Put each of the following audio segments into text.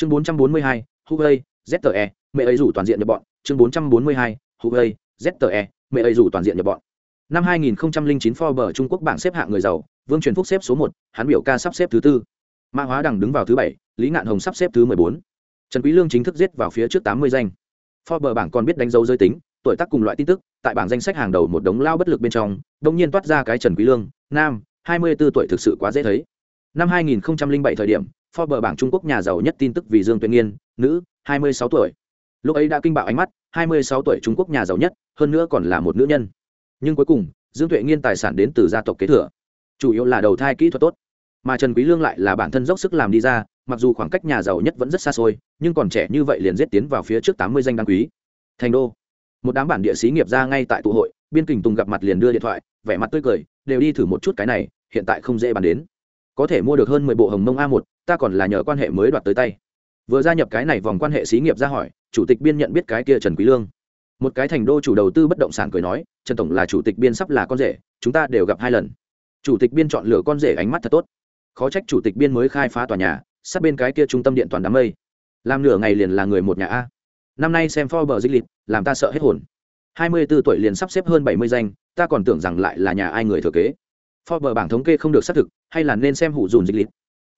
chương 442, Huawei, ZTE, mẹ ấy rủ toàn diện nhập bọn, chương 442, Huawei, ZTE, mẹ ấy rủ toàn diện nhập bọn. Năm 2009 Forbes Trung Quốc bảng xếp hạng người giàu, Vương Truyền Phúc xếp số 1, hắn biểu ca sắp xếp thứ tư. Mã Hóa Đằng đứng vào thứ 7, Lý Ngạn Hồng sắp xếp thứ 14. Trần Quý Lương chính thức giết vào phía trước 80 danh. Forbes bảng còn biết đánh dấu giới tính, tuổi tác cùng loại tin tức, tại bảng danh sách hàng đầu một đống lao bất lực bên trong, đồng nhiên toát ra cái Trần Quý Lương, nam, 24 tuổi thực sự quá dễ thấy. Năm 2007 thời điểm, Forbes bảng Trung Quốc nhà giàu nhất tin tức vì Dương Tuyên Nghiên, nữ, 26 tuổi. Lúc ấy đã kinh bạo ánh mắt, 26 tuổi Trung Quốc nhà giàu nhất, hơn nữa còn là một nữ nhân. Nhưng cuối cùng, Dương Tuệ Nghiên tài sản đến từ gia tộc kế thừa, chủ yếu là đầu thai kỹ thuật tốt, mà Trần Quý Lương lại là bản thân dốc sức làm đi ra, mặc dù khoảng cách nhà giàu nhất vẫn rất xa xôi, nhưng còn trẻ như vậy liền giết tiến vào phía trước 80 danh đăng quý. Thành đô, một đám bản địa sĩ nghiệp ra ngay tại tụ hội, biên kình tùng gặp mặt liền đưa điện thoại, vẻ mặt tươi cười, đều đi thử một chút cái này, hiện tại không dễ bàn đến. Có thể mua được hơn 10 bộ hồng mông A1, ta còn là nhờ quan hệ mới đoạt tới tay. Vừa gia nhập cái này vòng quan hệ xí nghiệp ra hỏi chủ tịch biên nhận biết cái kia trần quý lương. Một cái thành đô chủ đầu tư bất động sản cười nói trần tổng là chủ tịch biên sắp là con rể chúng ta đều gặp hai lần. Chủ tịch biên chọn lựa con rể ánh mắt thật tốt. Khó trách chủ tịch biên mới khai phá tòa nhà sát bên cái kia trung tâm điện toàn đám mây. Làm nửa ngày liền là người một nhà a. Năm nay xem Forbes dịch lịch làm ta sợ hết hồn. 24 tuổi liền sắp xếp hơn 70 danh ta còn tưởng rằng lại là nhà ai người thừa kế. Forbes bảng thống kê không được xác thực, hay là nên xem hủ dùn dịch lịch.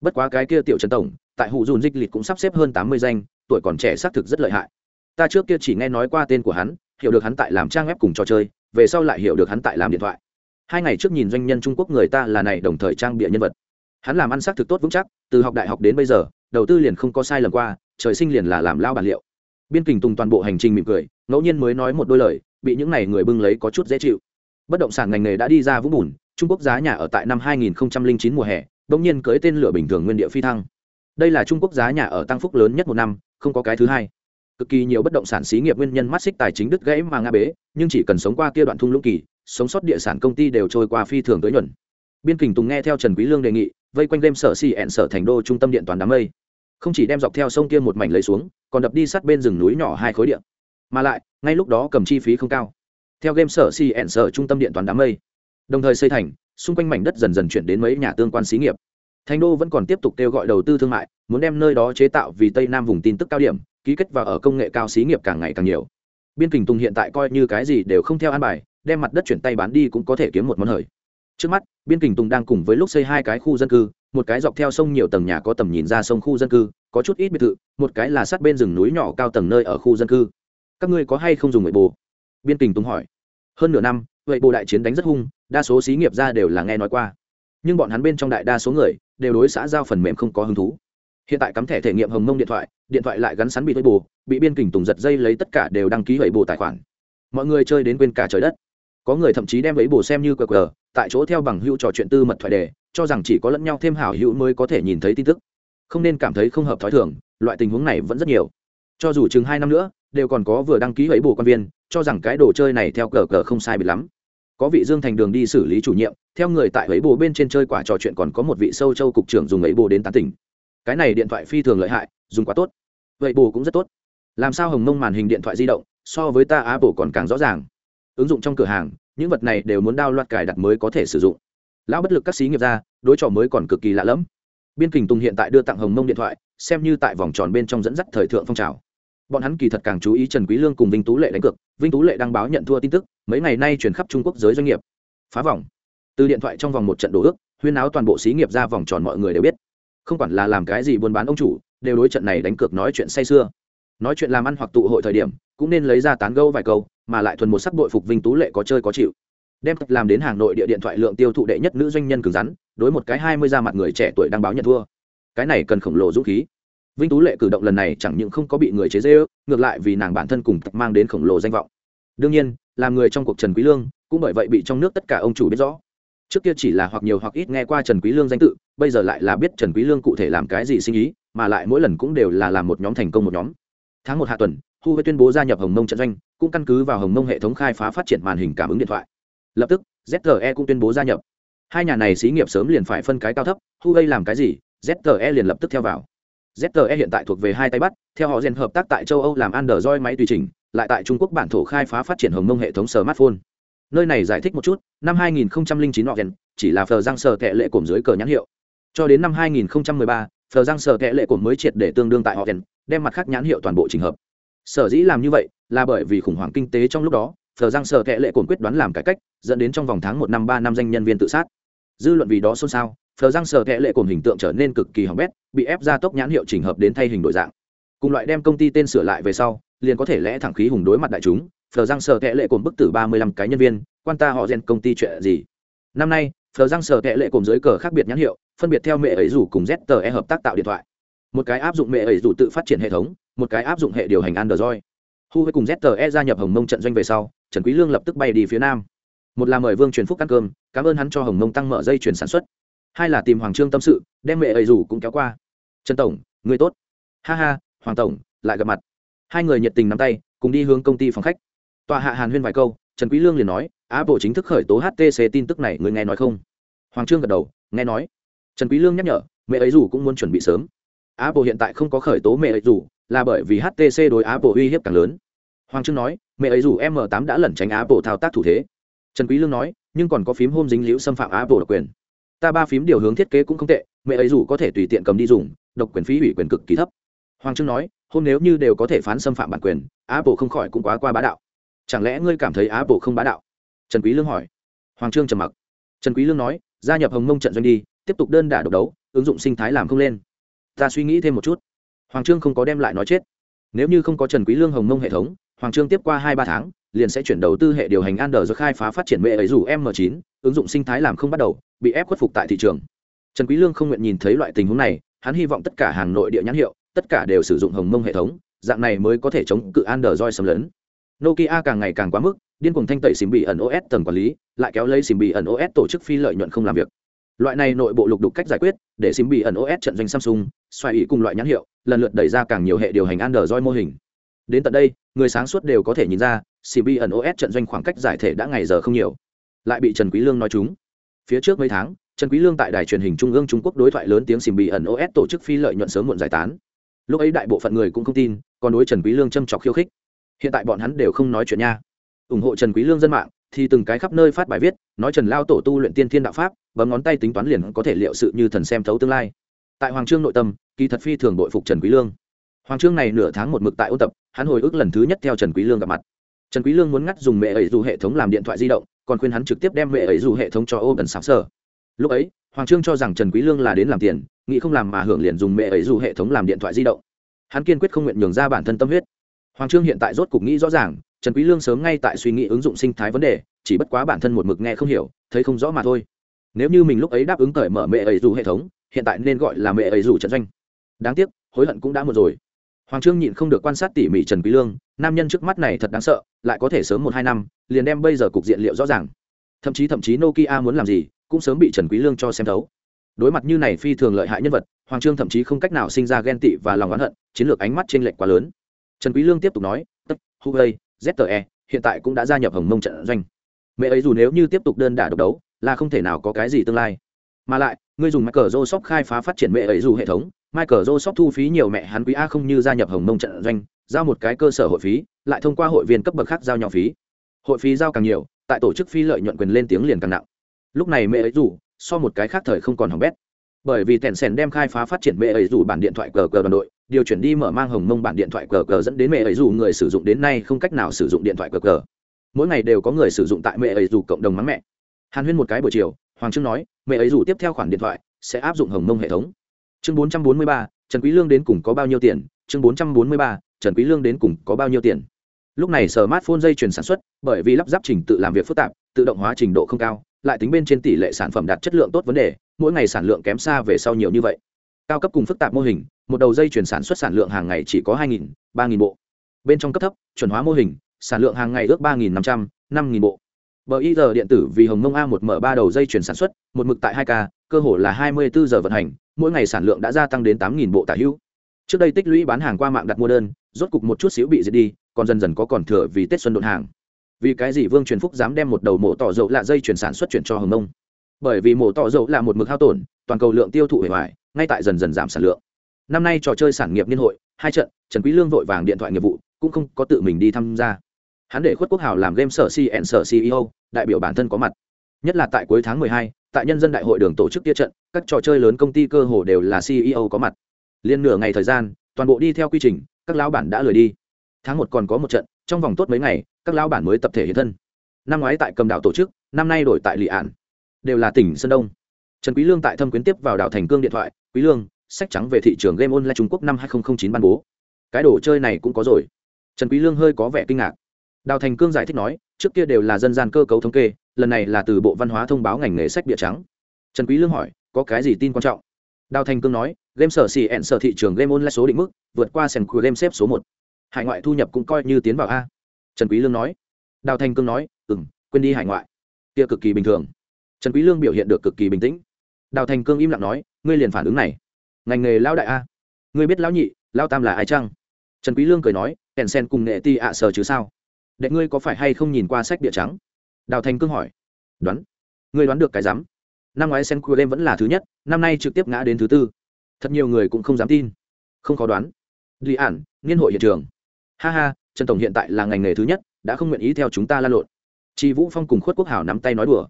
Bất quá cái kia tiểu trần tổng, tại Hủ dùn dịch lịch cũng sắp xếp hơn tám mươi danh, tuổi còn trẻ xác thực rất lợi hại. Ta trước kia chỉ nghe nói qua tên của hắn, hiểu được hắn tại làm trang web cùng trò chơi, về sau lại hiểu được hắn tại làm điện thoại. Hai ngày trước nhìn doanh nhân trung quốc người ta là này đồng thời trang bịa nhân vật. Hắn làm ăn xác thực tốt vững chắc, từ học đại học đến bây giờ, đầu tư liền không có sai lầm qua, trời sinh liền là làm lao bản liệu. Biên kình tùng toàn bộ hành trình mỉm cười, ngẫu nhiên mới nói một đôi lời, bị những này người bưng lấy có chút dễ chịu. Bất động sản ngành nghề đã đi ra vũng bùn trung quốc giá nhà ở tại năm 2009 mùa hè bỗng nhiên cưới tên lửa bình thường nguyên địa phi thăng. Đây là trung quốc giá nhà ở tăng phúc lớn nhất một năm không có cái thứ hai. Cực kỳ nhiều bất động sản xí nghiệp nguyên nhân mắt xích tài chính đứt gãy mà ngã bế nhưng chỉ cần sống qua kia đoạn thung lũng kỳ sống sót địa sản công ty đều trôi qua phi thường tới nhuận. Biên kình tùng nghe theo trần quý lương đề nghị vây quanh đêm sở xì ẹn sở thành đô trung tâm điện toàn đám mây. Không chỉ đem dọc theo sông kia một mảnh lấy xuống còn đập đi sát bên rừng núi nhỏ hai khối địa, mà lại ngay lúc đó cầm chi phí không cao. Theo game sở xì ẹn sở trung tâm điện toàn đám mây đồng thời xây thành, xung quanh mảnh đất dần dần chuyển đến mấy nhà tương quan xí nghiệp. Thành đô vẫn còn tiếp tục kêu gọi đầu tư thương mại, muốn đem nơi đó chế tạo vì tây nam vùng tin tức cao điểm, ký kết và ở công nghệ cao xí nghiệp càng ngày càng nhiều. Biên kình tùng hiện tại coi như cái gì đều không theo an bài, đem mặt đất chuyển tay bán đi cũng có thể kiếm một món hời. Trước mắt, biên kình tùng đang cùng với lúc xây hai cái khu dân cư, một cái dọc theo sông nhiều tầng nhà có tầm nhìn ra sông khu dân cư, có chút ít biệt thự, một cái là sát bên rừng núi nhỏ cao tầng nơi ở khu dân cư. Các ngươi có hay không dùng người bồ biên kình tùng hỏi. Hơn nửa năm vậy bộ đại chiến đánh rất hung, đa số xí nghiệp ra đều là nghe nói qua. Nhưng bọn hắn bên trong đại đa số người đều đối xã giao phần mềm không có hứng thú. Hiện tại cắm thẻ thể nghiệm hồng mông điện thoại điện thoại lại gắn sắn bị thuế bù, bị biên kình tùng giật dây lấy tất cả đều đăng ký hủy bù tài khoản. Mọi người chơi đến quên cả trời đất. Có người thậm chí đem ấy bù xem như qr tại chỗ theo bằng hữu trò chuyện tư mật thoại đề, cho rằng chỉ có lẫn nhau thêm hảo hữu mới có thể nhìn thấy tin tức. Không nên cảm thấy không hợp thói thường, loại tình huống này vẫn rất nhiều. Cho dù chừng hai năm nữa, đều còn có vừa đăng ký ấy bù quan viên, cho rằng cái đồ chơi này theo cờ cờ không sai bị lắm có vị dương thành đường đi xử lý chủ nhiệm, theo người tại ấy bồ bên trên chơi quả trò chuyện còn có một vị sâu châu cục trưởng dùng ấy bồ đến tán tỉnh. Cái này điện thoại phi thường lợi hại, dùng quá tốt. Vậy bồ cũng rất tốt. Làm sao hồng mông màn hình điện thoại di động, so với ta á bồ còn càng rõ ràng. Ứng dụng trong cửa hàng, những vật này đều muốn đao loạt cài đặt mới có thể sử dụng. Lão bất lực các xí nghiệp ra, đối trò mới còn cực kỳ lạ lẫm. Biên kình tùng hiện tại đưa tặng hồng mông điện thoại, xem như tại vòng tròn bên trong dẫn dắt thời thượng phong trào bọn hắn kỳ thật càng chú ý trần quý lương cùng vinh tú lệ đánh cược, vinh tú lệ đăng báo nhận thua tin tức, mấy ngày nay truyền khắp trung quốc giới doanh nghiệp. Phá vòng. Từ điện thoại trong vòng một trận đổ ước, huyên áo toàn bộ xí nghiệp ra vòng tròn mọi người đều biết. Không quản là làm cái gì buôn bán ông chủ, đều đối trận này đánh cược nói chuyện say sưa. Nói chuyện làm ăn hoặc tụ hội thời điểm, cũng nên lấy ra tán gẫu vài câu, mà lại thuần một sắc bội phục vinh tú lệ có chơi có chịu. Đem tập làm đến hàng nội địa điện thoại lượng tiêu thụ đệ nhất nữ doanh nhân cứng rắn, đối một cái hai mươi ra mặt người trẻ tuổi đăng báo nhận thua. Cái này cần khổng lồ dũng khí vinh tú lệ cử động lần này chẳng những không có bị người chế dễ ước ngược lại vì nàng bản thân cùng tập mang đến khổng lồ danh vọng. Đương nhiên làm người trong cuộc trần quý lương, cũng bởi vậy bị trong nước tất cả ông chủ biết rõ. Trước kia chỉ là hoặc nhiều hoặc ít nghe qua trần quý lương danh tự, bây giờ lại là biết trần quý lương cụ thể làm cái gì sinh ý, mà lại mỗi lần cũng đều là làm một nhóm thành công một nhóm. Tháng một hạ tuần, hu với tuyên bố gia nhập hồng mông trận doanh, cũng căn cứ vào hồng mông hệ thống khai phá phát triển màn hình cảm ứng điện thoại. Lập tức zte cũng tuyên bố gia nhập. Hai nhà này xí nghiệp sớm liền phải phân cái cao thấp huawei làm cái gì zte liền lập tức theo vào zte hiện tại thuộc về hai tay bắt theo họ rèn hợp tác tại châu âu làm android máy tùy chỉnh lại tại trung quốc bản thổ khai phá phát triển hồng mông hệ thống smartphone. Nơi này giải thích một chút năm 2009 họ rèn chỉ là phờ răng sờ kệ lệ cổm dưới cờ nhãn hiệu. Cho đến năm 2013, phờ răng sờ kệ lệ cổm mới triệt để tương đương tại họ rèn, đem mặt khác nhãn hiệu toàn bộ trình hợp. Sở dĩ làm như vậy là bởi vì khủng hoảng kinh tế trong lúc đó phờ răng sờ kệ lệ cổm quyết đoán làm cải cách dẫn đến trong vòng tháng một năm ba năm danh nhân viên tự sát. Dư luận vì đó xôn xao phờ răng sờ kẽ lệ cồn hình tượng trở nên cực kỳ hỏng bét, bị ép ra tốc nhãn hiệu chỉnh hợp đến thay hình đổi dạng. Cùng loại đem công ty tên sửa lại về sau, liền có thể lẽ thẳng khí hùng đối mặt đại chúng. Phờ răng sờ kẽ lệ cồn bức tử ba mươi lăm cái nhân viên, quan ta họ rèn công ty chuyện gì? Năm nay, phờ răng sờ kẽ lệ cồn dưới cờ khác biệt nhãn hiệu, phân biệt theo mẹ ấy rủ cùng zte hợp tác tạo điện thoại. Một cái áp dụng mẹ ấy rủ tự phát triển hệ thống, một cái áp dụng hệ điều hành android. Hu với cùng zte gia nhập hồng mông trận doanh về sau, trần quý lương lập tức bay đi phía nam. Một là mời vương truyền phúc ăn cơm, cảm ơn hắn cho hồng mông tăng mở dây chuyển sản xuất hai là tìm hoàng trương tâm sự đem mẹ ấy rủ cũng kéo qua. Trần tổng người tốt. Ha ha hoàng tổng lại gặp mặt. Hai người nhiệt tình nắm tay cùng đi hướng công ty phòng khách. Tòa hạ hàn huyên vài câu trần quý lương liền nói apple chính thức khởi tố htc tin tức này người nghe nói không? Hoàng trương gật đầu nghe nói. Trần quý lương nhắc nhở mẹ ấy rủ cũng muốn chuẩn bị sớm. Apple hiện tại không có khởi tố mẹ ấy rủ, là bởi vì htc đối apple uy hiếp càng lớn. Hoàng trương nói mẹ ấy rủ m 8 đã lẩn tránh apple thao tác thủ thế. Trần quý lương nói nhưng còn có phím hôm dính liễu xâm phạm apple độc quyền ta ba phím điều hướng thiết kế cũng không tệ, mẹ ấy dù có thể tùy tiện cầm đi dùng, độc quyền phí ủy quyền cực kỳ thấp. Hoàng trương nói, hôm nếu như đều có thể phán xâm phạm bản quyền, apple không khỏi cũng quá qua bá đạo. Chẳng lẽ ngươi cảm thấy apple không bá đạo? Trần quý lương hỏi. Hoàng trương trầm mặc. Trần quý lương nói, gia nhập hồng mông trận doanh đi, tiếp tục đơn đả độc đấu, ứng dụng sinh thái làm không lên. Ta suy nghĩ thêm một chút. Hoàng trương không có đem lại nói chết. Nếu như không có trần quý lương hồng mông hệ thống, hoàng trương tiếp qua hai ba tháng liền sẽ chuyển đầu tư hệ điều hành Android khai phá phát triển mẹ ấy dù m 9 ứng dụng sinh thái làm không bắt đầu, bị ép khuất phục tại thị trường. Trần quý lương không nguyện nhìn thấy loại tình huống này, hắn hy vọng tất cả hàng nội địa nhãn hiệu, tất cả đều sử dụng hồng mông hệ thống, dạng này mới có thể chống cự Android xâm lấn. Nokia càng ngày càng quá mức, điên cuồng thanh tẩy xỉm bị ẩn OS tầng quản lý, lại kéo lấy xỉm bị ẩn OS tổ chức phi lợi nhuận không làm việc. Loại này nội bộ lục đục cách giải quyết, để xỉm bị ẩn OS trận doanh Samsung, xoay ý cùng loại nhãn hiệu, lần lượt đẩy ra càng nhiều hệ điều hành Android mô hình đến tận đây, người sáng suốt đều có thể nhìn ra cb ẩn OS trận doanh khoảng cách giải thể đã ngày giờ không nhiều. Lại bị Trần Quý Lương nói chúng. Phía trước mấy tháng, Trần Quý Lương tại đài truyền hình trung ương Trung Quốc đối thoại lớn tiếng cb ẩn OS tổ chức phi lợi nhuận sớm muộn giải tán. Lúc ấy đại bộ phận người cũng không tin, còn đối Trần Quý Lương châm chọc khiêu khích. Hiện tại bọn hắn đều không nói chuyện nha. Ủng hộ trần quý lương dân mạng, thì từng cái khắp nơi phát bài viết, nói trần lao tổ tu luyện tiên thiên đạo pháp, bấm ngón tay tính toán liền có thể liệu sự như thần xem thấu tương lai. Tại hoàng trương nội tâm, kỳ thật phi thường đội phục trần quý lương. Hoàng trương này nửa tháng một mực tại ôn tập hắn hồi ức lần thứ nhất theo trần quý lương gặp mặt. Trần quý lương muốn ngắt dùng mẹ ấy dù hệ thống làm điện thoại di động, còn khuyên hắn trực tiếp đem mẹ ấy dù hệ thống cho ô gần sáng sở lúc ấy, hoàng trương cho rằng trần quý lương là đến làm tiền, nghĩ không làm mà hưởng liền dùng mẹ ấy dù hệ thống làm điện thoại di động. Hắn kiên quyết không nguyện nhường ra bản thân tâm huyết. Hoàng trương hiện tại rốt cục nghĩ rõ ràng, trần quý lương sớm ngay tại suy nghĩ ứng dụng sinh thái vấn đề, chỉ bất quá bản thân một mực nghe không hiểu, thấy không rõ mà thôi. Nếu như mình lúc ấy đáp ứng cởi mở mẹ ấy dù hệ thống, hiện tại nên gọi là mẹ ấy dù trận doanh. Đáng tiếc, hối hận cũng đã một rồi hoàng trương nhịn không được quan sát tỉ mỉ trần quý lương, nam nhân trước mắt này thật đáng sợ, lại có thể sớm một hai năm, liền đem bây giờ cục diện liệu rõ ràng. Thậm chí thậm chí nokia muốn làm gì, cũng sớm bị trần quý lương cho xem thấu. Đối mặt như này phi thường lợi hại nhân vật, hoàng trương thậm chí không cách nào sinh ra ghen tị và lòng oán hận, chiến lược ánh mắt trên lệch quá lớn. Trần quý lương tiếp tục nói, tất, huawei zte hiện tại cũng đã gia nhập hồng mông trận doanh. Mẹ ấy dù nếu như tiếp tục đơn đả độc đấu, là không thể nào có cái gì tương lai. Mà lại người dùng microsoft khai phá phát triển mẹ ấy dù hệ thống microsoft thu phí nhiều mẹ hắn quý a không như gia nhập hồng mông trận doanh giao một cái cơ sở hội phí lại thông qua hội viên cấp bậc khác giao nhỏ phí. Hội phí giao càng nhiều tại tổ chức phi lợi nhuận quyền lên tiếng liền càng nặng. Lúc này mẹ ấy rủ, so một cái khác thời không còn hỏng bét. Bởi vì tèn sèn đem khai phá phát triển mẹ ấy rủ bản điện thoại cờ cờ đoàn đội điều chuyển đi mở mang hồng mông bản điện thoại cờ cờ dẫn đến mẹ ấy rủ người sử dụng đến nay không cách nào sử dụng điện thoại cờ cờ. Mỗi ngày đều có người sử dụng tại mẹ ấy rủ cộng đồng mắng mẹ. Hàn huyên một cái buổi chiều hoàng trương nói mẹ ấy rủ tiếp theo khoản điện thoại sẽ áp dụng hồng mông hệ thống chương bốn trăm bốn mươi ba, trần quý lương đến cùng có bao nhiêu tiền? Chương bốn trăm bốn mươi ba, trần quý lương đến cùng có bao nhiêu tiền? Lúc này smartphone dây chuyển sản xuất, bởi vì lắp ráp trình tự làm việc phức tạp, tự động hóa trình độ không cao, lại tính bên trên tỷ lệ sản phẩm đạt chất lượng tốt vấn đề, mỗi ngày sản lượng kém xa về sau nhiều như vậy. Cao cấp cùng phức tạp mô hình, một đầu dây chuyển sản xuất sản lượng hàng ngày chỉ có hai nghìn, ba nghìn bộ. Bên trong cấp thấp, chuẩn hóa mô hình, sản lượng hàng ngày ước ba nghìn năm trăm, năm nghìn bộ bờ y giờ điện tử vì hồng mông a một mở ba đầu dây chuyển sản xuất, một mực tại hai k cơ hồ là hai mươi bốn giờ vận hành, mỗi ngày sản lượng đã gia tăng đến tám nghìn bộ tả hữu. Trước đây tích lũy bán hàng qua mạng đặt mua đơn, rốt cục một chút xíu bị diệt đi, còn dần dần có còn thừa vì tết xuân đột hàng. Vì cái gì vương truyền phúc dám đem một đầu mổ tỏ dầu lạ dây chuyển sản xuất chuyển cho hồng mông? Bởi vì mổ tỏ dầu là một mực hao tổn, toàn cầu lượng tiêu thụ hề hoài ngay tại dần dần giảm sản lượng. Năm nay trò chơi sản nghiệp niên hội, hai trận, trần quý lương vội vàng điện thoại nghiệp vụ, cũng không có tự mình đi tham gia. Hắn để khuất quốc hào làm game sở cn sở ceo đại biểu bản thân có mặt. Nhất là tại cuối tháng 12, tại nhân dân đại hội đường tổ chức tiết trận các trò chơi lớn công ty cơ hồ đều là ceo có mặt. Liên nửa ngày thời gian toàn bộ đi theo quy trình các lão bản đã lười đi. Tháng một còn có một trận trong vòng tốt mấy ngày các lão bản mới tập thể hiện thân. Năm ngoái tại cầm đảo tổ chức năm nay đổi tại lị ạn đều là tỉnh sơn đông. Trần quý lương tại thâm quyến tiếp vào đảo thành cương điện thoại quý lương sách trắng về thị trường game online trung quốc năm 2009 ban bố. Cái đồ chơi này cũng có rồi. Trần quý lương hơi có vẻ kinh ngạc. Đào thành cương giải thích nói trước kia đều là dân gian cơ cấu thống kê, lần này là từ bộ văn hóa thông báo ngành nghề sách bịa trắng. Trần quý lương hỏi, có cái gì tin quan trọng? Đào thành cương nói, game sở xì ẹn sở thị trường game online số định mức, vượt qua sàn của game xếp số một. Hải ngoại thu nhập cũng coi như tiến vào a. Trần quý lương nói, đào thành cương nói, ừm, quên đi hải ngoại. Kia cực kỳ bình thường. Trần quý lương biểu hiện được cực kỳ bình tĩnh. Đào thành cương im lặng nói, ngươi liền phản ứng này. Ngành nghề lao đại a. Ngươi biết lão nhị lao tam là ai chăng? Trần quý lương cười nói kèn sen cùng nghệ ti ạ sở chứ sao? Đệ ngươi có phải hay không nhìn qua sách địa trắng? Đào thành cương hỏi. Đoán. Ngươi đoán được cái dám năm ngoái sen game vẫn là thứ nhất, năm nay trực tiếp ngã đến thứ tư. Thật nhiều người cũng không dám tin. Không khó đoán. Duy ản, niên hội hiện trường. Ha ha, trần tổng hiện tại là ngành nghề thứ nhất, đã không nguyện ý theo chúng ta lan lộn. Chị vũ phong cùng khuất quốc hảo nắm tay nói đùa.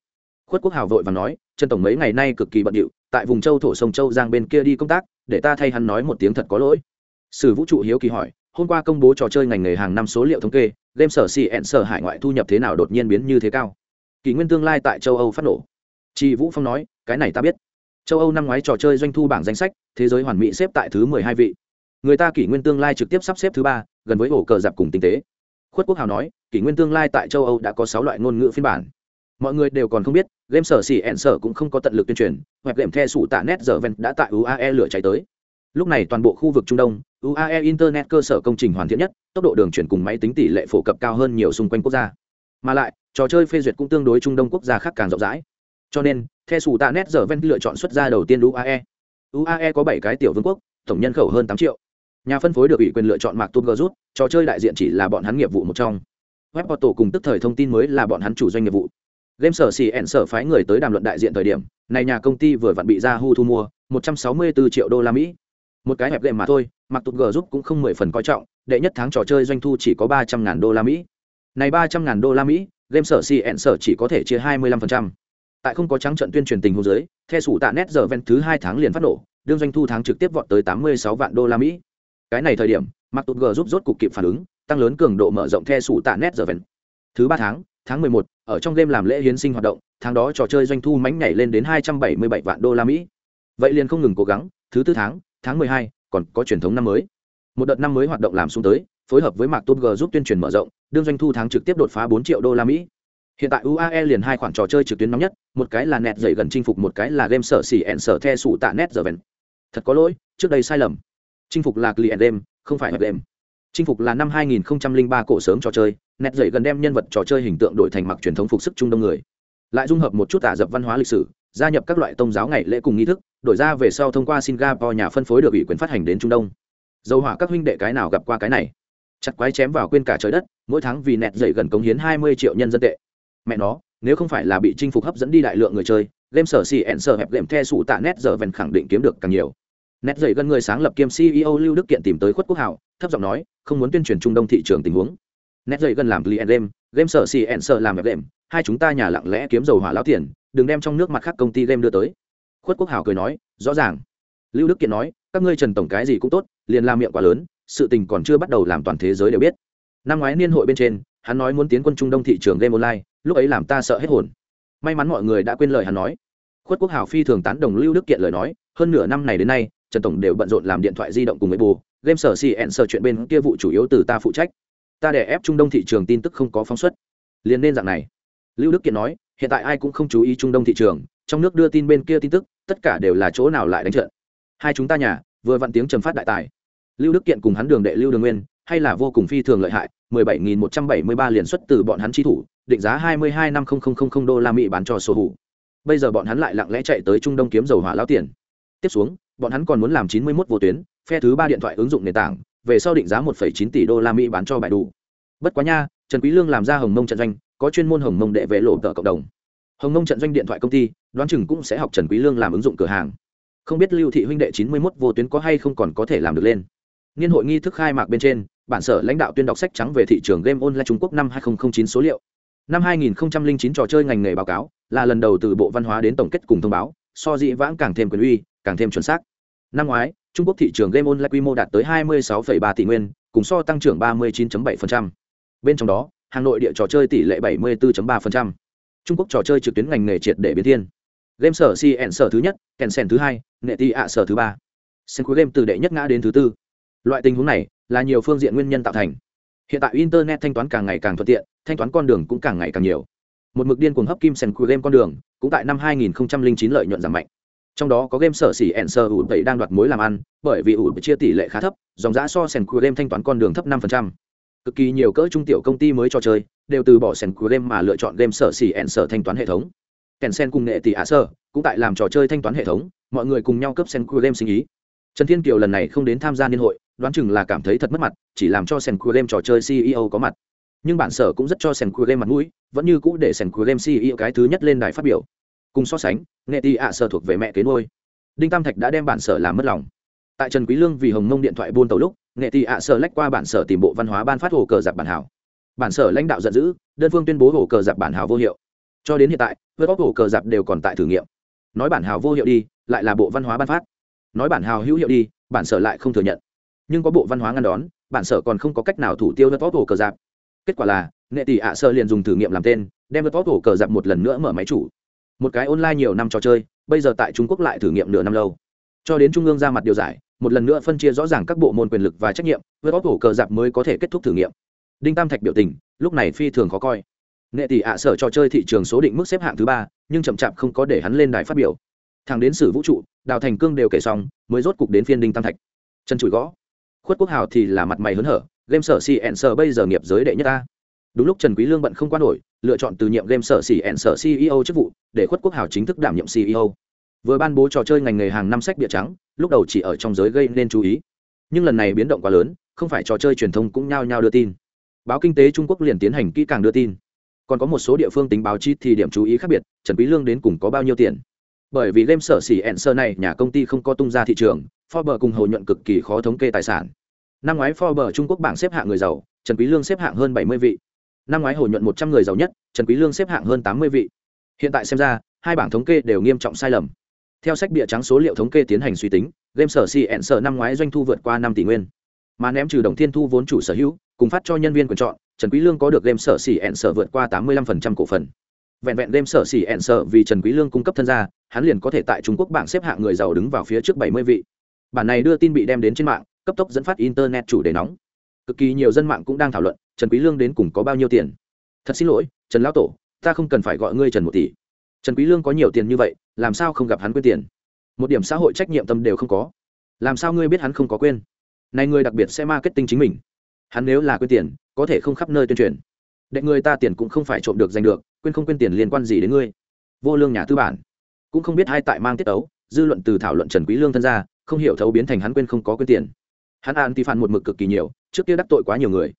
Khuất quốc hảo vội và nói, trần tổng mấy ngày nay cực kỳ bận điệu, tại vùng châu thổ sông châu giang bên kia đi công tác, để ta thay hắn nói một tiếng thật có lỗi. Sử vũ trụ hiếu kỳ hỏi hôm qua công bố trò chơi ngành nghề hàng năm số liệu thống kê, game sở cn sở hải ngoại thu nhập thế nào đột nhiên biến như thế cao. Kỷ nguyên tương lai tại châu âu phát nổ. Chị vũ phong nói, cái này ta biết. Châu âu năm ngoái trò chơi doanh thu bảng danh sách, thế giới hoàn mỹ xếp tại thứ mười hai vị. Người ta kỷ nguyên tương lai trực tiếp sắp xếp thứ ba, gần với ổ cờ dạp cùng tinh tế. Khuất quốc hào nói, kỷ nguyên tương lai tại châu âu đã có sáu loại ngôn ngữ phiên bản. Mọi người đều còn không biết, game sở xỉ ẹn sở cũng không có tận lực tuyên truyền hoặc game the sủ tạ net giờ ven đã tại uae lửa cháy tới lúc này toàn bộ khu vực trung đông uae internet cơ sở công trình hoàn thiện nhất, tốc độ đường chuyển cùng máy tính tỷ lệ phổ cập cao hơn nhiều xung quanh quốc gia. Mà lại, trò chơi phê duyệt cũng tương đối trung đông quốc gia khác càng rộng rãi. Cho nên theo sủ tạ net giờ ven lựa chọn xuất ra đầu tiên uae uae có bảy cái tiểu vương quốc, tổng nhân khẩu hơn tám triệu. Nhà phân phối được ủy quyền lựa chọn mạc tôm gờ rút, trò chơi đại diện chỉ là bọn hắn nghiệp vụ một trong. Web portal cùng tức thời thông tin mới là bọn hắn chủ doanh nghiệp vụ. Game sở xì ẹn sở phái người tới đàm luận đại diện thời điểm, này nhà công ty vừa vặn bị Yahoo thu mua 164 triệu đô la mỹ một cái hẹp lệ mà thôi, mặc tụt g giúp cũng không mười phần coi trọng, đệ nhất tháng trò chơi doanh thu chỉ có ba trăm ngàn đô la mỹ. Này ba trăm ngàn đô la mỹ, game sở xì ẹn sở chỉ có thể chia hai mươi lăm phần trăm. Tại không có trắng trận tuyên truyền tình hồ dưới theo sủ tạ nét giờ ven thứ hai tháng liền phát nổ, đương doanh thu tháng trực tiếp vọt tới tám mươi sáu vạn đô la mỹ. Cái này thời điểm, mặc tụt g giúp rốt cục kịp phản ứng, tăng lớn cường độ mở rộng theo sủ tạ nét giờ ven thứ ba tháng tháng mười một, ở trong game làm lễ hiến sinh hoạt động, tháng đó trò chơi doanh thu mánh nhảy lên đến hai trăm bảy mươi bảy vạn đô la mỹ. Vậy liền không ngừng cố gắng, thứ tư tháng tháng mười hai, còn có truyền thống năm mới. Một đợt năm mới hoạt động làm xuống tới, phối hợp với mạc tôn g giúp tuyên truyền mở rộng, đương doanh thu tháng trực tiếp đột phá bốn triệu đô la mỹ. Hiện tại uae liền hai khoản trò chơi trực tuyến nóng nhất, một cái là nẹt dậy gần chinh phục, một cái là game sở xỉ ẹn sở the sụ tạ nét giờ vẹn. Thật có lỗi, trước đây sai lầm. Chinh phục là client game, không phải web game. Chinh phục là năm 2003 cổ sớm trò chơi nét dậy gần đem nhân vật trò chơi hình tượng đổi thành mặc truyền thống phục sức trung đông người. Lại dung hợp một chút ả dập văn hóa lịch sử, gia nhập các loại tôn giáo ngày lễ cùng nghi thức đổi ra về sau thông qua singapore nhà phân phối được ủy quyền phát hành đến trung đông. Dầu hỏa các huynh đệ cái nào gặp qua cái này? Chặt quái chém vào quên cả trời đất, mỗi tháng vì nẹt dậy gần cống hiến 20 triệu nhân dân tệ. Mẹ nó, nếu không phải là bị chinh phục hấp dẫn đi đại lượng người chơi, game sở xì ẹn sở hẹp game the sụ tạ nét giờ vèn khẳng định kiếm được càng nhiều. Nét dậy gần người sáng lập kiêm ceo lưu đức kiện tìm tới khuất quốc hảo, thấp giọng nói, không muốn tuyên truyền trung đông thị trường tình huống. Nét dậy gần làm client game game sở xì ẹn sở làm hẹp game, hai chúng ta nhà lặng lẽ kiếm dầu hỏa lão tiền, đừng đem trong nước mặt khác công ty game đưa tới khuất quốc hảo cười nói, rõ ràng. Lưu đức kiện nói, các ngươi trần tổng cái gì cũng tốt, liền làm miệng quá lớn, sự tình còn chưa bắt đầu làm toàn thế giới đều biết. Năm ngoái niên hội bên trên, hắn nói muốn tiến quân trung đông thị trường game online, lúc ấy làm ta sợ hết hồn. May mắn mọi người đã quên lời hắn nói. Khuất quốc hảo phi thường tán đồng lưu đức kiện lời nói, hơn nửa năm này đến nay, trần tổng đều bận rộn làm điện thoại di động cùng với bù, game sở cn sở chuyện bên kia vụ chủ yếu từ ta phụ trách. Ta để ép trung đông thị trường tin tức không có phóng xuất. Liền nên dạng này. Lưu đức kiện nói, hiện tại ai cũng không chú ý trung đông thị trường trong nước đưa tin bên kia tin tức tất cả đều là chỗ nào lại đánh trận. Hai chúng ta nhà vừa vặn tiếng trầm phát đại tài. Lưu đức kiện cùng hắn đường đệ lưu đường nguyên hay là vô cùng phi thường lợi hại 17.173 liền xuất từ bọn hắn chi thủ định giá 22 năm đô la mỹ bán cho sổ hủ. Bây giờ bọn hắn lại lặng lẽ chạy tới trung đông kiếm dầu hỏa lao tiền. Tiếp xuống bọn hắn còn muốn làm 91 vô tuyến phe thứ ba điện thoại ứng dụng nền tảng về sau định giá 1,9 tỷ đô la mỹ bán cho bài đủ bất quá nha trần quý lương làm ra hồng mông trận doanh có chuyên môn hồng mông đệ vệ lộ tờ cộng đồng hồng nông trận doanh điện thoại công ty đoán chừng cũng sẽ học trần quý lương làm ứng dụng cửa hàng không biết lưu thị huynh đệ 91 vô tuyến có hay không còn có thể làm được lên niên hội nghi thức khai mạc bên trên bản sở lãnh đạo tuyên đọc sách trắng về thị trường game online trung quốc năm 2009 số liệu năm 2009 trò chơi ngành nghề báo cáo là lần đầu từ bộ văn hóa đến tổng kết cùng thông báo so dị vãng càng thêm quyền uy càng thêm chuẩn xác năm ngoái trung quốc thị trường game online quy mô đạt tới 26,3 tỷ nguyên cùng so tăng trưởng 39.7%. bên trong đó hà nội địa trò chơi tỷ lệ 74.3% trung quốc trò chơi trực tuyến ngành nghề triệt để biến thiên. Game sở cn sở thứ nhất, kèn sen thứ hai, nghệ ti ạ sở thứ ba. Sen cuối game từ đệ nhất ngã đến thứ tư. Loại tình huống này là nhiều phương diện nguyên nhân tạo thành. Hiện tại internet thanh toán càng ngày càng thuận tiện, thanh toán con đường cũng càng ngày càng nhiều. Một mực điên cuồng hấp kim sen cuối game con đường cũng tại năm 2009 lợi nhuận giảm mạnh. Trong đó có game sở xỉ ẻn sở ủ tẩy đang đoạt mối làm ăn, bởi vì ủ chia tỷ lệ khá thấp, dòng giá so sèn cuối game thanh toán con đường thấp 5%. cực kỳ nhiều cỡ trung tiểu công ty mới trò chơi đều từ bỏ sèn cuối game mà lựa chọn game sở xỉ ẹn sở thanh toán hệ thống. Kèn sen cùng nghệ tỷ ạ sơ cũng tại làm trò chơi thanh toán hệ thống, mọi người cùng nhau cấp sen cuối game sinh ý. Trần thiên kiều lần này không đến tham gia niên hội, đoán chừng là cảm thấy thật mất mặt, chỉ làm cho sen cuối game trò chơi ceo có mặt. Nhưng bản sở cũng rất cho sen cuối game mặt mũi, vẫn như cũ để sen cuối game ceo cái thứ nhất lên đài phát biểu. Cùng so sánh, nghệ tỷ ạ sơ thuộc về mẹ kế nuôi. Đinh tam thạch đã đem bản sở làm mất lòng. Tại trần quý lương vì hồng mông điện thoại buôn tàu lúc, nghệ tỷ ạ sở lách qua bản sở tìm bộ văn hóa ban phát hồ cờ giặc bản hảo bản sở lãnh đạo giận dữ, đơn phương tuyên bố hổ cờ giặc bản hào vô hiệu. Cho đến hiện tại vớt bóc hổ cờ giặc đều còn tại thử nghiệm. Nói bản hào vô hiệu đi, lại là bộ văn hóa ban phát. Nói bản hào hữu hiệu đi, bản sở lại không thừa nhận. Nhưng có bộ văn hóa ngăn đón, bản sở còn không có cách nào thủ tiêu vớt bóc hổ cờ giặc. Kết quả là, nghệ tỷ ạ sở liền dùng thử nghiệm làm tên, đem vớt bóc hổ cờ giặc một lần nữa mở máy chủ. Một cái online nhiều năm trò chơi, bây giờ tại trung quốc lại thử nghiệm nửa năm lâu. Cho đến trung ương ra mặt điều giải, một lần nữa phân chia rõ ràng các bộ môn quyền lực và trách nhiệm, với bóc hổ cờ dạp mới có thể kết thúc thử nghiệm đinh tam thạch biểu tình, lúc này phi thường khó coi. Nghệ tỷ ạ sở trò chơi thị trường số định mức xếp hạng thứ ba, nhưng chậm chạp không có để hắn lên đài phát biểu. Thằng đến sử vũ trụ, đào thành cương đều kể xong, mới rốt cục đến phiên đinh tam thạch. Chân chùi gõ. Khuất quốc hào thì là mặt mày hớn hở, game sở cn sở bây giờ nghiệp giới đệ nhất ta đúng lúc trần quý lương bận không quan nổi, lựa chọn từ nhiệm game sở xỉ ẹn sở ceo chức vụ, để khuất quốc hào chính thức đảm nhiệm ceo vừa ban bố trò chơi ngành nghề hàng năm sách bịa trắng, lúc đầu chỉ ở trong giới gây nên chú ý. Nhưng lần này biến động quá lớn, không phải trò chơi truyền thông cũng nhao nhao đưa tin báo kinh tế trung quốc liền tiến hành kỹ càng đưa tin. Còn có một số địa phương tính báo chi thì điểm chú ý khác biệt, trần quý lương đến cùng có bao nhiêu tiền? Bởi vì game sở xỉ ẹn sơ này, nhà công ty không có tung ra thị trường, Forbes cùng hầu nhuận cực kỳ khó thống kê tài sản. Năm ngoái Forbes Trung Quốc bảng xếp hạng người giàu, Trần Quý Lương xếp hạng hơn 70 vị. Năm ngoái hầu nhuận 100 người giàu nhất, Trần Quý Lương xếp hạng hơn 80 vị. Hiện tại xem ra, hai bảng thống kê đều nghiêm trọng sai lầm. Theo sách bịa trắng số liệu thống kê tiến hành suy tính, game sở xỉ ẹn sơ năm ngoái doanh thu vượt qua năm tỷ nguyên. Mà ném trừ đồng thiên thu vốn chủ sở hữu cùng phát cho nhân viên quyền chọn, trần quý lương có được game sở cn sở vượt qua 85% cổ phần. Vẹn vẹn game sở cn sở vì trần quý lương cung cấp thân gia, hắn liền có thể tại trung quốc bảng xếp hạng người giàu đứng vào phía trước bảy mươi vị. Bản này đưa tin bị đem đến trên mạng, cấp tốc dẫn phát internet chủ đề nóng. Cực kỳ nhiều dân mạng cũng đang thảo luận, trần quý lương đến cùng có bao nhiêu tiền. Thật xin lỗi, trần lão tổ, ta không cần phải gọi ngươi trần một tỷ. Trần quý lương có nhiều tiền như vậy, làm sao không gặp hắn quên tiền? Một điểm xã hội trách nhiệm tâm đều không có. Làm sao ngươi biết hắn không có quên? Này người đặc biệt sẽ marketing chính mình hắn nếu là quên tiền có thể không khắp nơi tuyên truyền. Đệ người ta tiền cũng không phải trộm được giành được quên không quên tiền liên quan gì đến ngươi. Vô lương nhà tư bản. Cũng không biết hai tại mang tiết tấu dư luận từ thảo luận trần quý lương thân ra không hiểu thấu biến thành hắn quên không có quên tiền. Hắn an ti phản một mực cực kỳ nhiều trước kia đắc tội quá nhiều người.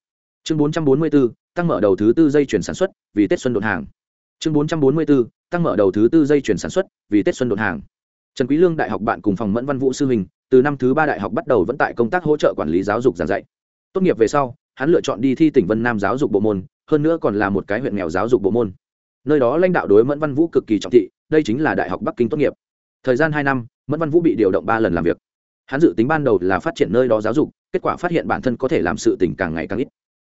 Chương 444, tăng mở đầu thứ tư dây chuyển sản xuất vì tết xuân đột hàng. Chương 444, tăng mở đầu thứ tư dây chuyển sản xuất vì tết xuân đột hàng. Trần quý lương đại học bạn cùng phòng mẫn văn vũ sư hình, từ năm thứ ba đại học bắt đầu vẫn tại công tác hỗ trợ quản lý giáo dục giảng dạy tốt nghiệp về sau, hắn lựa chọn đi thi tỉnh vân nam giáo dục bộ môn, hơn nữa còn là một cái huyện nghèo giáo dục bộ môn. Nơi đó lãnh đạo đối mẫn văn vũ cực kỳ trọng thị, đây chính là đại học bắc kinh tốt nghiệp. Thời gian hai năm, mẫn văn vũ bị điều động ba lần làm việc. Hắn dự tính ban đầu là phát triển nơi đó giáo dục, kết quả phát hiện bản thân có thể làm sự tình càng ngày càng ít.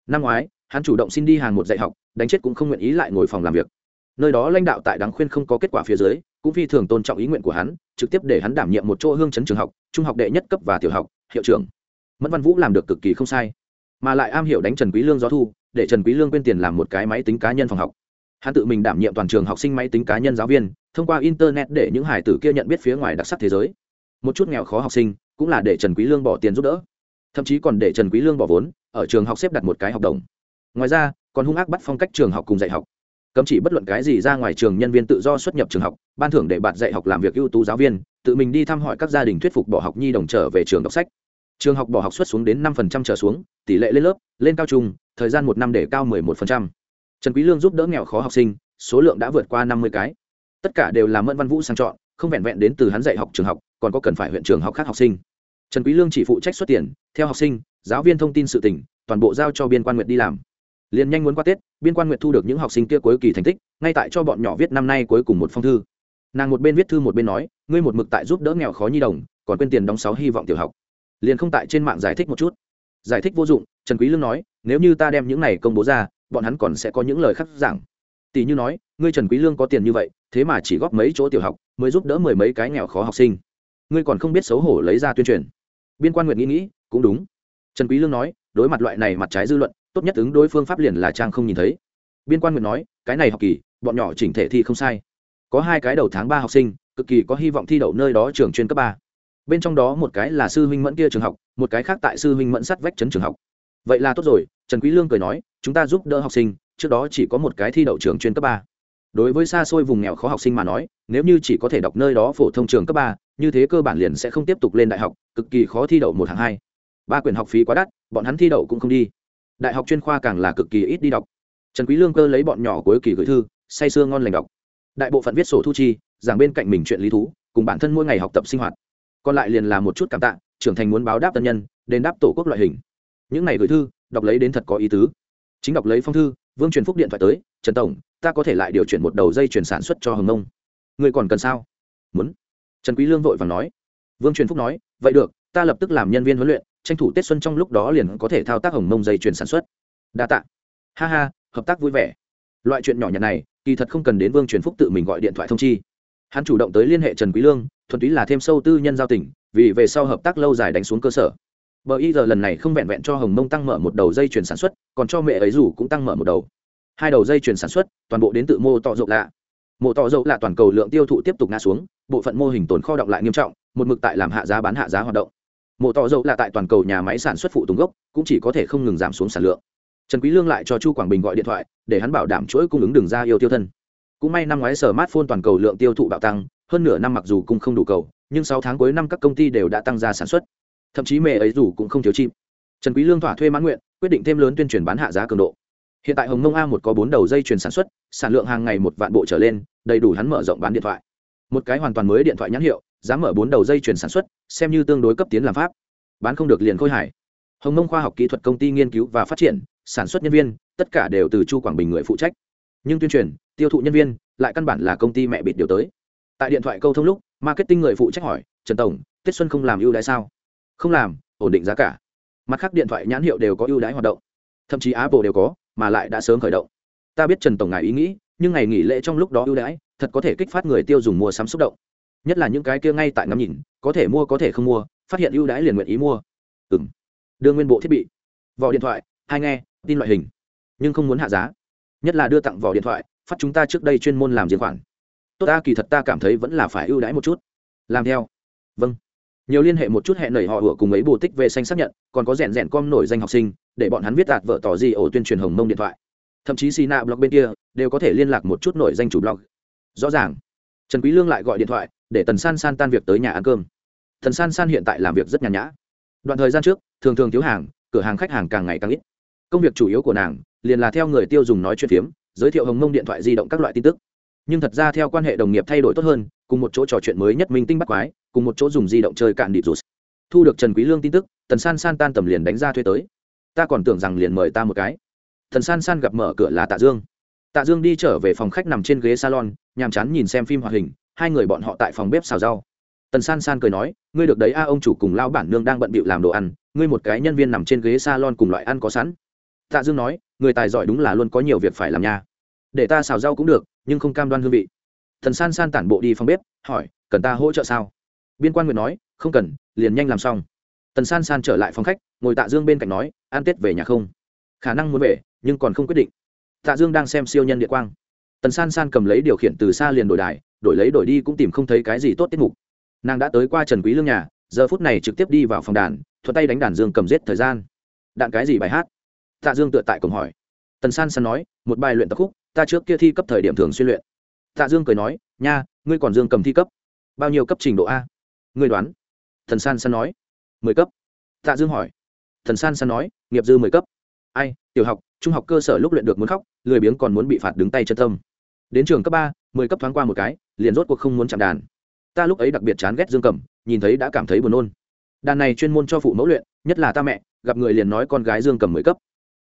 Năm ngoái, hắn chủ động xin đi hàng một dạy học, đánh chết cũng không nguyện ý lại ngồi phòng làm việc. Nơi đó lãnh đạo tại đáng khuyên không có kết quả phía dưới, cũng phi thường tôn trọng ý nguyện của hắn, trực tiếp để hắn đảm nhiệm một chỗ hương chấn trường học, trung học đệ nhất cấp và tiểu học, hiệu trưởng mẫn văn vũ làm được cực kỳ không sai mà lại am hiểu đánh trần quý lương gió thu để trần quý lương quên tiền làm một cái máy tính cá nhân phòng học hắn tự mình đảm nhiệm toàn trường học sinh máy tính cá nhân giáo viên thông qua internet để những hải tử kia nhận biết phía ngoài đặc sắc thế giới một chút nghèo khó học sinh cũng là để trần quý lương bỏ tiền giúp đỡ thậm chí còn để trần quý lương bỏ vốn ở trường học xếp đặt một cái học đồng ngoài ra còn hung ác bắt phong cách trường học cùng dạy học cấm chỉ bất luận cái gì ra ngoài trường nhân viên tự do xuất nhập trường học ban thưởng để bạn dạy học làm việc ưu tú giáo viên tự mình đi thăm hỏi các gia đình thuyết phục bỏ học nhi đồng trở về trường đọc sách trường học bỏ học xuất xuống đến năm phần trăm trở xuống, tỷ lệ lên lớp, lên cao trung, thời gian một năm để cao mười một phần trăm. Trần quý lương giúp đỡ nghèo khó học sinh, số lượng đã vượt qua năm mươi cái. Tất cả đều là mẫn văn vũ sang chọn, không vẹn vẹn đến từ hắn dạy học trường học, còn có cần phải huyện trường học khác học sinh. Trần quý lương chỉ phụ trách xuất tiền, theo học sinh, giáo viên thông tin sự tình, toàn bộ giao cho biên quan nguyện đi làm. Liền nhanh muốn qua tết, biên quan nguyện thu được những học sinh kia cuối kỳ thành tích, ngay tại cho bọn nhỏ viết năm nay cuối cùng một phong thư. Nàng một bên viết thư một bên nói, ngươi một mực tại giúp đỡ nghèo khó nhi đồng, còn quên tiền đóng sáu hy vọng tiểu học liền không tại trên mạng giải thích một chút. Giải thích vô dụng, trần quý lương nói, nếu như ta đem những này công bố ra, bọn hắn còn sẽ có những lời khắc giảng. Tỷ như nói, ngươi trần quý lương có tiền như vậy, thế mà chỉ góp mấy chỗ tiểu học, mới giúp đỡ mười mấy cái nghèo khó học sinh. Ngươi còn không biết xấu hổ lấy ra tuyên truyền. Biên quan nguyện nghĩ nghĩ, cũng đúng. Trần quý lương nói, đối mặt loại này mặt trái dư luận, tốt nhất ứng đối phương pháp liền là trang không nhìn thấy. Biên quan nguyện nói, cái này học kỳ, bọn nhỏ chỉnh thể thi không sai. Có hai cái đầu tháng ba học sinh, cực kỳ có hy vọng thi đậu nơi đó trường chuyên cấp ba bên trong đó một cái là sư huynh mẫn kia trường học, một cái khác tại sư huynh mẫn sắt vách trấn trường học. Vậy là tốt rồi, trần quý lương cười nói, chúng ta giúp đỡ học sinh, trước đó chỉ có một cái thi đậu trường chuyên cấp ba. Đối với xa xôi vùng nghèo khó học sinh mà nói, nếu như chỉ có thể đọc nơi đó phổ thông trường cấp ba, như thế cơ bản liền sẽ không tiếp tục lên đại học, cực kỳ khó thi đậu một hạng hai. Ba quyển học phí quá đắt, bọn hắn thi đậu cũng không đi. Đại học chuyên khoa càng là cực kỳ ít đi đọc. Trần quý lương cơ lấy bọn nhỏ cuối kỳ gửi thư, say sưa ngon lành đọc. Đại bộ phận viết sổ thu chi, giảng bên cạnh mình chuyện lý thú, cùng bản thân mỗi ngày học tập sinh hoạt còn lại liền là một chút cảm tạ, trưởng thành muốn báo đáp tân nhân, đền đáp tổ quốc loại hình. Những này gửi thư, đọc lấy đến thật có ý tứ. Chính đọc lấy phong thư, vương truyền phúc điện thoại tới, trần tổng, ta có thể lại điều chuyển một đầu dây chuyển sản xuất cho hồng nông. Người còn cần sao? Muốn. Trần quý lương vội vàng nói. Vương truyền phúc nói, vậy được, ta lập tức làm nhân viên huấn luyện, tranh thủ tết xuân trong lúc đó liền có thể thao tác hồng mông dây chuyển sản xuất. Đa tạ. Ha ha, hợp tác vui vẻ. Loại chuyện nhỏ nhặt này, kỳ thật không cần đến vương truyền phúc tự mình gọi điện thoại thông chi. Hắn chủ động tới liên hệ trần quý lương thuần túy là thêm sâu tư nhân giao tình, vì về sau hợp tác lâu dài đánh xuống cơ sở. Bờ y giờ lần này không vẹn vẹn cho hồng mông tăng mở một đầu dây chuyển sản xuất, còn cho mẹ ấy rủ cũng tăng mở một đầu. Hai đầu dây chuyển sản xuất, toàn bộ đến tự mô tọ rộng lạ. Mô tọ dậu lạ toàn cầu lượng tiêu thụ tiếp tục ngã xuống, bộ phận mô hình tồn kho động lại nghiêm trọng, một mực tại làm hạ giá bán hạ giá hoạt động. Mô tọ dậu lạ tại toàn cầu nhà máy sản xuất phụ tùng gốc, cũng chỉ có thể không ngừng giảm xuống sản lượng. Trần quý lương lại cho chu quảng bình gọi điện thoại, để hắn bảo đảm chuỗi cung ứng đường ra yêu tiêu thân. Cũng may năm ngoái sở smartphone toàn cầu lượng tiêu thụ bạo tăng hơn nửa năm mặc dù cũng không đủ cầu, nhưng sáu tháng cuối năm các công ty đều đã tăng ra sản xuất. Thậm chí mẹ ấy dù cũng không thiếu chim. Trần quý lương thỏa thuê mãn nguyện, quyết định thêm lớn tuyên truyền bán hạ giá cường độ. Hiện tại hồng mông a một có bốn đầu dây chuyển sản xuất, sản lượng hàng ngày một vạn bộ trở lên, đầy đủ hắn mở rộng bán điện thoại. Một cái hoàn toàn mới điện thoại nhãn hiệu dám mở bốn đầu dây chuyển sản xuất, xem như tương đối cấp tiến làm pháp. Bán không được liền khôi hải hồng mông khoa học kỹ thuật công ty nghiên cứu và phát triển, sản xuất nhân viên, tất cả đều từ chu quảng bình người phụ trách. Nhưng tuyên truyền, tiêu thụ nhân viên, lại căn bản là công ty mẹ bịt điều tới tại điện thoại câu thông lúc, marketing người phụ trách hỏi, trần tổng tết xuân không làm ưu đãi sao? Không làm, ổn định giá cả. Mặt khác điện thoại nhãn hiệu đều có ưu đãi hoạt động. Thậm chí apple đều có, mà lại đã sớm khởi động. Ta biết trần tổng ngài ý nghĩ, nhưng ngày nghỉ lễ trong lúc đó ưu đãi, thật có thể kích phát người tiêu dùng mua sắm xúc động. Nhất là những cái kia ngay tại ngắm nhìn, có thể mua có thể không mua, phát hiện ưu đãi liền nguyện ý mua. Ừ m đưa nguyên bộ thiết bị. Vỏ điện thoại hai nghe, tin loại hình, nhưng không muốn hạ giá. Nhất là đưa tặng vỏ điện thoại, phát chúng ta trước đây chuyên môn làm riêng khoản tốt ta kỳ thật ta cảm thấy vẫn là phải ưu đãi một chút. Làm theo. Vâng. Nhiều liên hệ một chút hẹn nảy họ ủa cùng ấy bù tích về xanh xác nhận, còn có rèn rèn com nổi danh học sinh, để bọn hắn viết đạt vợ tỏ gì ổ tuyên truyền hồng mông điện thoại. Thậm chí xì nạ blog bên kia, đều có thể liên lạc một chút nổi danh chủ blog. Rõ ràng. Trần quý lương lại gọi điện thoại, để tần san san tan việc tới nhà ăn cơm. Thần san san hiện tại làm việc rất nhàn nhã. Đoạn thời gian trước, thường thường thiếu hàng, cửa hàng khách hàng càng ngày càng ít. Công việc chủ yếu của nàng, liền là theo người tiêu dùng nói chuyện phiếm, giới thiệu hồng mông điện thoại di động các loại tin tức nhưng thật ra theo quan hệ đồng nghiệp thay đổi tốt hơn, cùng một chỗ trò chuyện mới nhất minh tinh bắt quái, cùng một chỗ dùng di động chơi cạn địch rụt. Thu được trần quý lương tin tức, tần san san tan tầm liền đánh ra thuê tới. Ta còn tưởng rằng liền mời ta một cái. Thần san san gặp mở cửa là tạ dương. Tạ dương đi trở về phòng khách nằm trên ghế salon, nhàm chán nhìn xem phim hoạt hình, hai người bọn họ tại phòng bếp xào rau. Tần san san cười nói, ngươi được đấy a, ông chủ cùng lao bản nương đang bận bịu làm đồ ăn, ngươi một cái nhân viên nằm trên ghế salon cùng loại ăn có sẵn. Tạ dương nói, người tài giỏi đúng là luôn có nhiều việc phải làm nha để ta xào rau cũng được, nhưng không cam đoan hương vị. Thần san san tản bộ đi phòng bếp, hỏi, cần ta hỗ trợ sao? Biên quan nguyện nói, không cần, liền nhanh làm xong. Tần san san trở lại phòng khách, ngồi tạ dương bên cạnh nói, ăn tết về nhà không? Khả năng muốn về, nhưng còn không quyết định. Tạ dương đang xem siêu nhân địa quang. Tần san san cầm lấy điều khiển từ xa liền đổi đài, đổi lấy đổi đi cũng tìm không thấy cái gì tốt tiết mục. Nàng đã tới qua trần quý lương nhà, giờ phút này trực tiếp đi vào phòng đàn, thuận tay đánh đàn dương cầm giết thời gian. Đạn cái gì bài hát? Tạ dương tựa tại cổng hỏi. Tần san san nói, một bài luyện tập khúc ta trước kia thi cấp thời điểm thường xuyên luyện. Tạ dương cười nói, nha, ngươi còn dương cầm thi cấp? Bao nhiêu cấp trình độ a? Ngươi đoán. Thần san san nói, mười cấp. Tạ dương hỏi, thần san san nói, nghiệp dư mười cấp. Ai, tiểu học, trung học cơ sở lúc luyện được muốn khóc, lười biếng còn muốn bị phạt đứng tay chân tâm. Đến trường cấp ba, mười cấp thoáng qua một cái, liền rốt cuộc không muốn chạm đàn. Ta lúc ấy đặc biệt chán ghét dương cầm, nhìn thấy đã cảm thấy buồn nôn. Đàn này chuyên môn cho phụ mẫu luyện, nhất là ta mẹ, gặp người liền nói con gái dương cầm mười cấp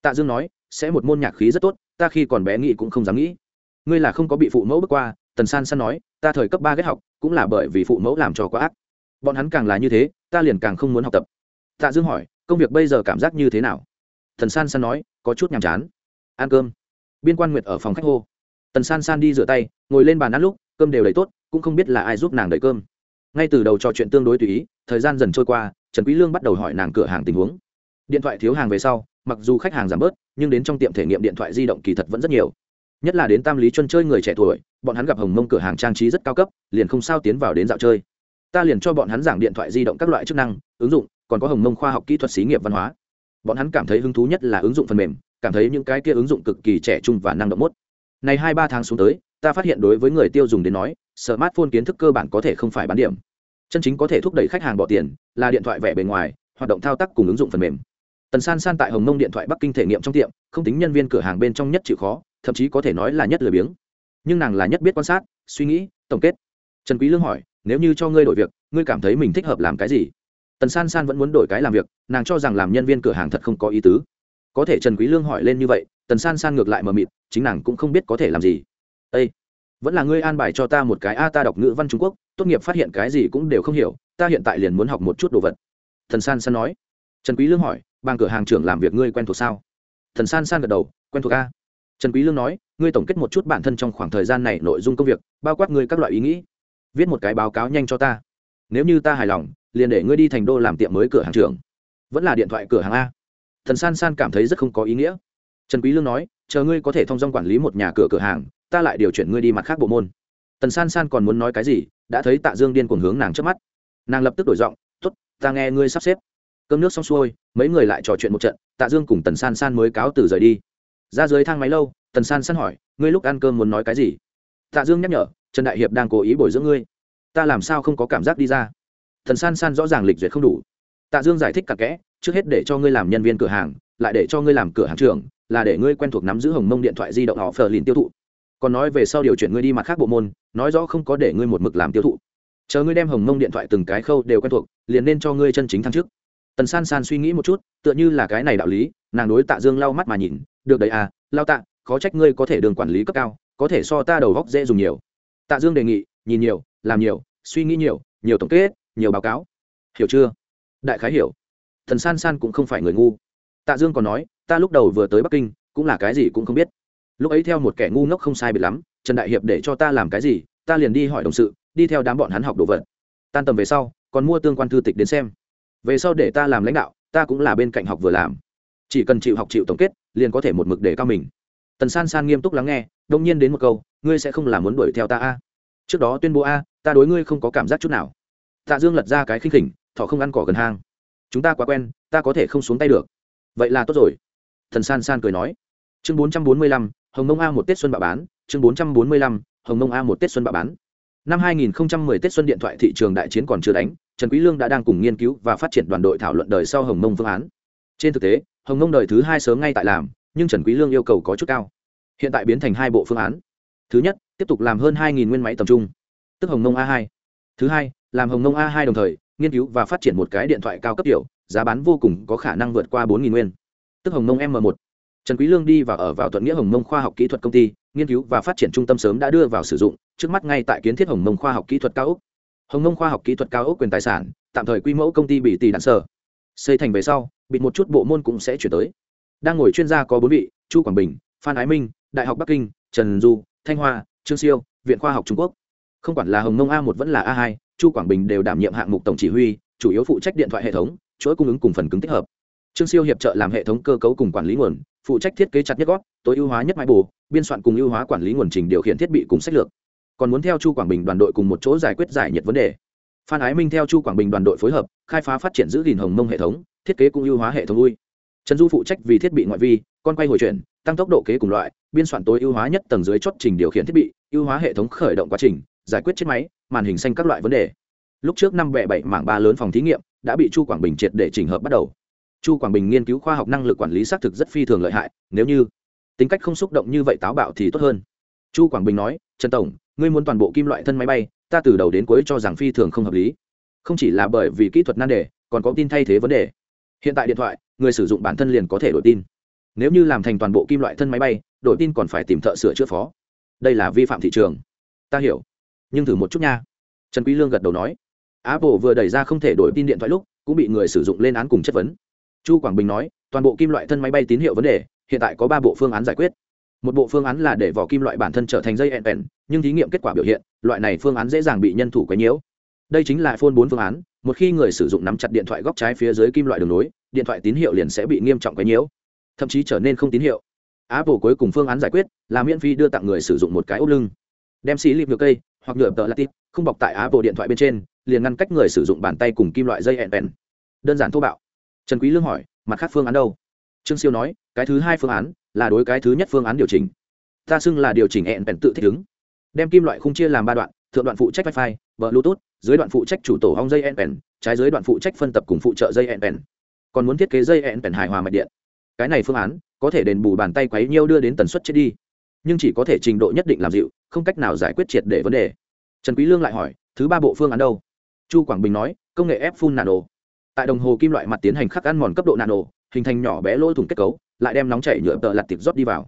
tạ dương nói, sẽ một môn nhạc khí rất tốt, ta khi còn bé nghĩ cũng không dám nghĩ. Ngươi là không có bị phụ mẫu bước qua. Tần san san nói, ta thời cấp ba ghét học, cũng là bởi vì phụ mẫu làm cho quá ác. Bọn hắn càng là như thế, ta liền càng không muốn học tập. Tạ dương hỏi, công việc bây giờ cảm giác như thế nào? Thần san san nói, có chút nhàm chán. Ăn cơm. Biên quan nguyệt ở phòng khách hô. Tần san san đi rửa tay, ngồi lên bàn ăn lúc, cơm đều đầy tốt, cũng không biết là ai giúp nàng đợi cơm. Ngay từ đầu trò chuyện tương đối tùy ý, thời gian dần trôi qua, trần quý lương bắt đầu hỏi nàng cửa hàng tình huống điện thoại thiếu hàng về sau, mặc dù khách hàng giảm bớt, nhưng đến trong tiệm thể nghiệm điện thoại di động kỳ thật vẫn rất nhiều. Nhất là đến tam lý chuân chơi người trẻ tuổi, bọn hắn gặp hồng mông cửa hàng trang trí rất cao cấp, liền không sao tiến vào đến dạo chơi. Ta liền cho bọn hắn giảng điện thoại di động các loại chức năng, ứng dụng, còn có hồng mông khoa học kỹ thuật xí nghiệp văn hóa. Bọn hắn cảm thấy hứng thú nhất là ứng dụng phần mềm, cảm thấy những cái kia ứng dụng cực kỳ trẻ trung và năng động mốt. Này hai ba tháng xuống tới, ta phát hiện đối với người tiêu dùng đến nói, smartphone kiến thức cơ bản có thể không phải bán điểm. Chân chính có thể thúc đẩy khách hàng bỏ tiền, là điện thoại vẻ bề ngoài, hoạt động thao tác cùng ứng dụng phần mềm tần san san tại hồng mông điện thoại bắc kinh thể nghiệm trong tiệm, không tính nhân viên cửa hàng bên trong nhất chịu khó, thậm chí có thể nói là nhất lười biếng. Nhưng nàng là nhất biết quan sát, suy nghĩ, tổng kết. Trần quý lương hỏi, nếu như cho ngươi đổi việc, ngươi cảm thấy mình thích hợp làm cái gì? Tần san san vẫn muốn đổi cái làm việc, nàng cho rằng làm nhân viên cửa hàng thật không có ý tứ. Có thể trần quý lương hỏi lên như vậy, tần san san ngược lại mờ mịt, chính nàng cũng không biết có thể làm gì. Ê! vẫn là ngươi an bài cho ta một cái a, ta đọc ngữ văn trung quốc, tốt nghiệp phát hiện cái gì cũng đều không hiểu, ta hiện tại liền muốn học một chút đồ vật. Thần san san nói. Trần quý lương hỏi bằng cửa hàng trưởng làm việc ngươi quen thuộc sao? Thần san san gật đầu, quen thuộc a. Trần quý lương nói, ngươi tổng kết một chút bản thân trong khoảng thời gian này nội dung công việc, bao quát ngươi các loại ý nghĩ. Viết một cái báo cáo nhanh cho ta. Nếu như ta hài lòng, liền để ngươi đi thành đô làm tiệm mới cửa hàng trưởng. Vẫn là điện thoại cửa hàng a. Thần san san cảm thấy rất không có ý nghĩa. Trần quý lương nói, chờ ngươi có thể thông dong quản lý một nhà cửa cửa hàng, ta lại điều chuyển ngươi đi mặt khác bộ môn. Tần san san còn muốn nói cái gì, đã thấy tạ dương điên cuồng hướng nàng trước mắt. Nàng lập tức đổi giọng, tốt, ta nghe ngươi sắp xếp cơm nước xong xuôi, mấy người lại trò chuyện một trận, tạ dương cùng tần san san mới cáo từ rời đi. Ra dưới thang máy lâu, tần san san hỏi, ngươi lúc ăn cơm muốn nói cái gì? Tạ dương nhắc nhở, trần đại hiệp đang cố ý bồi dưỡng ngươi. Ta làm sao không có cảm giác đi ra? Thần san san rõ ràng lịch duyệt không đủ. Tạ dương giải thích cặp kẽ, trước hết để cho ngươi làm nhân viên cửa hàng, lại để cho ngươi làm cửa hàng trưởng, là để ngươi quen thuộc nắm giữ hồng mông điện thoại di động họ phờ lìn tiêu thụ. Còn nói về sau điều chuyển ngươi đi mặt khác bộ môn, nói rõ không có để ngươi một mực làm tiêu thụ. Chờ ngươi đem hồng mông điện thoại từng cái khâu đều quen thuộc, liền nên cho ngươi chân chính thăng chức tần san san suy nghĩ một chút, tựa như là cái này đạo lý, nàng đối tạ dương lau mắt mà nhìn, được đấy à lao tạ, khó trách ngươi có thể đường quản lý cấp cao, có thể so ta đầu góc dễ dùng nhiều. Tạ dương đề nghị, nhìn nhiều, làm nhiều, suy nghĩ nhiều nhiều tổng kết, nhiều báo cáo. Hiểu chưa? Đại khái hiểu. Thần san san cũng không phải người ngu. Tạ dương còn nói, ta lúc đầu vừa tới bắc kinh, cũng là cái gì cũng không biết. Lúc ấy theo một kẻ ngu ngốc không sai biệt lắm, trần đại hiệp để cho ta làm cái gì, ta liền đi hỏi đồng sự, đi theo đám bọn hắn học đồ vật. Tan tầm về sau, còn mua tương quan thư tịch đến xem về sau để ta làm lãnh đạo, ta cũng là bên cạnh học vừa làm. Chỉ cần chịu học chịu tổng kết, liền có thể một mực để cao mình. Tần san san nghiêm túc lắng nghe, đông nhiên đến một câu, ngươi sẽ không làm muốn đuổi theo ta a? Trước đó tuyên bố a, ta đối ngươi không có cảm giác chút nào. Tạ dương lật ra cái khinh khỉnh thọ không ăn cỏ gần hang. Chúng ta quá quen, ta có thể không xuống tay được. Vậy là tốt rồi. Thần san san cười nói. Chương bốn trăm bốn mươi lăm, hồng Mông a một tết xuân bạo bán. Chương bốn trăm bốn mươi lăm, hồng Mông a một tết xuân bạo bán. Năm hai nghìn mười tết xuân điện thoại thị trường đại chiến còn chưa đánh trần quý lương đã đang cùng nghiên cứu và phát triển đoàn đội thảo luận đời sau hồng nông phương án. Trên thực tế, hồng nông đời thứ hai sớm ngay tại làm, nhưng trần quý lương yêu cầu có chút cao. Hiện tại biến thành hai bộ phương án. Thứ nhất, tiếp tục làm hơn 2.000 nguyên máy tầm trung, tức hồng nông a 2 thứ hai, làm hồng nông a 2 đồng thời, nghiên cứu và phát triển một cái điện thoại cao cấp tiểu, giá bán vô cùng có khả năng vượt qua 4.000 nguyên, tức hồng nông m 1 trần quý lương đi và ở vào thuận nghĩa hồng nông khoa học kỹ thuật công ty, nghiên cứu và phát triển trung tâm sớm đã đưa vào sử dụng, trước mắt ngay tại kiến thiết hồng nông khoa học kỹ thuật cao ốc hồng nông khoa học kỹ thuật cao ốc quyền tài sản, tạm thời quy mẫu công ty bị tỷ đạn sở. Xây thành về sau bị một chút bộ môn cũng sẽ chuyển tới. Đang ngồi chuyên gia có bốn vị, chu quảng bình, phan ái minh, đại học bắc kinh, trần du, thanh hoa, trương siêu, viện khoa học trung quốc. Không quản là hồng nông a một vẫn là a hai, chu quảng bình đều đảm nhiệm hạng mục tổng chỉ huy, chủ yếu phụ trách điện thoại hệ thống, chuỗi cung ứng cùng phần cứng tích hợp. Trương siêu hiệp trợ làm hệ thống cơ cấu cùng quản lý nguồn, phụ trách thiết kế chặt nhất gót, tối ưu hóa nhất mãi bù, biên soạn cùng ưu hóa quản lý nguồn trình điều khiển thiết bị cùng sách lược còn muốn theo chu quảng bình đoàn đội cùng một chỗ giải quyết giải nhiệt vấn đề. Phan ái minh theo chu quảng bình đoàn đội phối hợp, khai phá phát triển giữ gìn hồng mông hệ thống, thiết kế cũng ưu hóa hệ thống ui. Trần du phụ trách vì thiết bị ngoại vi, con quay hồi chuyển, tăng tốc độ kế cùng loại, biên soạn tối ưu hóa nhất tầng dưới chốt trình điều khiển thiết bị, ưu hóa hệ thống khởi động quá trình, giải quyết chiếc máy, màn hình xanh các loại vấn đề. Lúc trước năm bệ bảy mảng ba lớn phòng thí nghiệm đã bị chu quảng bình triệt để chỉnh hợp bắt đầu. Chu quảng bình nghiên cứu khoa học năng lực quản lý xác thực rất phi thường lợi hại, nếu như tính cách không xúc động như vậy táo bạo thì tốt hơn. Chu quảng bình nói, trần tổng ngươi muốn toàn bộ kim loại thân máy bay, ta từ đầu đến cuối cho rằng phi thường không hợp lý. Không chỉ là bởi vì kỹ thuật nan đề, còn có tin thay thế vấn đề. Hiện tại điện thoại, người sử dụng bản thân liền có thể đổi tin. Nếu như làm thành toàn bộ kim loại thân máy bay, đổi tin còn phải tìm thợ sửa chữa phó. Đây là vi phạm thị trường. Ta hiểu. Nhưng thử một chút nha. Trần quý lương gật đầu nói. Apple vừa đẩy ra không thể đổi tin điện thoại lúc, cũng bị người sử dụng lên án cùng chất vấn. Chu quảng bình nói, toàn bộ kim loại thân máy bay tín hiệu vấn đề, hiện tại có ba bộ phương án giải quyết một bộ phương án là để vỏ kim loại bản thân trở thành dây ẹn nhưng thí nghiệm kết quả biểu hiện, loại này phương án dễ dàng bị nhân thủ quấy nhiễu. Đây chính là phone bốn phương án, một khi người sử dụng nắm chặt điện thoại góc trái phía dưới kim loại đường nối, điện thoại tín hiệu liền sẽ bị nghiêm trọng quấy nhiễu, thậm chí trở nên không tín hiệu. Apple cuối cùng phương án giải quyết là miễn phí đưa tặng người sử dụng một cái ốp lưng, đem xí lịp nhựa cây hoặc nhựa tợ latit không bọc tại apple điện thoại bên trên, liền ngăn cách người sử dụng bàn tay cùng kim loại dây ẹn đơn giản thô bạo. Trần quý lương hỏi, mặt khác phương án đâu? Trương siêu nói, cái thứ hai phương án là đối cái thứ nhất phương án điều chỉnh. Ta xưng là điều chỉnh ẹn tự thích ứng. Đem kim loại khung chia làm ba đoạn, thượng đoạn phụ trách wifi, bluetooth, dưới đoạn phụ trách chủ tổ hong dây ẹn trái dưới đoạn phụ trách phân tập cùng phụ trợ dây ẹn còn muốn thiết kế dây ẹn hài hòa mạch điện. Cái này phương án có thể đền bù bàn tay quấy nhiêu đưa đến tần suất chết đi. Nhưng chỉ có thể trình độ nhất định làm dịu, không cách nào giải quyết triệt để vấn đề. Trần quý lương lại hỏi, thứ ba bộ phương án đâu? Chu quảng bình nói, công nghệ ép phun nano. Tại đồng hồ kim loại mặt tiến hành khắc ăn mòn cấp độ nano hình thành nhỏ bé lỗ thủng kết cấu lại đem nóng chảy nhựa tợ lặt tiệp rót đi vào.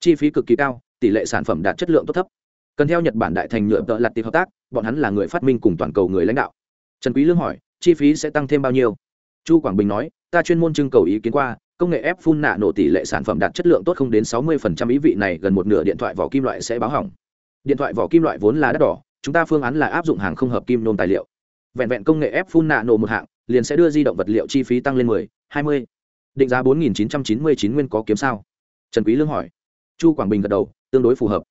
Chi phí cực kỳ cao tỷ lệ sản phẩm đạt chất lượng tốt thấp. Cần theo nhật bản đại thành nhựa tợ lặt tiệp hợp tác bọn hắn là người phát minh cùng toàn cầu người lãnh đạo. Trần quý lương hỏi chi phí sẽ tăng thêm bao nhiêu? Chu quảng bình nói ta chuyên môn trưng cầu ý kiến qua công nghệ ép phun nạ nổ tỷ lệ sản phẩm đạt chất lượng tốt không đến 60% ý vị này gần một nửa điện thoại vỏ kim loại sẽ báo hỏng. Điện thoại vỏ kim loại vốn là đắt đỏ chúng ta phương án là áp dụng hàng không hợp kim nôm tài liệu. Vẹn vẹn công nghệ ép phun nạ nổ một hạng liền sẽ đưa di động vật liệu chi phí tăng lên 10, 20 định giá 4.999 nguyên có kiếm sao? Trần quý lương hỏi. Chu quảng bình gật đầu, tương đối phù hợp.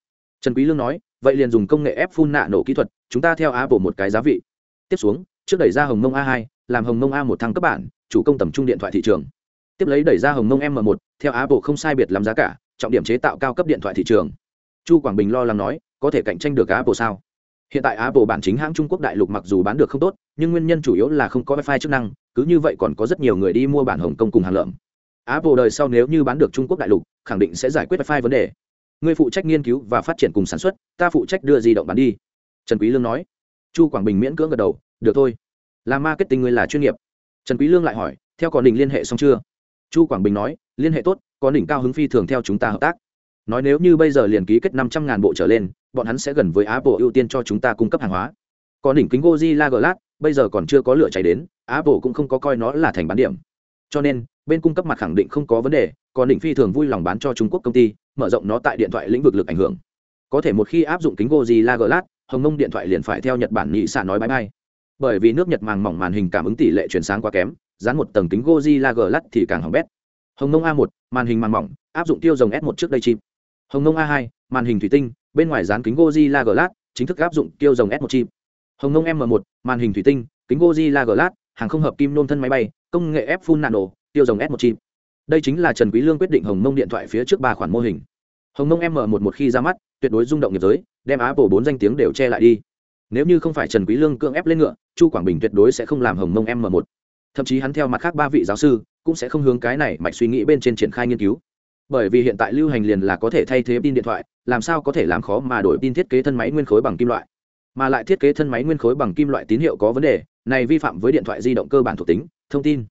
Trần quý lương nói, vậy liền dùng công nghệ ép phun nạ nổ kỹ thuật, chúng ta theo apple một cái giá vị. Tiếp xuống, trước đẩy ra hồng mông a 2 làm hồng mông a một thăng cấp bản, chủ công tầm trung điện thoại thị trường. Tiếp lấy đẩy ra hồng mông m 1 theo apple không sai biệt làm giá cả, trọng điểm chế tạo cao cấp điện thoại thị trường. Chu quảng bình lo lắng nói, có thể cạnh tranh được apple sao? Hiện tại apple bản chính hãng trung quốc đại lục mặc dù bán được không tốt, nhưng nguyên nhân chủ yếu là không có wifi chức năng, cứ như vậy còn có rất nhiều người đi mua bản hồng kông cùng hàng lợm apple đời sau nếu như bán được trung quốc đại lục, khẳng định sẽ giải quyết wifi vấn đề. Người phụ trách nghiên cứu và phát triển cùng sản xuất, ta phụ trách đưa di động bán đi. Trần quý lương nói. Chu quảng bình miễn cưỡng gật đầu. Được thôi. Làm marketing người là chuyên nghiệp. Trần quý lương lại hỏi, theo còn đỉnh liên hệ xong chưa? Chu quảng bình nói, liên hệ tốt, có đỉnh cao hứng phi thường theo chúng ta hợp tác nói nếu như bây giờ liền ký kết năm trăm ngàn bộ trở lên, bọn hắn sẽ gần với apple ưu tiên cho chúng ta cung cấp hàng hóa. Còn đỉnh kính Godzilla Glass, bây giờ còn chưa có lửa cháy đến, apple cũng không có coi nó là thành bán điểm. Cho nên, bên cung cấp mặt khẳng định không có vấn đề, còn đỉnh phi thường vui lòng bán cho trung quốc công ty, mở rộng nó tại điện thoại lĩnh vực lực ảnh hưởng. Có thể một khi áp dụng kính Godzilla Glass, hồng nông điện thoại liền phải theo nhật bản nhị xạ nói bye bye bởi vì nước nhật màng mỏng màn hình cảm ứng tỷ lệ truyền sáng quá kém, dán một tầng kính Godzilla Glass thì càng hỏng bét. Hồng nông a 1 màn hình màng mỏng, áp dụng tiêu dòng s 1 trước đây chim hồng nông a 2 màn hình thủy tinh, bên ngoài dán kính Gorilla Glass, chính thức áp dụng tiêu dòng s 1 chip. Hồng nông m 1 màn hình thủy tinh, kính Gorilla Glass, hàng không hợp kim nôn thân máy bay, công nghệ ép full nano, tiêu dòng s 1 chip. Đây chính là trần quý lương quyết định hồng mông điện thoại phía trước ba khoản mô hình. Hồng mông m 1 một khi ra mắt, tuyệt đối rung động nghiệp giới, đem apple bốn danh tiếng đều che lại đi. Nếu như không phải trần quý lương cưỡng ép lên ngựa, chu quảng bình tuyệt đối sẽ không làm hồng mông m 1 thậm chí hắn theo mặt khác ba vị giáo sư, cũng sẽ không hướng cái này mạch suy nghĩ bên trên triển khai nghiên cứu bởi vì hiện tại lưu hành liền là có thể thay thế pin điện thoại, làm sao có thể làm khó mà đổi pin thiết kế thân máy nguyên khối bằng kim loại. Mà lại thiết kế thân máy nguyên khối bằng kim loại tín hiệu có vấn đề, này vi phạm với điện thoại di động cơ bản thuộc tính, thông tin.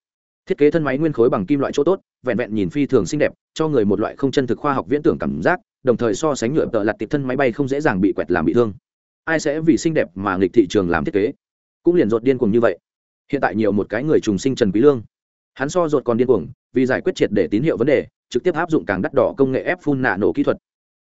Thiết kế thân máy nguyên khối bằng kim loại chỗ tốt, vẹn vẹn nhìn phi thường xinh đẹp, cho người một loại không chân thực khoa học viễn tưởng cảm giác, đồng thời so sánh nhựa tợ lặt tiệp thân máy bay không dễ dàng bị quẹt làm bị thương. Ai sẽ vì xinh đẹp mà nghịch thị trường làm thiết kế? Cũng liền rột điên cùng như vậy. Hiện tại nhiều một cái người trùng sinh trần quý lương. Hắn so rột còn điên cuồng, vì giải quyết triệt để tín hiệu vấn đề trực tiếp áp dụng càng đắt đỏ công nghệ ép phun nạ nổ kỹ thuật.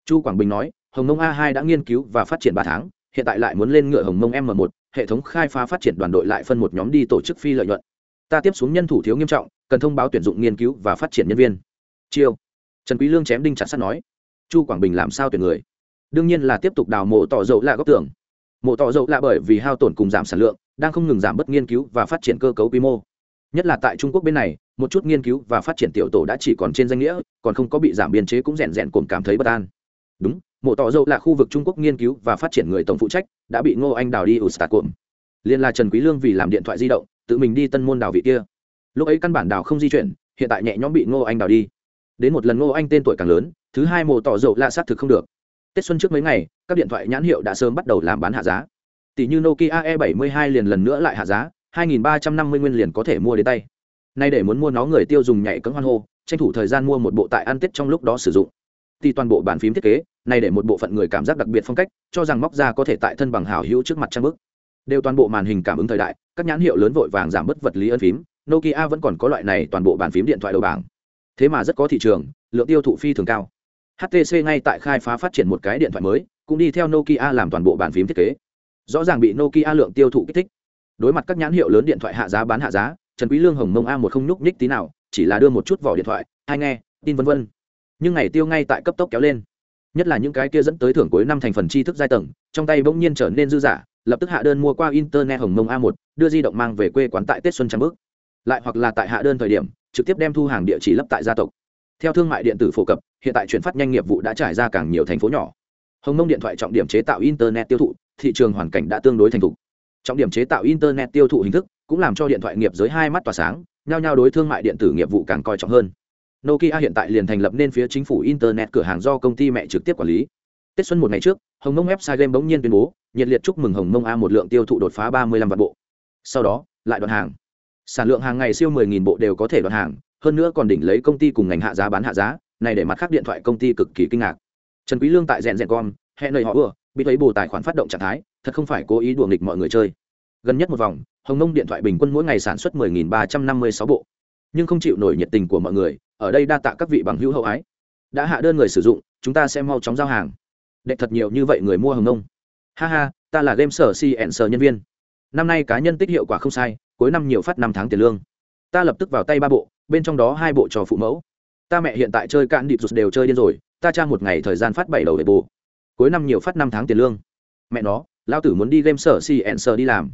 Chu quảng bình nói, hồng mông a 2 đã nghiên cứu và phát triển ba tháng, hiện tại lại muốn lên ngựa hồng mông m 1 hệ thống khai phá phát triển đoàn đội lại phân một nhóm đi tổ chức phi lợi nhuận. Ta tiếp xuống nhân thủ thiếu nghiêm trọng, cần thông báo tuyển dụng nghiên cứu và phát triển nhân viên. Chiêu. Trần quý lương chém đinh chặt sắt nói, chu quảng bình làm sao tuyển người? Đương nhiên là tiếp tục đào mộ tỏ dầu là góc tưởng. Mộ tỏ dầu là bởi vì hao tổn cùng giảm sản lượng, đang không ngừng giảm bớt nghiên cứu và phát triển cơ cấu quy mô. Nhất là tại trung quốc bên này một chút nghiên cứu và phát triển tiểu tổ đã chỉ còn trên danh nghĩa, còn không có bị giảm biên chế cũng rèn rèn cồn cảm thấy bất an. Đúng, mộ tỏ dầu là khu vực trung quốc nghiên cứu và phát triển người tổng phụ trách, đã bị ngô anh đào đi ở start cồn liên là trần quý lương vì làm điện thoại di động, tự mình đi tân môn đào vị kia. Lúc ấy căn bản đào không di chuyển, hiện tại nhẹ nhõm bị ngô anh đào đi. Đến một lần ngô anh tên tuổi càng lớn, thứ hai mộ tỏ dầu là xác thực không được. Tết xuân trước mấy ngày, các điện thoại nhãn hiệu đã sớm bắt đầu làm bán hạ giá. Tỷ như nokia e 72 liền lần nữa lại hạ giá 2.350 nguyên liền có thể mua đến tay nay để muốn mua nó người tiêu dùng nhảy cấm hoan hô, tranh thủ thời gian mua một bộ tại ăn tết trong lúc đó sử dụng. Thì toàn bộ bàn phím thiết kế, nay để một bộ phận người cảm giác đặc biệt phong cách, cho rằng móc ra có thể tại thân bằng hảo hữu trước mặt trang bức. Đều toàn bộ màn hình cảm ứng thời đại, các nhãn hiệu lớn vội vàng giảm bớt vật lý ân phím, nokia vẫn còn có loại này toàn bộ bàn phím điện thoại đầu bảng. Thế mà rất có thị trường, lượng tiêu thụ phi thường cao. Htc ngay tại khai phá phát triển một cái điện thoại mới, cũng đi theo nokia làm toàn bộ bàn phím thiết kế. Rõ ràng bị nokia lượng tiêu thụ kích thích. Đối mặt các nhãn hiệu lớn điện thoại hạ giá bán hạ giá trần quý lương hồng mông a một không nhúc nhích tí nào, chỉ là đưa một chút vỏ điện thoại hay nghe, tin vân vân. Nhưng ngày tiêu ngay tại cấp tốc kéo lên. Nhất là những cái kia dẫn tới thưởng cuối năm thành phần tri thức giai tầng, trong tay bỗng nhiên trở nên dư giả lập tức hạ đơn mua qua internet hồng mông a một, đưa di động mang về quê quán tại tết xuân trăm bước. Lại hoặc là tại hạ đơn thời điểm, trực tiếp đem thu hàng địa chỉ lấp tại gia tộc. Theo thương mại điện tử phổ cập, hiện tại chuyển phát nhanh nghiệp vụ đã trải ra càng nhiều thành phố nhỏ. Hồng mông điện thoại trọng điểm chế tạo internet tiêu thụ, thị trường hoàn cảnh đã tương đối thành thục. Trọng điểm chế tạo internet tiêu thụ hình thức cũng làm cho điện thoại nghiệp giới hai mắt tỏa sáng, nhao nhao đối thương mại điện tử nghiệp vụ càng coi trọng hơn. Nokia hiện tại liền thành lập nên phía chính phủ internet cửa hàng do công ty mẹ trực tiếp quản lý. Tết xuân một ngày trước, hồng mông website game bỗng nhiên tuyên bố, nhiệt liệt chúc mừng hồng mông a một lượng tiêu thụ đột phá ba mươi lăm vạn bộ. Sau đó, lại đoạn hàng. Sản lượng hàng ngày siêu 10.000 bộ đều có thể đoạn hàng, hơn nữa còn đỉnh lấy công ty cùng ngành hạ giá bán hạ giá, này để mặt khác điện thoại công ty cực kỳ kinh ngạc. Trần quý lương tại rèn rèn con hẹn lời họ ưa, bị thấy bù tài khoản phát động trạng thái, thật không phải cố ý đùa nghịch mọi người chơi. Gần nhất một vòng hồng nông điện thoại bình quân mỗi ngày sản xuất 10.356 bộ. Nhưng không chịu nổi nhiệt tình của mọi người, ở đây đa tạ các vị bằng hữu hậu ái. Đã hạ đơn người sử dụng, chúng ta sẽ mau chóng giao hàng. Đệ thật nhiều như vậy người mua hồng nông. Ha ha, ta là game sở cn sở nhân viên. Năm nay cá nhân tích hiệu quả không sai, cuối năm nhiều phát năm tháng tiền lương. Ta lập tức vào tay ba bộ, bên trong đó hai bộ cho phụ mẫu. Ta mẹ hiện tại chơi cạn điệp rụt đều chơi điên rồi, ta tra một ngày thời gian phát bảy đầu để bù. Cuối năm nhiều phát năm tháng tiền lương. Mẹ nó lao tử muốn đi game sở cn sở đi làm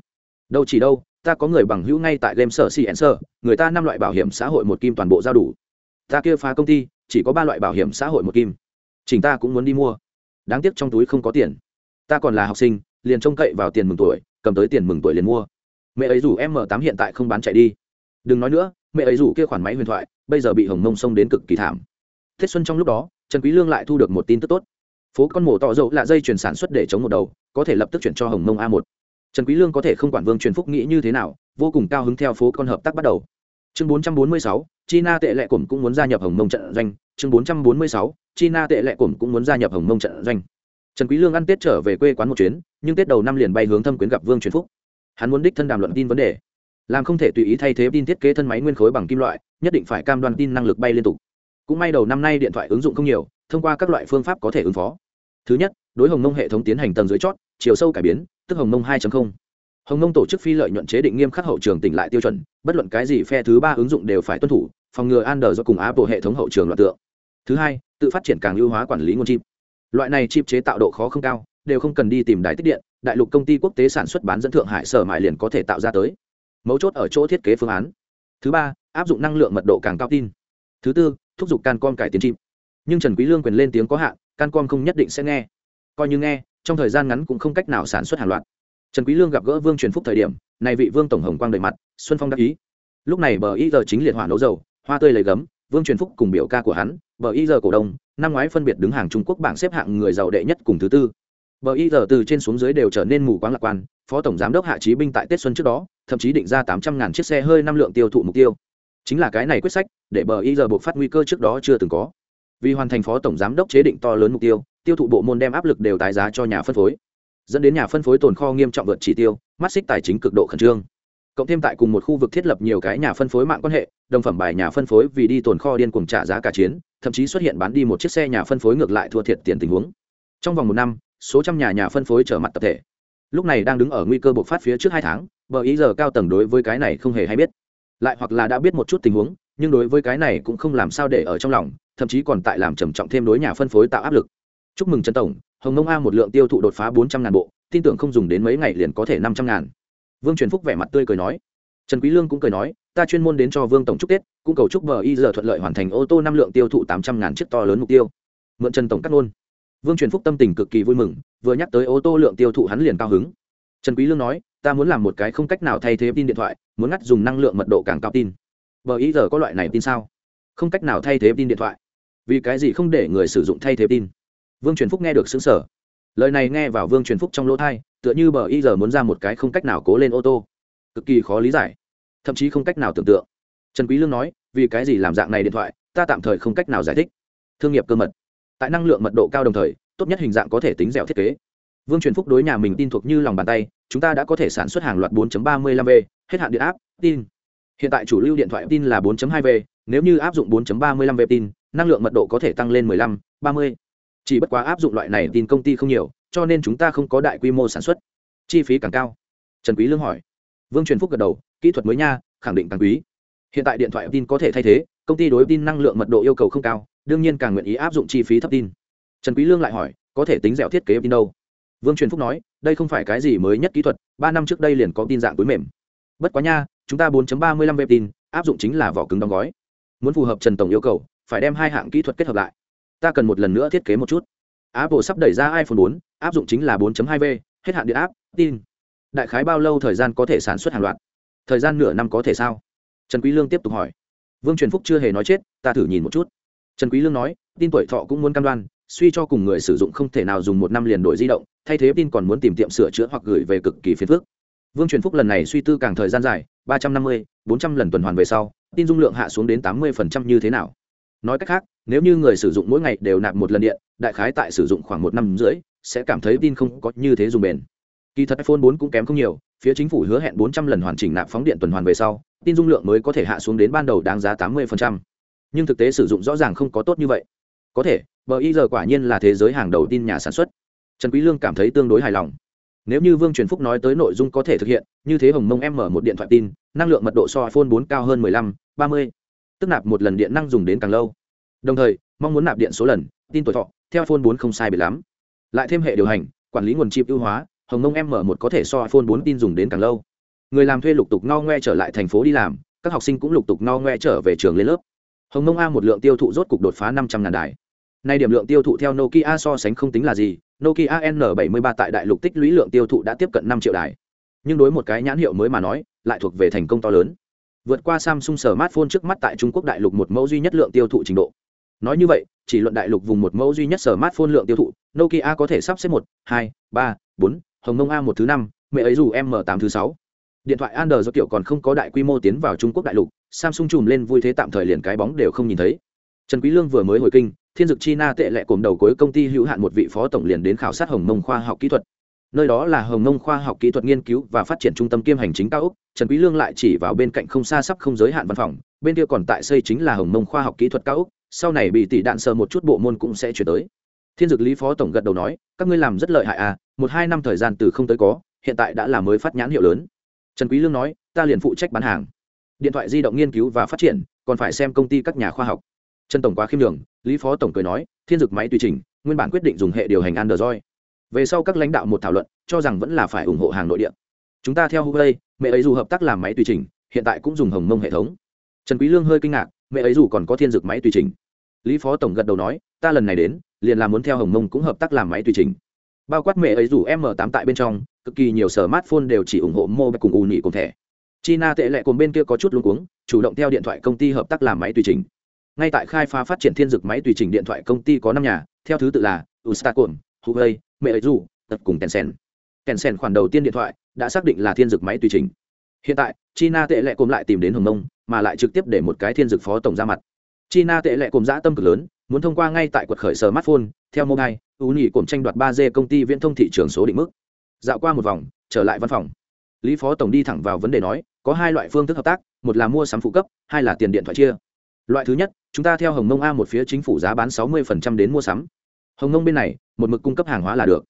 đâu chỉ đâu, ta có người bằng hữu ngay tại game sở si ẩn sở, người ta năm loại bảo hiểm xã hội một kim toàn bộ giao đủ. Ta kia phá công ty, chỉ có ba loại bảo hiểm xã hội một kim. Chỉnh ta cũng muốn đi mua. Đáng tiếc trong túi không có tiền. Ta còn là học sinh, liền trông cậy vào tiền mừng tuổi, cầm tới tiền mừng tuổi liền mua. Mẹ ấy rủ m 8 hiện tại không bán chạy đi. Đừng nói nữa, mẹ ấy rủ kia khoản máy huyền thoại, bây giờ bị hồng mông xông đến cực kỳ thảm. Tết xuân trong lúc đó, trần quý lương lại thu được một tin tức tốt. Phố con mổ tỏ dầu là dây chuyển sản xuất để chống một đầu, có thể lập tức chuyển cho hồng mông a 1 trần quý lương có thể không quản vương truyền phúc nghĩ như thế nào vô cùng cao hứng theo phố con hợp tác bắt đầu. Chương 446, china tệ lệ cổm cũng muốn gia nhập hồng mông trận doanh. Chương 446, china tệ lệ cổm cũng muốn gia nhập hồng mông trận doanh. Trần quý lương ăn tết trở về quê quán một chuyến nhưng tết đầu năm liền bay hướng thâm quyến gặp vương truyền phúc. Hắn muốn đích thân đàm luận tin vấn đề. Làm không thể tùy ý thay thế tin thiết kế thân máy nguyên khối bằng kim loại nhất định phải cam đoan tin năng lực bay liên tục. Cũng may đầu năm nay điện thoại ứng dụng không nhiều thông qua các loại phương pháp có thể ứng phó. Thứ nhất đối hồng mông hệ thống tiến hành tầng dưới chót chiều sâu cải biến tức hồng mông 2.0 hồng mông tổ chức phi lợi nhuận chế định nghiêm khắc hậu trường tỉnh lại tiêu chuẩn, bất luận cái gì phe thứ ba ứng dụng đều phải tuân thủ, phòng ngừa an do cùng apple hệ thống hậu trường loạt tượng. Thứ hai, tự phát triển càng ưu hóa quản lý nguồn chip. Loại này chip chế tạo độ khó không cao, đều không cần đi tìm đài tích điện, đại lục công ty quốc tế sản xuất bán dẫn thượng hải sở mại liền có thể tạo ra tới. Mấu chốt ở chỗ thiết kế phương án. Thứ ba, áp dụng năng lượng mật độ càng cao tin. Thứ tư, thúc giục cancom cải tiến chim nhưng trần quý lương quyền lên tiếng có hạn, cancom không nhất định sẽ nghe. Coi như nghe trong thời gian ngắn cũng không cách nào sản xuất hàng loạt. Trần quý lương gặp gỡ vương truyền phúc thời điểm, này vị vương tổng hồng quang đầy mặt, xuân phong đắc ý. Lúc này bờ y giờ chính liệt hỏa nấu dầu, hoa tươi lấy gấm, vương truyền phúc cùng biểu ca của hắn, bờ y giờ cổ đông, năm ngoái phân biệt đứng hàng trung quốc bảng xếp hạng người giàu đệ nhất cùng thứ tư. Bờ y giờ từ trên xuống dưới đều trở nên mù quáng lạc quan, phó tổng giám đốc hạ trí binh tại tết xuân trước đó, thậm chí định ra tám trăm ngàn chiếc xe hơi năm lượng tiêu thụ mục tiêu. Chính là cái này quyết sách, để bờ y giờ buộc phát nguy cơ trước đó chưa từng có. Vì hoàn thành phó tổng giám đốc chế định to lớn mục tiêu tiêu thụ bộ môn đem áp lực đều tái giá cho nhà phân phối, dẫn đến nhà phân phối tồn kho nghiêm trọng vượt chỉ tiêu, mắt xích tài chính cực độ khẩn trương. Cộng thêm tại cùng một khu vực thiết lập nhiều cái nhà phân phối mạng quan hệ, đồng phẩm bài nhà phân phối vì đi tồn kho điên cuồng trả giá cả chiến, thậm chí xuất hiện bán đi một chiếc xe nhà phân phối ngược lại thua thiệt tiền tình huống. Trong vòng một năm, số trăm nhà nhà phân phối trở mặt tập thể. Lúc này đang đứng ở nguy cơ bộc phát phía trước hai tháng, bờ ý giờ cao tầng đối với cái này không hề hay biết. Lại hoặc là đã biết một chút tình huống, nhưng đối với cái này cũng không làm sao để ở trong lòng, thậm chí còn tại làm trầm trọng thêm đối nhà phân phối tạo áp lực chúc mừng trần tổng, hồng nông a một lượng tiêu thụ đột phá bốn trăm ngàn bộ, tin tưởng không dùng đến mấy ngày liền có thể năm trăm ngàn. Vương truyền phúc vẻ mặt tươi cười nói. Trần quý lương cũng cười nói, ta chuyên môn đến cho vương tổng chúc tết, cũng cầu chúc bờ y giờ thuận lợi hoàn thành ô tô năm lượng tiêu thụ tám trăm ngàn chiếc to lớn mục tiêu. Mượn trần tổng cắt ngôn vương truyền phúc tâm tình cực kỳ vui mừng, vừa nhắc tới ô tô lượng tiêu thụ hắn liền cao hứng. Trần quý lương nói, ta muốn làm một cái không cách nào thay thế tin điện thoại, muốn ngắt dùng năng lượng mật độ càng cao tin bờ y giờ có loại này tin sao? Không cách nào thay thế tin điện thoại. Vì cái gì không để người sử dụng thay thế tin vương truyền phúc nghe được xứng sở lời này nghe vào vương truyền phúc trong lỗ thai tựa như bờ y giờ muốn ra một cái không cách nào cố lên ô tô. Cực kỳ khó lý giải thậm chí không cách nào tưởng tượng. Trần quý lương nói vì cái gì làm dạng này điện thoại ta tạm thời không cách nào giải thích. Thương nghiệp cơ mật tại năng lượng mật độ cao đồng thời tốt nhất hình dạng có thể tính dẻo thiết kế. Vương truyền phúc đối nhà mình tin thuộc như lòng bàn tay chúng ta đã có thể sản xuất hàng loạt 4.35 v hết hạn điện áp tin. Hiện tại chủ lưu điện thoại tin là 4.2 v nếu như áp dụng 4.35 v tin năng lượng mật độ có thể tăng lên 15, 30 chỉ bất quá áp dụng loại này tin công ty không nhiều, cho nên chúng ta không có đại quy mô sản xuất. Chi phí càng cao. Trần quý lương hỏi. Vương truyền phúc gật đầu, kỹ thuật mới nha, khẳng định càng quý. Hiện tại điện thoại tin có thể thay thế, công ty đối tin năng lượng mật độ yêu cầu không cao, đương nhiên càng nguyện ý áp dụng chi phí thấp tin. Trần quý lương lại hỏi, có thể tính dẻo thiết kế tin đâu? Vương truyền phúc nói, đây không phải cái gì mới nhất kỹ thuật, ba năm trước đây liền có tin dạng túi mềm. Bất quá nha, chúng ta 4.35 v tin, áp dụng chính là vỏ cứng đóng gói. Muốn phù hợp trần tổng yêu cầu, phải đem hai hạng kỹ thuật kết hợp lại ta cần một lần nữa thiết kế một chút. Apple sắp đẩy ra iphone 4 áp dụng chính là 4.2 v, hết hạn điện áp, tin. Đại khái bao lâu thời gian có thể sản xuất hàng loạt? Thời gian nửa năm có thể sao? Trần quý lương tiếp tục hỏi. Vương truyền phúc chưa hề nói chết, ta thử nhìn một chút. Trần quý lương nói, tin tuổi thọ cũng muốn cam đoan, suy cho cùng người sử dụng không thể nào dùng một năm liền đổi di động, thay thế tin còn muốn tìm tiệm sửa chữa hoặc gửi về cực kỳ phiền phức. Vương truyền phúc lần này suy tư càng thời gian dài, ba trăm năm mươi, bốn trăm lần tuần hoàn về sau, tin dung lượng hạ xuống đến tám mươi như thế nào? Nói cách khác nếu như người sử dụng mỗi ngày đều nạp một lần điện đại khái tại sử dụng khoảng một năm rưỡi sẽ cảm thấy tin không có như thế dùng bền. Kỳ thật iphone 4 cũng kém không nhiều phía chính phủ hứa hẹn 400 lần hoàn chỉnh nạp phóng điện tuần hoàn về sau tin dung lượng mới có thể hạ xuống đến ban đầu đáng giá 80%. nhưng thực tế sử dụng rõ ràng không có tốt như vậy. Có thể bờ giờ quả nhiên là thế giới hàng đầu tin nhà sản xuất. Trần quý lương cảm thấy tương đối hài lòng. Nếu như vương truyền phúc nói tới nội dung có thể thực hiện như thế hồng mông em mở một điện thoại tin năng lượng mật độ so iphone 4 cao hơn 15, 30. tức nạp một lần điện năng dùng đến càng lâu đồng thời, mong muốn nạp điện số lần, tin tuổi thọ, theo phone 4 không sai biệt lắm. Lại thêm hệ điều hành, quản lý nguồn chip ưu hóa, hồng mông m một có thể so iphone 4 tin dùng đến càng lâu. Người làm thuê lục tục no ngoe trở lại thành phố đi làm, các học sinh cũng lục tục no ngoe trở về trường lên lớp. Hồng mông a một lượng tiêu thụ rốt cục đột phá năm trăm ngàn đài. Nay điểm lượng tiêu thụ theo nokia so sánh không tính là gì, nokia n 73 tại đại lục tích lũy lượng tiêu thụ đã tiếp cận năm triệu đài. Nhưng đối một cái nhãn hiệu mới mà nói, lại thuộc về thành công to lớn. Vượt qua samsung smartphone trước mắt tại trung quốc đại lục một mẫu duy nhất lượng tiêu thụ trình độ nói như vậy, chỉ luận đại lục vùng một mẫu duy nhất sở smartphone lượng tiêu thụ, nokia có thể sắp xếp một, hai, ba, bốn, hồng nông a một thứ năm, mẹ ấy dù m tám thứ sáu. Điện thoại android do kiểu còn không có đại quy mô tiến vào trung quốc đại lục, samsung chùm lên vui thế tạm thời liền cái bóng đều không nhìn thấy. Trần quý lương vừa mới hồi kinh, thiên dực china tệ lệ cồm đầu cuối công ty hữu hạn một vị phó tổng liền đến khảo sát hồng nông khoa học kỹ thuật. Nơi đó là hồng nông khoa học kỹ thuật nghiên cứu và phát triển trung tâm kiêm hành chính cao úc trần quý lương lại chỉ vào bên cạnh không xa sắp không giới hạn văn phòng, bên kia còn tại xây chính là hồng nông khoa học kỹ thuật cao úc sau này bị tỷ đạn sờ một chút bộ môn cũng sẽ chuyển tới. Thiên dực lý phó tổng gật đầu nói, các ngươi làm rất lợi hại à một hai năm thời gian từ không tới có, hiện tại đã là mới phát nhãn hiệu lớn. Trần quý lương nói, ta liền phụ trách bán hàng. Điện thoại di động nghiên cứu và phát triển, còn phải xem công ty các nhà khoa học. Trần tổng quá khiêm đường lý phó tổng cười nói, thiên dực máy tùy chỉnh, nguyên bản quyết định dùng hệ điều hành android. Về sau các lãnh đạo một thảo luận, cho rằng vẫn là phải ủng hộ hàng nội địa. Chúng ta theo huawei, mẹ ấy dù hợp tác làm máy tùy chỉnh, hiện tại cũng dùng hồng mông hệ thống. Trần quý lương hơi kinh ngạc mẹ ấy dù còn có thiên dược máy tùy chỉnh. Lý phó tổng gật đầu nói, ta lần này đến, liền là muốn theo hồng mông cũng hợp tác làm máy tùy chỉnh. Bao quát mẹ ấy dù m 8 tại bên trong, cực kỳ nhiều sở smartphone đều chỉ ủng hộ mô cùng ù nhị cùng thẻ. China tệ lệ cùng bên kia có chút luống cuống, chủ động theo điện thoại công ty hợp tác làm máy tùy chỉnh. Ngay tại khai phá phát triển thiên dược máy tùy chỉnh điện thoại công ty có năm nhà, theo thứ tự là ustacom, huawei, mẹ ấy dù, tập cùng tencent. Tencent khoản đầu tiên điện thoại đã xác định là thiên dược máy tùy chỉnh. Hiện tại, china tệ lệ cùng lại tìm đến hồng mông mà lại trực tiếp để một cái thiên dược phó tổng ra mặt. China tệ lệ cùng dã tâm cực lớn, muốn thông qua ngay tại quật khởi smartphone, theo mobile ú nhị cùng tranh đoạt ba d công ty viễn thông thị trường số định mức. Dạo qua một vòng, trở lại văn phòng. Lý phó tổng đi thẳng vào vấn đề nói, có hai loại phương thức hợp tác, một là mua sắm phụ cấp, hai là tiền điện thoại chia. Loại thứ nhất, chúng ta theo hồng mông a một phía chính phủ giá bán sáu mươi đến mua sắm. Hồng mông bên này, một mực cung cấp hàng hóa là được.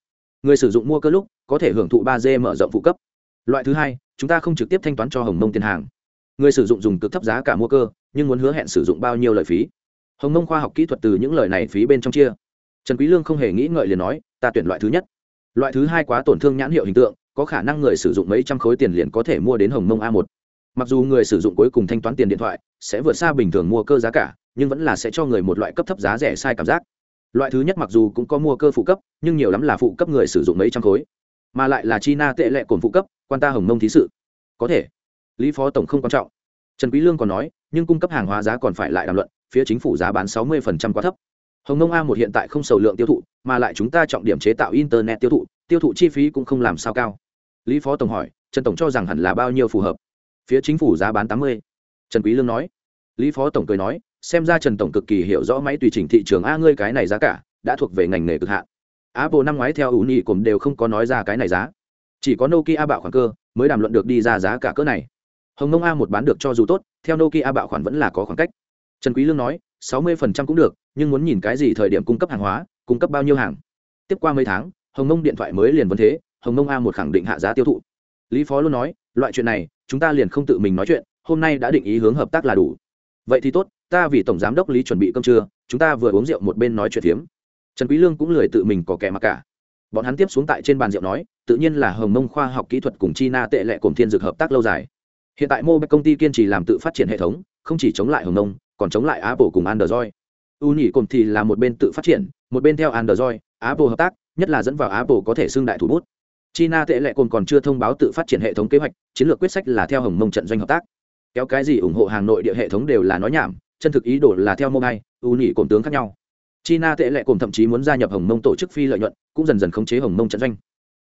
Người sử dụng mua cơ lúc, có thể hưởng thụ ba d mở rộng phụ cấp. Loại thứ hai, chúng ta không trực tiếp thanh toán cho hồng mông tiền hàng người sử dụng dùng cực thấp giá cả mua cơ, nhưng muốn hứa hẹn sử dụng bao nhiêu lợi phí? Hồng mông khoa học kỹ thuật từ những lời này phí bên trong chia. Trần quý lương không hề nghĩ ngợi liền nói, ta tuyển loại thứ nhất. Loại thứ hai quá tổn thương nhãn hiệu hình tượng, có khả năng người sử dụng mấy trăm khối tiền liền có thể mua đến hồng mông a 1 mặc dù người sử dụng cuối cùng thanh toán tiền điện thoại sẽ vượt xa bình thường mua cơ giá cả, nhưng vẫn là sẽ cho người một loại cấp thấp giá rẻ sai cảm giác. Loại thứ nhất mặc dù cũng có mua cơ phụ cấp, nhưng nhiều lắm là phụ cấp người sử dụng mấy trăm khối. Mà lại là china tệ lệ cồn phụ cấp, quan ta hồng mông thí sự. Có thể lý phó tổng không quan trọng. Trần quý lương còn nói, nhưng cung cấp hàng hóa giá còn phải lại đàm luận, phía chính phủ giá bán 60% quá thấp. Hồng nông a một hiện tại không sầu lượng tiêu thụ, mà lại chúng ta trọng điểm chế tạo internet tiêu thụ tiêu thụ chi phí cũng không làm sao cao. Lý phó tổng hỏi, trần tổng cho rằng hẳn là bao nhiêu phù hợp? Phía chính phủ giá bán 80. trần quý lương nói, lý phó tổng cười nói, xem ra trần tổng cực kỳ hiểu rõ máy tùy chỉnh thị trường a ngươi cái này giá cả, đã thuộc về ngành nghề cực hạn. Apple năm ngoái theo ủ nhị cùng đều không có nói ra cái này giá. Chỉ có nokia bạo khoản cơ, mới đàm luận được đi ra giá cả cỡ này hồng nông a một bán được cho dù tốt, theo nokia bạo khoản vẫn là có khoảng cách. Trần quý lương nói, sáu mươi phần trăm cũng được, nhưng muốn nhìn cái gì thời điểm cung cấp hàng hóa, cung cấp bao nhiêu hàng. Tiếp qua mấy tháng, hồng nông điện thoại mới liền vấn thế, hồng nông a một khẳng định hạ giá tiêu thụ. Lý phó luôn nói, loại chuyện này, chúng ta liền không tự mình nói chuyện, hôm nay đã định ý hướng hợp tác là đủ. Vậy thì tốt, ta vì tổng giám đốc lý chuẩn bị cơm trưa, chúng ta vừa uống rượu một bên nói chuyện phiếm. Trần quý lương cũng lười tự mình có kẻ mặc cả. Bọn hắn tiếp xuống tại trên bàn rượu nói, tự nhiên là hồng mông khoa học kỹ thuật cùng china tệ lệ cùng thiên dược hợp tác lâu dài hiện tại mobile công ty kiên trì làm tự phát triển hệ thống không chỉ chống lại hồng nông, còn chống lại apple cùng android. U nhỉ cùng thì là một bên tự phát triển một bên theo android apple hợp tác nhất là dẫn vào apple có thể xưng đại thủ bút. China tệ lệ cồn còn chưa thông báo tự phát triển hệ thống kế hoạch chiến lược quyết sách là theo hồng mông trận doanh hợp tác. Kéo cái gì ủng hộ hàng nội địa hệ thống đều là nói nhảm chân thực ý đồ là theo mobile u nhỉ cồn tướng khác nhau. China tệ lệ cồn thậm chí muốn gia nhập hồng mông tổ chức phi lợi nhuận cũng dần dần khống chế hồng mông trận doanh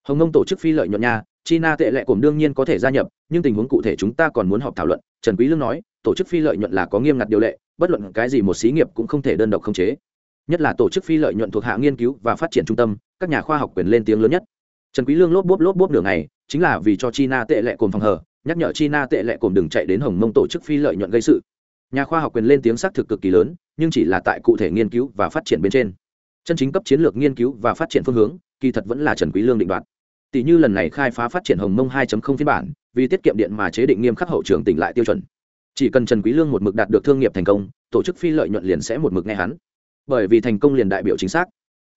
hồng Nông tổ chức phi lợi nhuận nha, china tệ lệ cồn đương nhiên có thể gia nhập, nhưng tình huống cụ thể chúng ta còn muốn họp thảo luận. Trần quý lương nói, tổ chức phi lợi nhuận là có nghiêm ngặt điều lệ, bất luận cái gì một xí nghiệp cũng không thể đơn độc khống chế. Nhất là tổ chức phi lợi nhuận thuộc hạ nghiên cứu và phát triển trung tâm, các nhà khoa học quyền lên tiếng lớn nhất. Trần quý lương lốp bốp lốp bốp nửa ngày, chính là vì cho china tệ lệ cồn phòng hờ nhắc nhở china tệ lệ cồn đừng chạy đến hồng mông tổ chức phi lợi nhuận gây sự. Nhà khoa học quyền lên tiếng xác thực cực kỳ lớn, nhưng chỉ là tại cụ thể nghiên cứu và phát triển bên trên. Chân chính cấp chiến lược nghiên cứu và phát triển phương hướng, kỳ thật vẫn là trần quý lương định đoạt tỷ như lần này khai phá phát triển hồng mông 2.0 phiên bản, vì tiết kiệm điện mà chế định nghiêm khắc hậu trường tỉnh lại tiêu chuẩn. Chỉ cần trần quý lương một mực đạt được thương nghiệp thành công, tổ chức phi lợi nhuận liền sẽ một mực nghe hắn. Bởi vì thành công liền đại biểu chính xác.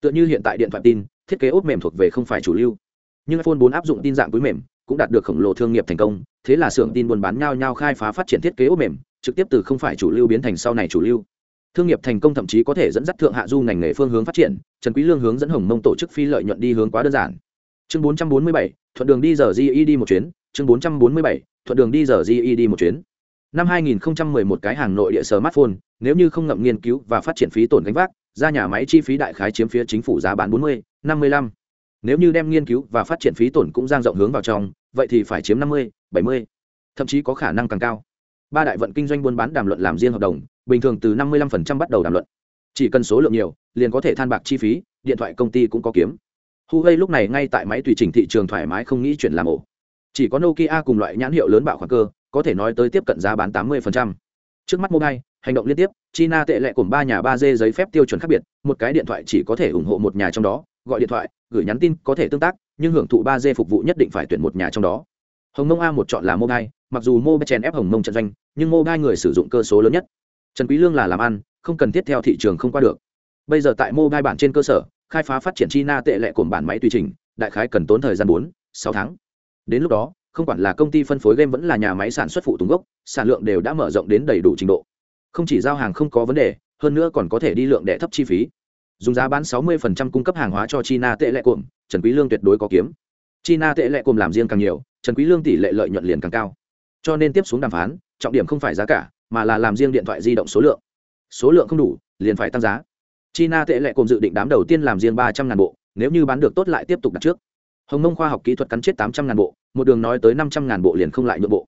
Tựa như hiện tại điện thoại tin, thiết kế ốp mềm thuộc về không phải chủ lưu. Nhưng iphone 4 áp dụng tin dạng túi mềm, cũng đạt được khổng lồ thương nghiệp thành công, thế là xưởng tin buôn bán nhau nhau khai phá phát triển thiết kế ốp mềm, trực tiếp từ không phải chủ lưu biến thành sau này chủ lưu. Thương nghiệp thành công thậm chí có thể dẫn dắt thượng hạ du ngành nghề phương hướng phát triển, trần quý lương hướng dẫn hồng mông tổ chức phi lợi nhuận đi hướng quá đơn giản chương 447, thuận đường đi giờ GE đi một chuyến. Chương 447, thuận đường đi giờ GE đi một chuyến. Năm 2011 cái hàng nội địa smartphone nếu như không ngậm nghiên cứu và phát triển phí tổn gánh vác ra nhà máy chi phí đại khái chiếm phía chính phủ giá bán 40, 55. nếu như đem nghiên cứu và phát triển phí tổn cũng giang rộng hướng vào trong vậy thì phải chiếm 50, 70. thậm chí có khả năng càng cao. Ba đại vận kinh doanh buôn bán đàm luận làm riêng hợp đồng bình thường từ 55% bắt đầu đàm luận. Chỉ cần số lượng nhiều liền có thể than bạc chi phí điện thoại công ty cũng có kiếm huawei lúc này ngay tại máy tùy chỉnh thị trường thoải mái không nghĩ chuyển làm ổ. Chỉ có nokia cùng loại nhãn hiệu lớn bạo khoản cơ, có thể nói tới tiếp cận giá bán 80%. trước mắt mobile, hành động liên tiếp, china tệ lệ cùng ba nhà ba d giấy phép tiêu chuẩn khác biệt, một cái điện thoại chỉ có thể ủng hộ một nhà trong đó, gọi điện thoại, gửi nhắn tin có thể tương tác, nhưng hưởng thụ ba d phục vụ nhất định phải tuyển một nhà trong đó. Hồng mông a một chọn là mobile, mặc dù mobile chèn ép hồng mông trận doanh, nhưng mobile người sử dụng cơ số lớn nhất. Trần quý lương là làm ăn, không cần thiết theo thị trường không qua được. Bây giờ tại mobile bản trên cơ sở khai phá phát triển china tệ lệ cùng bản máy tùy trình đại khái cần tốn thời gian bốn sáu tháng. Đến lúc đó không quản là công ty phân phối game vẫn là nhà máy sản xuất phụ tùng gốc sản lượng đều đã mở rộng đến đầy đủ trình độ. Không chỉ giao hàng không có vấn đề hơn nữa còn có thể đi lượng đẻ thấp chi phí. Dùng giá bán 60% cung cấp hàng hóa cho china tệ lệ Cuộm, trần quý lương tuyệt đối có kiếm. China tệ lệ Cuộm làm riêng càng nhiều trần quý lương tỷ lệ lợi nhuận liền càng cao. Cho nên tiếp xuống đàm phán trọng điểm không phải giá cả mà là làm riêng điện thoại di động số lượng. Số lượng không đủ liền phải tăng giá china tệ lệ cộm dự định đám đầu tiên làm riêng 300 ngàn bộ, nếu như bán được tốt lại tiếp tục đặt trước. Hồng nông khoa học kỹ thuật cắn chết 800 ngàn bộ, một đường nói tới 500 ngàn bộ liền không lại nhượng bộ.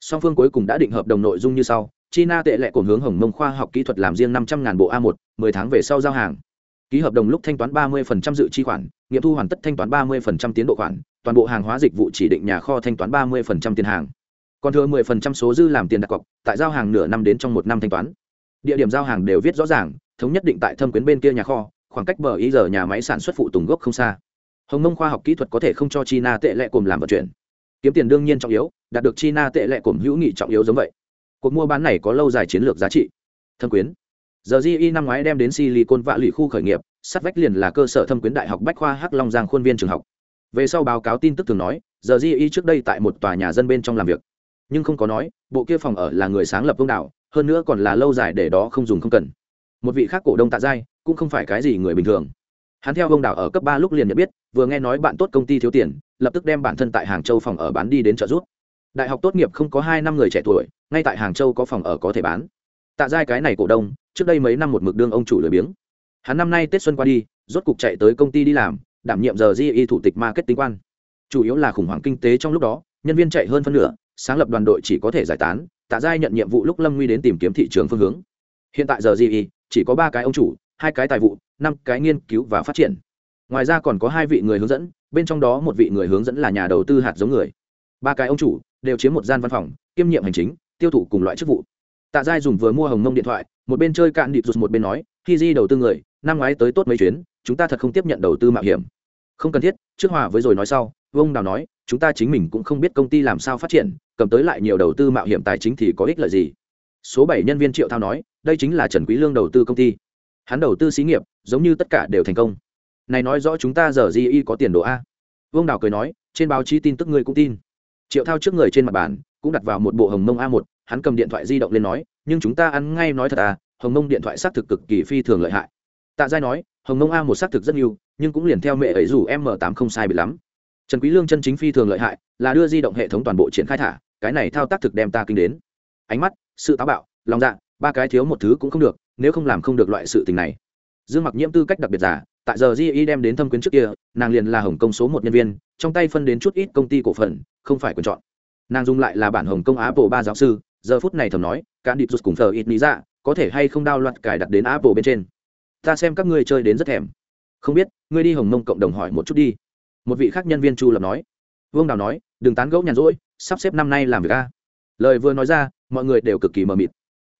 Song phương cuối cùng đã định hợp đồng nội dung như sau. China tệ lệ cồn hướng hồng mông khoa học kỹ thuật làm riêng 500 ngàn bộ a 1 10 tháng về sau giao hàng. Ký hợp đồng lúc thanh toán 30% dự chi khoản, nghiệm thu hoàn tất thanh toán 30% tiến độ khoản, toàn bộ hàng hóa dịch vụ chỉ định nhà kho thanh toán 30% tiền hàng. Còn thừa 10% số dư làm tiền đặt cọc, tại giao hàng nửa năm đến trong một năm thanh toán. Địa điểm giao hàng đều viết rõ ràng thống nhất định tại thâm quyến bên kia nhà kho, khoảng cách bờ ý giờ nhà máy sản xuất phụ tùng gốc không xa. Hồng mông khoa học kỹ thuật có thể không cho china tệ lệ cùng làm vận chuyển. Kiếm tiền đương nhiên trọng yếu, đạt được china tệ lệ cùng hữu nghị trọng yếu giống vậy. Cuộc mua bán này có lâu dài chiến lược giá trị. Thâm quyến. Giờ di năm ngoái đem đến silicon vạ lụy khu khởi nghiệp, sát vách liền là cơ sở thâm quyến đại học bách khoa hắc long giang khuôn viên trường học. Về sau báo cáo tin tức thường nói, giờ di trước đây tại một tòa nhà dân bên trong làm việc. Nhưng không có nói, bộ kia phòng ở là người sáng lập vương đạo hơn nữa còn là lâu dài để đó không dùng không cần một vị khác cổ đông tạ giai, cũng không phải cái gì người bình thường. Hắn theo ông đảo ở cấp ba lúc liền nhận biết, vừa nghe nói bạn tốt công ty thiếu tiền, lập tức đem bản thân tại hàng châu phòng ở bán đi đến trợ giúp. Đại học tốt nghiệp không có hai năm người trẻ tuổi, ngay tại hàng châu có phòng ở có thể bán. Tạ giai cái này cổ đông, trước đây mấy năm một mực đương ông chủ lười biếng. Hắn năm nay tết xuân qua đi, rốt cục chạy tới công ty đi làm, đảm nhiệm giờ di thủ tịch marketing quan. Chủ yếu là khủng hoảng kinh tế trong lúc đó, nhân viên chạy hơn phân nửa, sáng lập đoàn đội chỉ có thể giải tán, tạ giai nhận nhiệm vụ lúc lâm nguy đến tìm kiếm thị trường phương hướng. Hiện tại giờ di chỉ có ba cái ông chủ, hai cái tài vụ, năm cái nghiên cứu và phát triển. Ngoài ra còn có hai vị người hướng dẫn, bên trong đó một vị người hướng dẫn là nhà đầu tư hạt giống người. Ba cái ông chủ đều chiếm một gian văn phòng, kiêm nhiệm hành chính, tiêu thụ cùng loại chức vụ. Tạ giai dùng vừa mua hồng mông điện thoại, một bên chơi cạn điệp rụt một bên nói, khi di đầu tư người, năm ngoái tới tốt mấy chuyến, chúng ta thật không tiếp nhận đầu tư mạo hiểm. Không cần thiết, trước hòa với rồi nói sau vông đào nói, chúng ta chính mình cũng không biết công ty làm sao phát triển, cầm tới lại nhiều đầu tư mạo hiểm tài chính thì có ích lợi gì? Số bảy nhân viên triệu thao nói đây chính là trần quý lương đầu tư công ty. Hắn đầu tư xí nghiệp, giống như tất cả đều thành công. Này nói rõ chúng ta giờ di có tiền đồ a? Vương đào cười nói, trên báo chí tin tức ngươi cũng tin. Triệu thao trước người trên mặt bàn cũng đặt vào một bộ hồng mông a một, hắn cầm điện thoại di động lên nói, nhưng chúng ta ăn ngay nói thật à hồng mông điện thoại xác thực cực kỳ phi thường lợi hại. Tạ giai nói, hồng mông a một xác thực rất nhiều, nhưng cũng liền theo mẹ ấy dù m tám không sai bị lắm. Trần quý lương chân chính phi thường lợi hại, là đưa di động hệ thống toàn bộ triển khai thả, cái này thao tác thực đem ta kinh đến. Ánh mắt, sự táo bạo, lòng dạ ba cái thiếu một thứ cũng không được, nếu không làm không được loại sự tình này. Dương mặc nhiễm tư cách đặc biệt giả, tại giờ di đem đến thâm quyến trước kia, nàng liền là hồng công số một nhân viên, trong tay phân đến chút ít công ty cổ phần, không phải quyền chọn. Nàng dùng lại là bản hồng công apple ba giáo sư, giờ phút này thầm nói cả điệp rút cùng thờ ít lý ra dạ, có thể hay không đao loạt cài đặt đến apple bên trên? Ta xem các ngươi chơi đến rất thèm. Không biết, ngươi đi hồng mông cộng đồng hỏi một chút đi. Một vị khác nhân viên chu lập nói. Vương đào nói, đừng tán gẫu nhàn rỗi, sắp xếp năm nay làm việc a. Lời vừa nói ra, mọi người đều cực kỳ mờ mịt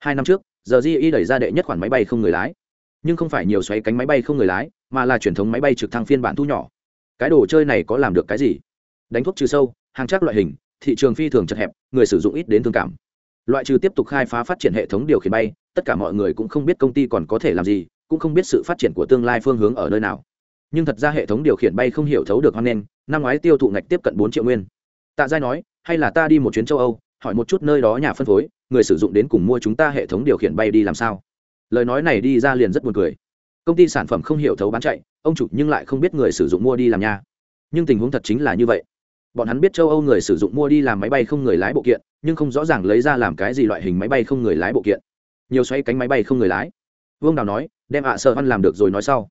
hai năm trước, giờ di Y đẩy ra đệ nhất khoản máy bay không người lái. Nhưng không phải nhiều xoáy cánh máy bay không người lái, mà là truyền thống máy bay trực thăng phiên bản thu nhỏ. Cái đồ chơi này có làm được cái gì? Đánh thuốc trừ sâu, hàng chắc loại hình, thị trường phi thường chật hẹp, người sử dụng ít đến thương cảm. Loại trừ tiếp tục khai phá phát triển hệ thống điều khiển bay, tất cả mọi người cũng không biết công ty còn có thể làm gì, cũng không biết sự phát triển của tương lai phương hướng ở nơi nào. Nhưng thật ra hệ thống điều khiển bay không hiểu thấu được hoan nghênh, năm ngoái tiêu thụ ngạch tiếp cận bốn triệu nguyên. Tạ giai nói, hay là ta đi một chuyến châu âu hỏi một chút nơi đó nhà phân phối, người sử dụng đến cùng mua chúng ta hệ thống điều khiển bay đi làm sao? Lời nói này đi ra liền rất buồn cười. Công ty sản phẩm không hiểu thấu bán chạy, ông chủ nhưng lại không biết người sử dụng mua đi làm nha. Nhưng tình huống thật chính là như vậy. Bọn hắn biết châu âu người sử dụng mua đi làm máy bay không người lái bộ kiện, nhưng không rõ ràng lấy ra làm cái gì loại hình máy bay không người lái bộ kiện. Nhiều xoay cánh máy bay không người lái. Vương đào nói, đem ạ à sợ văn làm được rồi nói sau.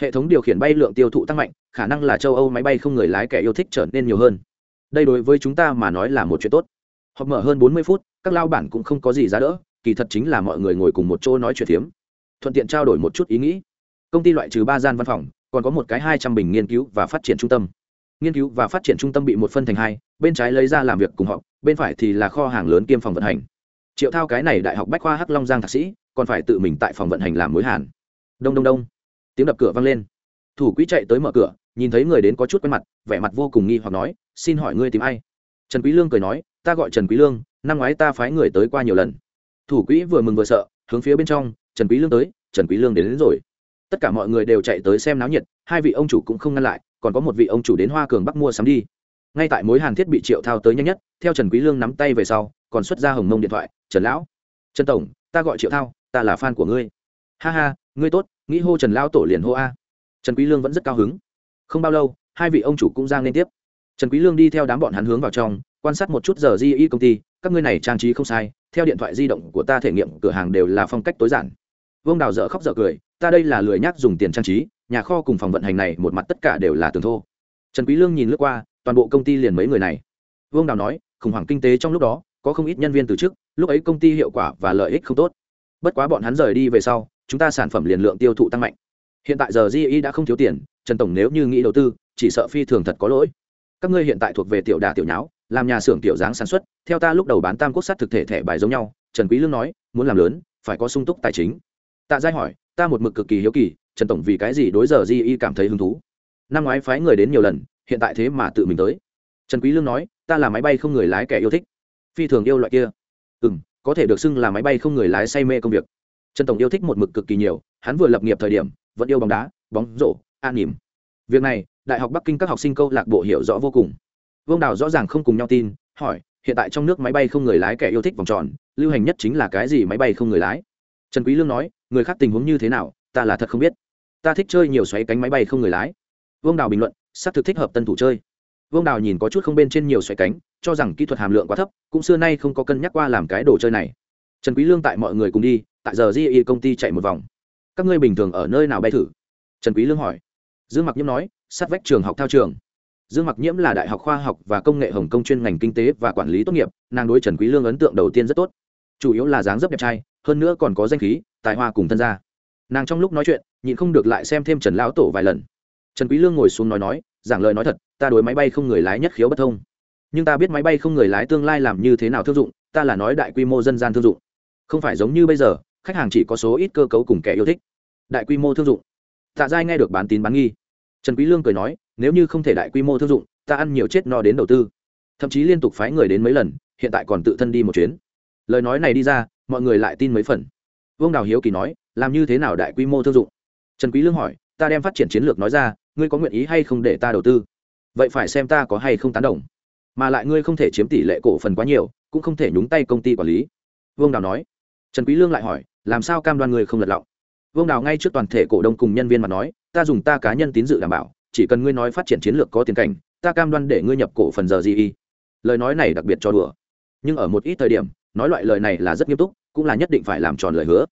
Hệ thống điều khiển bay lượng tiêu thụ tăng mạnh, khả năng là châu âu máy bay không người lái kẻ yêu thích trở nên nhiều hơn. Đây đối với chúng ta mà nói là một chuyện tốt họp mở hơn bốn mươi phút, các lao bản cũng không có gì giá đỡ, kỳ thật chính là mọi người ngồi cùng một chỗ nói chuyện phiếm. Thuận tiện trao đổi một chút ý nghĩ. Công ty loại trừ ba gian văn phòng, còn có một cái hai trăm bình nghiên cứu và phát triển trung tâm. Nghiên cứu và phát triển trung tâm bị một phân thành hai, bên trái lấy ra làm việc cùng họ, bên phải thì là kho hàng lớn kiêm phòng vận hành. Triệu thao cái này đại học bách khoa hắc long giang thạc sĩ, còn phải tự mình tại phòng vận hành làm mối hàn. Đông đông đông. Tiếng đập cửa vang lên. Thủ quỹ chạy tới mở cửa, nhìn thấy người đến có chút quen mặt, vẻ mặt vô cùng nghi hoặc nói, xin hỏi ngươi tìm ai? Trần quý lương cười nói ta gọi trần quý lương năm ngoái ta phái người tới qua nhiều lần. Thủ quỹ vừa mừng vừa sợ hướng phía bên trong trần quý lương tới trần quý lương đến, đến rồi. Tất cả mọi người đều chạy tới xem náo nhiệt hai vị ông chủ cũng không ngăn lại còn có một vị ông chủ đến hoa cường bắc mua sắm đi. Ngay tại mối hàn thiết bị triệu thao tới nhanh nhất theo trần quý lương nắm tay về sau còn xuất ra hồng mông điện thoại trần lão trần tổng ta gọi triệu thao ta là fan của ngươi. Ha ha ngươi tốt nghĩ hô trần lão tổ liền hô a. Trần quý lương vẫn rất cao hứng. Không bao lâu hai vị ông chủ cũng giang lên tiếp. Trần quý lương đi theo đám bọn hắn hướng vào trong quan sát một chút giờ di y công ty, các ngươi này trang trí không sai, theo điện thoại di động của ta thể nghiệm, cửa hàng đều là phong cách tối giản. Vương đào dở khóc dở cười, ta đây là lười nhác dùng tiền trang trí, nhà kho cùng phòng vận hành này một mặt tất cả đều là tường thô. Trần quý lương nhìn lướt qua, toàn bộ công ty liền mấy người này. Vương đào nói, khủng hoảng kinh tế trong lúc đó, có không ít nhân viên từ trước lúc ấy công ty hiệu quả và lợi ích không tốt. Bất quá bọn hắn rời đi về sau, chúng ta sản phẩm liền lượng tiêu thụ tăng mạnh. Hiện tại giờ GE đã không thiếu tiền, trần tổng nếu như nghĩ đầu tư, chỉ sợ phi thường thật có lỗi. Các ngươi hiện tại thuộc về tiểu đà tiểu nháo làm nhà xưởng tiểu dáng sản xuất, theo ta lúc đầu bán tam quốc sắt thực thể thẻ bài giống nhau, trần quý lương nói, muốn làm lớn, phải có sung túc tài chính. Tạ giai hỏi, ta một mực cực kỳ hiếu kỳ, trần tổng vì cái gì đối giờ Di Y cảm thấy hứng thú? Năm ngoái phái người đến nhiều lần, hiện tại thế mà tự mình tới. Trần quý lương nói, ta là máy bay không người lái kẻ yêu thích. Phi thường yêu loại kia. Ừm, có thể được xưng là máy bay không người lái say mê công việc. Trần tổng yêu thích một mực cực kỳ nhiều, hắn vừa lập nghiệp thời điểm, vẫn yêu bóng đá, bóng rổ, an nỉm. Việc này, đại học bắc kinh các học sinh câu lạc bộ hiểu rõ vô cùng vương đào rõ ràng không cùng nhau tin, hỏi, hiện tại trong nước máy bay không người lái kẻ yêu thích vòng tròn, lưu hành nhất chính là cái gì máy bay không người lái? Trần quý lương nói, người khác tình huống như thế nào, ta là thật không biết. Ta thích chơi nhiều xoáy cánh máy bay không người lái. Vương đào bình luận sắp thực thích hợp tân thủ chơi. Vương đào nhìn có chút không bên trên nhiều xoáy cánh, cho rằng kỹ thuật hàm lượng quá thấp, cũng xưa nay không có cân nhắc qua làm cái đồ chơi này. Trần quý lương tại mọi người cùng đi, tại giờ di công ty chạy một vòng. Các ngươi bình thường ở nơi nào bay thử? Trần quý lương hỏi. Dương mặc nhiễm nói, sát vách trường học thao trường dương mặc nhiễm là đại học khoa học và công nghệ hồng kông chuyên ngành kinh tế và quản lý tốt nghiệp, nàng đối trần quý lương ấn tượng đầu tiên rất tốt. Chủ yếu là dáng dấp đẹp trai, hơn nữa còn có danh khí, tài hoa cùng thân gia. Nàng trong lúc nói chuyện, nhịn không được lại xem thêm trần lão tổ vài lần. Trần quý lương ngồi xuống nói nói, giảng lời nói thật, ta đối máy bay không người lái nhất khiếu bất thông. Nhưng ta biết máy bay không người lái tương lai làm như thế nào thương dụng, ta là nói đại quy mô dân gian thương dụng. Không phải giống như bây giờ, khách hàng chỉ có số ít cơ cấu cùng kẻ yêu thích. Đại quy mô thương dụng. Tạ giai nghe được bán tín bán nghi trần quý lương cười nói, nếu như không thể đại quy mô thương dụng, ta ăn nhiều chết no đến đầu tư. Thậm chí liên tục phái người đến mấy lần, hiện tại còn tự thân đi một chuyến. Lời nói này đi ra, mọi người lại tin mấy phần. Vương đào hiếu kỳ nói, làm như thế nào đại quy mô thương dụng? Trần quý lương hỏi, ta đem phát triển chiến lược nói ra, ngươi có nguyện ý hay không để ta đầu tư? Vậy phải xem ta có hay không tán đồng. Mà lại ngươi không thể chiếm tỷ lệ cổ phần quá nhiều, cũng không thể nhúng tay công ty quản lý. Vương đào nói. Trần quý lương lại hỏi, làm sao cam đoan ngươi không lật lọng? Vương đào ngay trước toàn thể cổ đông cùng nhân viên mà nói ta dùng ta cá nhân tín dự đảm bảo, chỉ cần ngươi nói phát triển chiến lược có tiền cảnh, ta cam đoan để ngươi nhập cổ phần giờ gì lời nói này đặc biệt cho đùa. Nhưng ở một ít thời điểm, nói loại lời này là rất nghiêm túc, cũng là nhất định phải làm tròn lời hứa.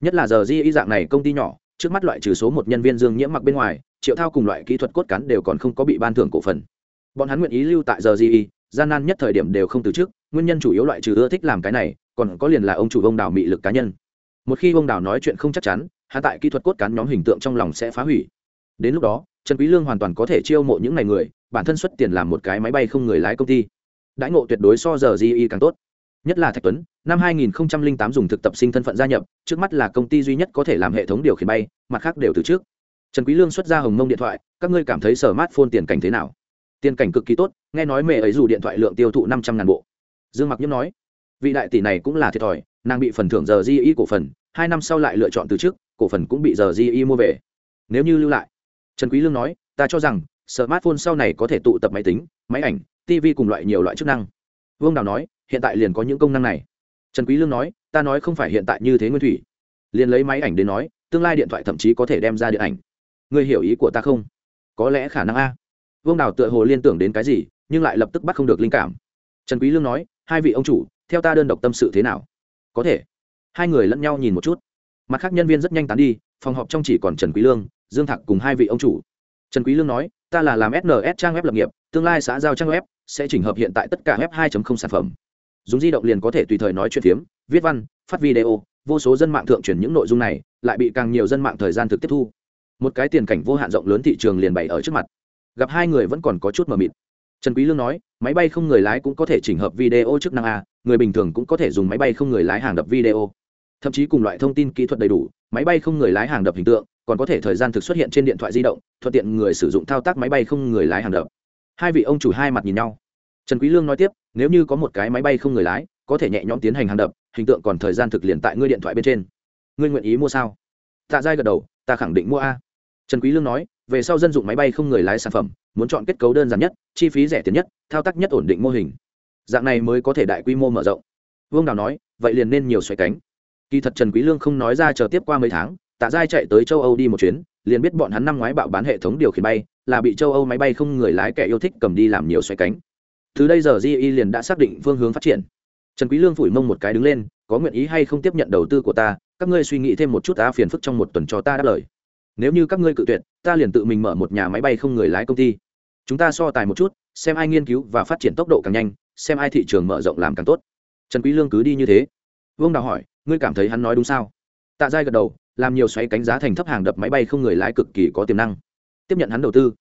Nhất là giờ di dạng này công ty nhỏ, trước mắt loại trừ số một nhân viên dương nhiễm mặc bên ngoài, triệu thao cùng loại kỹ thuật cốt cán đều còn không có bị ban thưởng cổ phần. Bọn hắn nguyện ý lưu tại giờ di gian nan nhất thời điểm đều không từ trước nguyên nhân chủ yếu loại trừ ưa thích làm cái này, còn có liền là ông chủ ông đào mị lực cá nhân một khi ông đào nói chuyện không chắc chắn hạ tại kỹ thuật cốt cán nhóm hình tượng trong lòng sẽ phá hủy. Đến lúc đó, trần quý lương hoàn toàn có thể chiêu mộ những này người, bản thân xuất tiền làm một cái máy bay không người lái công ty. Đãi ngộ tuyệt đối so giờ di càng tốt. Nhất là thạch tuấn, năm 2008 dùng thực tập sinh thân phận gia nhập, trước mắt là công ty duy nhất có thể làm hệ thống điều khiển bay, mặt khác đều từ trước. Trần quý lương xuất ra hồng mông điện thoại, các ngươi cảm thấy smartphone tiền cảnh thế nào? Tiền cảnh cực kỳ tốt, nghe nói mẹ ấy dù điện thoại lượng tiêu thụ năm trăm ngàn bộ. Dương mặc nhiễm nói, vị đại tỷ này cũng là thiệt thòi nàng bị phần thưởng giờ di cổ phần, hai năm sau lại lựa chọn từ trước cổ phần cũng bị giờ di mua về. Nếu như lưu lại, trần quý lương nói, ta cho rằng, smartphone sau này có thể tụ tập máy tính, máy ảnh tv cùng loại nhiều loại chức năng. Vương đào nói, hiện tại liền có những công năng này. Trần quý lương nói, ta nói không phải hiện tại như thế nguyên thủy. Liền lấy máy ảnh đến nói, tương lai điện thoại thậm chí có thể đem ra điện ảnh. Ngươi hiểu ý của ta không? Có lẽ khả năng a. Vương đào tựa hồ liên tưởng đến cái gì, nhưng lại lập tức bắt không được linh cảm. Trần quý lương nói, hai vị ông chủ, theo ta đơn độc tâm sự thế nào? Có thể. Hai người lẫn nhau nhìn một chút. Mặt khác nhân viên rất nhanh tán đi, phòng họp trong chỉ còn trần quý lương, dương thạc cùng hai vị ông chủ. Trần quý lương nói, ta là làm sns trang web lập nghiệp, tương lai xã giao trang web sẽ chỉnh hợp hiện tại tất cả web 2.0 sản phẩm. Dùng di động liền có thể tùy thời nói chuyện phiếm, viết văn, phát video, vô số dân mạng thượng truyền những nội dung này, lại bị càng nhiều dân mạng thời gian thực tiếp thu. Một cái tiền cảnh vô hạn rộng lớn thị trường liền bày ở trước mặt. Gặp hai người vẫn còn có chút mờ mịt. Trần quý lương nói, máy bay không người lái cũng có thể chỉnh hợp video chức năng a người bình thường cũng có thể dùng máy bay không người lái hàng đập video. Thậm chí cùng loại thông tin kỹ thuật đầy đủ, máy bay không người lái hàng đập hình tượng, còn có thể thời gian thực xuất hiện trên điện thoại di động, thuận tiện người sử dụng thao tác máy bay không người lái hàng đập. Hai vị ông chủ hai mặt nhìn nhau. Trần quý lương nói tiếp, nếu như có một cái máy bay không người lái, có thể nhẹ nhõm tiến hành hàng đập, hình tượng còn thời gian thực liền tại ngươi điện thoại bên trên. Ngươi nguyện ý mua sao? Tạ giai gật đầu, ta khẳng định mua a. Trần quý lương nói, về sau dân dụng máy bay không người lái sản phẩm, muốn chọn kết cấu đơn giản nhất, chi phí rẻ tiền nhất, thao tác nhất ổn định mô hình dạng này mới có thể đại quy mô mở rộng. Vương đào nói, vậy liền nên nhiều xoay cánh. Kỳ thật trần quý lương không nói ra chờ tiếp qua mấy tháng, tạ giai chạy tới châu âu đi một chuyến, liền biết bọn hắn năm ngoái bạo bán hệ thống điều khiển bay, là bị châu âu máy bay không người lái kẻ yêu thích cầm đi làm nhiều xoay cánh. Từ đây giờ di liền đã xác định phương hướng phát triển. Trần quý lương phủi mông một cái đứng lên, có nguyện ý hay không tiếp nhận đầu tư của ta, các ngươi suy nghĩ thêm một chút ta phiền phức trong một tuần cho ta đáp lời. Nếu như các ngươi cự tuyệt, ta liền tự mình mở một nhà máy bay không người lái công ty chúng ta so tài một chút, xem ai nghiên cứu và phát triển tốc độ càng nhanh, xem ai thị trường mở rộng làm càng tốt. Trần quý lương cứ đi như thế. Vương đào hỏi, ngươi cảm thấy hắn nói đúng sao? Tạ giai gật đầu, làm nhiều xoáy cánh giá thành thấp hàng đập máy bay không người lái cực kỳ có tiềm năng. Tiếp nhận hắn đầu tư.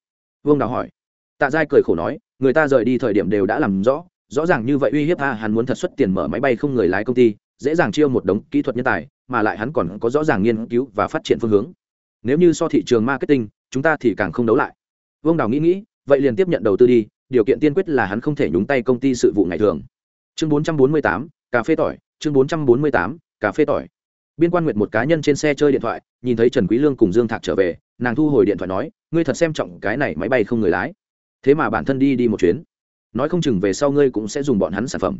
Vương đào hỏi. Tạ giai cười khổ nói, người ta rời đi thời điểm đều đã làm rõ rõ ràng như vậy uy hiếp a hắn muốn thật xuất tiền mở máy bay không người lái công ty, dễ dàng chiêu một đống kỹ thuật nhân tài, mà lại hắn còn có rõ ràng nghiên cứu và phát triển phương hướng. Nếu như so thị trường marketing, chúng ta thì càng không đấu lại. Vương đào nghĩ nghĩ vậy liền tiếp nhận đầu tư đi điều kiện tiên quyết là hắn không thể nhúng tay công ty sự vụ ngày thường. Chương 448, cà phê tỏi chương 448, cà phê tỏi. Biên quan nguyệt một cá nhân trên xe chơi điện thoại nhìn thấy trần quý lương cùng dương thạc trở về nàng thu hồi điện thoại nói ngươi thật xem trọng cái này máy bay không người lái. Thế mà bản thân đi đi một chuyến. Nói không chừng về sau ngươi cũng sẽ dùng bọn hắn sản phẩm.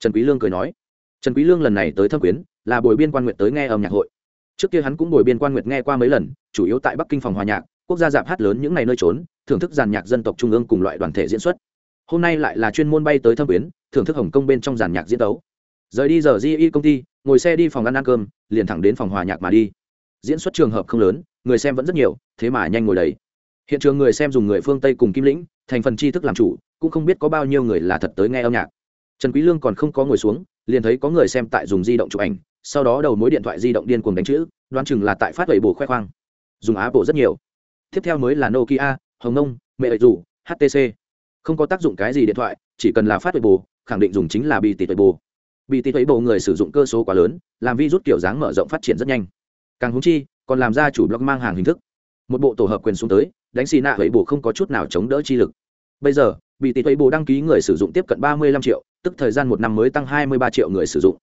Trần quý lương cười nói. Trần quý lương lần này tới thâm quyến là buổi biên quan nguyệt tới nghe âm nhạc hội. Trước kia hắn cũng buổi biên quan nguyệt nghe qua mấy lần chủ yếu tại bắc kinh phòng hòa nhạc quốc gia dạp hát lớn những ngày nơi trốn thưởng thức giàn nhạc dân tộc trung ương cùng loại đoàn thể diễn xuất. Hôm nay lại là chuyên môn bay tới thâm quyến thưởng thức hồng kông bên trong giàn nhạc diễn tấu. Rời đi giờ di y công ty, ngồi xe đi phòng ăn ăn cơm, liền thẳng đến phòng hòa nhạc mà đi. Diễn xuất trường hợp không lớn, người xem vẫn rất nhiều, thế mà nhanh ngồi đầy. Hiện trường người xem dùng người phương tây cùng kim lĩnh, thành phần tri thức làm chủ, cũng không biết có bao nhiêu người là thật tới nghe âm nhạc. Trần quý lương còn không có ngồi xuống, liền thấy có người xem tại dùng di động chụp ảnh, sau đó đầu mối điện thoại di động điên cuồng đánh chữ, đoán chừng là tại phát lẩy bổ khoe khoang. Dùng á bộ rất nhiều. Tiếp theo mới là nokia hồng nông, mẹ ấy rủ htc không có tác dụng cái gì điện thoại, chỉ cần là phát tuệ bồ khẳng định dùng chính là bị tỷ tuệ bồ bị tỷ tuệ bồ người sử dụng cơ số quá lớn, làm vi rút kiểu dáng mở rộng phát triển rất nhanh. Càng húng chi, còn làm ra chủ blog mang hàng hình thức. Một bộ tổ hợp quyền xuống tới, đánh xì nạ ấy bồ không có chút nào chống đỡ chi lực. Bây giờ bị tỷ tuệ bồ đăng ký người sử dụng tiếp cận ba mươi lăm triệu, tức thời gian một năm mới tăng hai mươi ba triệu người sử dụng.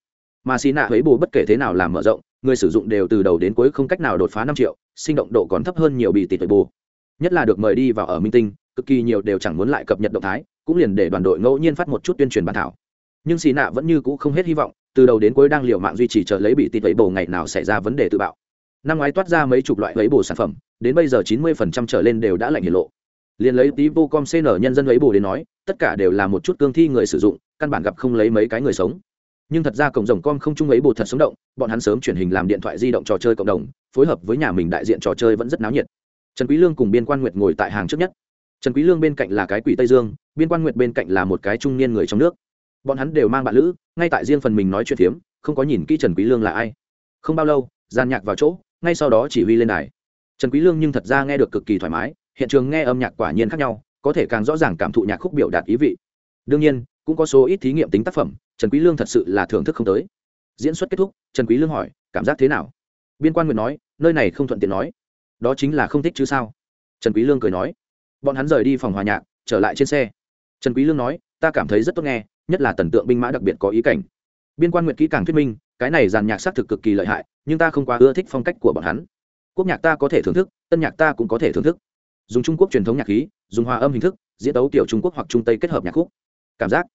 Mà xì nạ thuế bồ bất kể thế nào làm mở rộng, người sử dụng đều từ đầu đến cuối không cách nào đột phá năm triệu, sinh động độ còn thấp hơn nhiều bị tỷ tuệ bồ nhất là được mời đi vào ở minh tinh, cực kỳ nhiều đều chẳng muốn lại cập nhật động thái, cũng liền để đoàn đội ngẫu nhiên phát một chút tuyên truyền bản thảo. Nhưng xì nạ vẫn như cũ không hết hy vọng, từ đầu đến cuối đang liều mạng duy trì chờ lấy bị tỷ tuệ bồ ngày nào xảy ra vấn đề tự bạo. Năm ngoái toát ra mấy chục loại lấy bồ sản phẩm, đến bây giờ chín mươi trở lên đều đã lạnh hiển lộ. Liền lấy tí vô com cn nhân dân lấy bồ đến nói, tất cả đều là một chút cương thi người sử dụng, căn bản gặp không lấy mấy cái người sống. Nhưng thật ra cổng rồng com không chung ấy bồ thật sống động, bọn hắn sớm chuyển hình làm điện thoại di động trò chơi cộng đồng, phối hợp với nhà mình đại diện trò chơi vẫn rất náo nhiệt trần quý lương cùng biên quan nguyệt ngồi tại hàng trước nhất. Trần quý lương bên cạnh là cái quỷ tây dương biên quan nguyệt bên cạnh là một cái trung niên người trong nước. Bọn hắn đều mang bạn lữ ngay tại riêng phần mình nói chuyện thiếm, không có nhìn kỹ trần quý lương là ai. Không bao lâu gian nhạc vào chỗ ngay sau đó chỉ huy lên đài. Trần quý lương nhưng thật ra nghe được cực kỳ thoải mái hiện trường nghe âm nhạc quả nhiên khác nhau có thể càng rõ ràng cảm thụ nhạc khúc biểu đạt ý vị. Đương nhiên cũng có số ít thí nghiệm tính tác phẩm trần quý lương thật sự là thưởng thức không tới. Diễn xuất kết thúc trần quý lương hỏi cảm giác thế nào? Biên quan nguyện nói nơi này không thuận tiện nói đó chính là không thích chứ sao? Trần quý lương cười nói. Bọn hắn rời đi phòng hòa nhạc, trở lại trên xe. Trần quý lương nói, ta cảm thấy rất tốt nghe, nhất là tần tượng binh mã đặc biệt có ý cảnh. Biên quan nguyện kỹ càng thuyết minh, cái này dàn nhạc xác thực cực kỳ lợi hại, nhưng ta không quá ưa thích phong cách của bọn hắn. Quốc nhạc ta có thể thưởng thức, tân nhạc ta cũng có thể thưởng thức. Dùng trung quốc truyền thống nhạc khí, dùng hòa âm hình thức, diễn đấu tiểu trung quốc hoặc trung tây kết hợp nhạc khúc. Cảm giác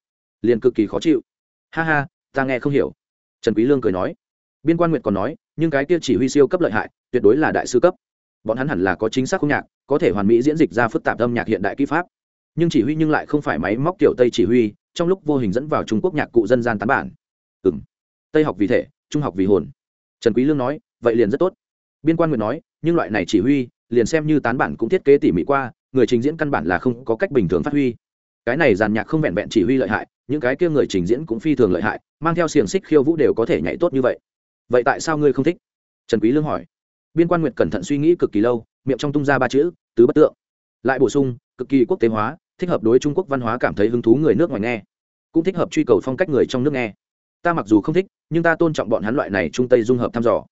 liền cực kỳ khó chịu. Ha ha, ta nghe không hiểu. Trần quý lương cười nói. Biên quan nguyệt còn nói, nhưng cái kia chỉ huy siêu cấp lợi hại, tuyệt đối là đại sư cấp bọn hắn hẳn là có chính xác không nhạc, có thể hoàn mỹ diễn dịch ra phức tạp âm nhạc hiện đại kỹ pháp. Nhưng chỉ huy nhưng lại không phải máy móc tiểu tây chỉ huy, trong lúc vô hình dẫn vào trung quốc nhạc cụ dân gian tán bản. Ừm. Tây học vì thể, trung học vì hồn. Trần quý lương nói, vậy liền rất tốt. Biên quan nguyệt nói, nhưng loại này chỉ huy, liền xem như tán bản cũng thiết kế tỉ mỉ qua, người trình diễn căn bản là không có cách bình thường phát huy. Cái này giàn nhạc không vẹn vẹn chỉ huy lợi hại, những cái kia người trình diễn cũng phi thường lợi hại, mang theo xiềng xích khiêu vũ đều có thể nhảy tốt như vậy. Vậy tại sao ngươi không thích? Trần quý lương hỏi biên quan nguyệt cẩn thận suy nghĩ cực kỳ lâu, miệng trong tung ra ba chữ, tứ bất tượng. Lại bổ sung, cực kỳ quốc tế hóa, thích hợp đối trung quốc văn hóa cảm thấy hứng thú người nước ngoài nghe, cũng thích hợp truy cầu phong cách người trong nước nghe. Ta mặc dù không thích, nhưng ta tôn trọng bọn hắn loại này trung tây dung hợp thăm dò.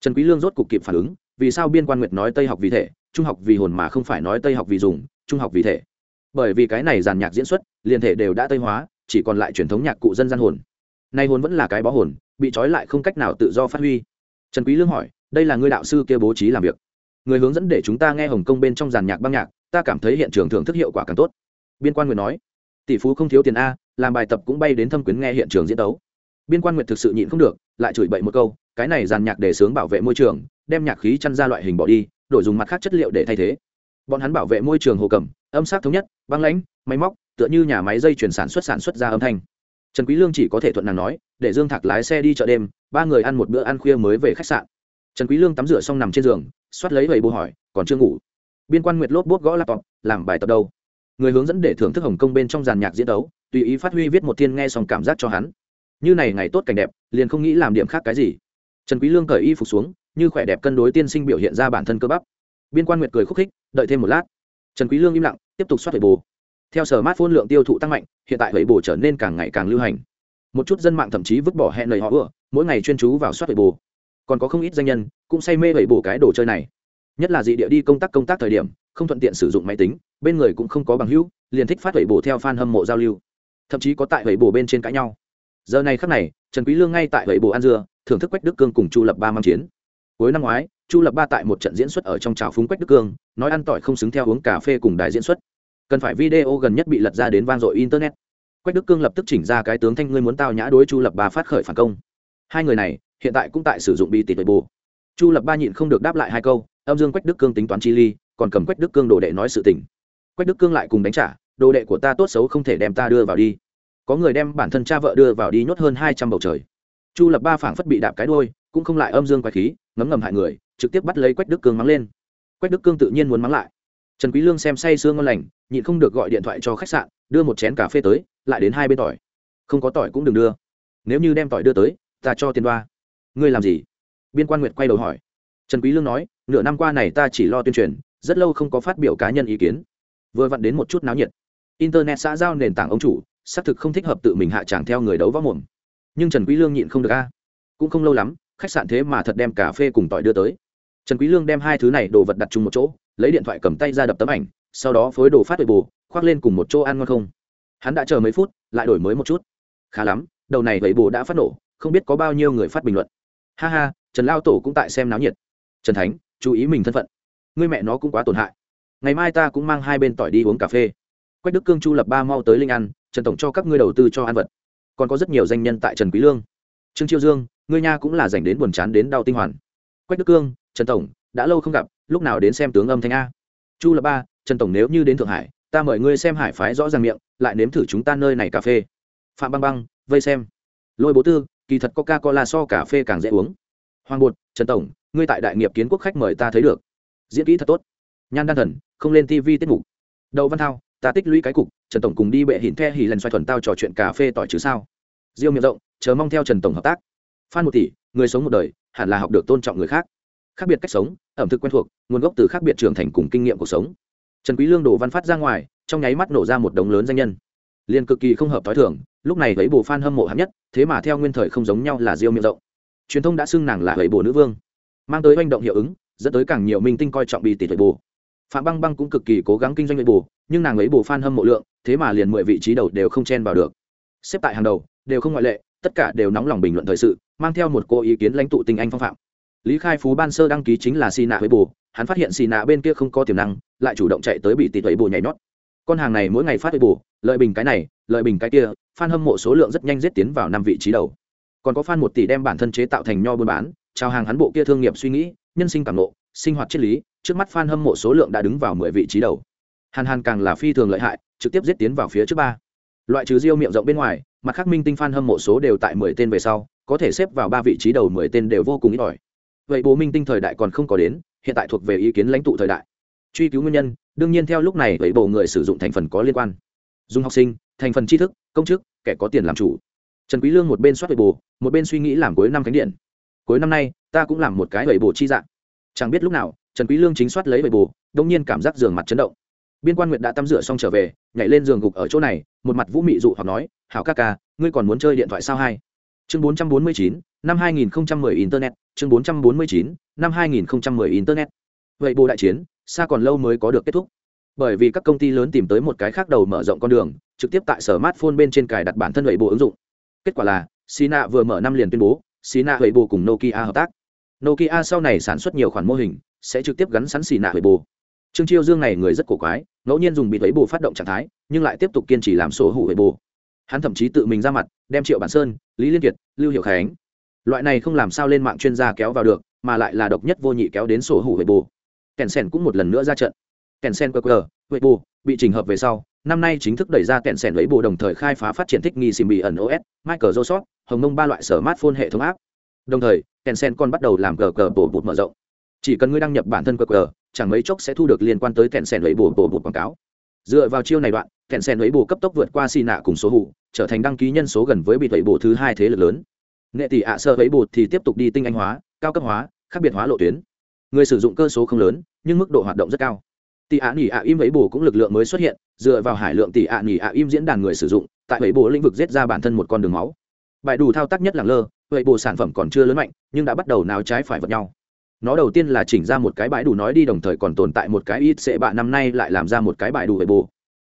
Trần quý lương rốt cục kịp phản ứng, vì sao biên quan nguyệt nói tây học vì thể, trung học vì hồn mà không phải nói tây học vì dùng, trung học vì thể? Bởi vì cái này giàn nhạc diễn xuất, liền thể đều đã tây hóa, chỉ còn lại truyền thống nhạc cụ dân gian hồn. Nay hồn vẫn là cái bó hồn, bị trói lại không cách nào tự do phát huy. Trần quý lương hỏi đây là ngươi đạo sư kia bố trí làm việc. Người hướng dẫn để chúng ta nghe hồng công bên trong giàn nhạc băng nhạc, ta cảm thấy hiện trường thưởng thức hiệu quả càng tốt. Biên quan nguyệt nói. Tỷ phú không thiếu tiền a, làm bài tập cũng bay đến thâm quyến nghe hiện trường diễn tấu. Biên quan nguyệt thực sự nhịn không được, lại chửi bậy một câu, cái này giàn nhạc để sướng bảo vệ môi trường, đem nhạc khí chăn ra loại hình bỏ đi, đổi dùng mặt khác chất liệu để thay thế. Bọn hắn bảo vệ môi trường hồ cầm, âm sắc thống nhất, băng lãnh, máy móc, tựa như nhà máy dây chuyển sản xuất sản xuất ra âm thanh. Trần quý lương chỉ có thể thuận nàng nói, để dương thạc lái xe đi chợ đêm, ba người ăn một bữa ăn khuya mới về khách sạn trần quý lương tắm rửa xong nằm trên giường, xoát lấy vầy bố hỏi, còn chưa ngủ? Biên quan nguyệt lốp bốt gõ laptop, làm bài tập đâu? Người hướng dẫn để thưởng thức hồng công bên trong giàn nhạc diễn đấu, tùy ý phát huy viết một thiên nghe xong cảm giác cho hắn. Như này ngày tốt cảnh đẹp, liền không nghĩ làm điểm khác cái gì. Trần quý lương cởi y phục xuống, như khỏe đẹp cân đối tiên sinh biểu hiện ra bản thân cơ bắp. Biên quan nguyệt cười khúc khích, đợi thêm một lát. Trần quý lương im lặng, tiếp tục soát hệ bù. theo sở mát phôn lượng tiêu thụ tăng mạnh, hiện tại hệ bù trở nên càng ngày càng lưu hành. Một chút dân mạng thậm chí vứt bỏ hẹn lời họ ưa, mỗi ngày chuyên chú vào soát hệ bù còn có không ít danh nhân cũng say mê hệ bổ cái đồ chơi này. Nhất là dị địa đi công tác công tác thời điểm, không thuận tiện sử dụng máy tính, bên người cũng không có bằng hữu, liền thích phát hệ bổ theo fan hâm mộ giao lưu. Thậm chí có tại hệ bổ bên trên cãi nhau. Giờ này khắc này, trần quý lương ngay tại hệ bổ ăn dưa, thưởng thức quách đức cương cùng chu lập ba mang chiến. Cuối năm ngoái, chu lập ba tại một trận diễn xuất ở trong trào phúng quách đức cương, nói ăn tỏi không xứng theo uống cà phê cùng đài diễn xuất. Cần phải video gần nhất bị lật ra đến vang dội internet. Quách đức cương lập tức chỉnh ra cái tướng thanh ngươi muốn tao nhã đối chu lập ba phát khởi phản công hai người này hiện tại cũng tại sử dụng bi tịt bề bù chu lập ba nhịn không được đáp lại hai câu, âm dương quách đức cương tính toán chi ly, còn cầm quách đức cương đồ đệ nói sự tình. Quách đức cương lại cùng đánh trả, đồ đệ của ta tốt xấu không thể đem ta đưa vào đi. Có người đem bản thân cha vợ đưa vào đi nhốt hơn hai trăm bầu trời. Chu lập ba phảng phất bị đạp cái đôi cũng không lại âm dương quái khí, ngấm ngầm hại người, trực tiếp bắt lấy quách đức cương mắng lên. Quách đức cương tự nhiên muốn mắng lại. Trần quý lương xem say sương ngon lành, nhịn không được gọi điện thoại cho khách sạn, đưa một chén cà phê tới, lại đến hai bên tỏi. Không có tỏi cũng đừng đưa. Nếu như đem tỏi đưa tới ta cho tiền đoa. Ngươi làm gì? Biên quan nguyệt quay đầu hỏi. Trần quý lương nói, nửa năm qua này ta chỉ lo tuyên truyền, rất lâu không có phát biểu cá nhân ý kiến. Vừa vặn đến một chút náo nhiệt. Internet xã giao nền tảng ông chủ, xác thực không thích hợp tự mình hạ tràng theo người đấu võ mồm. Nhưng trần quý lương nhịn không được a. Cũng không lâu lắm, khách sạn thế mà thật đem cà phê cùng tỏi đưa tới. Trần quý lương đem hai thứ này đồ vật đặt chung một chỗ, lấy điện thoại cầm tay ra đập tấm ảnh, sau đó phối đồ phát về bù, khoác lên cùng một chỗ ăn ngon không. Hắn đã chờ mấy phút, lại đổi mới một chút. Khá lắm, đầu này vậy bù đã phát nổ không biết có bao nhiêu người phát bình luận. Ha ha, trần lao tổ cũng tại xem náo nhiệt. Trần thánh, chú ý mình thân phận. Ngươi mẹ nó cũng quá tổn hại. Ngày mai ta cũng mang hai bên tỏi đi uống cà phê. Quách đức cương chu lập ba mau tới linh ăn, trần tổng cho các ngươi đầu tư cho ăn vật. Còn có rất nhiều danh nhân tại trần quý lương. Trương chiêu dương, ngươi nha cũng là dành đến buồn chán đến đau tinh hoàn. Quách đức cương, trần tổng, đã lâu không gặp, lúc nào đến xem tướng âm thanh a? Chu lập ba, trần tổng nếu như đến thượng hải, ta mời ngươi xem hải phái rõ ràng miệng, lại nếm thử chúng ta nơi này cà phê. Phạm băng băng, vây xem. Lôi bố tư kỳ thật coca cola so cà phê càng dễ uống. Hoàng bột, trần tổng, ngươi tại đại nghiệp kiến quốc khách mời ta thấy được. Diễn kỹ thật tốt. Nhan đan thần, không lên tv tiết mục. Đậu văn thao, ta tích lũy cái cục, trần tổng cùng đi bệ hỉn the hỉ lần xoay thuần tao trò chuyện cà phê tỏi chứ sao? Diêu miệng rộng, chờ mong theo trần tổng hợp tác. Phan một tỷ, người sống một đời, hẳn là học được tôn trọng người khác. Khác biệt cách sống, ẩm thực quen thuộc, nguồn gốc từ khác biệt trưởng thành cùng kinh nghiệm cuộc sống. Trần quý lương đổ văn phát ra ngoài, trong nháy mắt nổ ra một đống lớn danh nhân liền cực kỳ không hợp thói thường, lúc này thấy bồ fan hâm mộ hạng nhất, thế mà theo nguyên thời không giống nhau là diêu miệng rộng. Truyền thông đã xưng nàng là gậy bồ nữ vương, mang tới hành động hiệu ứng, dẫn tới càng nhiều minh tinh coi trọng bị tỷ tuổi bồ. Phạm băng băng cũng cực kỳ cố gắng kinh doanh gậy bồ, nhưng nàng ấy bồ fan hâm mộ lượng, thế mà liền mười vị trí đầu đều không chen vào được. Xếp tại hàng đầu, đều không ngoại lệ, tất cả đều nóng lòng bình luận thời sự, mang theo một cô ý kiến lãnh tụ tình anh phong phạm. Lý khai phú ban sơ đăng ký chính là xì nạ với bồ, hắn phát hiện xì nạ bên kia không có tiềm năng, lại chủ động chạy tới bị tỷ tuổi bồ nhảy nhót con hàng này mỗi ngày phát với bù, lợi bình cái này, lợi bình cái kia, fan hâm mộ số lượng rất nhanh giết tiến vào năm vị trí đầu. Còn có fan một tỷ đem bản thân chế tạo thành nho buôn bán trao hàng hắn bộ kia thương nghiệp suy nghĩ, nhân sinh cảm nộ sinh hoạt triết lý, trước mắt fan hâm mộ số lượng đã đứng vào mười vị trí đầu. Hàn hàn càng là phi thường lợi hại, trực tiếp giết tiến vào phía trước ba. Loại trừ riêu miệng rộng bên ngoài, mặt khác minh tinh fan hâm mộ số đều tại mười tên về sau, có thể xếp vào ba vị trí đầu mười tên đều vô cùng ít ỏi. Vậy bố minh tinh thời đại còn không có đến, hiện tại thuộc về ý kiến lãnh tụ thời đại. Truy cứu nguyên nhân đương nhiên theo lúc này vậy bộ người sử dụng thành phần có liên quan. Dùng học sinh thành phần tri thức công chức kẻ có tiền làm chủ. Trần quý lương một bên soát về bộ một bên suy nghĩ làm cuối năm khánh điện. Cuối năm nay ta cũng làm một cái vậy bộ chi dạng. Chẳng biết lúc nào trần quý lương chính soát lấy về bộ đung nhiên cảm giác giường mặt chấn động. Biên quan nguyệt đã tắm rửa xong trở về nhảy lên giường gục ở chỗ này một mặt vũ mị dụ hoặc nói hảo ca ca ngươi còn muốn chơi điện thoại sao hai chương 449, năm 2010 internet chương 449, năm 2010 internet. Vậy bộ đại chiến xa còn lâu mới có được kết thúc. Bởi vì các công ty lớn tìm tới một cái khác đầu mở rộng con đường, trực tiếp tại sở smartphone bên trên cài đặt bản thân vậy bộ ứng dụng. Kết quả là, sina vừa mở năm liền tuyên bố, sina vậy bộ cùng nokia hợp tác. Nokia sau này sản xuất nhiều khoản mô hình, sẽ trực tiếp gắn sẵn xì nạ bộ trương chiêu dương này người rất cổ quái, ngẫu nhiên dùng bị thấy bộ phát động trạng thái, nhưng lại tiếp tục kiên trì làm sổ hủ hệ bộ. hắn thậm chí tự mình ra mặt, đem triệu bản sơn, lý liên kiệt, lưu hiệu khánh. Loại này không làm sao lên mạng chuyên gia kéo vào được, mà lại là độc nhất vô nhị kéo đến sổ hủ hệ bồ kèn sen cũng một lần nữa ra trận. Kèn sen qr huệ bù, bị trình hợp về sau, năm nay chính thức đẩy ra kèn sen lấy bù đồng thời khai phá phát triển thích nghi sim bị ẩn os michael joseph hồng nông ba loại sở smartphone hệ thống áp đồng thời, kèn sen còn bắt đầu làm cờ cờ bổ bụt mở rộng. Chỉ cần ngươi đăng nhập bản thân qr chẳng mấy chốc sẽ thu được liên quan tới kèn sen lấy bù bổ bột quảng cáo. Dựa vào chiêu này đoạn, kèn sen lấy bù cấp tốc vượt qua xì nạ cùng số hụ trở thành đăng ký nhân số gần với bị lấy bổ thứ hai thế lực lớn. Nghệ tỷ ạ sơ lấy bột thì tiếp tục đi tinh anh hóa, cao cấp hóa, khác biệt hóa lộ tuyến người sử dụng cơ số không lớn, nhưng mức độ hoạt động rất cao. Tỷ ạ nỉ ạ im ấy bù cũng lực lượng mới xuất hiện, dựa vào hải lượng tỷ ạ nỉ ạ im diễn đàn người sử dụng, tại ấy bù lĩnh vực giết ra bản thân một con đường máu. Bài đủ thao tác nhất làng lơ vậy bộ sản phẩm còn chưa lớn mạnh, nhưng đã bắt đầu nào trái phải vật nhau. Nó đầu tiên là chỉnh ra một cái bãi đủ nói đi đồng thời còn tồn tại một cái ít sẽ bạ năm nay lại làm ra một cái bãi đủ về bù.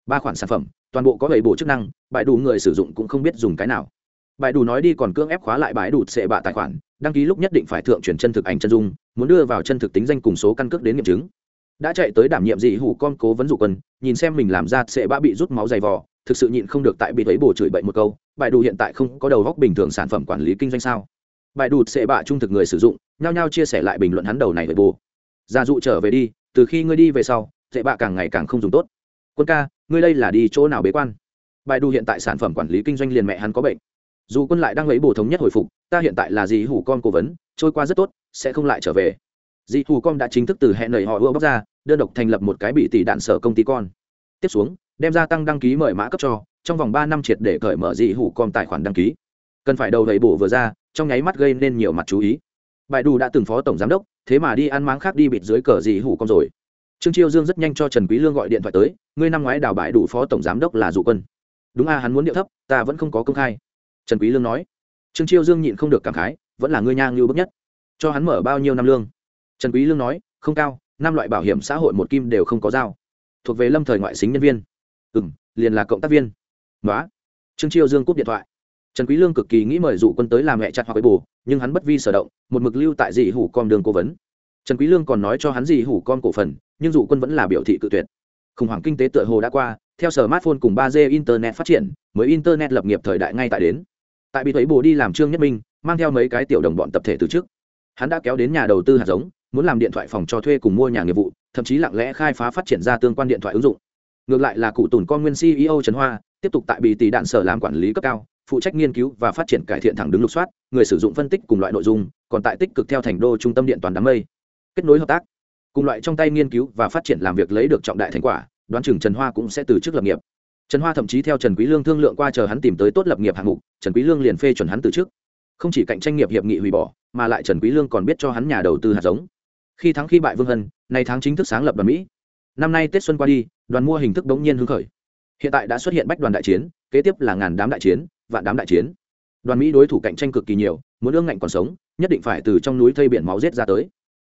ba khoản sản phẩm, toàn bộ có bảy bộ chức năng, bãi đủ người sử dụng cũng không biết dùng cái nào. Bãi đủ nói đi còn cưỡng ép khóa lại bãi đủ sẽ bạ tài khoản đăng ký lúc nhất định phải thượng chuyển chân thực ảnh chân dung, muốn đưa vào chân thực tính danh cùng số căn cước đến nghiệm chứng. Đã chạy tới đảm nhiệm dị hủ con cố vấn dụ quân, nhìn xem mình làm ra sẽ bạ bị rút máu dày vò, thực sự nhịn không được tại bị thấy bổ chửi bậy một câu, bài đủ hiện tại không có đầu góc bình thường sản phẩm quản lý kinh doanh sao? Bài đủ sẽ bạ trung thực người sử dụng, nhao nhao chia sẻ lại bình luận hắn đầu này với bồ. Gia dụ trở về đi, từ khi ngươi đi về sau, sẽ bạ càng ngày càng không dùng tốt. Quân ca, ngươi đây là đi chỗ nào bế quan? Bài đủ hiện tại sản phẩm quản lý kinh doanh liền mẹ hắn có bệnh dù quân lại đang lấy bổ thống nhất hồi phục, ta hiện tại là gì hủ con cố vấn, trôi qua rất tốt, sẽ không lại trở về. Dì hủ con đã chính thức từ hẹn nầy họ ưa bóc ra, đơn độc thành lập một cái bị tỷ đạn sở công ty con. Tiếp xuống, đem ra tăng đăng ký mời mã cấp cho, trong vòng ba năm triệt để cởi mở dì hủ con tài khoản đăng ký. Cần phải đầu đầy bổ vừa ra, trong nháy mắt gây nên nhiều mặt chú ý. Bài đủ đã từng phó tổng giám đốc, thế mà đi ăn máng khác đi bịt dưới cờ dì hủ con rồi. Trương chiêu dương rất nhanh cho trần quý lương gọi điện thoại tới, ngươi năm ngoái đào bãi đủ phó tổng giám đốc là dụ quân. Đúng a, hắn muốn điệu thấp, ta vẫn không có công khai trần quý lương nói, trương chiêu dương nhịn không được cảm khái, vẫn là ngươi nhang lưu bức nhất. Cho hắn mở bao nhiêu năm lương? Trần quý lương nói, không cao, năm loại bảo hiểm xã hội một kim đều không có giao. Thuộc về lâm thời ngoại xính nhân viên. Ừm, liền là cộng tác viên. Nói trương chiêu dương cúp điện thoại. Trần quý lương cực kỳ nghĩ mời dụ quân tới làm mẹ chặt hoặc với bù nhưng hắn bất vi sở động, một mực lưu tại dị hủ com đường cố vấn. Trần quý lương còn nói cho hắn dị hủ con cổ phần, nhưng dụ quân vẫn là biểu thị cự tuyệt. Khủng hoảng kinh tế tựa hồ đã qua, theo smartphone cùng 3G internet phát triển, mới internet lập nghiệp thời đại ngay tại đến tại bị thấy bù đi làm trương nhất minh, mang theo mấy cái tiểu đồng bọn tập thể từ trước. Hắn đã kéo đến nhà đầu tư hạt giống, muốn làm điện thoại phòng cho thuê cùng mua nhà nghiệp vụ, thậm chí lặng lẽ khai phá phát triển ra tương quan điện thoại ứng dụng. Ngược lại là cụ tùn con nguyên ceo trần hoa, tiếp tục tại bị tỷ đạn sở làm quản lý cấp cao, phụ trách nghiên cứu và phát triển cải thiện thẳng đứng lục soát, người sử dụng phân tích cùng loại nội dung, còn tại tích cực theo thành đô trung tâm điện toàn đám mây. Kết nối hợp tác. Cùng loại trong tay nghiên cứu và phát triển làm việc lấy được trọng đại thành quả, đoán chừng trần hoa cũng sẽ từ chức lập nghiệp trần hoa thậm chí theo trần quý lương thương lượng qua chờ hắn tìm tới tốt lập nghiệp hạng mục, trần quý lương liền phê chuẩn hắn từ chức không chỉ cạnh tranh nghiệp hiệp nghị hủy bỏ, mà lại trần quý lương còn biết cho hắn nhà đầu tư hạt giống. Khi thắng khi bại vương hân, nay tháng chính thức sáng lập đoàn mỹ. Năm nay tết xuân qua đi, đoàn mua hình thức đống nhiên hứng khởi. Hiện tại đã xuất hiện bách đoàn đại chiến, kế tiếp là ngàn đám đại chiến, vạn đám đại chiến. Đoàn mỹ đối thủ cạnh tranh cực kỳ nhiều, muốn ương ngạnh còn sống, nhất định phải từ trong núi thây biển máu giết ra tới.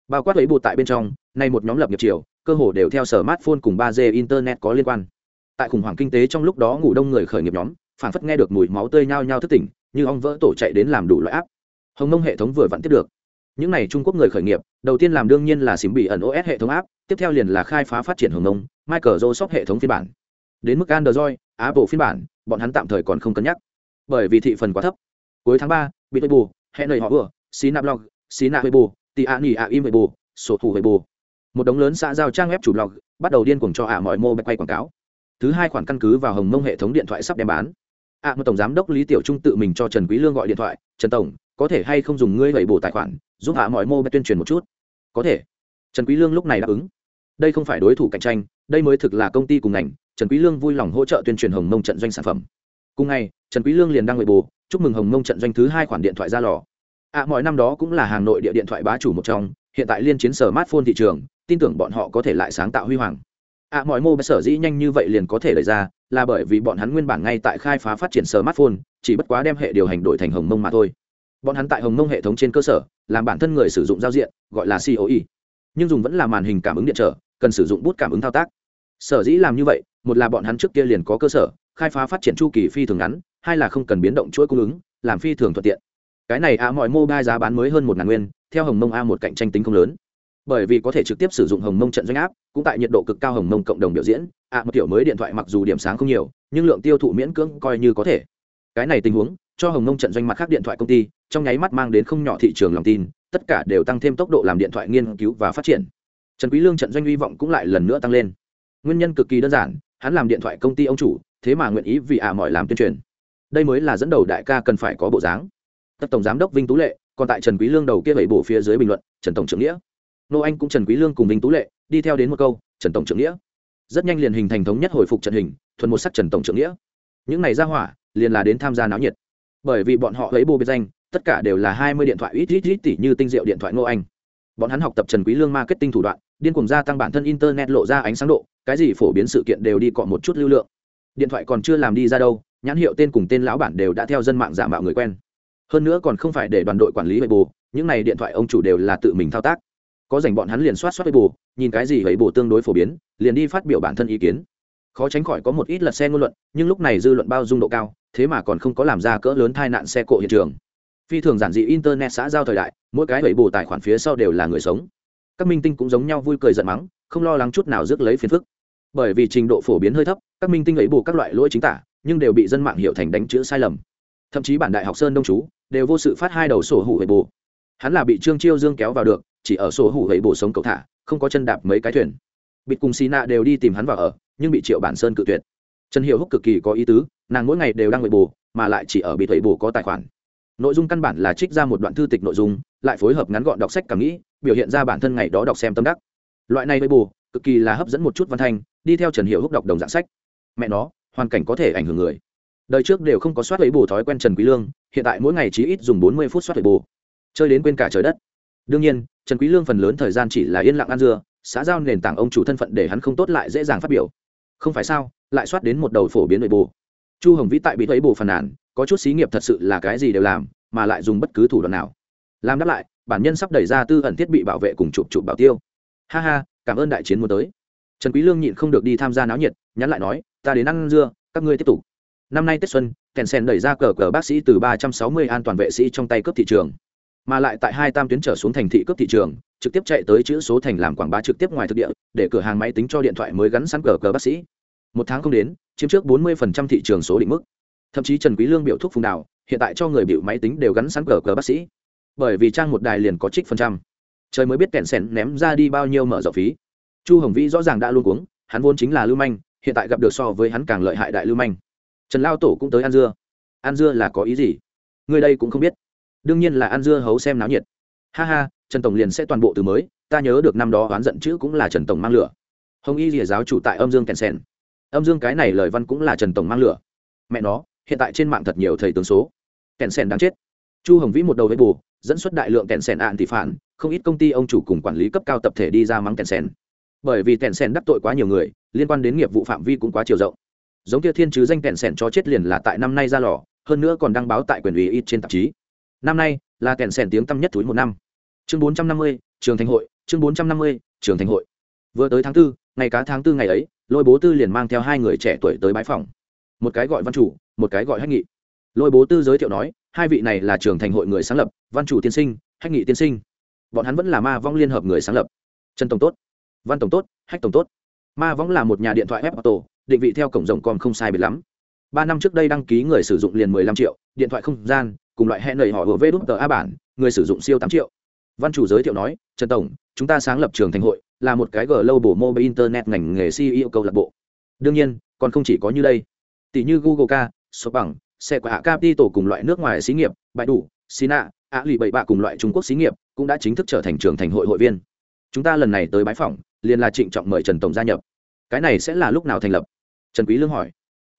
Bao quát lấy bột tại bên trong, nay một nhóm lập nghiệp triều, cơ hồ đều theo sở smartphone cùng ba d internet có liên quan tại khủng hoảng kinh tế trong lúc đó ngủ đông người khởi nghiệp nhóm phản phất nghe được mùi máu tươi nhao nhao thức tỉnh, như ong vỡ tổ chạy đến làm đủ loại áp. Hồng mông hệ thống vừa vặn tiếp được. Những n à y trung quốc người khởi nghiệp, đầu tiên làm đương nhiên là xím bị ẩn os hệ thống áp, tiếp theo liền là khai phá phát triển hồng mông, microsoft hệ thống phiên bản. Đến mức android, apple phiên bản, bọn hắn tạm thời còn không cân nhắc. Bởi vì thị phần quá thấp. Cuối tháng ba bị bù hẹn lời họ vừa xí nạp blog xí nạp bù tị ạ nỉ ạ im bù sổ thủ bù một đống lớn xã giao trang web chủ blog, bắt đầu điên cuồng cho ả mọi mô bạch quay quảng cáo thứ hai khoản căn cứ vào hồng mông hệ thống điện thoại sắp đem bán. Ạ một tổng giám đốc lý tiểu trung tự mình cho trần quý lương gọi điện thoại, trần tổng, có thể hay không dùng ngươi vậy bổ tài khoản, giúp hạ mọi mô bạch tuyên truyền một chút? Có thể. Trần quý lương lúc này đáp ứng. Đây không phải đối thủ cạnh tranh, đây mới thực là công ty cùng ngành, trần quý lương vui lòng hỗ trợ tuyên truyền hồng mông trận doanh sản phẩm. Cùng ngày, trần quý lương liền đăng nội bù chúc mừng hồng mông trận doanh thứ hai khoản điện thoại ra lò. Ạ mọi năm đó cũng là hàng nội địa điện thoại bá chủ một trong, hiện tại liên chiến sở smartphone thị trường, tin tưởng bọn họ có thể lại sáng tạo huy hoàng ạ mọi mô sở dĩ nhanh như vậy liền có thể đẩy ra, là bởi vì bọn hắn nguyên bản ngay tại khai phá phát triển smartphone, chỉ bất quá đem hệ điều hành đổi thành hồng mông mà thôi. Bọn hắn tại hồng mông hệ thống trên cơ sở, làm bản thân người sử dụng giao diện, gọi là coe nhưng dùng vẫn là màn hình cảm ứng điện trở, cần sử dụng bút cảm ứng thao tác. Sở dĩ làm như vậy, một là bọn hắn trước kia liền có cơ sở, khai phá phát triển chu kỳ phi thường ngắn, hai là không cần biến động chuỗi cung ứng, làm phi thường thuận tiện. Cái này a, mọi mobile giá bán mới hơn một ngàn nguyên, theo hồng mông a một cạnh tranh tính không lớn bởi vì có thể trực tiếp sử dụng hồng mông trận doanh áp, cũng tại nhiệt độ cực cao hồng mông cộng đồng biểu diễn. Ạ một kiểu mới điện thoại mặc dù điểm sáng không nhiều, nhưng lượng tiêu thụ miễn cưỡng coi như có thể. Cái này tình huống, cho hồng mông trận doanh mặt khác điện thoại công ty, trong nháy mắt mang đến không nhỏ thị trường lòng tin, tất cả đều tăng thêm tốc độ làm điện thoại nghiên cứu và phát triển. Trần quý lương trận doanh hy vọng cũng lại lần nữa tăng lên. Nguyên nhân cực kỳ đơn giản, hắn làm điện thoại công ty ông chủ, thế mà nguyện ý vì ả à mọi làm tuyên truyền. Đây mới là dẫn đầu đại ca cần phải có bộ dáng. Tập tổng giám đốc vinh tú lệ, còn tại trần quý lương đầu kia bảy bổ phía dưới bình luận, trần tổng trưởng nghĩa nô anh cũng trần quý lương cùng vinh tú lệ đi theo đến một câu, trần tổng trưởng nghĩa. Rất nhanh liền hình thành thống nhất hồi phục trận hình, thuần một sắc trần tổng trưởng nghĩa. Những này ra hỏa liền là đến tham gia náo nhiệt. Bởi vì bọn họ lấy bô biệt danh, tất cả đều là hai mươi điện thoại ít ít ít tỷ như tinh diệu điện thoại nô anh. Bọn hắn học tập trần quý lương marketing thủ đoạn, điên cuồng gia tăng bản thân internet lộ ra ánh sáng độ, cái gì phổ biến sự kiện đều đi cọ một chút lưu lượng. Điện thoại còn chưa làm đi ra đâu, nhãn hiệu tên cùng tên lão bản đều đã theo dân mạng giả mạo người quen. Hơn nữa còn không phải để đoàn đội quản lý vậy bù, những này điện thoại ông chủ đều là tự mình thao tác có dành bọn hắn liền soát soát với bù nhìn cái gì vậy bù tương đối phổ biến, liền đi phát biểu bản thân ý kiến. Khó tránh khỏi có một ít lật xe ngôn luận, nhưng lúc này dư luận bao dung độ cao, thế mà còn không có làm ra cỡ lớn tai nạn xe cộ hiện trường. Phi thường giản dị internet xã giao thời đại, mỗi cái vậy bù tài khoản phía sau đều là người sống. Các minh tinh cũng giống nhau vui cười giận mắng, không lo lắng chút nào rước lấy phiền phức. Bởi vì trình độ phổ biến hơi thấp, các minh tinh ấy bù các loại lỗi chính tả, nhưng đều bị dân mạng hiểu thành đánh chữ sai lầm. Thậm chí bản đại học sơn đông chú, đều vô sự phát hai đầu sổ hủ hệ bù hắn là bị trương chiêu dương kéo vào được chỉ ở sổ hủ gậy bổ sống cầu thả, không có chân đạp mấy cái thuyền. Bịt cùng xì nạ đều đi tìm hắn vào ở, nhưng bị triệu bản sơn cự tuyệt. Trần hiệu húc cực kỳ có ý tứ, nàng mỗi ngày đều đang bị bù, mà lại chỉ ở bị thầy bù có tài khoản. Nội dung căn bản là trích ra một đoạn thư tịch nội dung, lại phối hợp ngắn gọn đọc sách cảm nghĩ, biểu hiện ra bản thân ngày đó đọc xem tâm đắc. Loại này với bù, cực kỳ là hấp dẫn một chút văn thanh, đi theo trần hiệu húc đọc đồng dạng sách. Mẹ nó, hoàn cảnh có thể ảnh hưởng người. Đời trước đều không có soát lấy bù thói quen trần quý lương, hiện tại mỗi ngày chỉ ít dùng bốn mươi phút soát lấy bù. Chơi đến quên cả trời đất. Đương nhiên trần quý lương phần lớn thời gian chỉ là yên lặng ăn dưa, xã giao nền tảng ông chủ thân phận để hắn không tốt lại dễ dàng phát biểu. Không phải sao, lại soát đến một đầu phổ biến nội bù chu hồng vĩ tại bị thấy bù phàn nàn có chút xí nghiệp thật sự là cái gì đều làm, mà lại dùng bất cứ thủ đoạn nào. Làm đáp lại, bản nhân sắp đẩy ra tư ẩn thiết bị bảo vệ cùng chụp chụp bảo tiêu. Ha ha, cảm ơn đại chiến muốn tới. Trần quý lương nhịn không được đi tham gia náo nhiệt, nhắn lại nói, ta đến ăn dưa, các ngươi tiếp tục. Năm nay tết xuân kèn sen đẩy ra cờ cờ bác sĩ từ 360 an toàn vệ sĩ trong tay cướp thị trường mà lại tại hai tam tuyến trở xuống thành thị cướp thị trường, trực tiếp chạy tới chữ số thành làm quảng bá trực tiếp ngoài thực địa, để cửa hàng máy tính cho điện thoại mới gắn sẵn cờ cờ bác sĩ. Một tháng không đến, chiếm trước 40% thị trường số định mức. Thậm chí trần quý lương biểu thuốc phùng đào, hiện tại cho người biểu máy tính đều gắn sẵn cờ cờ bác sĩ. Bởi vì trang một đài liền có trích phần trăm. Trời mới biết kẹn sẻn ném ra đi bao nhiêu mở rộng phí. Chu hồng vĩ rõ ràng đã luôn cuống, hắn vốn chính là lưu manh, hiện tại gặp được so với hắn càng lợi hại đại lưu manh. Trần lao tổ cũng tới ăn dưa. Ăn dưa là có ý gì? Người đây cũng không biết đương nhiên là ăn dưa hấu xem náo nhiệt. Ha ha, trần tổng liền sẽ toàn bộ từ mới, ta nhớ được năm đó oán giận chữ cũng là trần tổng mang lửa. Hồng y rìa giáo chủ tại âm dương kèn sen âm dương cái này lời văn cũng là trần tổng mang lửa. Mẹ nó, hiện tại trên mạng thật nhiều thầy tướng số. Kèn sen đáng chết. Chu hồng vĩ một đầu với bù, dẫn xuất đại lượng kèn sen ạn thị phản, không ít công ty ông chủ cùng quản lý cấp cao tập thể đi ra mắng kèn sen bởi vì kèn sen đắc tội quá nhiều người, liên quan đến nghiệp vụ phạm vi cũng quá chiều rộng. Giống kia thiên chứ danh kèn sen cho chết liền là tại năm nay ra lò, hơn nữa còn đăng báo tại quyền ủy ít trên tạp chí năm nay, là kèn sèn tiếng tăm nhất túi một năm. Chương bốn trăm năm mươi, trường thành hội, chương bốn trăm năm mươi, trường thành hội. Vừa tới tháng tư, ngày cá tháng tư ngày ấy, lôi bố tư liền mang theo hai người trẻ tuổi tới bãi phòng. Một cái gọi văn chủ, một cái gọi hách nghị. Lôi bố tư giới thiệu nói, hai vị này là trường thành hội người sáng lập, văn chủ tiên sinh, hách nghị tiên sinh. Bọn hắn vẫn là ma vong liên hợp người sáng lập. Trần tổng tốt, văn tổng tốt, hách tổng tốt. Ma vong là một nhà điện thoại web auto, định vị theo cổng rộng còn không sai biệt lắm. Ba năm trước đây đăng ký người sử dụng liền mười lăm triệu, điện thoại không gian cùng loại hẹn lời họ vừa vê đút tờ a bản, người sử dụng siêu tám triệu. Văn chủ giới thiệu nói, trần tổng, chúng ta sáng lập trường thành hội, là một cái g lâu bổ mobile internet ngành nghề ceo câu lạc bộ. Đương nhiên, còn không chỉ có như đây. Tỷ như google ca số bằng xe của hạ capital cùng loại nước ngoài xí nghiệp bãi đủ sina ạ lì bảy bạ cùng loại trung quốc xí nghiệp cũng đã chính thức trở thành trường thành hội hội viên. Chúng ta lần này tới bãi phỏng, liền là trịnh trọng mời trần tổng gia nhập. Cái này sẽ là lúc nào thành lập? Trần quý lương hỏi.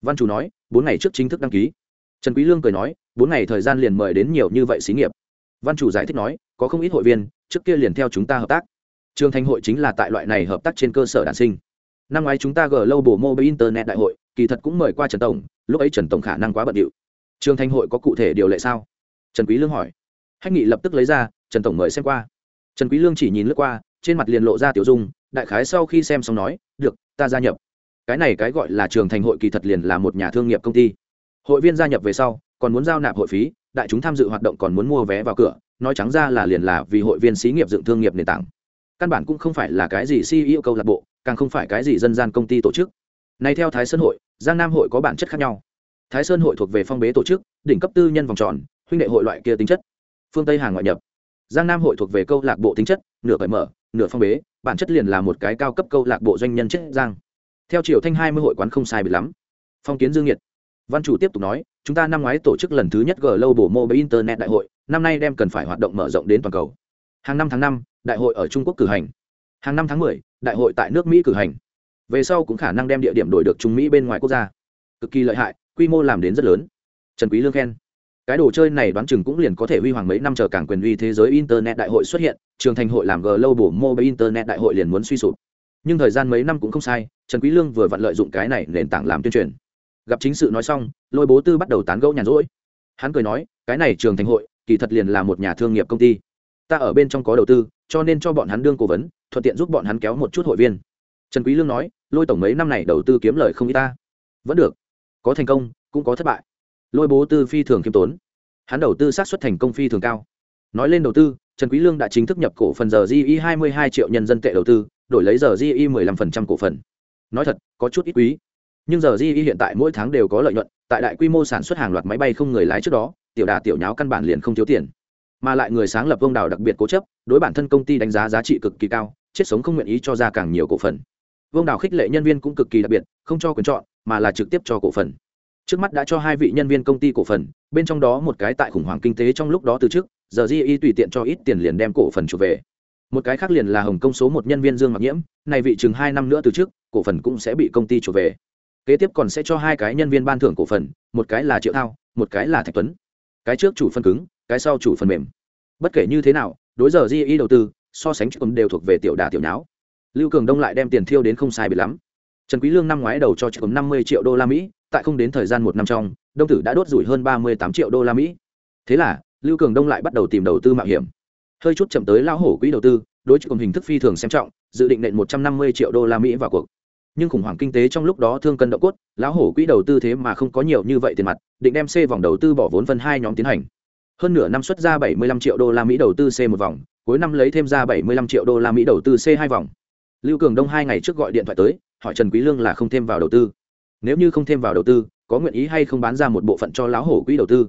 Văn chủ nói, bốn ngày trước chính thức đăng ký. Trần quý lương cười nói bốn ngày thời gian liền mời đến nhiều như vậy xí nghiệp. Văn chủ giải thích nói, có không ít hội viên, trước kia liền theo chúng ta hợp tác. Trường thành hội chính là tại loại này hợp tác trên cơ sở đản sinh. Năm ngoái chúng ta g lâu bổ mobile internet đại hội, kỳ thật cũng mời qua trần tổng, lúc ấy trần tổng khả năng quá bận điệu. Trường thành hội có cụ thể điều lệ sao? Trần quý lương hỏi. Hách nghị lập tức lấy ra, trần tổng mời xem qua. Trần quý lương chỉ nhìn lướt qua, trên mặt liền lộ ra tiểu dung, đại khái sau khi xem xong nói, được, ta gia nhập. Cái này cái gọi là trường thành hội kỳ thật liền là một nhà thương nghiệp công ty. Hội viên gia nhập về sau còn muốn giao nạp hội phí, đại chúng tham dự hoạt động còn muốn mua vé vào cửa, nói trắng ra là liền là vì hội viên xí nghiệp dựng thương nghiệp nền tảng. Căn bản cũng không phải là cái gì ceo câu lạc bộ, càng không phải cái gì dân gian công ty tổ chức. Này theo thái sơn hội, giang nam hội có bản chất khác nhau. Thái sơn hội thuộc về phong bế tổ chức, đỉnh cấp tư nhân vòng tròn, huynh đệ hội loại kia tính chất. Phương tây hàng ngoại nhập. Giang nam hội thuộc về câu lạc bộ tính chất, nửa cởi mở, nửa phong bế, bản chất liền là một cái cao cấp câu lạc bộ doanh nhân chết giang. Theo triều thanh hai mươi hội quán không sai bị lắm. Phong kiến dương nhiệt văn chủ tiếp tục nói, chúng ta năm ngoái tổ chức lần thứ nhất g Mobile internet đại hội, năm nay đem cần phải hoạt động mở rộng đến toàn cầu. Hàng năm tháng năm, đại hội ở trung quốc cử hành. Hàng năm tháng mười, đại hội tại nước mỹ cử hành. Về sau cũng khả năng đem địa điểm đổi được trung mỹ bên ngoài quốc gia. Cực kỳ lợi hại, quy mô làm đến rất lớn. Trần quý lương khen. Cái đồ chơi này đoán chừng cũng liền có thể huy hoàng mấy năm chờ cảng quyền uy thế giới internet đại hội xuất hiện, trường thành hội làm Global mobile internet đại hội liền muốn suy sụp. Nhưng thời gian mấy năm cũng không sai, trần quý lương vừa vặn lợi dụng cái này nền tảng làm tuyên truyền gặp chính sự nói xong, lôi bố tư bắt đầu tán gẫu nhàn rỗi. Hắn cười nói, cái này trường thành hội, kỳ thật liền là một nhà thương nghiệp công ty. Ta ở bên trong có đầu tư, cho nên cho bọn hắn đương cố vấn, thuận tiện giúp bọn hắn kéo một chút hội viên. Trần quý lương nói, lôi tổng mấy năm này đầu tư kiếm lời không ít ta. Vẫn được. Có thành công, cũng có thất bại. Lôi bố tư phi thường kiêm tốn. Hắn đầu tư sát xuất thành công phi thường cao. Nói lên đầu tư, trần quý lương đã chính thức nhập cổ phần giờ GE 22 triệu nhân dân tệ đầu tư, đổi lấy giờ GE 15% cổ phần. Nói thật, có chút ít quý nhưng giờ di hiện tại mỗi tháng đều có lợi nhuận, tại đại quy mô sản xuất hàng loạt máy bay không người lái trước đó, tiểu đà tiểu nháo căn bản liền không thiếu tiền. Mà lại người sáng lập vương đào đặc biệt cố chấp, đối bản thân công ty đánh giá giá trị cực kỳ cao, chết sống không nguyện ý cho ra càng nhiều cổ phần. Vương đào khích lệ nhân viên cũng cực kỳ đặc biệt, không cho quyền chọn, mà là trực tiếp cho cổ phần. Trước mắt đã cho hai vị nhân viên công ty cổ phần, bên trong đó một cái tại khủng hoảng kinh tế trong lúc đó từ trước, giờ di tùy tiện cho ít tiền liền đem cổ phần trở về. Một cái khác liền là hồng công số một nhân viên dương mặc nhiễm, này vị chừng hai năm nữa từ trước, cổ phần cũng sẽ bị công ty trở về kế tiếp còn sẽ cho hai cái nhân viên ban thưởng cổ phần, một cái là triệu thao, một cái là thạch tuấn. Cái trước chủ phần cứng, cái sau chủ phần mềm. Bất kể như thế nào, đối giờ di đầu tư, so sánh cũng đều thuộc về tiểu đà tiểu nháo. Lưu cường đông lại đem tiền thiêu đến không sai bị lắm. Trần quý lương năm ngoái đầu cho chừng năm mươi triệu đô la mỹ, tại không đến thời gian một năm trong, đông tử đã đốt rủi hơn ba mươi tám triệu đô la mỹ. Thế là, lưu cường đông lại bắt đầu tìm đầu tư mạo hiểm. Hơi chút chậm tới lão hổ quỹ đầu tư, đối với hình thức phi thường xem trọng, dự định nện một trăm năm mươi triệu đô la mỹ vào cuộc nhưng khủng hoảng kinh tế trong lúc đó thương cân độ cốt, lão hổ quỹ đầu tư thế mà không có nhiều như vậy tiền mặt, định đem c vòng đầu tư bỏ vốn phân hai nhóm tiến hành. Hơn nửa năm xuất ra bảy mươi lăm triệu đô la mỹ đầu tư c một vòng, cuối năm lấy thêm ra bảy mươi lăm triệu đô la mỹ đầu tư c hai vòng. Lưu cường đông hai ngày trước gọi điện thoại tới, hỏi trần quý lương là không thêm vào đầu tư. Nếu như không thêm vào đầu tư, có nguyện ý hay không bán ra một bộ phận cho lão hổ quỹ đầu tư?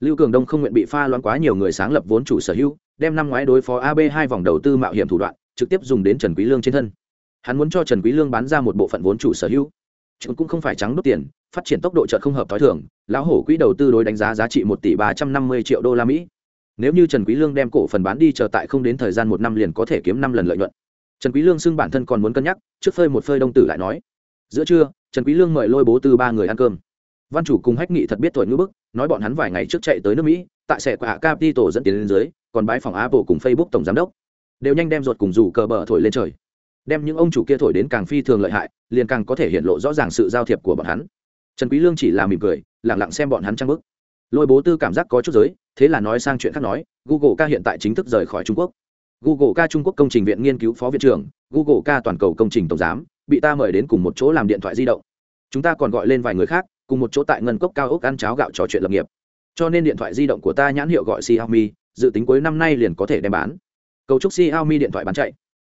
Lưu cường đông không nguyện bị pha loãng quá nhiều người sáng lập vốn chủ sở hữu, đem năm ngoái đối phó ab hai vòng đầu tư mạo hiểm thủ đoạn, trực tiếp dùng đến trần quý lương trên thân hắn muốn cho trần quý lương bán ra một bộ phận vốn chủ sở hữu. Chúng cũng không phải trắng đốt tiền, phát triển tốc độ chợt không hợp thói thường, lão hổ quỹ đầu tư đối đánh giá giá trị một tỷ ba trăm năm mươi triệu đô la mỹ. Nếu như trần quý lương đem cổ phần bán đi chờ tại không đến thời gian một năm liền có thể kiếm năm lần lợi nhuận. Trần quý lương xưng bản thân còn muốn cân nhắc, trước phơi một phơi đông tử lại nói, giữa trưa, trần quý lương mời lôi bố tư ba người ăn cơm. Văn chủ cùng hách nghị thật biết tuổi ngữ bức, nói bọn hắn vài ngày trước chạy tới nước mỹ, tại sẽ qua capital dẫn tiền lên dưới, còn bái phòng apple cùng facebook tổng giám đốc. Đều nhanh đem ruột cùng rủ cờ bờ thổi lên trời đem những ông chủ kia thổi đến càng phi thường lợi hại, liền càng có thể hiện lộ rõ ràng sự giao thiệp của bọn hắn. Trần quý lương chỉ là mỉm cười, lặng lặng xem bọn hắn trang bức. Lôi bố tư cảm giác có chút giới, thế là nói sang chuyện khác nói, google ca hiện tại chính thức rời khỏi trung quốc. Google ca trung quốc công trình viện nghiên cứu phó viện trưởng, google ca toàn cầu công trình tổng giám, bị ta mời đến cùng một chỗ làm điện thoại di động. Chúng ta còn gọi lên vài người khác, cùng một chỗ tại ngân cốc cao ốc ăn cháo gạo trò chuyện lập nghiệp. Cho nên điện thoại di động của ta nhãn hiệu gọi xiaomi, dự tính cuối năm nay liền có thể đem bán. Cầu chúc xiaomi điện thoại bán chạy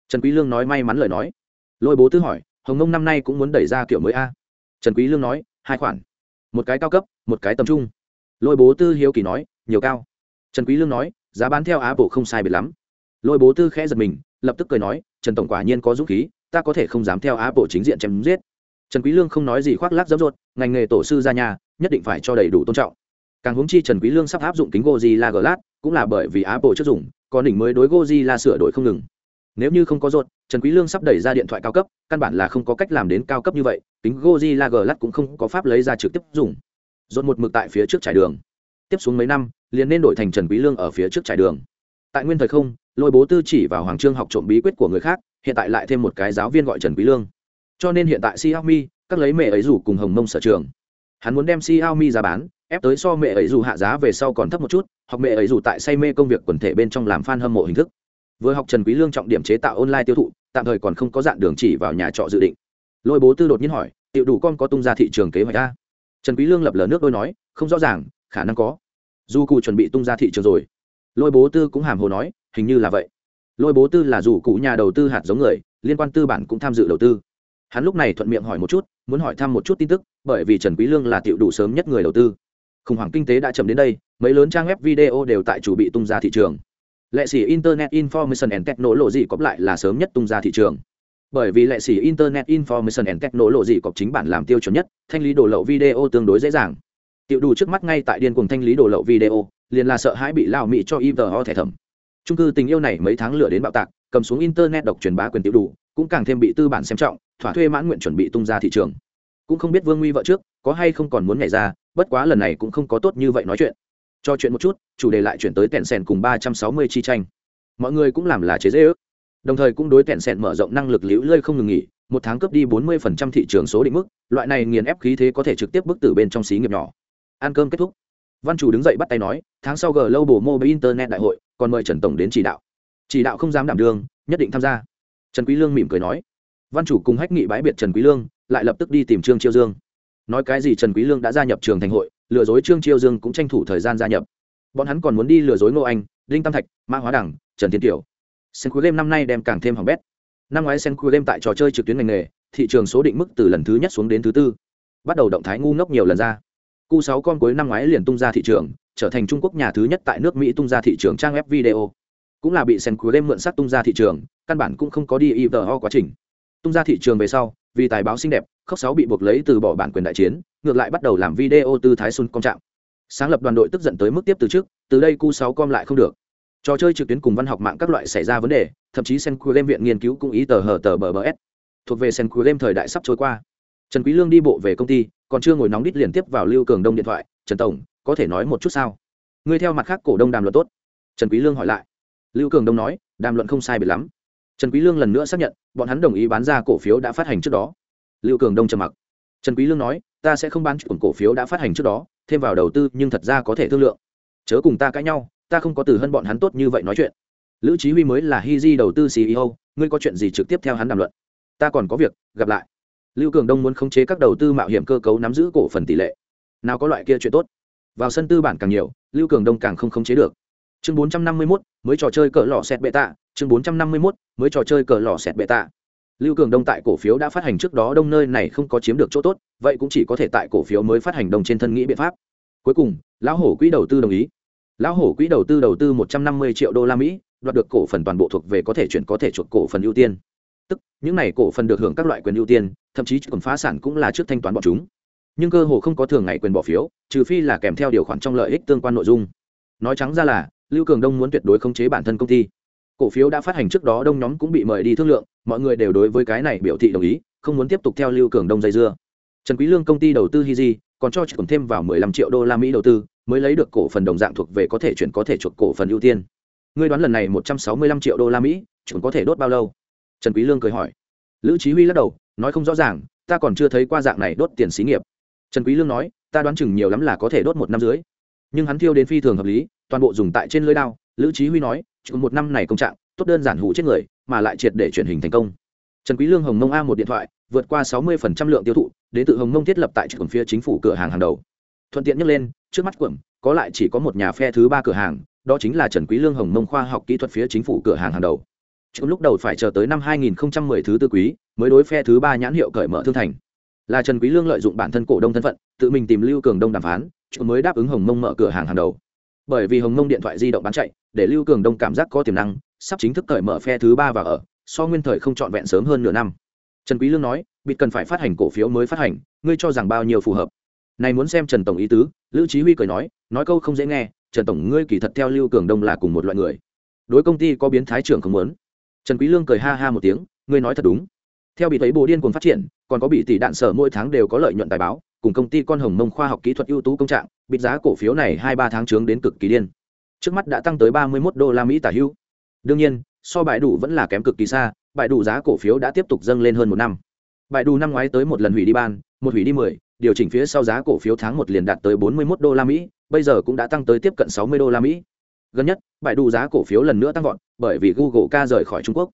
trần quý lương nói may mắn lời nói. Lôi bố tư hỏi, hồng nông năm nay cũng muốn đẩy ra kiểu mới a? Trần quý lương nói, hai khoản. Một cái cao cấp, một cái tầm trung. Lôi bố tư hiếu kỳ nói, nhiều cao. Trần quý lương nói, giá bán theo Á bộ không sai biệt lắm. Lôi bố tư khẽ giật mình, lập tức cười nói, trần tổng quả nhiên có dũng khí, ta có thể không dám theo Á bộ chính diện chém giết. Trần quý lương không nói gì khoác lác dấm ruột, ngành nghề tổ sư ra nhà, nhất định phải cho đầy đủ tôn trọng. Càng hướng chi trần quý lương sắp áp dụng kính Godzilla Glass, cũng là bởi vì apple trước dùng còn đỉnh mới đối Godzilla sửa đổi không ngừng nếu như không có rột trần quý lương sắp đẩy ra điện thoại cao cấp, căn bản là không có cách làm đến cao cấp như vậy tính Godzilla Glass cũng không có pháp lấy ra trực tiếp dùng. Rột một mực tại phía trước trải đường. Tiếp xuống mấy năm, liền nên đổi thành trần quý lương ở phía trước trải đường. Tại nguyên thời không, lôi bố tư chỉ vào hoàng trương học trộm bí quyết của người khác, hiện tại lại thêm một cái giáo viên gọi trần quý lương. Cho nên hiện tại xiaomi, các lấy mẹ ấy rủ cùng hồng mông sở trường. Hắn muốn đem xiaomi giá bán, ép tới so mẹ ấy rủ hạ giá về sau còn thấp một chút hoặc mẹ ấy rủ tại say mê công việc quần thể bên trong làm fan hâm mộ hình thức vừa học trần quý lương trọng điểm chế tạo online tiêu thụ, tạm thời còn không có dạng đường chỉ vào nhà trọ dự định. Lôi bố tư đột nhiên hỏi, tiểu đủ con có tung ra thị trường kế hoạch a? Trần quý lương lập lờ nước đôi nói, không rõ ràng, khả năng có. Du cụ chuẩn bị tung ra thị trường rồi. Lôi bố tư cũng hàm hồ nói, hình như là vậy. Lôi bố tư là dù cụ nhà đầu tư hạt giống người, liên quan tư bản cũng tham dự đầu tư. Hắn lúc này thuận miệng hỏi một chút, muốn hỏi thăm một chút tin tức, bởi vì trần quý lương là tiểu đủ sớm nhất người đầu tư. Khủng hoảng kinh tế đã chậm đến đây, mấy lớn trang web video đều tại chủ bị tung ra thị trường lệ sĩ internet information and technology có lại là sớm nhất tung ra thị trường. Bởi vì lệ sĩ internet information and technology có chính bản làm tiêu chuẩn nhất, thanh lý đồ lậu video tương đối dễ dàng. Tiểu đủ trước mắt ngay tại điên cùng thanh lý đồ lậu video, liền là sợ hãi bị lao mỹ cho ivo thẻ thẩm. Trung cư tình yêu này mấy tháng lửa đến bạo tạc, cầm xuống internet độc truyền bá quyền tiểu đủ cũng càng thêm bị tư bản xem trọng, thỏa thuê mãn nguyện chuẩn bị tung ra thị trường. Cũng không biết vương nguy vợ trước, có hay không còn muốn nhảy ra, bất quá lần này cũng không có tốt như vậy nói chuyện cho chuyện một chút, chủ đề lại chuyển tới tẹn sèn cùng ba trăm sáu mươi chi tranh. Mọi người cũng làm là chế dễ ước. Đồng thời cũng đối tẹn sèn mở rộng năng lực liễu lơi không ngừng nghỉ, một tháng cướp đi bốn mươi phần trăm thị trường số định mức, loại này nghiền ép khí thế có thể trực tiếp bức tử bên trong xí nghiệp nhỏ. Ăn cơm kết thúc. Văn chủ đứng dậy bắt tay nói, tháng sau g lâu bổ với internet đại hội, còn mời trần tổng đến chỉ đạo. Chỉ đạo không dám đảm đương, nhất định tham gia. Trần quý lương mỉm cười nói. Văn chủ cùng hách nghị bãi biệt trần quý lương, lại lập tức đi tìm trương chiêu dương. Nói cái gì trần quý lương đã gia nhập trường thành hội lừa dối trương chiêu dương cũng tranh thủ thời gian gia nhập. Bọn hắn còn muốn đi lừa dối ngô anh, đinh tam thạch, mã hóa đẳng, trần thiên tiểu sen cuối game năm nay đem càng thêm hỏng bét. Năm ngoái sen cuối game tại trò chơi trực tuyến ngành nghề, thị trường số định mức từ lần thứ nhất xuống đến thứ tư. Bắt đầu động thái ngu ngốc nhiều lần ra. Cu sáu con cuối năm ngoái liền tung ra thị trường, trở thành trung quốc nhà thứ nhất tại nước mỹ tung ra thị trường trang web video. Cũng là bị sen cuối game mượn sắc tung ra thị trường, căn bản cũng không có đi ivo quá trình. Tung ra thị trường về sau vì tài báo xinh đẹp khóc sáu bị buộc lấy từ bỏ bản quyền đại chiến, ngược lại bắt đầu làm video tư thái xuân công trạng. Sáng lập đoàn đội tức giận tới mức tiếp từ trước, từ đây cu sáu com lại không được. Trò chơi trực tuyến cùng văn học mạng các loại xảy ra vấn đề, thậm chí sen game viện nghiên cứu cũng ý tờ hờ tờ bờ bờ s thuộc về sen game thời đại sắp trôi qua. Trần quý lương đi bộ về công ty, còn chưa ngồi nóng đít liền tiếp vào lưu cường đông điện thoại, trần tổng, có thể nói một chút sao? Ngươi theo mặt khác cổ đông đàm luận tốt. Trần quý lương hỏi lại. Lưu cường đông nói, đàm luận không sai biệt lắm trần quý lương lần nữa xác nhận, bọn hắn đồng ý bán ra cổ phiếu đã phát hành trước đó. Lưu cường đông trầm mặc. Trần quý lương nói, ta sẽ không bán cổ phiếu đã phát hành trước đó, thêm vào đầu tư, nhưng thật ra có thể thương lượng. Chớ cùng ta cãi nhau, ta không có từ hơn bọn hắn tốt như vậy nói chuyện. Lữ chí huy mới là hi di đầu tư ceo ngươi có chuyện gì trực tiếp theo hắn đàm luận? Ta còn có việc, gặp lại. Lưu cường đông muốn khống chế các đầu tư mạo hiểm cơ cấu nắm giữ cổ phần tỷ lệ. Nào có loại kia chuyện tốt. Vào sân tư bản càng nhiều, lưu cường đông càng không khống chế được chương 451, mới trò chơi cờ lò xẹt bệ tạ. Chương 451, mới trò chơi cờ lò xẹt bệ tạ. Lưu cường đông tại cổ phiếu đã phát hành trước đó đông nơi này không có chiếm được chỗ tốt vậy cũng chỉ có thể tại cổ phiếu mới phát hành đông trên thân nghĩ biện pháp. Cuối cùng lão hổ quỹ đầu tư đồng ý. Lão hổ quỹ đầu tư đầu tư một trăm năm mươi triệu đô la mỹ đoạt được cổ phần toàn bộ thuộc về có thể chuyển có thể chuộc cổ phần ưu tiên. Tức những này cổ phần được hưởng các loại quyền ưu tiên thậm chí còn phá sản cũng là trước thanh toán bọn chúng. Nhưng cơ hồ không có thường ngày quyền bỏ phiếu trừ phi là kèm theo điều khoản trong lợi ích tương quan nội dung. Nói trắng ra là lưu cường đông muốn tuyệt đối khống chế bản thân công ty. Cổ phiếu đã phát hành trước đó, đông nhóm cũng bị mời đi thương lượng, mọi người đều đối với cái này biểu thị đồng ý, không muốn tiếp tục theo lưu cường đông dây dưa. Trần quý lương công ty đầu tư hiji, còn cho chuyển thêm vào 15 triệu đô la mỹ đầu tư, mới lấy được cổ phần đồng dạng thuộc về có thể chuyển có thể chuộc cổ phần ưu tiên. Ngươi đoán lần này 165 triệu đô la mỹ chuyển có thể đốt bao lâu? Trần quý lương cười hỏi. Lữ chí huy lắc đầu, nói không rõ ràng, ta còn chưa thấy qua dạng này đốt tiền xí nghiệp. Trần quý lương nói, ta đoán chừng nhiều lắm là có thể đốt một năm dưới nhưng hắn thiêu đến phi thường hợp lý toàn bộ dùng tại trên lưới đao, lữ chí huy nói chừng một năm này công trạng, tốt đơn giản hủ chết người, mà lại triệt để chuyển hình thành công. Trần quý lương hồng mông a một điện thoại, vượt qua 60% lượng tiêu thụ, đến từ hồng mông thiết lập tại trường phía chính phủ cửa hàng hàng đầu. Thuận tiện nhắc lên, trước mắt quẩm có lại chỉ có một nhà phe thứ ba cửa hàng, đó chính là trần quý lương hồng mông khoa học kỹ thuật phía chính phủ cửa hàng hàng đầu. Chúng lúc đầu phải chờ tới năm 2010 thứ tư quý, mới đối phe thứ ba nhãn hiệu cởi mở thương thành. Là trần quý lương lợi dụng bản thân cổ đông thân phận, tự mình tìm lưu cường đông đàm phán mới đáp ứng hồng mông mở cửa hàng hàng đầu bởi vì hồng mông điện thoại di động bán chạy, để lưu cường đông cảm giác có tiềm năng, sắp chính thức cởi mở phe thứ ba và ở, so nguyên thời không trọn vẹn sớm hơn nửa năm. Trần quý lương nói, bịt cần phải phát hành cổ phiếu mới phát hành, ngươi cho rằng bao nhiêu phù hợp? Này muốn xem trần tổng ý tứ, lữ chí huy cười nói nói câu không dễ nghe, trần tổng ngươi kỳ thật theo lưu cường đông là cùng một loại người. Đối công ty có biến thái trưởng không muốn. Trần quý lương cười ha ha một tiếng, ngươi nói thật đúng. Theo bị thấy bộ điên cuồng phát triển, còn có bị tỷ đạn sở mỗi tháng đều có lợi nhuận tài báo cùng công ty con hồng mông khoa học kỹ thuật ưu tú công trạng, bịt giá cổ phiếu này hai ba tháng trướng đến cực kỳ điên. Trước mắt đã tăng tới ba mươi 31 đô la mỹ tả hữu đương nhiên, so bãi đủ vẫn là kém cực kỳ xa, bãi đủ giá cổ phiếu đã tiếp tục dâng lên hơn một năm. Bãi đủ năm ngoái tới một lần hủy đi ban, một hủy đi mười, điều chỉnh phía sau giá cổ phiếu tháng một liền đạt tới bốn mươi 41 đô la mỹ, bây giờ cũng đã tăng tới tiếp cận sáu mươi đô la mỹ. Gần nhất, bãi đủ giá cổ phiếu lần nữa tăng vọt, bởi vì google ca rời khỏi trung quốc.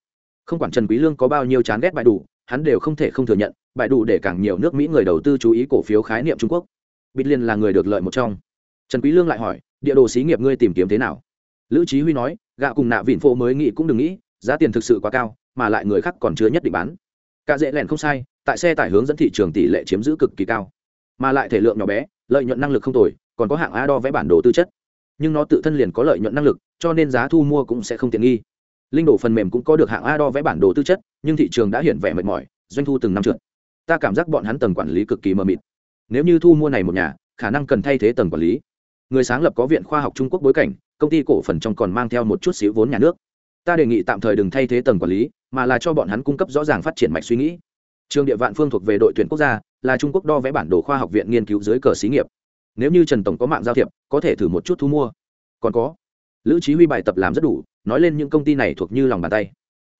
Không quản trần quý lương có bao nhiêu chán ghét bãi đủ hắn đều không thể không thừa nhận, bại đủ để càng nhiều nước mỹ người đầu tư chú ý cổ phiếu khái niệm trung quốc. Bít liên là người được lợi một trong. Trần quý lương lại hỏi, địa đồ xí nghiệp ngươi tìm kiếm thế nào? Lữ trí huy nói, gạ cùng nạ vỉn phô mới nghĩ cũng đừng nghĩ, giá tiền thực sự quá cao, mà lại người khác còn chưa nhất định bán. Cả dễ lẻn không sai, tại xe tải hướng dẫn thị trường tỷ lệ chiếm giữ cực kỳ cao. Mà lại thể lượng nhỏ bé, lợi nhuận năng lực không tồi, còn có hạng a đo vẽ bản đồ tư chất. Nhưng nó tự thân liền có lợi nhuận năng lực, cho nên giá thu mua cũng sẽ không tiện nghi linh đồ phần mềm cũng có được hạng a đo vẽ bản đồ tư chất, nhưng thị trường đã hiện vẻ mệt mỏi, doanh thu từng năm trượt. Ta cảm giác bọn hắn tầng quản lý cực kỳ mờ mịt. Nếu như thu mua này một nhà, khả năng cần thay thế tầng quản lý. Người sáng lập có viện khoa học trung quốc bối cảnh, công ty cổ phần trong còn mang theo một chút xíu vốn nhà nước. Ta đề nghị tạm thời đừng thay thế tầng quản lý, mà là cho bọn hắn cung cấp rõ ràng phát triển mạch suy nghĩ. Trường địa vạn phương thuộc về đội tuyển quốc gia, là trung quốc đo vẽ bản đồ khoa học viện nghiên cứu dưới cờ xí nghiệp. Nếu như trần tổng có mạng giao thiệp, có thể thử một chút thu mua. Còn có, lữ trí huy bài tập làm rất đủ nói lên những công ty này thuộc như lòng bàn tay.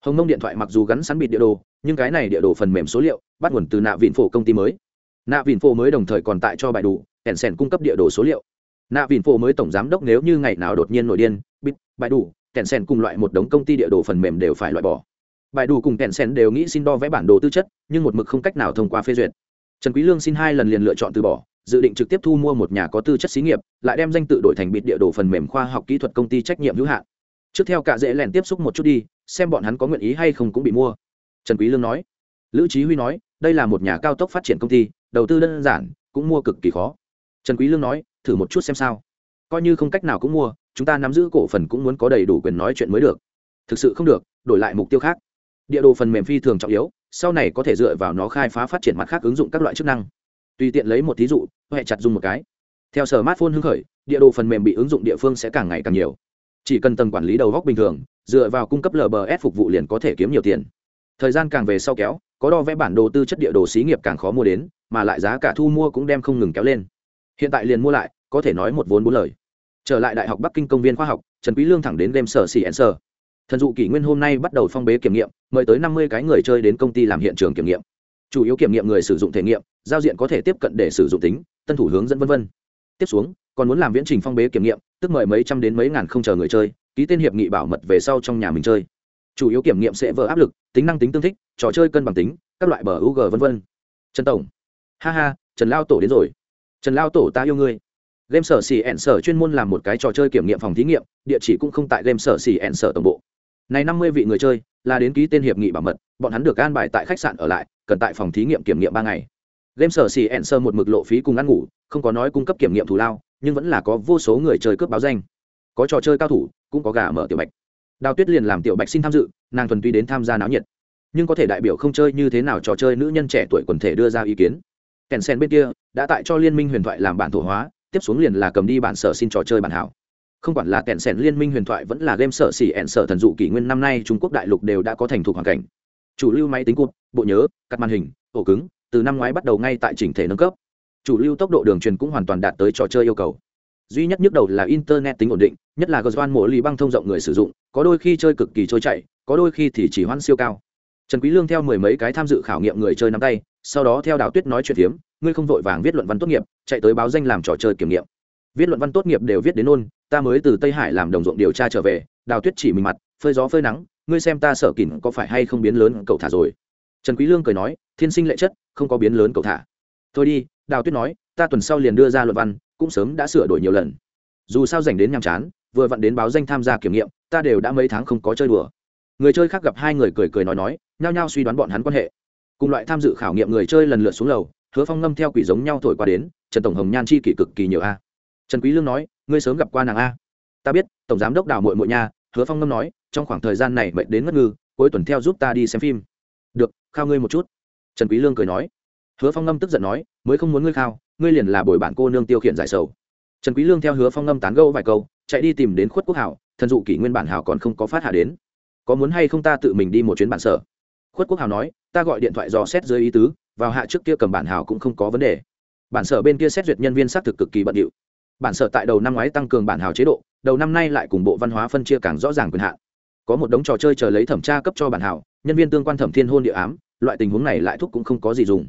Hồng mông điện thoại mặc dù gắn sẵn bịt địa đồ, nhưng cái này địa đồ phần mềm số liệu, bắt nguồn từ nạ vịn phổ công ty mới. Nạ vịn phổ mới đồng thời còn tại cho bài đủ kèn sèn cung cấp địa đồ số liệu. Nạ vịn phổ mới tổng giám đốc nếu như ngày nào đột nhiên nổi điên, bịt, bài đủ kèn sèn cùng loại một đống công ty địa đồ phần mềm đều phải loại bỏ. Bài đủ cùng kèn sèn đều nghĩ xin đo vẽ bản đồ tư chất, nhưng một mực không cách nào thông qua phê duyệt. Trần quý lương xin hai lần liền lựa chọn từ bỏ, dự định trực tiếp thu mua một nhà có tư chất xí nghiệp, lại đem danh tự đổi thành bịt địa đồ phần mềm khoa học kỹ thuật công ty trách nhiệm hữu hạn trước theo cả dễ lẻn tiếp xúc một chút đi, xem bọn hắn có nguyện ý hay không cũng bị mua. Trần quý lương nói. Lữ trí huy nói, đây là một nhà cao tốc phát triển công ty, đầu tư đơn giản, cũng mua cực kỳ khó. Trần quý lương nói, thử một chút xem sao. Coi như không cách nào cũng mua, chúng ta nắm giữ cổ phần cũng muốn có đầy đủ quyền nói chuyện mới được. Thực sự không được, đổi lại mục tiêu khác. Địa đồ phần mềm phi thường trọng yếu, sau này có thể dựa vào nó khai phá phát triển mặt khác ứng dụng các loại chức năng. Tùy tiện lấy một thí dụ hệ chặt dùng một cái. Theo sở smartphone hưng khởi, địa đồ phần mềm bị ứng dụng địa phương sẽ càng ngày càng nhiều chỉ cần tầng quản lý đầu góc bình thường, dựa vào cung cấp lbs phục vụ liền có thể kiếm nhiều tiền. Thời gian càng về sau kéo, có đo vẽ bản đồ tư chất địa đồ xí nghiệp càng khó mua đến, mà lại giá cả thu mua cũng đem không ngừng kéo lên. Hiện tại liền mua lại, có thể nói một vốn bốn lời. Trở lại đại học bắc kinh công viên khoa học, trần quý lương thẳng đến game sở xì ẩn sở thần dụ kỷ nguyên hôm nay bắt đầu phong bế kiểm nghiệm, mời tới năm mươi cái người chơi đến công ty làm hiện trường kiểm nghiệm. Chủ yếu kiểm nghiệm người sử dụng thể nghiệm, giao diện có thể tiếp cận để sử dụng tính, tân thủ hướng dẫn vân vân. Tiếp xuống còn muốn làm viễn trình phong bế kiểm nghiệm, tức mời mấy trăm đến mấy ngàn không chờ người chơi, ký tên hiệp nghị bảo mật về sau trong nhà mình chơi. Chủ yếu kiểm nghiệm sẽ vỡ áp lực, tính năng tính tương thích, trò chơi cân bằng tính, các loại bờ ug vân vân. Trần tổng. Ha ha, trần lao tổ đến rồi. Trần lao tổ, ta yêu ngươi. Game sở xì ẹn sở chuyên môn làm một cái trò chơi kiểm nghiệm phòng thí nghiệm, địa chỉ cũng không tại game sở xì ẹn sở tổng bộ. Này năm mươi vị người chơi, là đến ký tên hiệp nghị bảo mật, bọn hắn được an bài tại khách sạn ở lại, cần tại phòng thí nghiệm kiểm nghiệm ba ngày game sở xì ẹn Sơ một mực lộ phí cùng ăn ngủ, không có nói cung cấp kiểm nghiệm thù lao, nhưng vẫn là có vô số người chơi cướp báo danh. Có trò chơi cao thủ, cũng có gà mở tiểu bạch. Đào tuyết liền làm tiểu bạch xin tham dự, nàng thuần túy đến tham gia náo nhiệt. Nhưng có thể đại biểu không chơi như thế nào trò chơi nữ nhân trẻ tuổi quần thể đưa ra ý kiến. Kèn sen bên kia, đã tại cho liên minh huyền thoại làm bản thổ hóa, tiếp xuống liền là cầm đi bản sở xin trò chơi bản hảo. Không quản là kèn sen liên minh huyền thoại vẫn là game sở xỉ ẹn sở thần dụ kỷ nguyên năm nay trung quốc đại lục đều đã có thành thục hoàn cảnh. Chủ lưu máy tính cụt, bộ nhớ, cắt màn hình, ổ cứng từ năm ngoái bắt đầu ngay tại chỉnh thể nâng cấp. Chủ lưu tốc độ đường truyền cũng hoàn toàn đạt tới trò chơi yêu cầu. Duy nhất nhức đầu là internet tính ổn định, nhất là gosvan mổ lì băng thông rộng người sử dụng, có đôi khi chơi cực kỳ trôi chạy có đôi khi thì chỉ hoãn siêu cao. Trần quý lương theo mười mấy cái tham dự khảo nghiệm người chơi nắm tay, sau đó theo đào tuyết nói chuyện phiếm, ngươi không vội vàng viết luận văn tốt nghiệp, chạy tới báo danh làm trò chơi kiểm nghiệm. Viết luận văn tốt nghiệp đều viết đến ôn ta mới từ tây hải làm đồng ruộng điều tra trở về, đào tuyết chỉ mình mặt, phơi gió phơi nắng, ngươi xem ta sợ kỉnh có phải hay không biến lớn, cậu thả rồi trần quý lương cười nói, thiên sinh lệ chất, không có biến lớn cầu thả. Thôi đi, đào tuyết nói, ta tuần sau liền đưa ra luận văn, cũng sớm đã sửa đổi nhiều lần. Dù sao dành đến nhàm chán, vừa vặn đến báo danh tham gia kiểm nghiệm, ta đều đã mấy tháng không có chơi đùa. Người chơi khác gặp hai người cười cười nói nói, nhao nhao suy đoán bọn hắn quan hệ. Cùng loại tham dự khảo nghiệm người chơi lần lượt xuống lầu, hứa phong ngâm theo quỷ giống nhau thổi qua đến, trần tổng hồng nhan chi kỷ cực kỳ nhiều a. Trần quý lương nói, ngươi sớm gặp qua nàng a. Ta biết, tổng giám đốc đào muội muội nha. Hứa phong ngâm nói, trong khoảng thời gian này mệt đến ngất ngư, cuối tuần theo giúp ta đi xem phim. Được khao ngươi một chút. Trần quý lương cười nói. Hứa phong ngâm tức giận nói, mới không muốn ngươi khao, ngươi liền là bồi bản cô nương tiêu khiển giải sầu. Trần quý lương theo hứa phong ngâm tán gẫu vài câu, chạy đi tìm đến khuất quốc hảo, thần dụ kỷ nguyên bản hảo còn không có phát hạ đến. Có muốn hay không ta tự mình đi một chuyến bản sở? Khuất quốc hảo nói, ta gọi điện thoại dò xét dưới ý tứ, vào hạ trước kia cầm bản hảo cũng không có vấn đề. Bản sở bên kia xét duyệt nhân viên xác thực cực kỳ bận rộn bản sở tại đầu năm ngoái tăng cường bản hảo chế độ, đầu năm nay lại cùng bộ văn hóa phân chia càng rõ ràng quyền hạn. Có một đống trò chơi chờ lấy thẩm tra cấp cho bản hảo, nhân viên tương quan thẩm thiên hôn địa ám loại tình huống này lại thúc cũng không có gì dùng.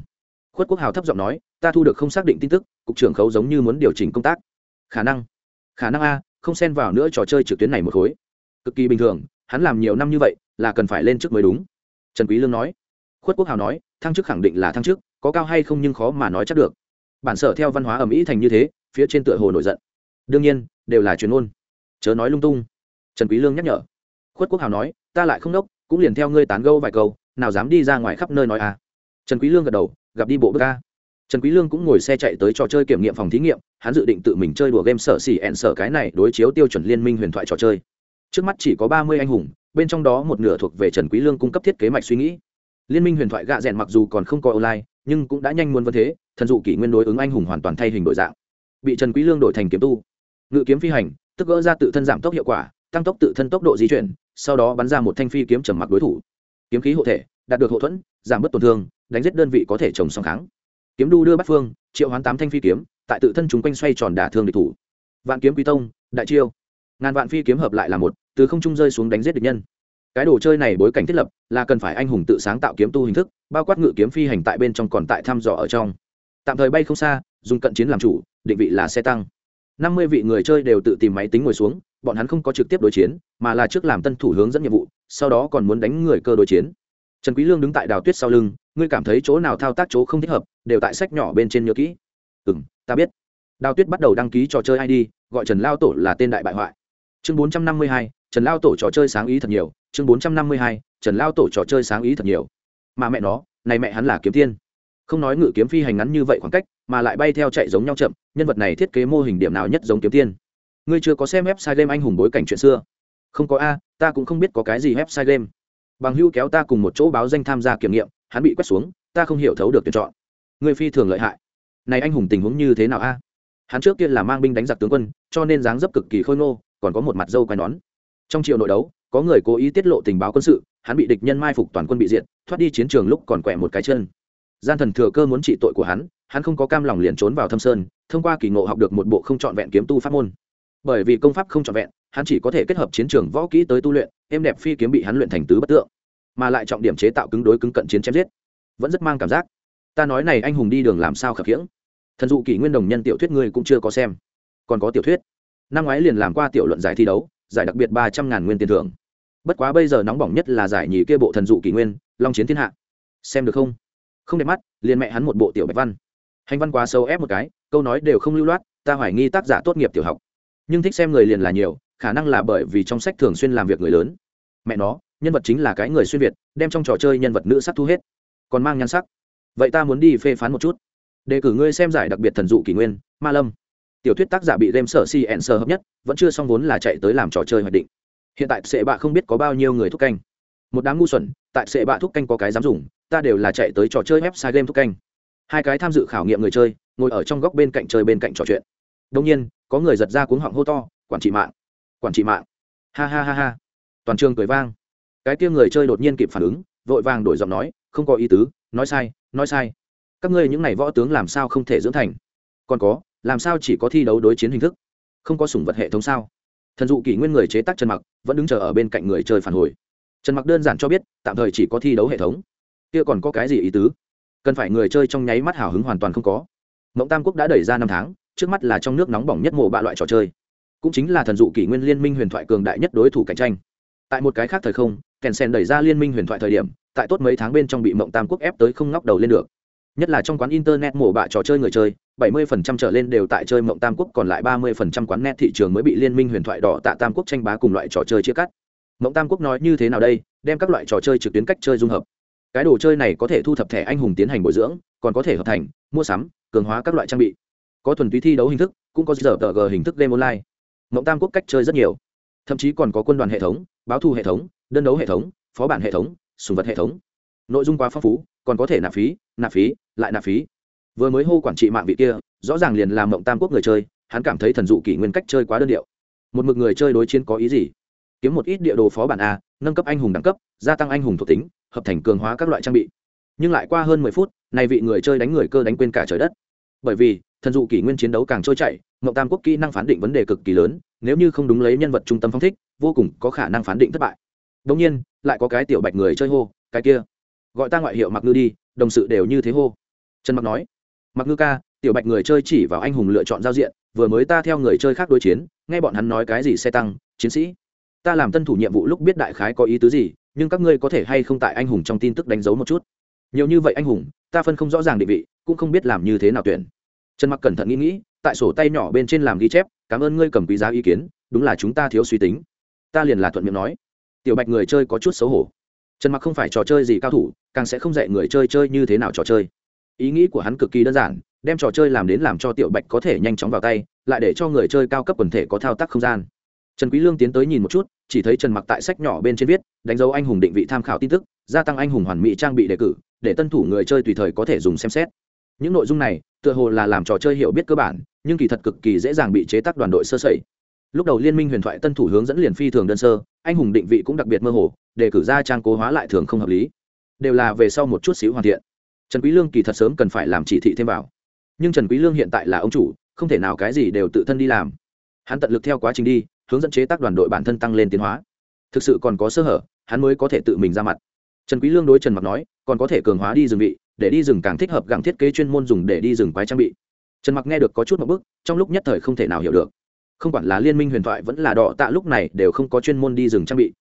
Khuất quốc hào thấp giọng nói, ta thu được không xác định tin tức, cục trưởng khấu giống như muốn điều chỉnh công tác. Khả năng. Khả năng a, không xen vào nữa trò chơi trực tuyến này một khối. Cực kỳ bình thường, hắn làm nhiều năm như vậy, là cần phải lên chức mới đúng. Trần quý lương nói. Khuất quốc hào nói, thăng chức khẳng định là thăng chức, có cao hay không nhưng khó mà nói chắc được. Bản sở theo văn hóa ẩm ý thành như thế, phía trên tựa hồ nổi giận. Đương nhiên, đều là truyền ngôn chớ nói lung tung. Trần quý lương nhắc nhở. Khuất quốc hào nói, ta lại không đốc, cũng liền theo ngươi tán gẫu vài câu nào dám đi ra ngoài khắp nơi nói à trần quý lương gật đầu, gặp đi bộ bước ca trần quý lương cũng ngồi xe chạy tới trò chơi kiểm nghiệm phòng thí nghiệm, hắn dự định tự mình chơi đùa game sở xỉ ẹn sở cái này đối chiếu tiêu chuẩn liên minh huyền thoại trò chơi. Trước mắt chỉ có ba mươi anh hùng, bên trong đó một nửa thuộc về trần quý lương cung cấp thiết kế mạch suy nghĩ. Liên minh huyền thoại gạ rèn mặc dù còn không có online, nhưng cũng đã nhanh muốn vấn thế, thần dụ kỷ nguyên đối ứng anh hùng hoàn toàn thay hình đổi dạng. Bị trần quý lương đổi thành kiếm tu. Ngự kiếm phi hành, tức gỡ ra tự thân giảm tốc hiệu quả, tăng tốc tự thân tốc độ di chuyển, sau đó bắn ra một thanh phi kiếm trầm mặc đối thủ kiếm khí hộ thể, đạt được hậu thuẫn, giảm bớt tổn thương, đánh giết đơn vị có thể trồng song kháng. Kiếm đu đưa bắt phương, triệu hoán tám thanh phi kiếm, tại tự thân chúng quanh xoay tròn đả thương địch thủ. Vạn kiếm quý tông, đại chiêu. Ngàn vạn phi kiếm hợp lại là một, từ không trung rơi xuống đánh giết địch nhân. Cái đồ chơi này bối cảnh thiết lập, là cần phải anh hùng tự sáng tạo kiếm tu hình thức, bao quát ngự kiếm phi hành tại bên trong còn tại thăm dò ở trong. Tạm thời bay không xa, dùng cận chiến làm chủ, định vị là xe tăng. Năm mươi vị người chơi đều tự tìm máy tính ngồi xuống, bọn hắn không có trực tiếp đối chiến, mà là trước làm tân thủ hướng dẫn nhiệm vụ sau đó còn muốn đánh người cơ đối chiến. Trần quý lương đứng tại đào tuyết sau lưng ngươi cảm thấy chỗ nào thao tác chỗ không thích hợp đều tại sách nhỏ bên trên nhớ kỹ. Ừm ta biết. Đào tuyết bắt đầu đăng ký trò chơi id gọi trần lao tổ là tên đại bại hoại. Chương 452, trần lao tổ trò chơi sáng ý thật nhiều. Chương 452, trần lao tổ trò chơi sáng ý thật nhiều. Mà mẹ nó này mẹ hắn là kiếm tiên. Không nói ngự kiếm phi hành ngắn như vậy khoảng cách mà lại bay theo chạy giống nhau chậm nhân vật này thiết kế mô hình điểm nào nhất giống kiếm tiên. Ngươi chưa có xem website game anh hùng bối cảnh chuyện xưa? Không có a, ta cũng không biết có cái gì website game. Bằng hưu kéo ta cùng một chỗ báo danh tham gia kiểm nghiệm, hắn bị quét xuống, ta không hiểu thấu được tuyển chọn. Người phi thường lợi hại. Này anh hùng tình huống như thế nào a? Hắn trước kia là mang binh đánh giặc tướng quân, cho nên dáng dấp cực kỳ khôi ngô, còn có một mặt dâu quai nón. Trong triệu nội đấu, có người cố ý tiết lộ tình báo quân sự, hắn bị địch nhân mai phục toàn quân bị diệt, thoát đi chiến trường lúc còn quẹ một cái chân. Gian thần thừa cơ muốn trị tội của hắn hắn không có cam lòng liền trốn vào thâm sơn, thông qua kỳ ngộ học được một bộ không trọn vẹn kiếm tu pháp môn. Bởi vì công pháp không trọn vẹn hắn chỉ có thể kết hợp chiến trường võ kỹ tới tu luyện, êm đẹp phi kiếm bị hắn luyện thành tứ bất tượng, mà lại trọng điểm chế tạo cứng đối cứng cận chiến chém giết. Vẫn rất mang cảm giác. Ta nói này anh hùng đi đường làm sao khập khiễng? Thần dụ kỷ nguyên đồng nhân tiểu thuyết ngươi cũng chưa có xem. Còn có tiểu thuyết. Năm ngoái liền làm qua tiểu luận giải thi đấu, giải đặc biệt ba trăm ngàn nguyên tiền thưởng. Bất quá bây giờ nóng bỏng nhất là giải nhì kia bộ thần dụ kỷ nguyên, long chiến thiên hạ. Xem được không? Không đẹp mắt, liền mẹ hắn một bộ tiểu bạch văn. Hành văn quá sâu ép một cái, câu nói đều không lưu loát, ta hoài nghi tác giả tốt nghiệp tiểu học. Nhưng thích xem người liền là nhiều khả năng là bởi vì trong sách thường xuyên làm việc người lớn. Mẹ nó, nhân vật chính là cái người xuyên việt, đem trong trò chơi nhân vật nữ sắc thu hết. Còn mang nhan sắc. Vậy ta muốn đi phê phán một chút. Đề cử ngươi xem giải đặc biệt thần dụ kỷ nguyên, ma lâm. Tiểu thuyết tác giả bị đem sở si ẹn sơ hợp nhất, vẫn chưa xong vốn là chạy tới làm trò chơi hoạch định. Hiện tại sệ bạ không biết có bao nhiêu người thúc canh. Một đám ngu xuẩn, tại sệ bạ thúc canh có cái dám dùng, ta đều là chạy tới trò chơi website game thúc canh. Hai cái tham dự khảo nghiệm người chơi, ngồi ở trong góc bên cạnh chơi bên cạnh trò chuyện. Đông nhiên, có người giật ra cuống họng hô to, quản trị mạng quản trị mạng. Ha ha ha ha. Toàn trường cười vang. Cái kia người chơi đột nhiên kịp phản ứng, vội vàng đổi giọng nói, không có ý tứ, nói sai nói sai. Các ngươi những n à y võ tướng làm sao không thể dưỡng thành? Còn có, làm sao chỉ có thi đấu đối chiến hình thức? Không có sủng vật hệ thống sao? Thần dụ kỷ nguyên người chế tác trần mặc vẫn đứng chờ ở bên cạnh người chơi phản hồi. Trần mặc đơn giản cho biết, tạm thời chỉ có thi đấu hệ thống. Kia còn có cái gì ý tứ? Cần phải người chơi trong nháy mắt hào hứng hoàn toàn không có. Mộng tam quốc đã đẩy ra năm tháng, trước mắt là trong nước nóng bỏng nhất mộ bạ loại trò chơi cũng chính là thần dụ kỷ nguyên liên minh huyền thoại cường đại nhất đối thủ cạnh tranh. Tại một cái khác thời không, kèn sen đẩy ra liên minh huyền thoại thời điểm, tại tốt mấy tháng bên trong bị mộng tam quốc ép tới không ngóc đầu lên được. Nhất là trong quán internet mổ bạ trò chơi người chơi 70% trở lên đều tại chơi mộng tam quốc, còn lại 30% quán net thị trường mới bị liên minh huyền thoại đỏ tạ tam quốc tranh bá cùng loại trò chơi chia cắt. Mộng tam quốc nói như thế nào đây? Đem các loại trò chơi trực tuyến cách chơi dung hợp. Cái đồ chơi này có thể thu thập thẻ anh hùng tiến hành bồi dưỡng, còn có thể hợp thành, mua sắm, cường hóa các loại trang bị. Có thuần túy thi đấu hình thức, cũng có giờ tờ g hình thức game online mộng tam quốc cách chơi rất nhiều. Thậm chí còn có quân đoàn hệ thống, báo thù hệ thống, đơn đấu hệ thống, phó bản hệ thống, sùng vật hệ thống. Nội dung quá phong phú, còn có thể nạp phí nạp phí, lại nạp phí. Vừa mới hô quản trị mạng vị kia, rõ ràng liền làm mộng tam quốc người chơi, hắn cảm thấy thần dụ kỷ nguyên cách chơi quá đơn điệu. Một mực người chơi đối chiến có ý gì? Kiếm một ít địa đồ phó bản a, nâng cấp anh hùng đẳng cấp, gia tăng anh hùng thuộc tính, hợp thành cường hóa các loại trang bị. Nhưng lại qua hơn mười phút, nay vị người chơi đánh người cơ đánh quên cả trời đất bởi vì, thần dụ kỷ nguyên chiến đấu càng trôi chảy mậu tam quốc kỹ năng phán định vấn đề cực kỳ lớn, nếu như không đúng lấy nhân vật trung tâm phong thích, vô cùng có khả năng phán định thất bại. Đông nhiên, lại có cái tiểu bạch người chơi hô, cái kia. Gọi ta ngoại hiệu mặc ngư đi, đồng sự đều như thế hô. Trần mặc nói mặc ngư ca, tiểu bạch người chơi chỉ vào anh hùng lựa chọn giao diện, vừa mới ta theo người chơi khác đối chiến, nghe bọn hắn nói cái gì xe tăng, chiến sĩ. Ta làm tân thủ nhiệm vụ lúc biết đại khái có ý tứ gì, nhưng các ngươi có thể hay không tại anh hùng trong tin tức đánh dấu một chút. Nhiều như vậy anh hùng, ta phân không rõ ràng định vị, cũng không biết làm như thế nào tuyển trần mặc cẩn thận nghĩ nghĩ, tại sổ tay nhỏ bên trên làm ghi chép, cảm ơn ngươi cầm quý giá ý kiến, đúng là chúng ta thiếu suy tính. Ta liền là thuận miệng nói. Tiểu bạch người chơi có chút xấu hổ. Trần mặc không phải trò chơi gì cao thủ, càng sẽ không dạy người chơi chơi như thế nào trò chơi. Ý nghĩ của hắn cực kỳ đơn giản, đem trò chơi làm đến làm cho tiểu bạch có thể nhanh chóng vào tay, lại để cho người chơi cao cấp quần thể có thao tác không gian. Trần quý lương tiến tới nhìn một chút, chỉ thấy trần mặc tại sách nhỏ bên trên viết, đánh dấu anh hùng định vị tham khảo tin tức, gia tăng anh hùng hoàn mỹ trang bị đề cử, để tân thủ người chơi tùy thời có thể dùng xem xét những nội dung này, tựa hồ là làm trò chơi hiểu biết cơ bản, nhưng kỳ thật cực kỳ dễ dàng bị chế tác đoàn đội sơ sẩy. Lúc đầu liên minh huyền thoại tân thủ hướng dẫn liền phi thường đơn sơ, anh hùng định vị cũng đặc biệt mơ hồ, để cử ra trang cố hóa lại thường không hợp lý. Đều là về sau một chút xíu hoàn thiện. Trần quý lương kỳ thật sớm cần phải làm chỉ thị thêm vào. Nhưng trần quý lương hiện tại là ông chủ, không thể nào cái gì đều tự thân đi làm. Hắn tận lực theo quá trình đi, hướng dẫn chế tác đoàn đội bản thân tăng lên tiến hóa. Thực sự còn có sơ hở, hắn mới có thể tự mình ra mặt trần quý lương đối trần mặc nói, còn có thể cường hóa đi rừng vị, để đi rừng càng thích hợp gặng thiết kế chuyên môn dùng để đi rừng quái trang bị. Trần mặc nghe được có chút một bước trong lúc nhất thời không thể nào hiểu được. Không quản là liên minh huyền thoại vẫn là đỏ tạ lúc này đều không có chuyên môn đi rừng trang bị.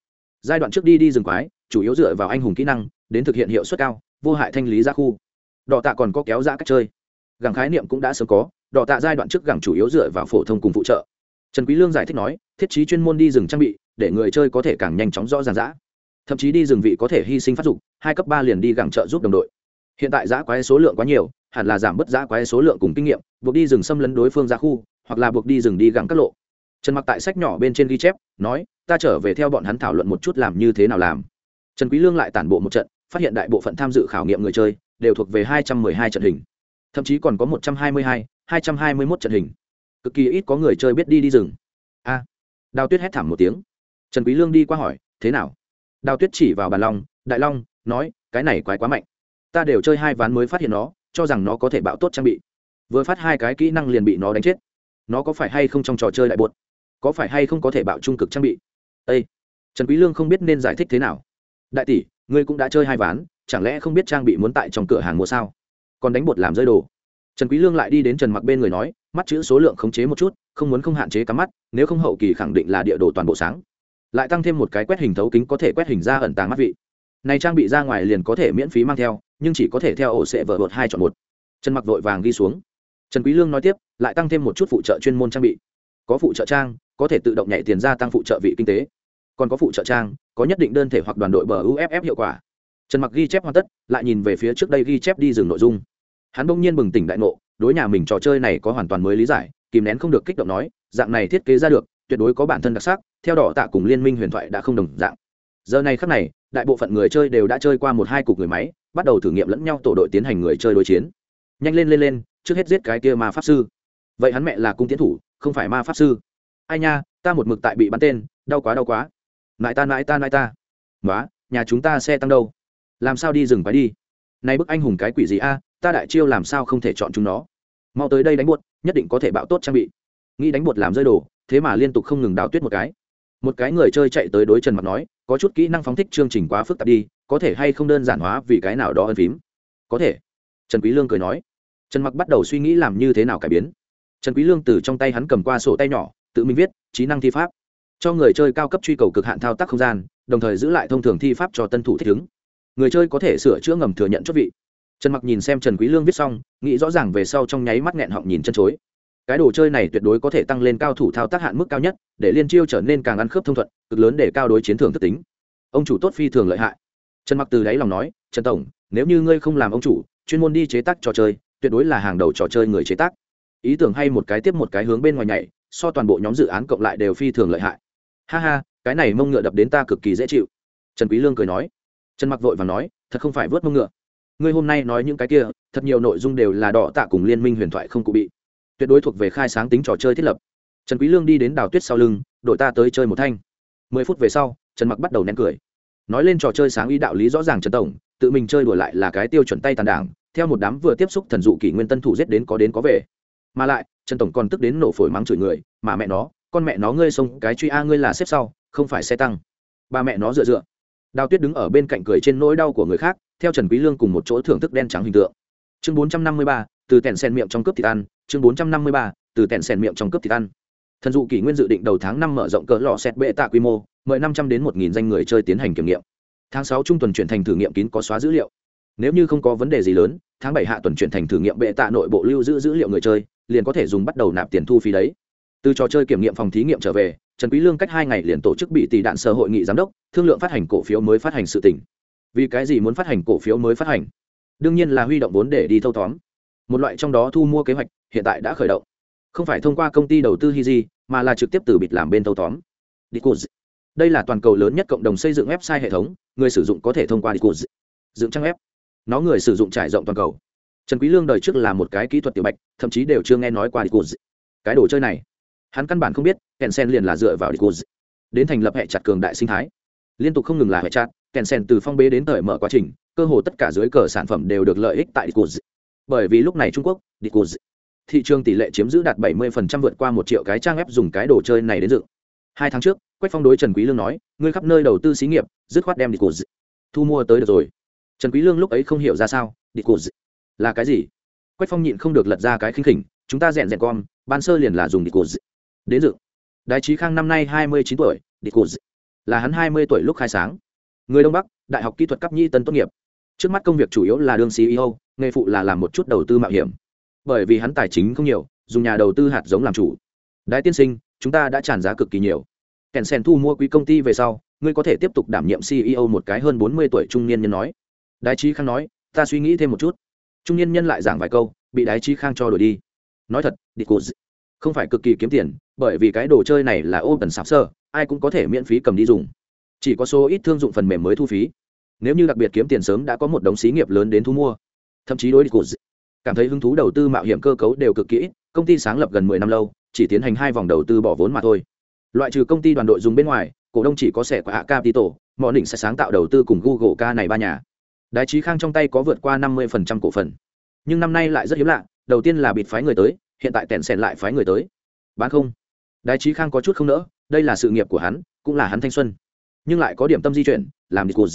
Giai đoạn trước đi đi rừng quái, chủ yếu dựa vào anh hùng kỹ năng, đến thực hiện hiệu suất cao, vô hại thanh lý ra khu. Đỏ tạ còn có kéo ra cách chơi. Gẳng khái niệm cũng đã sớm có, đỏ tạ giai đoạn trước gẳng chủ yếu dựa vào phổ thông cùng phụ trợ. Trần quý lương giải thích nói, thiết trí chuyên môn đi rừng trang bị, để người chơi có thể càng nhanh chóng rõ ràng dã thậm chí đi rừng vị có thể hy sinh phát dục hai cấp ba liền đi gẳng trợ giúp đồng đội. Hiện tại giã quái số lượng quá nhiều hẳn là giảm bớt giã quái số lượng cùng kinh nghiệm buộc đi rừng xâm lấn đối phương ra khu hoặc là buộc đi rừng đi gẳng các lộ. Trần mặc tại sách nhỏ bên trên ghi chép nói ta trở về theo bọn hắn thảo luận một chút làm như thế nào làm. Trần quý lương lại tản bộ một trận phát hiện đại bộ phận tham dự khảo nghiệm người chơi đều thuộc về 212 trận hình thậm chí còn có 122, 221 trận hình. Cực kỳ ít có người chơi biết đi đi rừng. A đào tuyết hét thảm một tiếng. Trần quý lương đi qua hỏi thế nào? Đào tuyết chỉ vào bàn long, đại long, nói, cái này quái quá mạnh. Ta đều chơi hai ván mới phát hiện nó, cho rằng nó có thể bạo tốt trang bị. Vừa phát hai cái kỹ năng liền bị nó đánh chết. Nó có phải hay không trong trò chơi đại bột? Có phải hay không có thể bạo trung cực trang bị? Ây trần quý lương không biết nên giải thích thế nào. Đại tỷ, ngươi cũng đã chơi hai ván, chẳng lẽ không biết trang bị muốn tại trong cửa hàng mua sao? Còn đánh bột làm rơi đồ. Trần quý lương lại đi đến trần mặc bên người nói, mắt chữ số lượng khống chế một chút, không muốn không hạn chế cắm mắt, nếu không hậu kỳ khẳng định là địa đồ toàn bộ sáng lại tăng thêm một cái quét hình thấu kính có thể quét hình ra ẩn tàng mắt vị. Này trang bị ra ngoài liền có thể miễn phí mang theo, nhưng chỉ có thể theo ổ sẽ vở bột hai chọn một. Trần mặc vội vàng ghi xuống. Trần quý lương nói tiếp, lại tăng thêm một chút phụ trợ chuyên môn trang bị. Có phụ trợ trang, có thể tự động nhảy tiền ra tăng phụ trợ vị kinh tế. Còn có phụ trợ trang, có nhất định đơn thể hoặc đoàn đội bờ uff hiệu quả. Trần mặc ghi chép hoàn tất, lại nhìn về phía trước đây ghi chép đi dừng nội dung. Hắn bỗng nhiên bừng tỉnh đại ngộ, đối nhà mình trò chơi này có hoàn toàn mới lý giải, kìm nén không được kích động nói, dạng này thiết kế ra được tuyệt đối có bản thân đặc sắc, theo đỏ tạ cùng liên minh huyền thoại đã không đồng dạng. Giờ này khắc này, đại bộ phận người chơi đều đã chơi qua một hai cục người máy, bắt đầu thử nghiệm lẫn nhau tổ đội tiến hành người chơi đối chiến. Nhanh lên lên lên, trước hết giết cái kia ma pháp sư. Vậy hắn mẹ là cung tiến thủ, không phải ma pháp sư. Ai nha, ta một mực tại bị bắn tên, đau quá đau quá. Nại ta nại ta nại ta. Nói nhà chúng ta xe tăng đâu? Làm sao đi rừng phải đi? Nay bức anh hùng cái quỷ gì a, ta đại chiêu làm sao không thể chọn chúng nó? Mau tới đây đánh buốt, nhất định có thể bạo tốt trang bị nghĩ đánh bột làm rơi đồ, thế mà liên tục không ngừng đào tuyết một cái. Một cái người chơi chạy tới đối trần mặt nói, có chút kỹ năng phóng thích chương trình quá phức tạp đi, có thể hay không đơn giản hóa vì cái nào đó ân phím? Có thể. Trần quý lương cười nói. Trần mặc bắt đầu suy nghĩ làm như thế nào cải biến. Trần quý lương từ trong tay hắn cầm qua sổ tay nhỏ, tự mình viết, trí năng thi pháp. Cho người chơi cao cấp truy cầu cực hạn thao tác không gian, đồng thời giữ lại thông thường thi pháp cho tân thủ thích ứng. Người chơi có thể sửa chữa ngầm thừa nhận chốt vị. Trần mặc nhìn xem trần quý lương viết xong, nghĩ rõ ràng về sau trong nháy mắt nghẹn họng nhìn chân chối cái đồ chơi này tuyệt đối có thể tăng lên cao thủ thao tác hạn mức cao nhất, để liên chiêu trở nên càng ăn khớp thông thuận, cực lớn để cao đối chiến thường thất tính. Ông chủ tốt phi thường lợi hại. Trần mặc từ đáy lòng nói, trần tổng, nếu như ngươi không làm ông chủ, chuyên môn đi chế tác trò chơi, tuyệt đối là hàng đầu trò chơi người chế tác. Ý tưởng hay một cái tiếp một cái hướng bên ngoài nhảy, so toàn bộ nhóm dự án cộng lại đều phi thường lợi hại. Ha ha, cái này mông ngựa đập đến ta cực kỳ dễ chịu. Trần quý lương cười nói. Trần mặc vội và nói, thật không phải vớt mông ngựa. Ngươi hôm nay nói những cái kia, thật nhiều nội dung đều là đỏ tạ cùng liên minh huyền thoại không cụ bị tuyệt đối thuộc về khai sáng tính trò chơi thiết lập. Trần quý lương đi đến đào tuyết sau lưng đội ta tới chơi một thanh. Mười phút về sau trần mặc bắt đầu nén cười. Nói lên trò chơi sáng ý đạo lý rõ ràng trần tổng tự mình chơi đùa lại là cái tiêu chuẩn tay tàn đảng theo một đám vừa tiếp xúc thần dụ kỷ nguyên tân thủ giết đến có đến có về. Mà lại trần tổng còn tức đến nổ phổi mắng chửi người mà mẹ nó con mẹ nó ngươi xông cái truy a ngươi là xếp sau không phải xe tăng. Ba mẹ nó dựa dựa. Đào tuyết đứng ở bên cạnh cười trên nỗi đau của người khác theo trần quý lương cùng một chỗ thưởng thức đen trắng hình tượng. Chương 453, từ tèn sen miệng trong cướp thịt ăn chương 453, từ tẹn sèn miệng trong cướp thịt ăn. Thần dụ kỷ nguyên dự định đầu tháng năm mở rộng cỡ lò xét bệ tạ quy mô mời năm trăm đến một nghìn danh người chơi tiến hành kiểm nghiệm. Tháng sáu trung tuần chuyển thành thử nghiệm kín có xóa dữ liệu. Nếu như không có vấn đề gì lớn tháng bảy hạ tuần chuyển thành thử nghiệm bệ tạ nội bộ lưu giữ dữ liệu người chơi liền có thể dùng bắt đầu nạp tiền thu phí đấy. Từ trò chơi kiểm nghiệm phòng thí nghiệm trở về trần quý lương cách hai ngày liền tổ chức bị tỷ đạn sở hội nghị giám đốc thương lượng phát hành cổ phiếu mới phát hành sự tỉnh vì cái gì muốn phát hành cổ phiếu mới phát hành? Đương nhiên là huy động vốn để đi thâu tóm một loại trong đó thu mua kế hoạch hiện tại đã khởi động không phải thông qua công ty đầu tư Hiji, mà là trực tiếp từ bịt làm bên thâu tóm Discord. đây là toàn cầu lớn nhất cộng đồng xây dựng website hệ thống người sử dụng có thể thông qua Discord. dựng trang web nó người sử dụng trải rộng toàn cầu trần quý lương đời trước là một cái kỹ thuật tiểu bạch thậm chí đều chưa nghe nói qua Discord. cái đồ chơi này hắn căn bản không biết kèn sen liền là dựa vào Discord. đến thành lập hệ chặt cường đại sinh thái liên tục không ngừng là hệ chặt kèn sen từ phong bế đến thời mở quá trình cơ hồ tất cả dưới cờ sản phẩm đều được lợi ích tại Discord bởi vì lúc này trung quốc Dicuz, thị trường tỷ lệ chiếm giữ đạt 70% vượt qua một triệu cái trang web dùng cái đồ chơi này đến dựng. Hai tháng trước quách phong đối trần quý lương nói ngươi khắp nơi đầu tư xí nghiệp dứt khoát đem đi thu mua tới được rồi. Trần quý lương lúc ấy không hiểu ra sao đi là cái gì? Quách phong nhịn không được lật ra cái khinh khỉnh chúng ta rèn rèn con ban sơ liền là dùng Dicuz đến dựng. Đại trí khang năm nay 29 tuổi đi là hắn 20 tuổi lúc khai sáng. Người đông bắc đại học kỹ thuật cấp nhi tân tốt nghiệp trước mắt công việc chủ yếu là đương ceo nghề phụ là làm một chút đầu tư mạo hiểm. Bởi vì hắn tài chính không nhiều, dùng nhà đầu tư hạt giống làm chủ. Đại tiên sinh, chúng ta đã tràn giá cực kỳ nhiều. Kèn sen thu mua quý công ty về sau, ngươi có thể tiếp tục đảm nhiệm ceo một cái hơn bốn mươi tuổi trung niên nhân nói. Đái trí khang nói, ta suy nghĩ thêm một chút. Trung niên nhân lại giảng vài câu, bị đái trí khang cho đổi đi. Nói thật đi cô không phải cực kỳ kiếm tiền, bởi vì cái đồ chơi này là ô tần sạp sơ ai cũng có thể miễn phí cầm đi dùng. Chỉ có số ít thương dụng phần mềm mới thu phí nếu như đặc biệt kiếm tiền sớm đã có một đống xí nghiệp lớn đến thu mua, thậm chí đối với cảm thấy hứng thú đầu tư mạo hiểm cơ cấu đều cực kỹ, công ty sáng lập gần mười năm lâu, chỉ tiến hành hai vòng đầu tư bỏ vốn mà thôi. Loại trừ công ty đoàn đội dùng bên ngoài, cổ đông chỉ có sẻ của hạ capital mọi định sẽ sáng tạo đầu tư cùng google ca này ba nhà. Đái trí khang trong tay có vượt qua năm mươi cổ phần. Nhưng năm nay lại rất hiếm lạ, đầu tiên là bịt phái người tới, hiện tại tẹn sèn lại phái người tới. Bán không? Đái trí khang có chút không nỡ, đây là sự nghiệp của hắn, cũng là hắn thanh xuân. Nhưng lại có điểm tâm di chuyển, làm đi cụt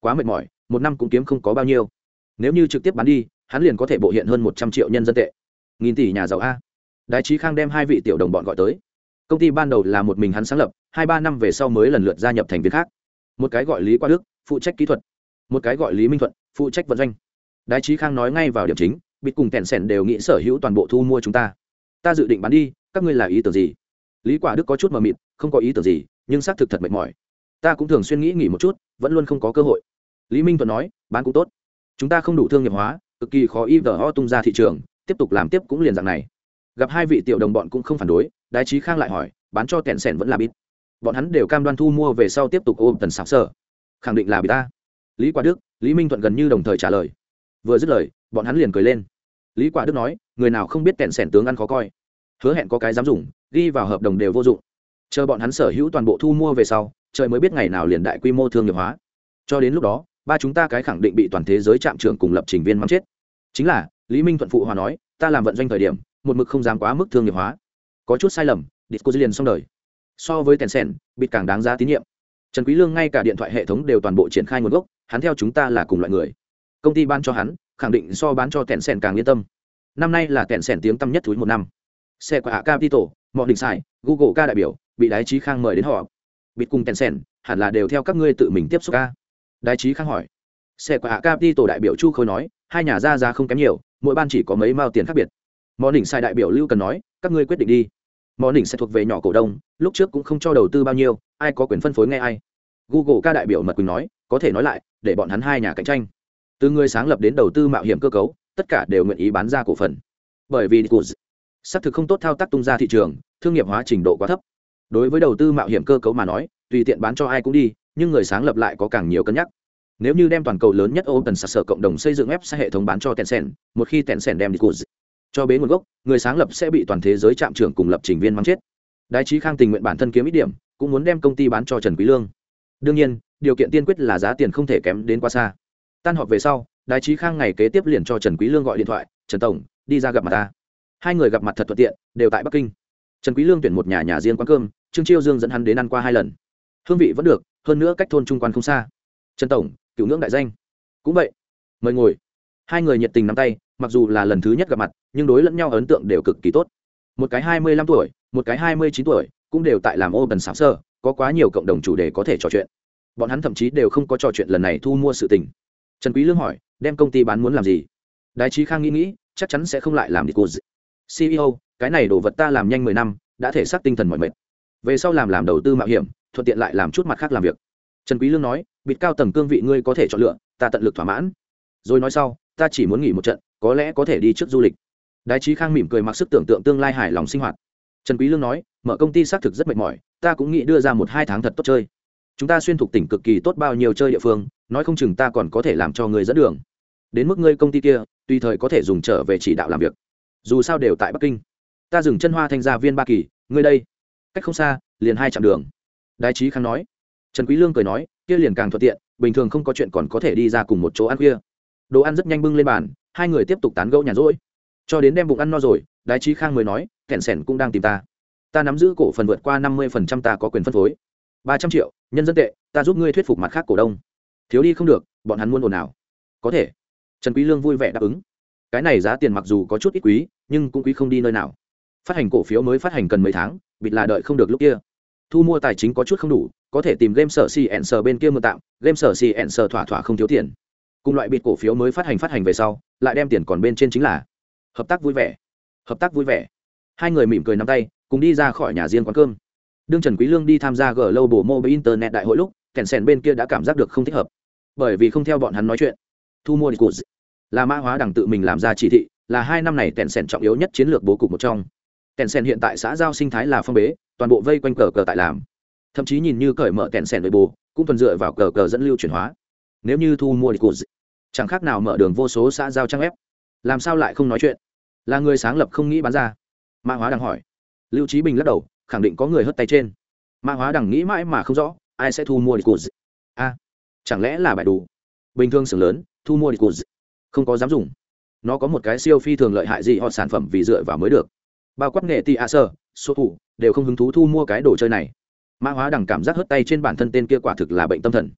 quá mệt mỏi, một năm cũng kiếm không có bao nhiêu. Nếu như trực tiếp bán đi, hắn liền có thể bộ hiện hơn một trăm triệu nhân dân tệ. Nghìn tỷ nhà giàu a. Đái trí khang đem hai vị tiểu đồng bọn gọi tới. Công ty ban đầu là một mình hắn sáng lập, hai ba năm về sau mới lần lượt gia nhập thành viên khác. Một cái gọi lý qua đức, phụ trách kỹ thuật. Một cái gọi lý minh thuận, phụ trách vận doanh. Đái trí khang nói ngay vào điểm chính, bịt cùng tẻn sẻn đều nghĩ sở hữu toàn bộ thu mua chúng ta. Ta dự định bán đi, các ngươi là ý tưởng gì? Lý quả đức có chút mờ mịt, không có ý tưởng gì, nhưng xác thực thật mệt mỏi ta cũng thường xuyên nghĩ nghỉ một chút, vẫn luôn không có cơ hội. Lý minh thuận nói, bán cũng tốt. Chúng ta không đủ thương nghiệp hóa, cực kỳ khó y vờ ho tung ra thị trường, tiếp tục làm tiếp cũng liền dạng này. Gặp hai vị tiểu đồng bọn cũng không phản đối, đái trí khang lại hỏi, bán cho kẹn sẻn vẫn là bít? Bọn hắn đều cam đoan thu mua về sau tiếp tục ôm tần sạc sở khẳng định là bị ta. Lý quả đức, lý minh thuận gần như đồng thời trả lời. Vừa dứt lời, bọn hắn liền cười lên. Lý quả đức nói, người nào không biết kẹn sẻn tướng ăn khó coi. Hứa hẹn có cái dám dùng, ghi vào hợp đồng đều vô dụng. Chờ bọn hắn sở hữu toàn bộ thu mua về sau trời mới biết ngày nào liền đại quy mô thương nghiệp hóa. Cho đến lúc đó, ba chúng ta cái khẳng định bị toàn thế giới chạm trưởng cùng lập trình viên mắng chết. Chính là, lý minh thuận phụ hòa nói, ta làm vận doanh thời điểm, một mực không dám quá mức thương nghiệp hóa. Có chút sai lầm, disco liền xong đời. So với tencent, bịt càng đáng giá tín nhiệm. Trần quý lương ngay cả điện thoại hệ thống đều toàn bộ triển khai nguồn gốc, hắn theo chúng ta là cùng loại người. Công ty ban cho hắn, khẳng định so bán cho tencent càng yên tâm. Năm nay là tencent tiếng tăm nhất thúi một năm. Xe của hạ capital mọi đỉnh sai, google ca đại biểu, bị đái trí khang mời đến họ bịt cùng tencent hẳn là đều theo các ngươi tự mình tiếp xúc ca. Đái trí khang hỏi. Xe của hạ capital đại biểu chu khôi nói, hai nhà ra ra không kém nhiều, mỗi ban chỉ có mấy mao tiền khác biệt. Món đỉnh sai đại biểu lưu cần nói, các ngươi quyết định đi. Món đỉnh sẽ thuộc về nhỏ cổ đông, lúc trước cũng không cho đầu tư bao nhiêu, ai có quyền phân phối nghe ai. Google ca đại biểu mật quỳnh nói, có thể nói lại, để bọn hắn hai nhà cạnh tranh. Từ người sáng lập đến đầu tư mạo hiểm cơ cấu, tất cả đều nguyện ý bán ra cổ phần. Bởi vì cụ xác thực không tốt thao tác tung ra thị trường, thương nghiệp hóa trình độ quá thấp đối với đầu tư mạo hiểm cơ cấu mà nói, tùy tiện bán cho ai cũng đi, nhưng người sáng lập lại có càng nhiều cân nhắc. Nếu như đem toàn cầu lớn nhất open sạc sở cộng đồng xây dựng website hệ thống bán cho tencent, một khi tencent đem đi cụ cho bế nguồn gốc, người sáng lập sẽ bị toàn thế giới trạm trưởng cùng lập trình viên mắng chết. Đại trí khang tình nguyện bản thân kiếm ít điểm, cũng muốn đem công ty bán cho trần quý lương. Đương nhiên, điều kiện tiên quyết là giá tiền không thể kém đến quá xa. Tan họp về sau đại trí khang ngày kế tiếp liền cho trần quý lương gọi điện thoại, trần tổng, đi ra gặp mặt ta. Hai người gặp mặt thật thuận tiện, đều tại bắc kinh. Trần quý lương tuyển một nhà nhà riêng quán cơm trương chiêu dương dẫn hắn đến ăn qua hai lần. Hương vị vẫn được, hơn nữa cách thôn trung quan không xa. Trần tổng, cựu ngưỡng đại danh. Cũng vậy, mời ngồi. Hai người nhiệt tình nắm tay, mặc dù là lần thứ nhất gặp mặt, nhưng đối lẫn nhau ấn tượng đều cực kỳ tốt. Một cái hai mươi lăm tuổi, một cái hai mươi chín tuổi, cũng đều tại làm ô bần xảo sơ, có quá nhiều cộng đồng chủ đề có thể trò chuyện. Bọn hắn thậm chí đều không có trò chuyện lần này thu mua sự tình. Trần quý lương hỏi, đem công ty bán muốn làm gì? Đại trí khang nghĩ nghĩ, chắc chắn sẽ không lại làm đi cô ceo cái này đồ vật ta làm nhanh mười năm, đã thể xác tinh thần mọi mệt về sau làm làm đầu tư mạo hiểm, thuận tiện lại làm chút mặt khác làm việc. Trần quý lương nói, bịt cao tầng cương vị ngươi có thể chọn lựa, ta tận lực thỏa mãn. Rồi nói sau, ta chỉ muốn nghỉ một trận, có lẽ có thể đi trước du lịch. Đại trí khang mỉm cười mặc sức tưởng tượng tương lai hài lòng sinh hoạt. Trần quý lương nói, mở công ty xác thực rất mệt mỏi, ta cũng nghĩ đưa ra một hai tháng thật tốt chơi. Chúng ta xuyên thuộc tỉnh cực kỳ tốt bao nhiêu chơi địa phương, nói không chừng ta còn có thể làm cho người dẫn đường. Đến mức ngươi công ty kia, tùy thời có thể dùng trở về chỉ đạo làm việc. Dù sao đều tại bắc kinh. Ta dừng chân hoa thanh gia viên ba kỳ, ngươi đây cách không xa, liền hai chặng đường. Đại trí khang nói. Trần quý lương cười nói, kia liền càng thuận tiện, bình thường không có chuyện còn có thể đi ra cùng một chỗ ăn kia đồ ăn rất nhanh bưng lên bàn, hai người tiếp tục tán gẫu nhàn rỗi. Cho đến đem bụng ăn no rồi đại trí khang mới nói, kẹn sẻn cũng đang tìm ta. Ta nắm giữ cổ phần vượt qua năm mươi phần trăm ta có quyền phân phối. ba trăm triệu, nhân dân tệ, ta giúp ngươi thuyết phục mặt khác cổ đông. Thiếu đi không được, bọn hắn muốn ồn nào có thể. Trần quý lương vui vẻ đáp ứng. Cái này giá tiền mặc dù có chút ít quý, nhưng cũng quý không đi nơi nào. Phát hành cổ phiếu mới phát hành cần mấy tháng bịt là đợi không được lúc kia. Thu mua tài chính có chút không đủ, có thể tìm game sở cn sở bên kia mượn tạm, game sở cn sở thỏa thỏa không thiếu tiền. Cùng loại bịt cổ phiếu mới phát hành phát hành về sau, lại đem tiền còn bên trên chính là hợp tác vui vẻ. Hợp tác vui vẻ. Hai người mỉm cười nắm tay, cùng đi ra khỏi nhà riêng quán cơm. Đương trần quý lương đi tham gia gờ lâu bổ mô với internet đại hội lúc, kèn sèn bên kia đã cảm giác được không thích hợp. Bởi vì không theo bọn hắn nói chuyện. Thu mua đi là mã hóa đằng tự mình làm ra chỉ thị, là hai năm này kèn sèn trọng yếu nhất chiến lược bố cục một trong kèn sen hiện tại xã giao sinh thái là phong bế, toàn bộ vây quanh cờ cờ tại làm. Thậm chí nhìn như cởi mở kèn sen nội bù cũng tuần dựa vào cờ cờ dẫn lưu chuyển hóa. Nếu như thu mua đi chẳng khác nào mở đường vô số xã giao trang ép làm sao lại không nói chuyện? Là người sáng lập không nghĩ bán ra. Mã hóa đang hỏi. Lưu trí bình lắc đầu, khẳng định có người hất tay trên. Mã hóa đằng nghĩ mãi mà không rõ, ai sẽ thu mua đi cột a, chẳng lẽ là bài đủ? Bình thường xưởng lớn, thu mua đi cột không có dám dùng. Nó có một cái siêu phi thường lợi hại gì, họ sản phẩm vì dựa vào mới được bao quát nghệ ti a sơ số thủ, đều không hứng thú thu mua cái đồ chơi này. Mã hóa đằng cảm giác hất tay trên bản thân tên kia quả thực là bệnh tâm thần.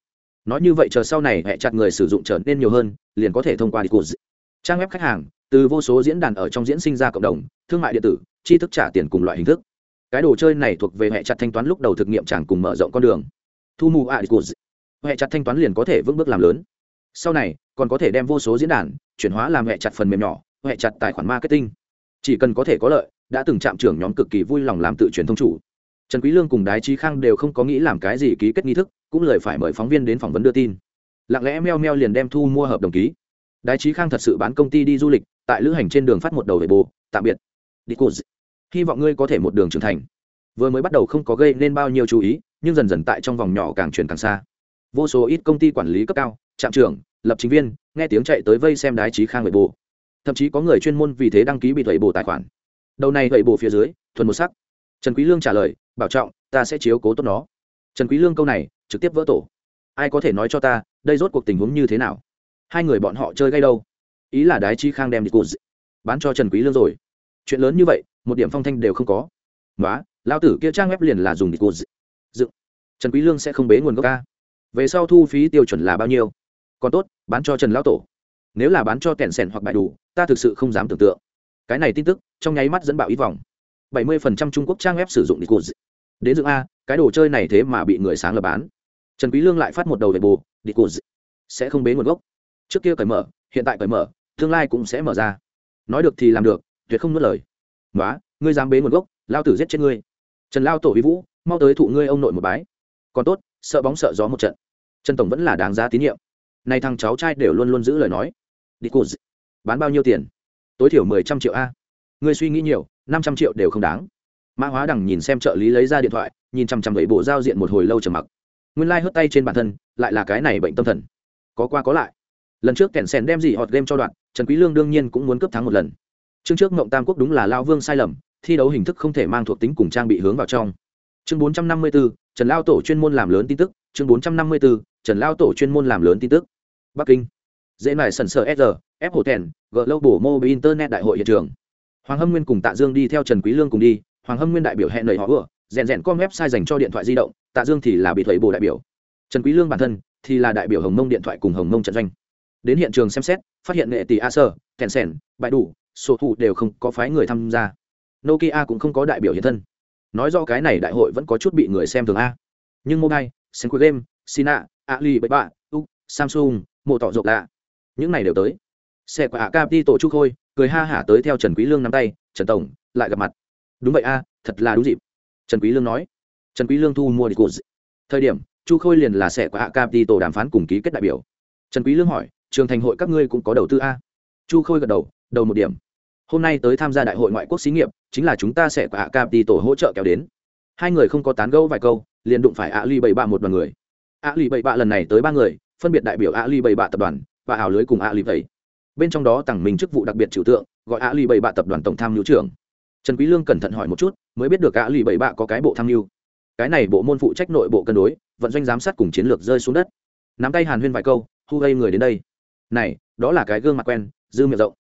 Nói như vậy chờ sau này hẹ chặt người sử dụng trở nên nhiều hơn, liền có thể thông qua đi cột trang web khách hàng, từ vô số diễn đàn ở trong diễn sinh ra cộng đồng, thương mại điện tử chi thức trả tiền cùng loại hình thức. Cái đồ chơi này thuộc về hệ chặt thanh toán lúc đầu thực nghiệm chẳng cùng mở rộng con đường. Thu mù a cột hệ chặt thanh toán liền có thể vững bước làm lớn. Sau này, còn có thể đem vô số diễn đàn chuyển hóa làm hệ chặt phần mềm nhỏ hệ chặt tài khoản marketing. Chỉ cần có thể có lợi đã từng chạm trưởng nhóm cực kỳ vui lòng làm tự truyền thông chủ. Trần quý lương cùng đái trí khang đều không có nghĩ làm cái gì ký kết nghi thức, cũng lời phải mời phóng viên đến phỏng vấn đưa tin. Lặng lẽ meo meo liền đem thu mua hợp đồng ký. Đái trí khang thật sự bán công ty đi du lịch, tại lữ hành trên đường phát một đầu về bồ, tạm biệt. Đi cô hy vọng ngươi có thể một đường trưởng thành. Vừa mới bắt đầu không có gây nên bao nhiêu chú ý, nhưng dần dần tại trong vòng nhỏ càng chuyển càng xa. Vô số ít công ty quản lý cấp cao, trạm trưởng, lập chính viên, nghe tiếng chạy tới vây xem đái trí khang về bồ. Thậm chí có người chuyên môn vì thế đăng ký bị thầy bồ tài khoản đầu này gậy bổ phía dưới, thuần một sắc. Trần quý lương trả lời, bảo trọng, ta sẽ chiếu cố tốt nó. Trần quý lương câu này, trực tiếp vỡ tổ. Ai có thể nói cho ta, đây rốt cuộc tình huống như thế nào? Hai người bọn họ chơi gay đâu? Ý là đái chi khang đem đi cụt bán cho trần quý lương rồi. Chuyện lớn như vậy, một điểm phong thanh đều không có. Quá lao tử kia trang web liền là dùng đi cụt dựng. Trần quý lương sẽ không bế nguồn gốc ca. Về sau thu phí tiêu chuẩn là bao nhiêu? Còn tốt, bán cho trần lão tổ. Nếu là bán cho kẻn sẻn hoặc bại đủ, ta thực sự không dám tưởng tượng cái này tin tức, trong nháy mắt dẫn bạo ý vòng. 70% trung quốc trang web sử dụng Discord. đến dựng a, cái đồ chơi này thế mà bị người sáng lập bán. Trần quý lương lại phát một đầu về bù Discord. sẽ không bế nguồn gốc. Trước kia cởi mở, hiện tại cởi mở, tương lai cũng sẽ mở ra. Nói được thì làm được, tuyệt không nuốt lời. Nói ngươi dám bế nguồn gốc, lao tử giết chết ngươi. Trần lao tổ vi vũ, mau tới thụ ngươi ông nội một bái. Còn tốt, sợ bóng sợ gió một trận. Trần tổng vẫn là đáng giá tín nhiệm. Này thằng cháu trai đều luôn luôn giữ lời nói. Đi cụt bán bao nhiêu tiền? Tối thiểu mười trăm triệu a. Ngươi suy nghĩ nhiều năm trăm triệu đều không đáng. Mã hóa đằng nhìn xem trợ lý lấy ra điện thoại nhìn chằm chằm vậy bộ giao diện một hồi lâu trầm mặc. Nguyên lai、like、hớt tay trên bản thân lại là cái này bệnh tâm thần. Có qua có lại. Lần trước kẻn sèn đem gì hot game cho đoạn trần quý lương đương nhiên cũng muốn cướp thắng một lần. Chương trước mộng tam quốc đúng là lao vương sai lầm thi đấu hình thức không thể mang thuộc tính cùng trang bị hướng vào trong. Chương 454, trần lao tổ chuyên môn làm lớn tin tức. Chương 454, trần lao tổ chuyên môn làm lớn tin tức. Bắc kinh. Dễ nải sần sờ sr f hồ thèn g lâu bổ mobile internet đại hội hiện trường. Hoàng hâm nguyên cùng tạ dương đi theo trần quý lương cùng đi. Hoàng hâm nguyên đại biểu hẹn lời họ vừa rèn rèn con website dành cho điện thoại di động, tạ dương thì là bị thầy bổ đại biểu. Trần quý lương bản thân thì là đại biểu hồng mông điện thoại cùng hồng mông trận doanh. Đến hiện trường xem xét, phát hiện nghệ tỷ a sơ kèn sèn, bại đủ, sổ thủ đều không có phái người tham gia. Nokia cũng không có đại biểu hiện thân. Nói do cái này đại hội vẫn có chút bị người xem thường a. Nhưng mobile, senku game, sina ali bậy bạ u, samsung mộ tỏ rộng lạ. Những này đều tới xe của ạ cap đi tổ trúc khôi, cười ha hả tới theo trần quý lương nắm tay, trần tổng, lại gặp mặt. Đúng vậy a, thật là đúng dịp. Trần quý lương nói. Trần quý lương thu mua đi cột. Thời điểm, chu khôi liền là xe của hạ cap đi tổ đàm phán cùng ký kết đại biểu. Trần quý lương hỏi, trường thành hội các ngươi cũng có đầu tư a? Chu khôi gật đầu đầu một điểm. Hôm nay tới tham gia đại hội ngoại quốc xí nghiệp, chính là chúng ta sẽ của hạ cap đi tổ hỗ trợ kéo đến. Hai người không có tán gẫu vài câu, liền đụng phải ạ ly bảy bạ một đoàn người. Ạ ly bảy bạ lần này tới ba người, phân biệt đại biểu ạ ly bảy bạ tập đoàn và ảo lưới cùng ạ ly bảy bên trong đó tặng mình chức vụ đặc biệt trừu tượng, gọi ali bảy bạ tập đoàn tổng tham mưu trưởng. Trần quý lương cẩn thận hỏi một chút, mới biết được ali bảy bạ có cái bộ tham mưu. Cái này bộ môn phụ trách nội bộ cân đối, vận doanh giám sát cùng chiến lược rơi xuống đất. Nắm tay hàn huyên vài câu, hu gây người đến đây. Này, đó là cái gương mặt quen, dư miệng rộng.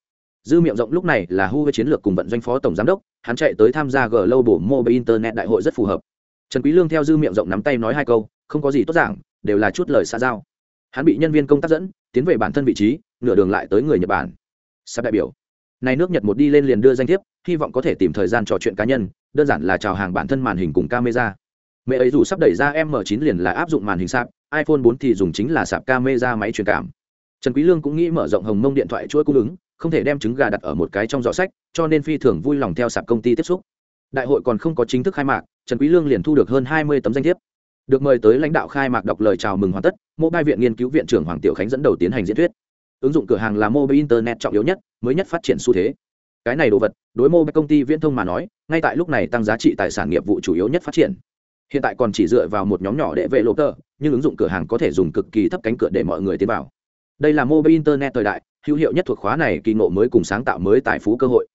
Dư miệng rộng lúc này là hu gây chiến lược cùng vận doanh phó tổng giám đốc, hắn chạy tới tham gia g lâu bổ mobile internet đại hội rất phù hợp. Trần quý lương theo dư miệng rộng nắm tay nói hai câu, không có gì tốt giảng, đều là chút lời xa giao. Hắn bị nhân viên công tác dẫn tiến về bản thân vị trí, nửa đường lại tới người nhật bản. Sắp đại biểu, này nước nhật một đi lên liền đưa danh thiếp, hy vọng có thể tìm thời gian trò chuyện cá nhân, đơn giản là chào hàng bản thân màn hình cùng camera. Mẹ ấy dù sắp đẩy ra m 9 liền là áp dụng màn hình sạp, iphone 4 thì dùng chính là sạp camera máy truyền cảm. Trần quý lương cũng nghĩ mở rộng hồng mông điện thoại chuỗi cung ứng, không thể đem trứng gà đặt ở một cái trong giỏ sách, cho nên phi thường vui lòng theo sạp công ty tiếp xúc. Đại hội còn không có chính thức khai mạc, trần quý lương liền thu được hơn 20 tấm danh thiếp được mời tới lãnh đạo khai mạc đọc lời chào mừng hoàn tất, mobile viện nghiên cứu viện trưởng hoàng tiểu khánh dẫn đầu tiến hành diễn thuyết. Ứng dụng cửa hàng là mobile internet trọng yếu nhất, mới nhất phát triển xu thế. Cái này đồ vật, đối mobile công ty viễn thông mà nói, ngay tại lúc này tăng giá trị tài sản nghiệp vụ chủ yếu nhất phát triển. Hiện tại còn chỉ dựa vào một nhóm nhỏ để vệ lộ tờ, nhưng ứng dụng cửa hàng có thể dùng cực kỳ thấp cánh cửa để mọi người tiến vào. Đây là mobile internet thời đại, hữu hiệu nhất thuộc khóa này kỳ ngộ mới cùng sáng tạo mới tài phú cơ hội.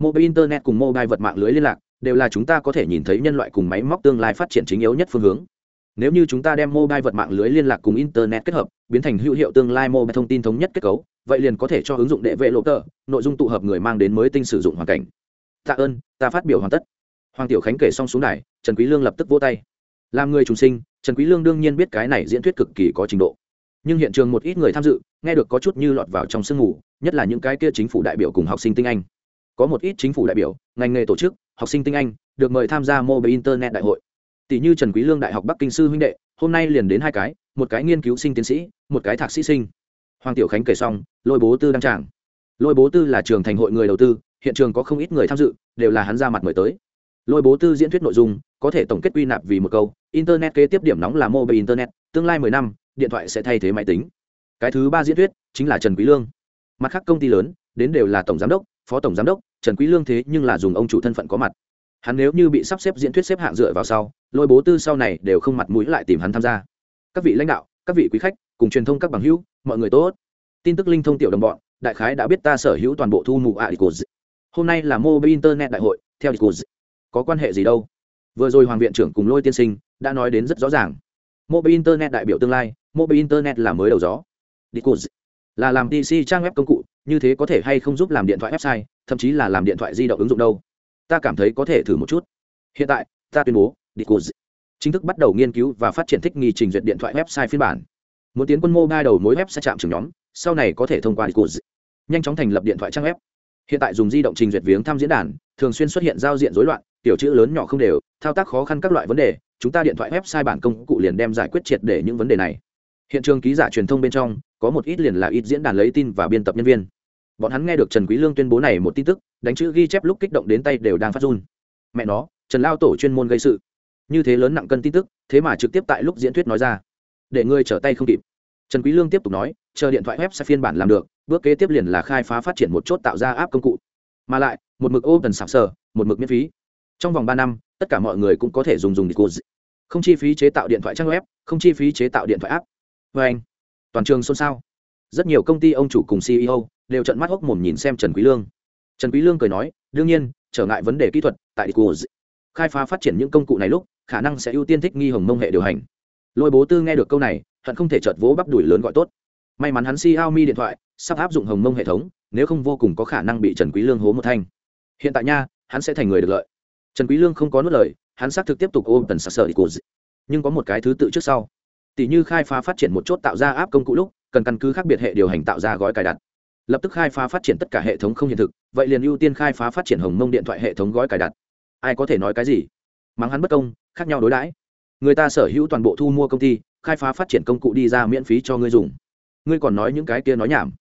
Mobile internet cùng mobile vật mạng lưới liên lạc, đều là chúng ta có thể nhìn thấy nhân loại cùng máy móc tương lai phát triển chính yếu nhất phương hướng nếu như chúng ta đem mobile vật mạng lưới liên lạc cùng internet kết hợp, biến thành hữu hiệu tương lai mobile thông tin thống nhất kết cấu, vậy liền có thể cho ứng dụng đệ vệ lộ tờ, nội dung tụ hợp người mang đến mới tinh sử dụng hoàn cảnh. Tạ ơn, ta phát biểu hoàn tất. Hoàng tiểu khánh kể xong xuống đài, trần quý lương lập tức vỗ tay. Làm người trùng sinh, trần quý lương đương nhiên biết cái này diễn thuyết cực kỳ có trình độ. Nhưng hiện trường một ít người tham dự, nghe được có chút như lọt vào trong sương mù, nhất là những cái kia chính phủ đại biểu cùng học sinh tinh anh. Có một ít chính phủ đại biểu, ngành nghề tổ chức, học sinh tinh anh, được mời tham gia mobile internet đại hội tỷ như trần quý lương đại học bắc kinh sư huynh đệ, hôm nay liền đến hai cái, một cái nghiên cứu sinh tiến sĩ, một cái thạc sĩ sinh. Hoàng tiểu khánh kể xong, lôi bố tư đăng tràng. Lôi bố tư là trường thành hội người đầu tư, hiện trường có không ít người tham dự, đều là hắn ra mặt mời tới. Lôi bố tư diễn thuyết nội dung, có thể tổng kết quy nạp vì một câu, internet kế tiếp điểm nóng là mobile internet, tương lai mười năm, điện thoại sẽ thay thế máy tính. Cái thứ ba diễn thuyết, chính là trần quý lương. Mặt khác công ty lớn, đến đều là tổng giám đốc, phó tổng giám đốc, trần quý lương thế nhưng là dùng ông chủ thân phận có mặt hắn nếu như bị sắp xếp diễn thuyết xếp hạng dựa vào sau, lôi bố tư sau này đều không mặt mũi lại tìm hắn tham gia. Các vị lãnh đạo, các vị quý khách, cùng truyền thông các bằng hữu, mọi người tốt. Tin tức linh thông tiểu đồng bọn, đại khái đã biết ta sở hữu toàn bộ thu mù ạ à hôm nay là mobile internet đại hội, theo có quan hệ gì đâu? Vừa rồi hoàng viện trưởng cùng lôi tiên sinh đã nói đến rất rõ ràng. Mobile internet đại biểu tương lai, mobile internet là mới đầu gió. Là làm pc trang web công cụ, như thế có thể hay không giúp làm điện thoại website, thậm chí là làm điện thoại di động ứng dụng đâu? Ta cảm thấy có thể thử một chút. Hiện tại, ta tuyên bố Dicuz chính thức bắt đầu nghiên cứu và phát triển thích nghi trình duyệt điện thoại website phiên bản. Muốn tiến quân ngay đầu mối web sẽ chạm trường nhóm, sau này có thể thông qua Dicuz nhanh chóng thành lập điện thoại trang web. Hiện tại dùng di động trình duyệt viếng thăm diễn đàn, thường xuyên xuất hiện giao diện rối loạn, tiểu chữ lớn nhỏ không đều, thao tác khó khăn các loại vấn đề, chúng ta điện thoại website bản công cụ liền đem giải quyết triệt để những vấn đề này. Hiện trường ký giả truyền thông bên trong, có một ít liền là ít diễn đàn lấy tin và biên tập nhân viên. Bọn hắn nghe được trần quý lương tuyên bố này một tin tức đánh chữ ghi chép lúc kích động đến tay đều đang phát run. Mẹ nó, trần lao tổ chuyên môn gây sự. Như thế lớn nặng cân tin tức, thế mà trực tiếp tại lúc diễn thuyết nói ra. Để ngươi trở tay không kịp. Trần quý lương tiếp tục nói, chờ điện thoại web sẽ phiên bản làm được, bước kế tiếp liền là khai phá phát triển một chốt tạo ra áp công cụ. Mà lại, một mực open sạc sở, một mực miễn phí. Trong vòng ba năm, tất cả mọi người cũng có thể dùng dùng dịch không chi phí chế tạo điện thoại trang web, không chi phí chế tạo điện thoại app. Với anh, toàn trường xôn xao. Rất nhiều công ty ông chủ cùng ceo đều trợn mắt hốc mồm nhìn xem trần quý lương trần quý lương cười nói, đương nhiên, trở ngại vấn đề kỹ thuật tại Discord. khai phá phát triển những công cụ này lúc, khả năng sẽ ưu tiên thích nghi hồng mông hệ điều hành. Lôi bố tư nghe được câu này, hận không thể chợt vỗ bắp đuổi lớn gọi tốt. May mắn hắn xiaomi điện thoại sắp áp dụng hồng mông hệ thống, nếu không vô cùng có khả năng bị trần quý lương hố một thanh. Hiện tại nha, hắn sẽ thành người được lợi. Trần quý lương không có nuốt lời, hắn xác thực tiếp tục ôm tần sạc sợ của nhưng có một cái thứ tự trước sau. Tỷ như khai phá phát triển một chốt tạo ra áp công cụ lúc, cần căn cứ khác biệt hệ điều hành tạo ra gói cài đặt lập tức khai phá phát triển tất cả hệ thống không hiện thực, vậy liền ưu tiên khai phá phát triển hồng mông điện thoại hệ thống gói cài đặt. Ai có thể nói cái gì? Mắng hắn bất công, khác nhau đối đãi. Người ta sở hữu toàn bộ thu mua công ty, khai phá phát triển công cụ đi ra miễn phí cho ngươi dùng. Ngươi còn nói những cái kia nói nhảm.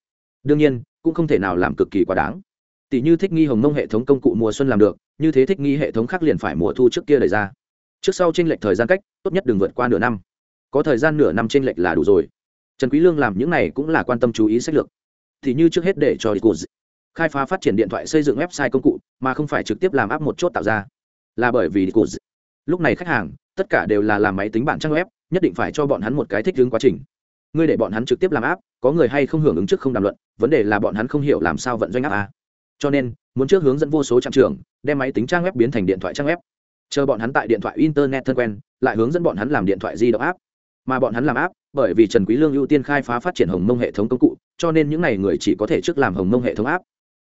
Đương nhiên, cũng không thể nào làm cực kỳ quá đáng. Tỷ như thích nghi hồng mông hệ thống công cụ mùa xuân làm được, như thế thích nghi hệ thống khác liền phải mùa thu trước kia đẩy ra. Trước sau tranh lệch thời gian cách, tốt nhất đừng vượt qua nửa năm. Có thời gian nửa năm tranh lệch là đủ rồi. Trần quý lương làm những này cũng là quan tâm chú ý sách lược thì như trước hết để cho Discord khai phá phát triển điện thoại xây dựng website công cụ, mà không phải trực tiếp làm áp một chốt tạo ra. Là bởi vì Discord lúc này khách hàng, tất cả đều là làm máy tính bản trang web, nhất định phải cho bọn hắn một cái thích ứng quá trình. Ngươi để bọn hắn trực tiếp làm áp có người hay không hưởng ứng trước không đàm luận, vấn đề là bọn hắn không hiểu làm sao vận doanh áp à. cho nên, muốn trước hướng dẫn vô số trang trường đem máy tính trang web biến thành điện thoại trang web. Chờ bọn hắn tại điện thoại internet thân quen, lại hướng dẫn bọn hắn làm điện thoại di động áp mà bọn hắn làm áp bởi vì trần quý lương ưu tiên khai phá phát triển hồng mông hệ thống công cụ, cho nên những này người chỉ có thể trước làm hồng mông hệ thống áp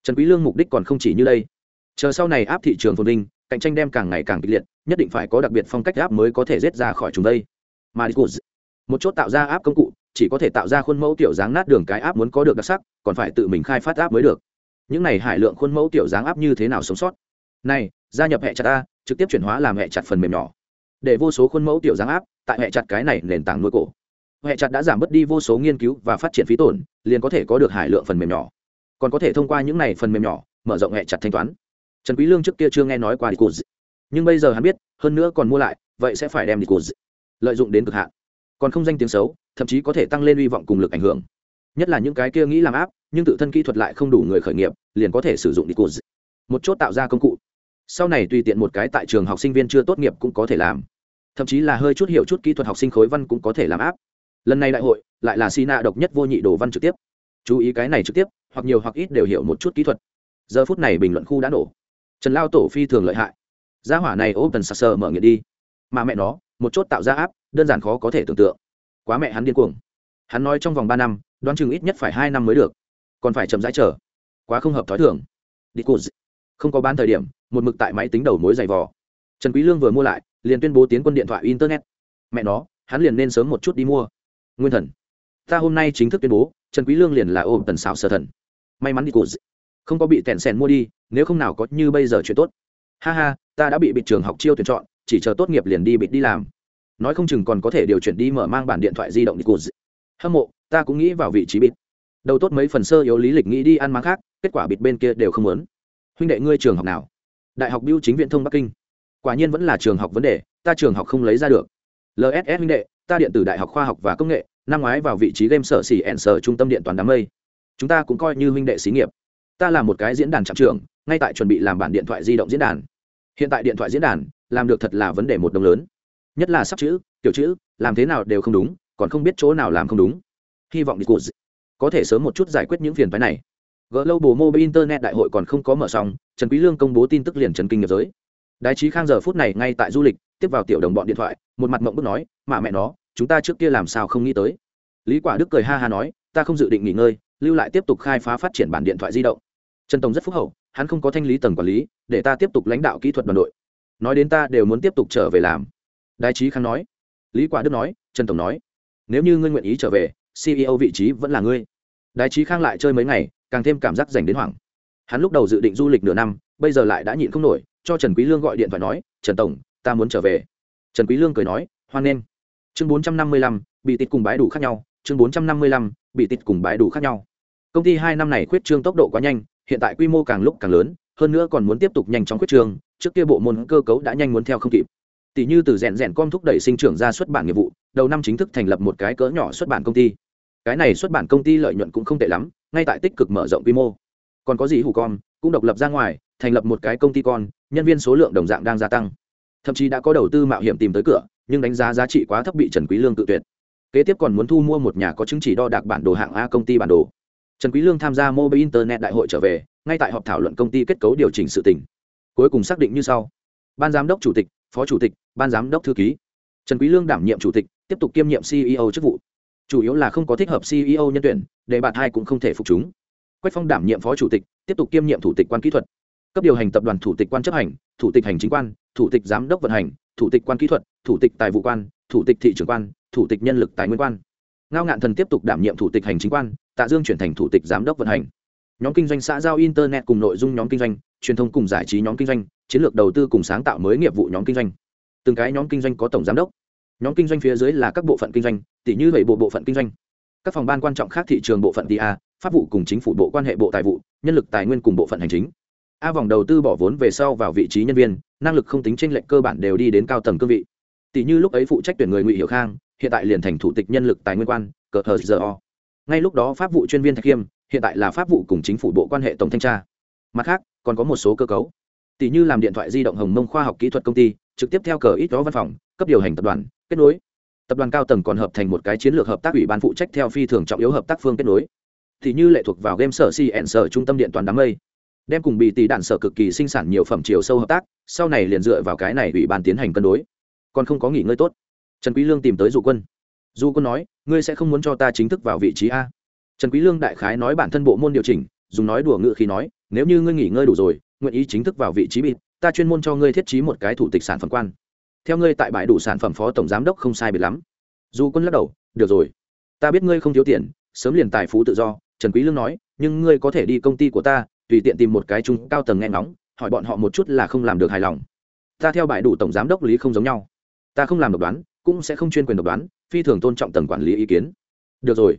trần quý lương mục đích còn không chỉ như đây. Chờ sau này áp thị trường phồn vinh, cạnh tranh đem càng ngày càng kịch liệt, nhất định phải có đặc biệt phong cách áp mới có thể rết ra khỏi chúng đây. Mà một chốt tạo ra áp công cụ, chỉ có thể tạo ra khuôn mẫu tiểu dáng nát đường cái áp muốn có được đặc sắc, còn phải tự mình khai phát áp mới được. Những này hải lượng khuôn mẫu tiểu dáng áp như thế nào sống sót? Này, gia nhập hệ chặt a trực tiếp chuyển hóa làm hệ chặt phần mềm nhỏ. Để vô số khuôn mẫu tiểu dáng áp tại hệ chặt cái này nền tảng nuôi cổ hệ chặt đã giảm bớt đi vô số nghiên cứu và phát triển phí tổn, liền có thể có được hải lượng phần mềm nhỏ. Còn có thể thông qua những này phần mềm nhỏ, mở rộng hệ chặt thanh toán. Trần quý lương trước kia chưa nghe nói qua đi nhưng bây giờ hắn biết, hơn nữa còn mua lại, vậy sẽ phải đem đi lợi dụng đến cực hạn. Còn không danh tiếng xấu, thậm chí có thể tăng lên uy vọng cùng lực ảnh hưởng. Nhất là những cái kia nghĩ làm áp nhưng tự thân kỹ thuật lại không đủ người khởi nghiệp, liền có thể sử dụng đi một chốt tạo ra công cụ. Sau này tùy tiện một cái tại trường học sinh viên chưa tốt nghiệp cũng có thể làm. Thậm chí là hơi chút hiểu chút kỹ thuật học sinh khối văn cũng có thể làm áp lần này đại hội, lại là xi nạ độc nhất vô nhị đồ văn trực tiếp. Chú ý cái này trực tiếp, hoặc nhiều hoặc ít đều hiểu một chút kỹ thuật. Giờ phút này bình luận khu đã nổ. Trần lao tổ phi thường lợi hại. Gia hỏa này ô tần sặc sờ mở nghiện đi. Mà mẹ nó, một chốt tạo ra áp đơn giản khó có thể tưởng tượng. Quá mẹ hắn điên cuồng. Hắn nói trong vòng ba năm, đoán chừng ít nhất phải hai năm mới được. Còn phải chậm rãi chờ. Quá không hợp thói thường. Đi cụ không có bán thời điểm, một mực tại máy tính đầu mối dày vò. Trần quý lương vừa mua lại, liền tuyên bố tiến quân điện thoại internet. Mẹ nó, hắn liền nên sớm một chút đi mua nguyên thần. Ta hôm nay chính thức tuyên bố, trần quý lương liền là ôm tần xảo sở thần. May mắn đi cô không có bị tẹn sèn mua đi, nếu không nào có như bây giờ chuyện tốt. Ha ha, ta đã bị bịt trường học chiêu tuyển chọn, chỉ chờ tốt nghiệp liền đi bịt đi làm. Nói không chừng còn có thể điều chuyển đi mở mang bản điện thoại di động đi cô hâm mộ, ta cũng nghĩ vào vị trí bịt. Đầu tốt mấy phần sơ yếu lý lịch nghĩ đi ăn máng khác, kết quả bịt bên kia đều không muốn. Huynh đệ ngươi trường học nào? Đại học biêu chính viện thông bắc kinh. Quả nhiên vẫn là trường học vấn đề, ta trường học không lấy ra được. Lss huynh đệ ta điện tử đại học khoa học và công nghệ năm ngoái vào vị trí game sở xỉ ẹn sở trung tâm điện toàn đám mây. Chúng ta cũng coi như huynh đệ xí nghiệp. Ta là một cái diễn đàn trạm trưởng ngay tại chuẩn bị làm bản điện thoại di động diễn đàn. Hiện tại điện thoại diễn đàn làm được thật là vấn đề một đồng lớn. Nhất là sắp chữ kiểu chữ làm thế nào đều không đúng còn không biết chỗ nào làm không đúng. Hy vọng đi có thể sớm một chút giải quyết những phiền phái này. Global Mobile Internet đại hội còn không có mở xong, Trần Quý Lương công bố tin tức liền chấn kinh nghiệp giới. Đái trí khang giờ phút này ngay tại du lịch, tiếp vào tiểu đồng bọn điện thoại, một mặt mộng bức nói, "Mà mẹ nó, chúng ta trước kia làm sao không nghĩ tới?" Lý Quả Đức cười ha ha nói, "Ta không dự định nghỉ ngơi, lưu lại tiếp tục khai phá phát triển bản điện thoại di động." Trần Tông rất phúc hậu, hắn không có thanh lý tầng quản lý, để ta tiếp tục lãnh đạo kỹ thuật đoàn đội. Nói đến ta đều muốn tiếp tục trở về làm. Đái trí khang nói. Lý Quả Đức nói, Trần Tổng nói, "Nếu như ngươi nguyện ý trở về, CEO vị trí vẫn là ngươi." Đái trí khang lại chơi mấy ngày, càng thêm cảm giác dành đến hoảng hắn lúc đầu dự định du lịch nửa năm bây giờ lại đã nhịn không nổi cho trần quý lương gọi điện thoại nói trần tổng ta muốn trở về. Trần quý lương cười nói hoan nghênh. Chương 455, bị tịt cùng bãi đủ khác nhau. Chương 455, bị tịt cùng bãi đủ khác nhau. Công ty hai năm này khuyết trương tốc độ quá nhanh hiện tại quy mô càng lúc càng lớn hơn nữa còn muốn tiếp tục nhanh chóng khuyết trương trước kia bộ môn cơ cấu đã nhanh muốn theo không kịp. Tỷ như từ rèn rèn com thúc đẩy sinh trưởng ra xuất bản nghiệp vụ đầu năm chính thức thành lập một cái cỡ nhỏ xuất bản công ty. Cái này xuất bản công ty lợi nhuận cũng không tệ lắm ngay tại tích cực mở rộng quy mô. Còn có gì hủ con cũng độc lập ra ngoài thành lập một cái công ty con nhân viên số lượng đồng dạng đang gia tăng thậm chí đã có đầu tư mạo hiểm tìm tới cửa, nhưng đánh giá giá trị quá thấp bị trần quý lương tự tuyệt. Kế tiếp còn muốn thu mua một nhà có chứng chỉ đo đạc bản đồ hạng a công ty bản đồ. Trần quý lương tham gia mobile internet đại hội trở về, ngay tại họp thảo luận công ty kết cấu điều chỉnh sự tình. Cuối cùng xác định như sau. Ban giám đốc chủ tịch, phó chủ tịch, ban giám đốc thư ký. Trần quý lương đảm nhiệm chủ tịch, tiếp tục kiêm nhiệm ceo chức vụ. Chủ yếu là không có thích hợp ceo nhân tuyển, để bạn hai cũng không thể phục chúng. Quách phong đảm nhiệm phó chủ tịch, tiếp tục kiêm nhiệm thủ tịch quan kỹ thuật. Cấp điều hành tập đoàn thủ tịch quan chấp hành, thủ tịch hành chính quan thủ tịch giám đốc vận hành thủ tịch quan kỹ thuật thủ tịch tài vụ quan thủ tịch thị trường quan thủ tịch nhân lực tài nguyên quan. Ngao ngạn thần tiếp tục đảm nhiệm thủ tịch hành chính quan tạ dương chuyển thành thủ tịch giám đốc vận hành. Nhóm kinh doanh xã giao internet cùng nội dung nhóm kinh doanh truyền thông cùng giải trí nhóm kinh doanh chiến lược đầu tư cùng sáng tạo mới nghiệp vụ nhóm kinh doanh. Từng cái nhóm kinh doanh có tổng giám đốc. Nhóm kinh doanh phía dưới là các bộ phận kinh doanh tỷ như vậy bộ bộ phận kinh doanh. Các phòng ban quan trọng khác thị trường bộ phận TA, pháp vụ cùng chính phủ bộ quan hệ bộ tài vụ nhân lực tài nguyên cùng bộ phận hành chính a vòng đầu tư bỏ vốn về sau vào vị trí nhân viên, năng lực không tính tranh lệch cơ bản đều đi đến cao tầng cương vị. Tỷ như lúc ấy phụ trách tuyển người ngụy hiểu khang, hiện tại liền thành thủ tịch nhân lực tài nguyên quan, cờ hờ giờ ngay lúc đó pháp vụ chuyên viên thạch khiêm hiện tại là pháp vụ cùng chính phủ bộ quan hệ tổng thanh tra. Mặt khác, còn có một số cơ cấu. Tỷ như làm điện thoại di động hồng mông khoa học kỹ thuật công ty, trực tiếp theo cờ ít đó văn phòng, cấp điều hành tập đoàn, kết nối. Tập đoàn cao tầng còn hợp thành một cái chiến lược hợp tác ủy ban phụ trách theo phi thường trọng yếu hợp tác phương kết nối. Thì như lệ thuộc vào game sở cn sở trung tâm điện toàn đám mây đem cùng bị tỷ đạn sở cực kỳ sinh sản nhiều phẩm chiều sâu hợp tác, sau này liền dựa vào cái này ủy ban tiến hành cân đối. Còn không có nghỉ ngơi tốt. Trần quý lương tìm tới dụ quân. Du quân nói, ngươi sẽ không muốn cho ta chính thức vào vị trí a? Trần quý lương đại khái nói bản thân bộ môn điều chỉnh, dùng nói đùa ngựa khi nói, nếu như ngươi nghỉ ngơi đủ rồi, nguyện ý chính thức vào vị trí bị, ta chuyên môn cho ngươi thiết trí một cái thủ tịch sản phẩm quan. Theo ngươi tại bãi đủ sản phẩm phó tổng giám đốc không sai biệt lắm. Du quân lắc đầu, được rồi. Ta biết ngươi không thiếu tiền, sớm liền tài phú tự do. Trần quý lương nói, nhưng ngươi có thể đi công ty của ta tùy tiện tìm một cái trung cao tầng nghe ngóng, hỏi bọn họ một chút là không làm được hài lòng. Ta theo bài đủ tổng giám đốc lý không giống nhau. Ta không làm độc đoán, cũng sẽ không chuyên quyền độc đoán, phi thường tôn trọng tầng quản lý ý kiến. Được rồi.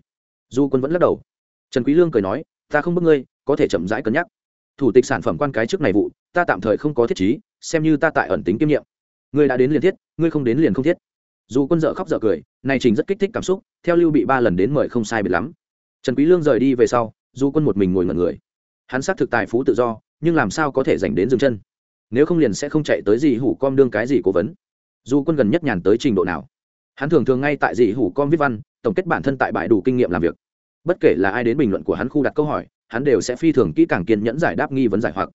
Du quân vẫn lắc đầu. Trần quý lương cười nói, ta không bức ngươi, có thể chậm rãi cân nhắc. Thủ tịch sản phẩm quan cái trước này vụ, ta tạm thời không có thiết trí, xem như ta tại ẩn tính kiêm nhiệm. Ngươi đã đến liền thiết, ngươi không đến liền không thiết. Dù quân dợ khóc dợ cười, này trình rất kích thích cảm xúc, theo lưu bị ba lần đến mời không sai biệt lắm. Trần quý lương rời đi về sau, du quân một mình ngồi ngẩn người hắn xác thực tài phú tự do, nhưng làm sao có thể dành đến dừng chân? Nếu không liền sẽ không chạy tới Dì hủ com đương cái gì cố vấn. Dù quân gần nhất nhàn tới trình độ nào, hắn thường thường ngay tại Dì hủ com viết văn, tổng kết bản thân tại bãi đủ kinh nghiệm làm việc. Bất kể là ai đến bình luận của hắn khu đặt câu hỏi, hắn đều sẽ phi thường kỹ càng kiên nhẫn giải đáp nghi vấn giải hoặc.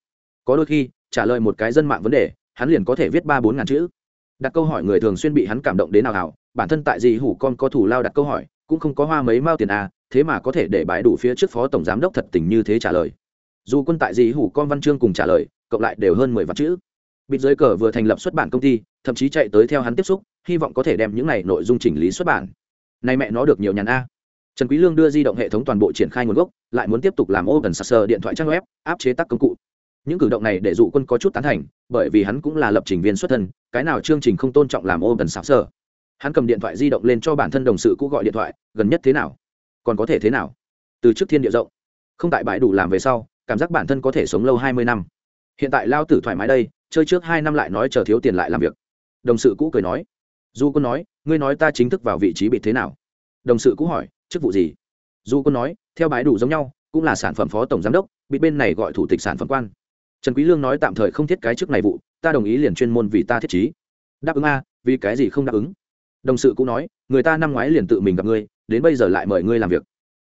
Có đôi khi, trả lời một cái dân mạng vấn đề, hắn liền có thể viết ba bốn ngàn chữ. Đặt câu hỏi người thường xuyên bị hắn cảm động đến nào hảo bản thân tại Dì hủ con có thủ lao đặt câu hỏi, cũng không có hoa mấy mao tiền à thế mà có thể để bãi đủ phía trước phó tổng giám đốc thật tình như thế trả lời dù quân tại gì hủ con văn chương cùng trả lời, cộng lại đều hơn mười vạn chữ. Bịt dưới cờ vừa thành lập xuất bản công ty, thậm chí chạy tới theo hắn tiếp xúc, hy vọng có thể đem những này nội dung chỉnh lý xuất bản. Nay mẹ nó được nhiều nhàn a. Trần quý lương đưa di động hệ thống toàn bộ triển khai nguồn gốc, lại muốn tiếp tục làm open source điện thoại trang web, áp chế tác công cụ. Những cử động này để dụ quân có chút tán thành, bởi vì hắn cũng là lập trình viên xuất thân, cái nào chương trình không tôn trọng làm open source hắn cầm điện thoại di động lên cho bản thân đồng sự cũ gọi điện thoại, gần nhất thế nào? Còn có thể thế nào? Từ trước thiên địa rộng, không tại bãi đủ làm về sau cảm giác bản thân có thể sống lâu hai mươi năm. Hiện tại lao tử thoải mái đây, chơi trước hai năm lại nói chờ thiếu tiền lại làm việc. Đồng sự cũ cười nói. Du quân nói, ngươi nói ta chính thức vào vị trí bị thế nào? Đồng sự cũ hỏi, chức vụ gì? Du quân nói, theo bãi đủ giống nhau, cũng là sản phẩm phó tổng giám đốc, bị bên này gọi thủ tịch sản phẩm quan. Trần quý lương nói tạm thời không thiết cái chức này vụ, ta đồng ý liền chuyên môn vì ta thiết trí. Đáp ứng a, vì cái gì không đáp ứng? Đồng sự cũng nói, người ta năm ngoái liền tự mình gặp ngươi, đến bây giờ lại mời ngươi làm việc.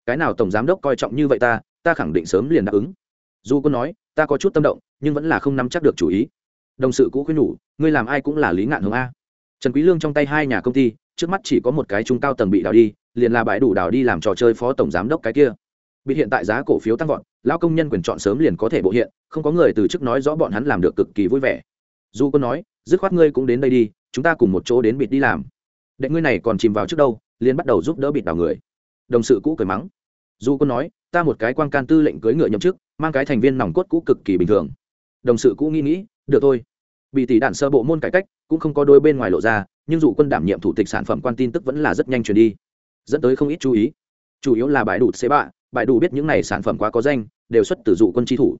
Cái nào tổng giám đốc coi trọng như vậy ta ta khẳng định sớm liền đáp ứng du quân nói, ta có chút tâm động, nhưng vẫn là không nắm chắc được chủ ý. Đồng sự cũ khuyên nhủ, ngươi làm ai cũng là lý ngạn hướng a. Trần quý lương trong tay hai nhà công ty, trước mắt chỉ có một cái trung cao tầng bị đào đi, liền là bãi đủ đào đi làm trò chơi phó tổng giám đốc cái kia. Bị hiện tại giá cổ phiếu tăng vọt, lão công nhân quyền chọn sớm liền có thể bộ hiện, không có người từ chức nói rõ bọn hắn làm được cực kỳ vui vẻ. Du quân nói, dứt khoát ngươi cũng đến đây đi, chúng ta cùng một chỗ đến bịt đi làm. Đệ ngươi này còn chìm vào trước đâu, liền bắt đầu giúp đỡ bịt đào người. Đồng sự cũ cười mắng. Du quân nói, ta một cái quan can tư lệnh cưới ngựa nhậm chức mang cái thành viên nòng cốt cũ cực kỳ bình thường. Đồng sự cũ nghĩ nghĩ, được thôi. Bị tỷ đạn sơ bộ môn cải cách, cũng không có đôi bên ngoài lộ ra, nhưng dù quân đảm nhiệm thủ tịch sản phẩm quan tin tức vẫn là rất nhanh truyền đi. Dẫn tới không ít chú ý. Chủ yếu là bãi đủ xế bạ, bãi đủ biết những này sản phẩm quá có danh, đều xuất từ dụ quân tri thủ.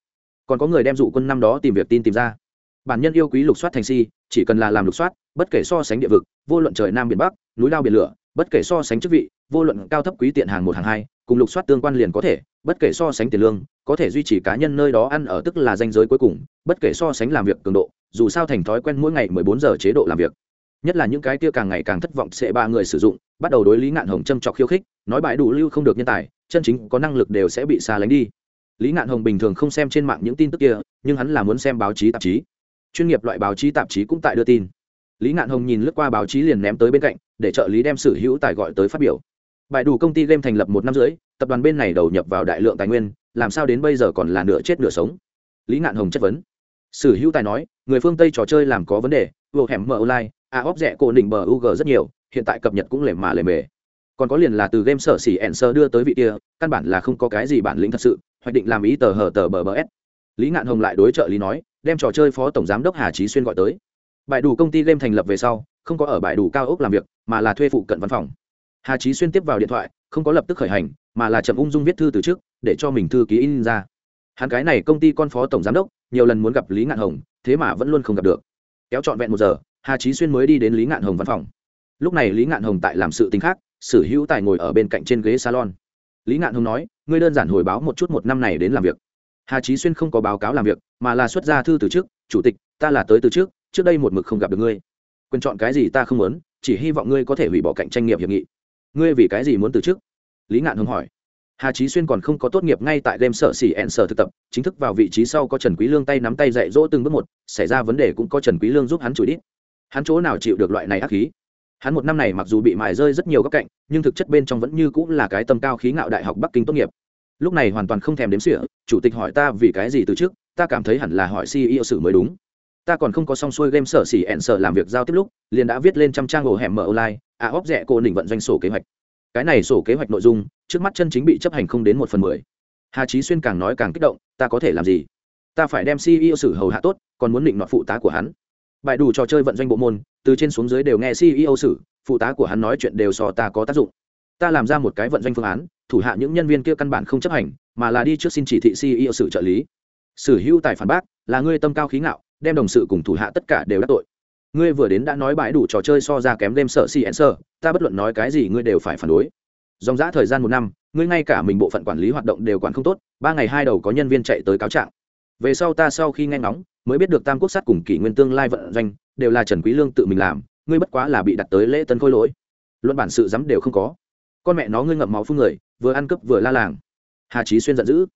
Còn có người đem dụ quân năm đó tìm việc tin tìm ra. Bản nhân yêu quý lục soát thành si, chỉ cần là làm lục soát, bất kể so sánh địa vực, vô luận trời nam biển bắc, núi lao biển lửa bất kể so sánh chức vị, vô luận cao thấp quý tiện hàng một hàng hai, cùng lục soát tương quan liền có thể, bất kể so sánh tiền lương, có thể duy trì cá nhân nơi đó ăn ở tức là danh giới cuối cùng, bất kể so sánh làm việc cường độ, dù sao thành thói quen mỗi ngày mười bốn giờ chế độ làm việc. Nhất là những cái kia càng ngày càng thất vọng sẽ ba người sử dụng, bắt đầu đối lý ngạn hồng châm trọc khiêu khích, nói bãi đủ lưu không được nhân tài, chân chính có năng lực đều sẽ bị xa lánh đi. Lý ngạn hồng bình thường không xem trên mạng những tin tức kia, nhưng hắn là muốn xem báo chí tạp chí. Chuyên nghiệp loại báo chí tạp chí cũng tại đưa tin lý ngạn hồng nhìn lướt qua báo chí liền ném tới bên cạnh, để trợ lý đem sử hữu tài gọi tới phát biểu. Bài đủ công ty game thành lập một năm rưỡi, tập đoàn bên này đầu nhập vào đại lượng tài nguyên, làm sao đến bây giờ còn là nửa chết nửa sống? Lý ngạn hồng chất vấn. Sử hữu tài nói, người phương tây trò chơi làm có vấn đề vô hẻm mở online à a óp rẻ cổ đỉnh bờ ug rất nhiều, hiện tại cập nhật cũng lề mà lề mề. Còn có liền là từ game sở xỉ ẻn sơ đưa tới vị kia, căn bản là không có cái gì bản lĩnh thật sự, hoạch định làm ý tờ hở tờ bờ bờ s lý ngạn hồng lại đối trợ lý nói, đem trò chơi phó tổng giám đốc hà trí xuyên gọi tới bãi đủ công ty game thành lập về sau, không có ở bãi đủ cao ốc làm việc, mà là thuê phụ cận văn phòng. Hà trí xuyên tiếp vào điện thoại, không có lập tức khởi hành, mà là chậm ung dung viết thư từ trước, để cho mình thư ký in ra. Hắn cái này công ty con phó tổng giám đốc, nhiều lần muốn gặp lý ngạn hồng, thế mà vẫn luôn không gặp được. Kéo trọn vẹn một giờ, hà trí xuyên mới đi đến lý ngạn hồng văn phòng. Lúc này lý ngạn hồng tại làm sự t khác sử hữu tài ngồi ở bên cạnh trên ghế salon. Lý ngạn hồng nói, ngươi đơn giản hồi báo một chút một năm này đến làm việc. Hà trí xuyên không có báo cáo làm việc, mà là xuất ra thư từ trước, chủ tịch, ta là tới từ trước trước đây một mực không gặp được ngươi. Quyền chọn cái gì ta không muốn, chỉ hy vọng ngươi có thể hủy bỏ cạnh tranh nghiệp hiệp nghị. Ngươi vì cái gì muốn từ chức? Lý ngạn hưng hỏi. Hà trí xuyên còn không có tốt nghiệp ngay tại game sở xỉ ẹn sở thực tập, chính thức vào vị trí sau có trần quý lương tay nắm tay dạy dỗ từng bước một, xảy ra vấn đề cũng có trần quý lương giúp hắn chủ đít. Hắn chỗ nào chịu được loại này ác khí? Hắn một năm này mặc dù bị mài rơi rất nhiều góc cạnh, nhưng thực chất bên trong vẫn như cũng là cái tâm cao khí ngạo đại học bắc kinh tốt nghiệp. Lúc này hoàn toàn không thèm đếm xỉa, chủ tịch hỏi ta vì cái gì từ trước ta cảm thấy hẳn là hỏi ceo sự mới đúng ta còn không có xong xuôi game sở xỉ ẹn sở làm việc giao tiếp lúc, liền đã viết lên trăm trang ổ hẻm mở online à óc rẻ cô đỉnh vận doanh sổ kế hoạch. Cái này sổ kế hoạch nội dung, trước mắt chân chính bị chấp hành không đến một phần mười. Hà trí xuyên càng nói càng kích động, ta có thể làm gì? Ta phải đem ceo xử hầu hạ tốt, còn muốn định nọ phụ tá của hắn. Bài đủ trò chơi vận doanh bộ môn, từ trên xuống dưới đều nghe ceo xử, phụ tá của hắn nói chuyện đều so ta có tác dụng. Ta làm ra một cái vận doanh phương án, thủ hạ những nhân viên kia căn bản không chấp hành, mà là đi trước xin chỉ thị ceo xử trợ lý. Sử hữu tài phản bác, là ngươi tâm cao khí ngạo đem đồng sự cùng thủ hạ tất cả đều đắc tội. Ngươi vừa đến đã nói bãi đủ trò chơi so ra kém đêm sợ si sơ, ta bất luận nói cái gì ngươi đều phải phản đối. Dòng dã thời gian một năm, ngươi ngay cả mình bộ phận quản lý hoạt động đều quản không tốt, ba ngày hai đầu có nhân viên chạy tới cáo trạng. Về sau ta sau khi nghe ngóng, mới biết được tam quốc sát cùng kỷ nguyên tương lai vận doanh, đều là trần quý lương tự mình làm, ngươi bất quá là bị đặt tới lễ tân khôi lỗi. Luận bản sự dám đều không có. Con mẹ nó ngươi ngậm máu phun người, vừa ăn cướp vừa la làng. Hà trí xuyên giận dữ.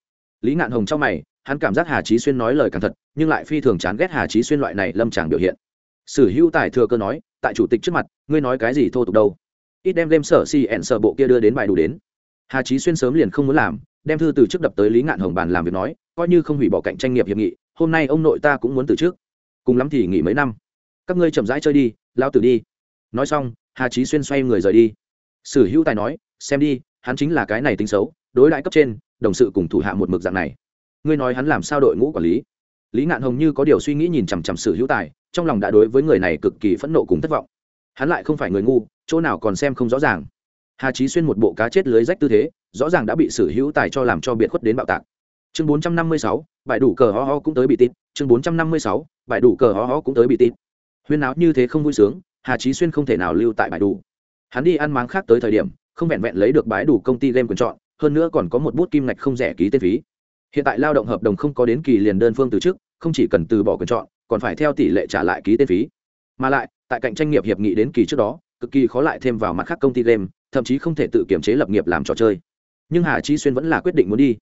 Lý ngạn hồng trong mày hắn cảm giác hà trí xuyên nói lời càng thật nhưng lại phi thường chán ghét hà trí xuyên loại này lâm tràng biểu hiện. Sử hữu tài thừa cơ nói, tại chủ tịch trước mặt, ngươi nói cái gì thô tục đâu? Ít đem đem sở si ẹn sở bộ kia đưa đến bài đủ đến. Hà trí xuyên sớm liền không muốn làm, đem thư từ trước đập tới lý ngạn hồng bàn làm việc nói, coi như không hủy bỏ cạnh tranh nghiệp hiệp nghị, hôm nay ông nội ta cũng muốn từ trước. Cùng lắm thì nghỉ mấy năm. Các ngươi chậm rãi chơi đi, lao tử đi. Nói xong, hà trí xuyên xoay người rời đi. Sử hữu tài nói, xem đi, hắn chính là cái này tính xấu, đối lại cấp trên, đồng sự cùng thủ hạ một mực dạng này ngươi nói hắn làm sao đội ngũ quản lý? Lý ngạn hồng như có điều suy nghĩ nhìn chằm chằm sử hữu tài, trong lòng đã đối với người này cực kỳ phẫn nộ cùng thất vọng. Hắn lại không phải người ngu, chỗ nào còn xem không rõ ràng. Hà trí xuyên một bộ cá chết lưới rách tư thế, rõ ràng đã bị sử hữu tài cho làm cho biệt khuất đến bạo tạc. Chương bốn trăm năm mươi sáu bài đủ cờ ho ho cũng tới bị tít. Chương bốn trăm năm mươi sáu bài đủ cờ ho ho cũng tới bị tít. Huyên áo như thế không vui sướng, hà trí xuyên không thể nào lưu tại bài đủ. Hắn đi ăn máng khác tới thời điểm, không vẹn vẹn lấy được bãi đủ công ty game quyền chọn, hơn nữa còn có một bút kim ngạch không rẻ ký tên phí hiện tại lao động hợp đồng không có đến kỳ liền đơn phương từ chức, không chỉ cần từ bỏ quyền chọn, còn phải theo tỷ lệ trả lại ký tên phí. Mà lại, tại cạnh tranh nghiệp hiệp nghị đến kỳ trước đó, cực kỳ khó lại thêm vào mặt khác công ty game, thậm chí không thể tự kiểm chế lập nghiệp làm trò chơi. Nhưng hà chi xuyên vẫn là quyết định muốn đi.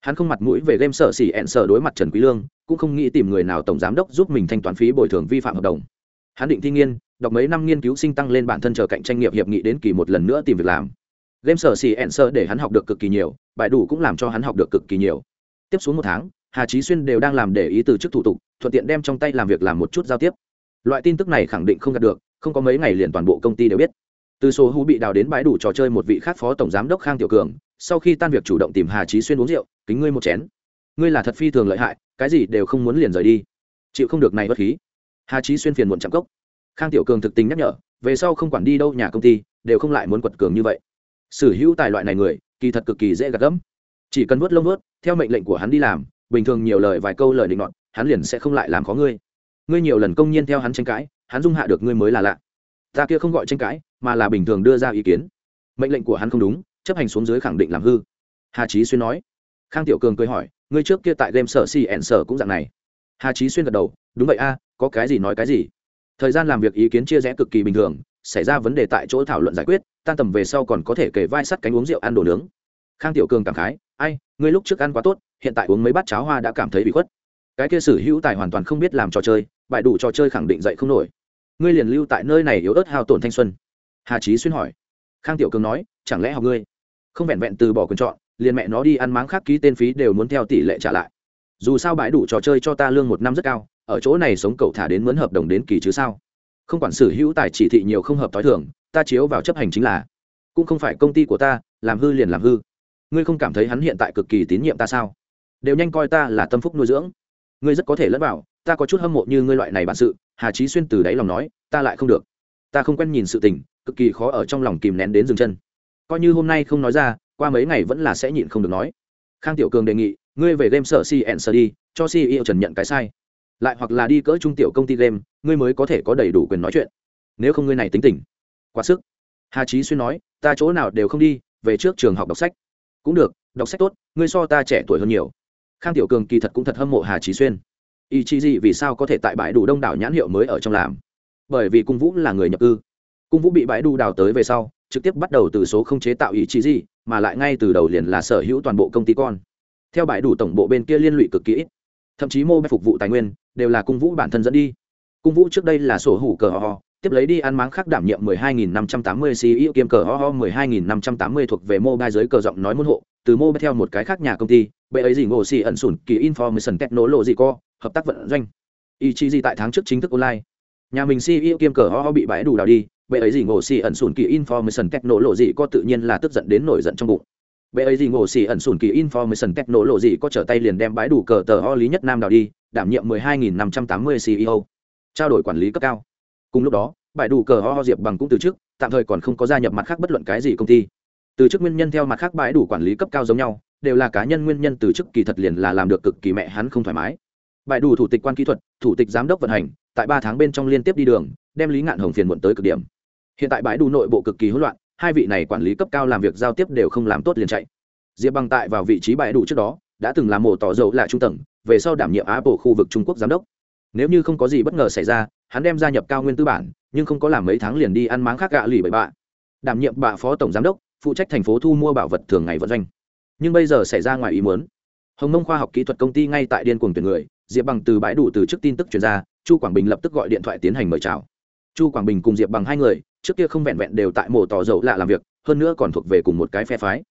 Hắn không mặt mũi về game sở xỉ ẹn sở đối mặt trần quý lương, cũng không nghĩ tìm người nào tổng giám đốc giúp mình thanh toán phí bồi thường vi phạm hợp đồng. Hắn định thi nghiên, đọc mấy năm nghiên cứu sinh tăng lên bản thân chờ cạnh tranh nghiệp hiệp nghị đến kỳ một lần nữa tìm việc làm. Game sở xỉ ẹn sở để hắn học được cực kỳ nhiều, bài đủ cũng làm cho hắn học được cực kỳ nhiều tiếp xuống một tháng, hà chí xuyên đều đang làm để ý từ chức thủ tục, thuận tiện đem trong tay làm việc làm một chút giao tiếp. Loại tin tức này khẳng định không đạt được, không có mấy ngày liền toàn bộ công ty đều biết. Từ số hú bị đào đến bãi đủ trò chơi một vị khác phó tổng giám đốc khang tiểu cường, sau khi tan việc chủ động tìm hà chí xuyên uống rượu, kính ngươi một chén. Ngươi là thật phi thường lợi hại, cái gì đều không muốn liền rời đi. Chịu không được này bất khí. Hà chí xuyên phiền muộn chạm cốc. Khang tiểu cường thực tình nhắc nhở, về sau không quản đi đâu nhà công ty, đều không lại muốn quật cường như vậy. Sở hữu tài loại này người, kỳ thật cực kỳ dễ gạt gẫm chỉ cần vớt lông vớt, theo mệnh lệnh của hắn đi làm, bình thường nhiều lời vài câu lời định đoạn hắn liền sẽ không lại làm khó ngươi. Ngươi nhiều lần công nhiên theo hắn tranh cãi, hắn dung hạ được ngươi mới là lạ. Ta kia không gọi tranh cãi, mà là bình thường đưa ra ý kiến. Mệnh lệnh của hắn không đúng, chấp hành xuống dưới khẳng định làm hư. Hà trí xuyên nói. Khang tiểu cường cười hỏi, ngươi trước kia tại game sở si ẻn sở cũng dạng này. Hà trí xuyên gật đầu, đúng vậy a, có cái gì nói cái gì. Thời gian làm việc ý kiến chia rẽ cực kỳ bình thường, xảy ra vấn đề tại chỗ thảo luận giải quyết, tan tầm về sau còn có thể kể vai sắt cánh uống rượu ăn đồ nướng. Khang tiểu cường cảm khái ai, ngươi lúc trước ăn quá tốt, hiện tại uống mấy bát cháo hoa đã cảm thấy bị khuất. Cái kia sử hữu tài hoàn toàn không biết làm trò chơi, bại đủ trò chơi khẳng định dậy không nổi. Ngươi liền lưu tại nơi này yếu ớt hao tổn thanh xuân. Hà trí xuyên hỏi. Khang tiểu cường nói, chẳng lẽ học ngươi? Không vẹn vẹn từ bỏ quyền chọn, liền mẹ nó đi ăn máng khác ký tên phí đều muốn theo tỷ lệ trả lại. Dù sao bãi đủ trò chơi cho ta lương một năm rất cao, ở chỗ này sống cậu thả đến mướn hợp đồng đến kỳ chứ sao? Không quản sử hữu tài chỉ thị nhiều không hợp t h i thường, ta chiếu vào chấp hành chính là. Cũng không phải công ty của ta, làm hư liền làm hư ngươi không cảm thấy hắn hiện tại cực kỳ tín nhiệm ta sao? Đều nhanh coi ta là tâm phúc nuôi dưỡng. Ngươi rất có thể lẫn vào, ta có chút hâm mộ như ngươi loại này bản sự, hà trí xuyên từ đáy lòng nói, ta lại không được. Ta không quen nhìn sự tình, cực kỳ khó ở trong lòng kìm nén đến dừng chân. Coi như hôm nay không nói ra, qua mấy ngày vẫn là sẽ nhịn không được nói. Khang tiểu cường đề nghị, ngươi về game sở si sơ đi, cho ceo trần nhận cái sai. Lại hoặc là đi cỡ trung tiểu công ty game, ngươi mới có thể có đầy đủ quyền nói chuyện. Nếu không ngươi này tính tình, quá sức. Hà trí xuyên nói, ta chỗ nào đều không đi, về trước trường học đọc sách cũng được, đọc sách tốt, ngươi so ta trẻ tuổi hơn nhiều. Khang tiểu cường kỳ thật cũng thật hâm mộ hà trí xuyên. Ý chí gì vì sao có thể tại bãi đủ đông đảo nhãn hiệu mới ở trong làm? Bởi vì cung vũ là người nhập cư. Cung vũ bị bãi đủ đào tới về sau, trực tiếp bắt đầu từ số không chế tạo ý chí gì, mà lại ngay từ đầu liền là sở hữu toàn bộ công ty con. Theo bãi đủ tổng bộ bên kia liên lụy cực kỹ thậm chí mô phục vụ tài nguyên đều là cung vũ bản thân dẫn đi. Cung vũ trước đây là sổ hủ cờ ho tiếp lấy đi ăn máng khác đảm nhiệm 12.580 CEO kiêm cờ ho ho 12.580 thuộc về mobile giới cờ giọng nói môn hộ, từ mobile theo một cái khác nhà công ty, bệ ấy gì ngộ xì ẩn sủn kỳ information technology co, hợp tác vận doanh. Ý chí gì tại tháng trước chính thức online. Nhà mình CEO kiêm cờ ho ho bị bãi đủ đào đi, bệ ấy gì ngộ xì ẩn sủn kỳ information technology co tự nhiên là tức giận đến nổi giận trong bụng. Bệ ấy gì ngộ xì ẩn sủn kỳ information technology co trở tay liền đem bãi đủ cờ tờ ho lý nhất nam đào đi, đảm nhiệm 12.580 CEO. Trao đổi quản lý cấp cao cùng lúc đó, bãi đủ cờ ho ho diệp bằng cũng từ chức, tạm thời còn không có gia nhập mặt khác bất luận cái gì công ty. Từ chức nguyên nhân theo mặt khác bãi đủ quản lý cấp cao giống nhau, đều là cá nhân nguyên nhân từ chức kỳ thật liền là làm được cực kỳ mẹ hắn không thoải mái. Bãi đủ thủ tịch quan kỹ thuật, thủ tịch giám đốc vận hành, tại ba tháng bên trong liên tiếp đi đường, đem lý ngạn hồng phiền muộn tới cực điểm. Hiện tại bãi đủ nội bộ cực kỳ hỗn loạn, hai vị này quản lý cấp cao làm việc giao tiếp đều không làm tốt liền chạy. Diệp bằng tại vào vị trí bãi đủ trước đó, đã từng làm mổ tỏ dầu là trung tầng, về sau đảm nhiệm apple khu vực trung quốc giám đốc. Nếu như không có gì bất ngờ xảy ra hắn đem gia nhập cao nguyên tư bản, nhưng không có làm mấy tháng liền đi ăn máng khác gạ lì bậy bạ. Đảm nhiệm bạ phó tổng giám đốc, phụ trách thành phố thu mua bảo vật thường ngày vận doanh. Nhưng bây giờ xảy ra ngoài ý muốn. Hồng mông khoa học kỹ thuật công ty ngay tại điên cuồng tuyển người, diệp bằng từ bãi đủ từ trước tin tức chuyển ra, chu quảng bình lập tức gọi điện thoại tiến hành mời chào. Chu quảng bình cùng diệp bằng hai người, trước kia không vẹn vẹn đều tại mổ tỏ dầu lạ làm việc, hơn nữa còn thuộc về cùng một cái phe phái.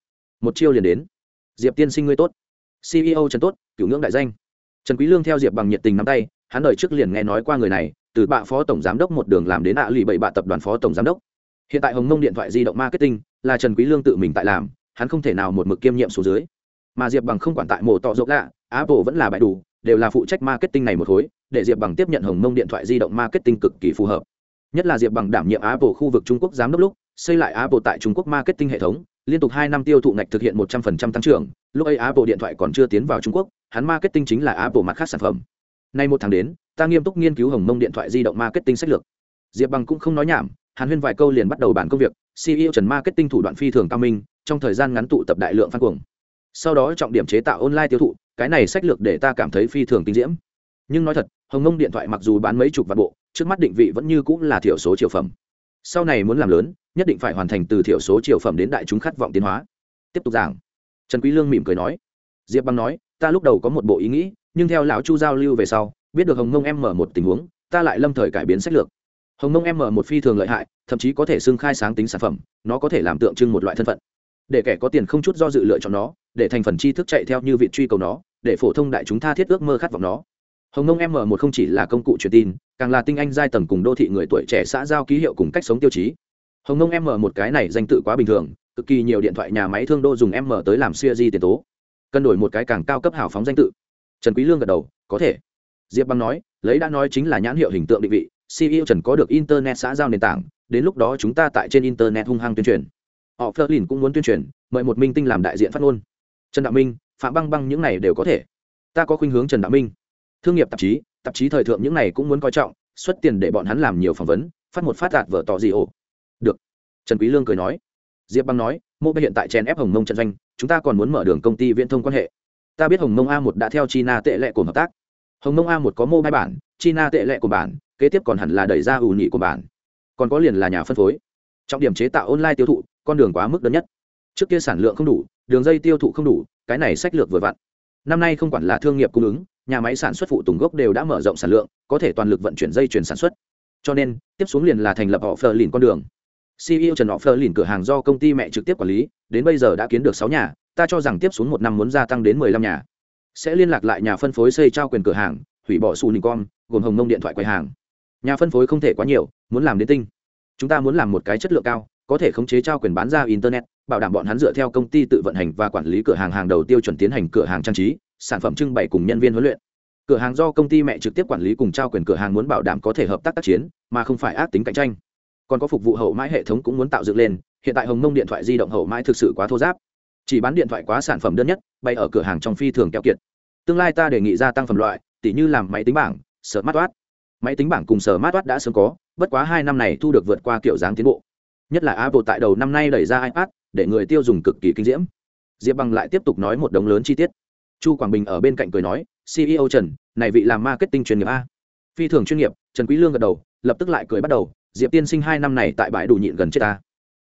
Một chiêu liền đến. Diệp tiên sinh ngươi tốt. Ceo trần tốt, cựu ngưỡng đại danh. Trần quý lương theo diệp bằng nhiệt tình nắm tay, hắn đời trước liền nghe nói qua người này từ bạ phó tổng giám đốc một đường làm đến ạ lì bảy bạ tập đoàn phó tổng giám đốc. Hiện tại hồng mông điện thoại di động marketing, là trần quý lương tự mình tại làm, hắn không thể nào một mực kiêm nhiệm số dưới. Mà diệp bằng không quản tại mổ tọ rộng lạ, apple vẫn là bãi đủ, đều là phụ trách marketing này một khối, để diệp bằng tiếp nhận hồng mông điện thoại di động marketing cực kỳ phù hợp. Nhất là diệp bằng đảm nhiệm apple khu vực trung quốc giám đốc lúc, xây lại apple tại trung quốc marketing hệ thống, liên tục hai năm tiêu thụ ngạch thực hiện một trăm phần trăm tăng trưởng, lúc ấy apple điện thoại còn chưa tiến vào trung quốc, hắn marketing chính là apple mặt khác sản phẩm nay một tháng đến, ta nghiêm túc nghiên cứu hồng mông điện thoại di động marketing sách lược. Diệp bằng cũng không nói nhảm, Hàn huyên vài câu liền bắt đầu bản công việc ceo trần marketing thủ đoạn phi thường cao minh, trong thời gian ngắn tụ tập đại lượng phan cuồng. Sau đó trọng điểm chế tạo online tiêu thụ, cái này sách lược để ta cảm thấy phi thường kinh diễm. Nhưng nói thật, hồng mông điện thoại mặc dù bán mấy chục vạn bộ, trước mắt định vị vẫn như cũng là thiểu số triệu phẩm. Sau này muốn làm lớn, nhất định phải hoàn thành từ thiểu số triệu phẩm đến đại chúng khát vọng tiến hóa. Tiếp tục giảng. Trần quý lương mỉm cười nói. Diệp băng nói, ta lúc đầu có một bộ ý nghĩ nhưng theo lão chu giao lưu về sau, biết được hồng mông em mở một tình huống, ta lại lâm thời cải biến sách lược. Hồng mông em mở một phi thường lợi hại, thậm chí có thể xưng khai sáng tính sản phẩm, nó có thể làm tượng trưng một loại thân phận. Để kẻ có tiền không chút do dự lựa chọn nó, để thành phần tri thức chạy theo như vị truy cầu nó, để phổ thông đại chúng tha thiết ước mơ khát vọng nó. Hồng nông m một không chỉ là công cụ truyền tin, càng là tinh anh giai tầng cùng đô thị người tuổi trẻ xã giao ký hiệu cùng cách sống tiêu chí. Hồng nông m một cái này danh tự quá bình thường, cực kỳ nhiều điện thoại, nhà máy thương đô dùng m tới làm siêu di tiền tố. Cân đổi một cái càng cao cấp hào phóng danh tự trần quý lương gật đầu, có thể. Diệp băng nói, lấy đã nói chính là nhãn hiệu hình tượng định vị ceo trần có được internet xã giao nền tảng, đến lúc đó chúng ta tại trên internet hung hăng tuyên truyền. Họ Flerlin lìn cũng muốn tuyên truyền, mời một minh tinh làm đại diện phát ngôn. Trần đạo minh, phạm băng băng những này đều có thể. Ta có khuynh hướng trần đạo minh. Thương nghiệp tạp chí tạp chí thời thượng những này cũng muốn coi trọng, xuất tiền để bọn hắn làm nhiều phỏng vấn, phát một phát đạt vợ tỏ gì ổ. Được. Trần quý lương cười nói. Diệp băng nói mô hiện tại chèn ép hồng mông trận doanh, chúng ta còn muốn mở đường công ty viễn thông quan hệ ta biết hồng mông a một đã theo china tệ lệ của hợp tác. Hồng mông a một có mô mai bản, china tệ lệ của bản, kế tiếp còn hẳn là đẩy ra ủ nhị của bản. Còn có liền là nhà phân phối. Trọng điểm chế tạo online tiêu thụ, con đường quá mức đơn nhất. Trước kia sản lượng không đủ, đường dây tiêu thụ không đủ, cái này sách lược vừa vặn. Năm nay không quản là thương nghiệp cung ứng, nhà máy sản xuất phụ tùng gốc đều đã mở rộng sản lượng, có thể toàn lực vận chuyển dây chuyển sản xuất. Cho nên, tiếp xuống liền là thành lập họ phờ lìn con đường. Ceo trần họ phờ lìn cửa hàng do công ty mẹ trực tiếp quản lý, đến bây giờ đã kiến được sáu nhà ta cho rằng tiếp xuống một năm muốn gia tăng đến mười lăm nhà. Sẽ liên lạc lại nhà phân phối xây trao quyền cửa hàng, hủy bỏ su con gồm hồng nông điện thoại quầy hàng. Nhà phân phối không thể quá nhiều, muốn làm đến tinh. Chúng ta muốn làm một cái chất lượng cao, có thể khống chế trao quyền bán ra internet, bảo đảm bọn hắn dựa theo công ty tự vận hành và quản lý cửa hàng hàng đầu tiêu chuẩn tiến hành cửa hàng trang trí, sản phẩm trưng bày cùng nhân viên huấn luyện. Cửa hàng do công ty mẹ trực tiếp quản lý cùng trao quyền cửa hàng muốn bảo đảm có thể hợp tác tác chiến, mà không phải ác tính cạnh tranh. Còn có phục vụ hậu mãi hệ thống cũng muốn tạo dựng lên, hiện tại hồng mông điện thoại di động hậu mãi thực sự quá thô giáp chỉ bán điện thoại quá sản phẩm đơn nhất bày ở cửa hàng trong phi thường keo kiệt. Tương lai ta đề nghị gia tăng phẩm loại, tỉ như làm máy tính bảng sở mát toát máy tính bảng cùng sở mát toát đã sớm có, bất quá hai năm này thu được vượt qua kiểu dáng tiến bộ. Nhất là apple tại đầu năm nay đẩy ra ipad, để người tiêu dùng cực kỳ kinh diễm. Diệp bằng lại tiếp tục nói một đống lớn chi tiết. Chu quảng bình ở bên cạnh cười nói ceo trần, này vị làm marketing chuyên nghiệp a. Phi thường chuyên nghiệp, trần quý lương gật đầu, lập tức lại cười bắt đầu, diệp tiên sinh hai năm này tại bãi đủ nhịn gần chết ta.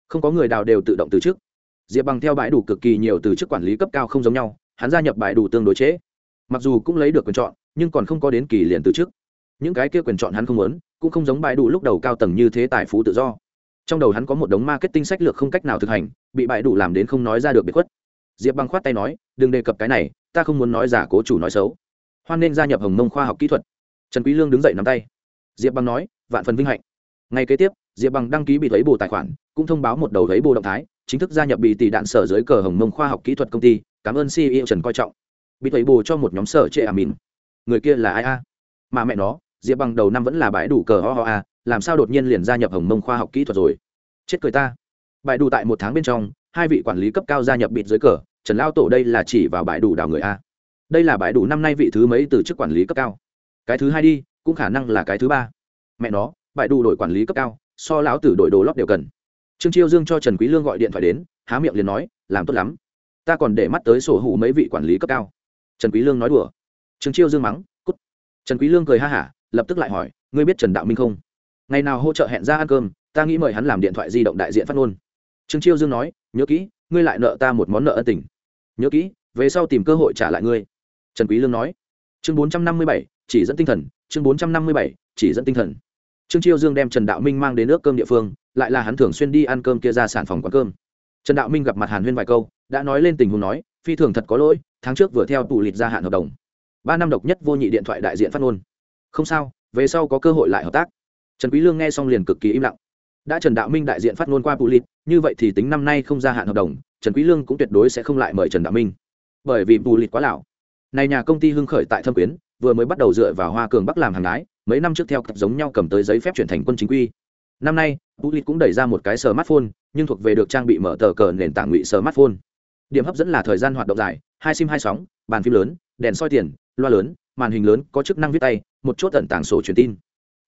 Không có người đào đều tự động từ chức diệp bằng theo bãi đủ cực kỳ nhiều từ chức quản lý cấp cao không giống nhau hắn gia nhập bãi đủ tương đối chế, mặc dù cũng lấy được quyền chọn nhưng còn không có đến kỳ liền từ chức. Những cái kia quyền chọn hắn không muốn cũng không giống bãi đủ lúc đầu cao tầng như thế tài phú tự do. Trong đầu hắn có một đống marketing sách lược không cách nào thực hành bị bãi đủ làm đến không nói ra được biệt khuất. Diệp bằng khoát tay nói đừng đề cập cái này ta không muốn nói giả cố chủ nói xấu. Hoan nên gia nhập hồng mông khoa học kỹ thuật. Trần quý lương đứng dậy nắm tay. Diệp bằng nói vạn phần vinh hạnh. Ngày kế tiếp diệp bằng đăng ký bị thấy bù tài khoản cũng thông báo một đầu thấy bù động thái chính thức gia nhập bị tỷ đạn sở dưới cờ hồng mông khoa học kỹ thuật công ty. Cảm ơn ceo trần coi trọng. Bị thầy bù cho một nhóm sở trệ à mìn. Người kia là ai a? Mà mẹ nó, diệp bằng đầu năm vẫn là bãi đủ cờ ho ho a, làm sao đột nhiên liền gia nhập hồng mông khoa học kỹ thuật rồi? Chết cười ta. Bãi đủ tại một tháng bên trong, hai vị quản lý cấp cao gia nhập bịt dưới cờ. Trần lao tổ đây là chỉ vào bãi đủ đào người a. Đây là bãi đủ năm nay vị thứ mấy từ chức quản lý cấp cao? Cái thứ hai đi, cũng khả năng là cái thứ ba. Mẹ nó, bãi đủ đổi quản lý cấp cao, so lão tử đổi đồ lót đều cần trương chiêu dương cho trần quý lương gọi điện thoại đến, há miệng liền nói, làm tốt lắm. Ta còn để mắt tới sổ hủ mấy vị quản lý cấp cao. Trần quý lương nói đùa. Trương chiêu dương mắng, cút. Trần quý lương cười ha hả, lập tức lại hỏi, ngươi biết trần đạo minh không? Ngày nào hỗ trợ hẹn ra ăn cơm, ta nghĩ mời hắn làm điện thoại di động đại diện phát ngôn. Trương chiêu dương nói, nhớ kỹ, ngươi lại nợ ta một món nợ ân tình. Nhớ kỹ, về sau tìm cơ hội trả lại ngươi. Trần quý lương nói. Chương bốn trăm năm mươi bảy, chỉ dẫn tinh thần, chương bốn trăm năm mươi bảy, chỉ dẫn tinh thần trương chiêu dương đem trần đạo minh mang đến nước cơm địa phương, lại là hắn thường xuyên đi ăn cơm kia ra sản phòng quán cơm. Trần đạo minh gặp mặt hàn huyên vài câu, đã nói lên tình huống nói, phi thường thật có lỗi, tháng trước vừa theo tù lịch gia hạn hợp đồng. Ba năm độc nhất vô nhị điện thoại đại diện phát ngôn. Không sao, về sau có cơ hội lại hợp tác. Trần quý lương nghe xong liền cực kỳ im lặng. Đã trần đạo minh đại diện phát ngôn qua tù lịch, như vậy thì tính năm nay không gia hạn hợp đồng, trần quý lương cũng tuyệt đối sẽ không lại mời trần đạo minh. Bởi vì tù lịch quá lão. Này nhà công ty hưng khởi tại thâm quyến, vừa mới bắt đầu dựa vào hoa cường bắc làm hàng lái mấy năm trước theo cặp giống nhau cầm tới giấy phép chuyển thành quân chính quy. Năm nay Bulit cũng đẩy ra một cái smartphone, nhưng thuộc về được trang bị mở tờ cờ nền tảng ngụy smartphone. Điểm hấp dẫn là thời gian hoạt động dài, hai sim hai sóng, bàn phim lớn, đèn soi tiền, loa lớn, màn hình lớn, có chức năng viết tay, một chốt tận tảng sổ truyền tin.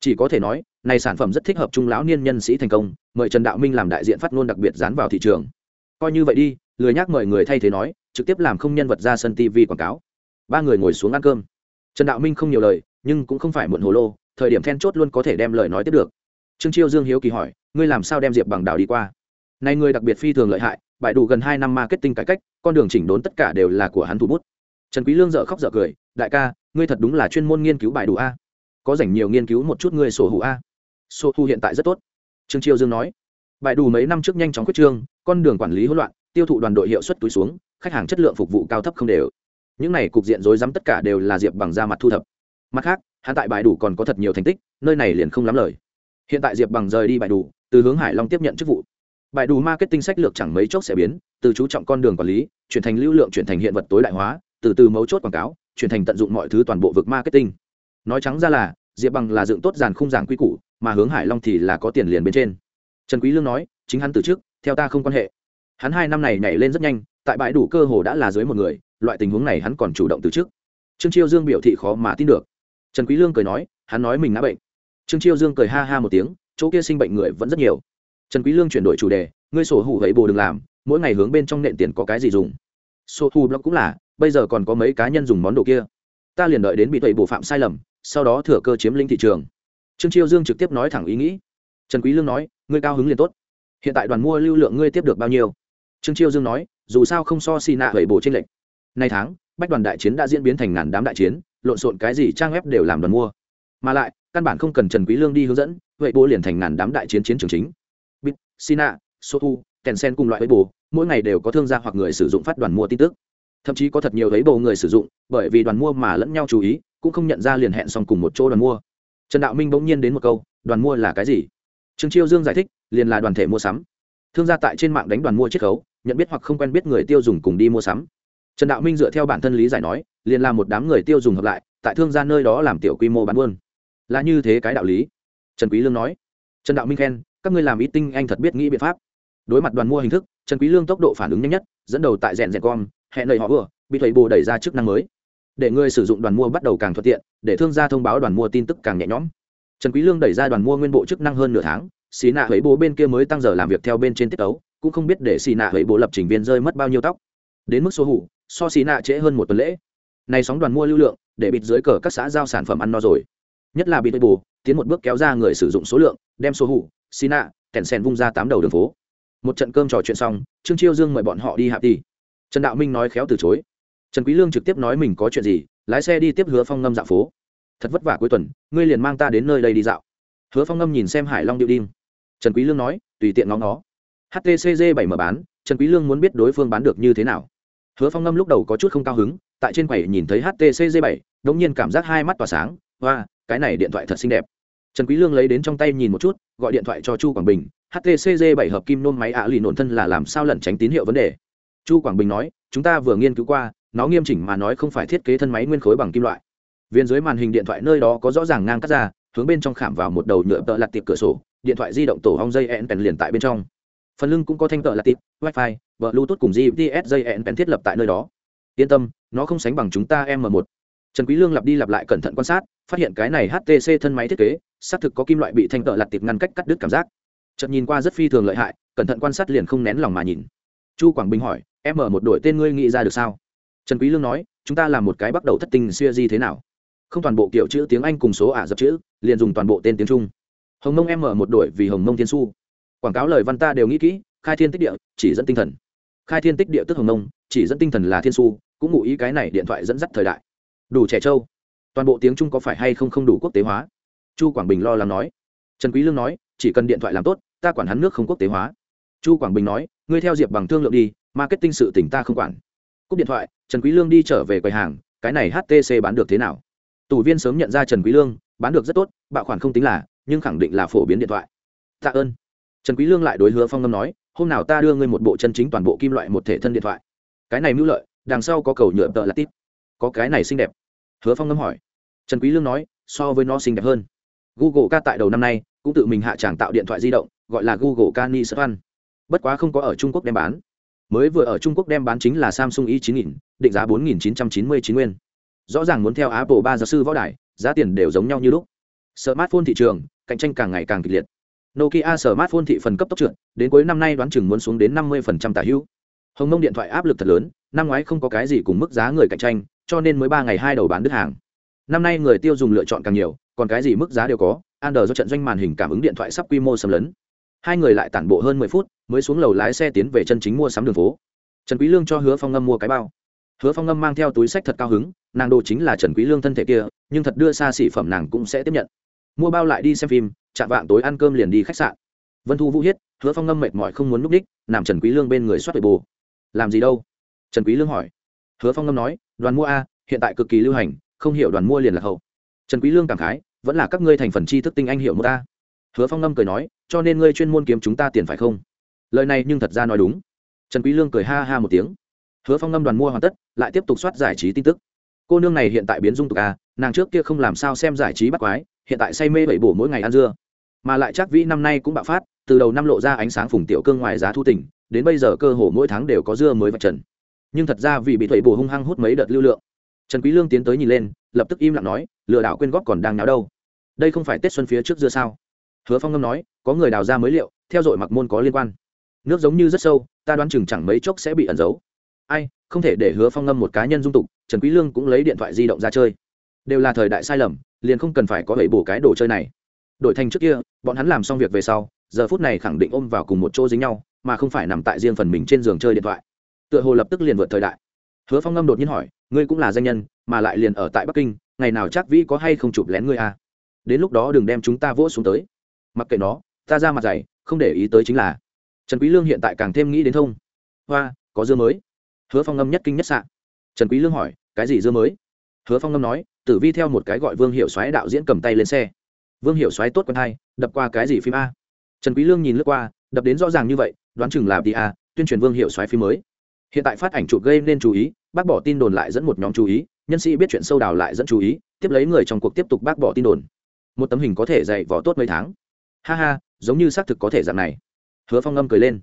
Chỉ có thể nói, này sản phẩm rất thích hợp trung lão niên nhân sĩ thành công, mời trần đạo minh làm đại diện phát ngôn đặc biệt dán vào thị trường. Coi như vậy đi, lười nhắc mời người thay thế nói, trực tiếp làm không nhân vật ra sân tv quảng cáo. Ba người ngồi xuống ăn cơm. Trần đạo minh không nhiều lời nhưng cũng không phải muộn hồ lô, thời điểm then chốt luôn có thể đem lời nói tiếp được. Trương chiêu dương hiếu kỳ hỏi, ngươi làm sao đem diệp bằng đào đi qua? Này người đặc biệt phi thường lợi hại, bại đủ gần hai năm marketing cải cách, con đường chỉnh đốn tất cả đều là của hắn thủ bút. Trần quý lương dở khóc dở cười, đại ca, ngươi thật đúng là chuyên môn nghiên cứu bài đủ a. Có dành nhiều nghiên cứu một chút ngươi sổ hủ a. Sổ thu hiện tại rất tốt, trương chiêu dương nói. Bài đủ mấy năm trước nhanh chóng quyết trương, con đường quản lý hỗn loạn, tiêu thụ đoàn đội hiệu suất túi xuống, khách hàng chất lượng phục vụ cao thấp không đều. Những này cục diện rối rắm tất cả đều là diệp bằng ra mặt thu thập mặt khác, hắn tại bài đủ còn có thật nhiều thành tích, nơi này liền không lắm lời. Hiện tại diệp bằng rời đi bài đủ, từ hướng hải long tiếp nhận chức vụ. Bài đủ marketing sách lược chẳng mấy chốc sẽ biến, từ chú trọng con đường quản lý, chuyển thành lưu lượng chuyển thành hiện vật tối đại hóa, từ từ mấu chốt quảng cáo, chuyển thành tận dụng mọi thứ toàn bộ vực marketing. Nói trắng ra là, diệp bằng là dựng tốt dàn khung giảng quy củ, mà hướng hải long thì là có tiền liền bên trên. Trần quý lương nói, chính hắn từ trước, theo ta không quan hệ. Hắn hai năm này nhảy lên rất nhanh, tại bãi đủ cơ hồ đã là dưới một người, loại tình huống này hắn còn chủ động từ trước. Trương chiêu dương biểu thị khó mà tin được trần quý lương cười nói, hắn nói mình ngã bệnh. Trương chiêu dương cười ha ha một tiếng, chỗ kia sinh bệnh người vẫn rất nhiều. Trần quý lương chuyển đổi chủ đề, ngươi sổ hủ vậy bồ đừng làm, mỗi ngày hướng bên trong nện tiền có cái gì dùng? Sổ hủ blog cũng là, bây giờ còn có mấy cá nhân dùng món đồ kia. Ta liền đợi đến bị tẩy bổ phạm sai lầm, sau đó thừa cơ chiếm lĩnh thị trường. Trương chiêu dương trực tiếp nói thẳng ý nghĩ. Trần quý lương nói, ngươi cao hứng liền tốt. Hiện tại đoàn mua lưu lượng ngươi tiếp được bao nhiêu? Trương chiêu dương nói, dù sao không so xì nạ vậy bổ trên lệnh nay tháng bách đoàn đại chiến đã diễn biến thành ngàn đám đại chiến, lộn xộn cái gì trang web đều làm đoàn mua. Mà lại, căn bản không cần trần quý lương đi hướng dẫn vậy bố liền thành ngàn đám đại chiến chiến trường chính. Bit sina, sotu, tencent cùng loại với bố, mỗi ngày đều có thương gia hoặc người sử dụng phát đoàn mua tin tức. Thậm chí có thật nhiều thấy bầu người sử dụng, bởi vì đoàn mua mà lẫn nhau chú ý, cũng không nhận ra liền hẹn xong cùng một chỗ đoàn mua. Trần đạo minh bỗng nhiên đến một câu, đoàn mua là cái gì? Trương chiêu dương giải thích, liền là đoàn thể mua sắm. Thương gia tại trên mạng đánh đoàn mua chiết khấu, nhận biết hoặc không quen biết người tiêu dùng cùng đi mua sắm trần đạo minh dựa theo bản thân lý giải nói, liền là một đám người tiêu dùng hợp lại, tại thương gia nơi đó làm tiểu quy mô bán buôn. Là như thế cái đạo lý. Trần quý lương nói, trần đạo minh khen, các ngươi làm ít tinh anh thật biết nghĩ biện pháp. Đối mặt đoàn mua hình thức, trần quý lương tốc độ phản ứng nhanh nhất, dẫn đầu tại rèn rèn com hẹn lời họ vừa, bị thầy bồ đẩy ra chức năng mới. Để người sử dụng đoàn mua bắt đầu càng thuận tiện, để thương gia thông báo đoàn mua tin tức càng nhẹ nhõm. Trần quý lương đẩy ra đoàn mua nguyên bộ chức năng hơn nửa tháng xí nạ ấy bố bên kia mới tăng giờ làm việc theo bên trên tiết tấu, cũng không biết để xì nạ ấy bố lập trình viên rơi mất bao nhiêu tóc. Đến mức số hủ so xì nạ trễ hơn một tuần lễ. Này sóng đoàn mua lưu lượng, để bịt dưới cờ các xã giao sản phẩm ăn no rồi. Nhất là bịt bù, tiến một bước kéo ra người sử dụng số lượng, đem số hủ, xì nạ, kèn sen vung ra tám đầu đường phố. Một trận cơm trò chuyện xong, trương chiêu dương mời bọn họ đi hạ đi trần đạo minh nói khéo từ chối. Trần quý lương trực tiếp nói mình có chuyện gì, lái xe đi tiếp hứa phong ngâm dạo phố. Thật vất vả cuối tuần, ngươi liền mang ta đến nơi đây đi dạo. Hứa phong ngâm nhìn xem hải long điệu đinh. Trần quý lương nói, tùy tiện ngóng nó htcg bảy mở bán, trần quý lương muốn biết đối phương bán được như thế nào hứa phong ngâm lúc đầu có chút không cao hứng, tại trên quầy nhìn thấy htc g bảy, đống nhiên cảm giác hai mắt tỏa sáng hoa cái này điện thoại thật xinh đẹp. Trần quý lương lấy đến trong tay nhìn một chút, gọi điện thoại cho chu quảng bình htc g bảy hợp kim nôn máy ạ lì nổn thân là làm sao lẩn tránh tín hiệu vấn đề. Chu quảng bình nói, chúng ta vừa nghiên cứu qua, nó nghiêm chỉnh mà nói không phải thiết kế thân máy nguyên khối bằng kim loại. Viên dưới màn hình điện thoại nơi đó có rõ ràng ngang cắt ra, hướng bên trong khảm vào một đầu nhựa tợ lặt tiệp cửa sổ, điện thoại di động tổ hong dây ẹn liền tại bên trong phần lưng cũng có thanh tợ là tiệp wifi bluetooth cùng gps dây ẹn thiết lập tại nơi đó. Yên tâm, nó không sánh bằng chúng ta m 1 trần quý lương lặp đi lặp lại cẩn thận quan sát, phát hiện cái này htc thân máy thiết kế, xác thực có kim loại bị thanh tợ lặt tiệp ngăn cách cắt đứt cảm giác. Chợt nhìn qua rất phi thường lợi hại, cẩn thận quan sát liền không nén lòng mà nhìn. Chu quảng bình hỏi em ở một đội tên ngươi nghĩ ra được sao? Trần quý lương nói, chúng ta làm một cái bắt đầu thất tình xưa gì thế nào? Không toàn bộ kiểu chữ tiếng anh cùng số ả dập chữ, liền dùng toàn bộ tên tiếng trung. Hồng mông em ở một đội vì hồng mông thiên su quảng cáo lời văn ta đều nghĩ kỹ, khai thiên tích địa, chỉ dẫn tinh thần. Khai thiên tích địa tức hồng nông, chỉ dẫn tinh thần là thiên su, cũng ngụ ý cái này điện thoại dẫn dắt thời đại. Đủ trẻ trâu. Toàn bộ tiếng trung có phải hay không không đủ quốc tế hóa? Chu quảng bình lo lắng nói. Trần quý lương nói, chỉ cần điện thoại làm tốt, ta quản hắn nước không quốc tế hóa. Chu quảng bình nói, ngươi theo diệp bằng thương lượng đi, marketing sự tỉnh ta không quản. Cúp điện thoại, trần quý lương đi trở về quầy hàng, cái này htc bán được thế nào? Tủ viên sớm nhận ra trần quý lương, bán được rất tốt, bạo khoản không tính là, nhưng khẳng định là phổ biến điện thoại. Tạ ơn trần quý lương lại đối hứa phong ngâm nói, hôm nào ta đưa ngươi một bộ chân chính toàn bộ kim loại một thể thân điện thoại. Cái này mưu lợi, đằng sau có cầu nhựa tợ là tít. Có cái này xinh đẹp. Hứa phong ngâm hỏi. Trần quý lương nói, so với nó xinh đẹp hơn. Google ca tại đầu năm nay, cũng tự mình hạ tràng tạo điện thoại di động, gọi là google cani swan bất quá không có ở trung quốc đem bán. Mới vừa ở trung quốc đem bán chính là samsung i 9000 định giá 4999 nguyên. Rõ ràng muốn theo apple ba giáo sư võ đài, giá tiền đều giống nhau như lúc. Smartphone thị trường, cạnh tranh càng ngày càng kịch liệt nokia smartphone thị phần cấp tốc trượt, đến cuối năm nay đoán chừng muốn xuống đến 50% tả hữu. Hồng mông điện thoại áp lực thật lớn, năm ngoái không có cái gì cùng mức giá người cạnh tranh, cho nên mới ba ngày hai đầu bán đứt hàng. Năm nay người tiêu dùng lựa chọn càng nhiều, còn cái gì mức giá đều có, Android do trận doanh màn hình cảm ứng điện thoại sắp quy mô xâm lấn. Hai người lại tản bộ hơn mười phút, mới xuống lầu lái xe tiến về chân chính mua sắm đường phố. Trần quý lương cho hứa phong ngâm mua cái bao. Hứa phong ngâm mang theo túi sách thật cao hứng, nàng đồ chính là trần quý lương thân thể kia, nhưng thật đưa xa xỉ phẩm nàng cũng sẽ tiếp nhận. Mua bao lại đi xem phim chạm vạng tối ăn cơm liền đi khách sạn. Vân thu vũ hiết, hứa phong ngâm mệt mỏi không muốn núp đích, nằm trần quý lương bên người soát bệ bồ. Làm gì đâu? Trần quý lương hỏi. Hứa phong ngâm nói, đoàn mua a, hiện tại cực kỳ lưu hành, không hiểu đoàn mua liền là hậu. Trần quý lương cảm khái, vẫn là các ngươi thành phần tri thức tinh anh hiểu một ta hứa phong ngâm cười nói, cho nên ngươi chuyên môn kiếm chúng ta tiền phải không? Lời này nhưng thật ra nói đúng. Trần quý lương cười ha ha một tiếng. Hứa phong ngâm đoàn mua hoàn tất, lại tiếp tục soát giải trí tin tức cô nương này hiện tại biến dung tục à? nàng trước kia không làm sao xem giải trí bắt quái, hiện tại say mê bảy bổ mỗi ngày ăn dưa. Mà lại chắc vĩ năm nay cũng bạo phát, từ đầu năm lộ ra ánh sáng phùng tiểu cương ngoài giá thu tỉnh, đến bây giờ cơ hồ mỗi tháng đều có dưa mới vạch trần. Nhưng thật ra vì bị thủy bổ hung hăng hút mấy đợt lưu lượng. Trần quý lương tiến tới nhìn lên, lập tức im lặng nói, lừa đảo quyên góp còn đang náo đâu? Đây không phải tết xuân phía trước dưa sao? Hứa phong ngâm nói, có người đào ra mới liệu, theo dội mặc môn có liên quan. Nước giống như rất sâu, ta đoán chừng chẳng mấy chốc sẽ bị ẩn giấu. Ai, không thể để hứa phong ngâm một cá nhân dung tục trần quý lương cũng lấy điện thoại di động ra chơi. Đều là thời đại sai lầm, liền không cần phải có bảy bổ cái đồ chơi này. Đổi thành trước kia, bọn hắn làm xong việc về sau, giờ phút này khẳng định ôm vào cùng một chỗ dính nhau, mà không phải nằm tại riêng phần mình trên giường chơi điện thoại. Tựa hồ lập tức liền vượt thời đại. Hứa phong ngâm đột nhiên hỏi, ngươi cũng là danh nhân, mà lại liền ở tại bắc kinh, ngày nào chắc vĩ có hay không chụp lén ngươi à? Đến lúc đó đừng đem chúng ta vỗ xuống tới. Mặc kệ nó, ta ra mặt dày, không để ý tới chính là trần quý lương hiện tại càng thêm nghĩ đến thông. Hoa, có dưa mới. Hứa phong ngâm nhất kinh nhất sạn trần quý lương hỏi cái gì dưa mới? Hứa phong ngâm nói tử vi theo một cái gọi vương hiệu xoáy đạo diễn cầm tay lên xe. Vương hiệu xoáy tốt quen hai, đập qua cái gì phim a? Trần quý lương nhìn lướt qua đập đến rõ ràng như vậy đoán chừng là đi a tuyên truyền vương hiệu xoáy phim mới. Hiện tại phát ảnh chụp gây nên chú ý bác bỏ tin đồn lại dẫn một nhóm chú ý nhân sĩ biết chuyện sâu đào lại dẫn chú ý tiếp lấy người trong cuộc tiếp tục bác bỏ tin đồn. Một tấm hình có thể dạy võ tốt mấy tháng. Ha ha giống như xác thực có thể dạng này. Hứa phong ngâm cười lên.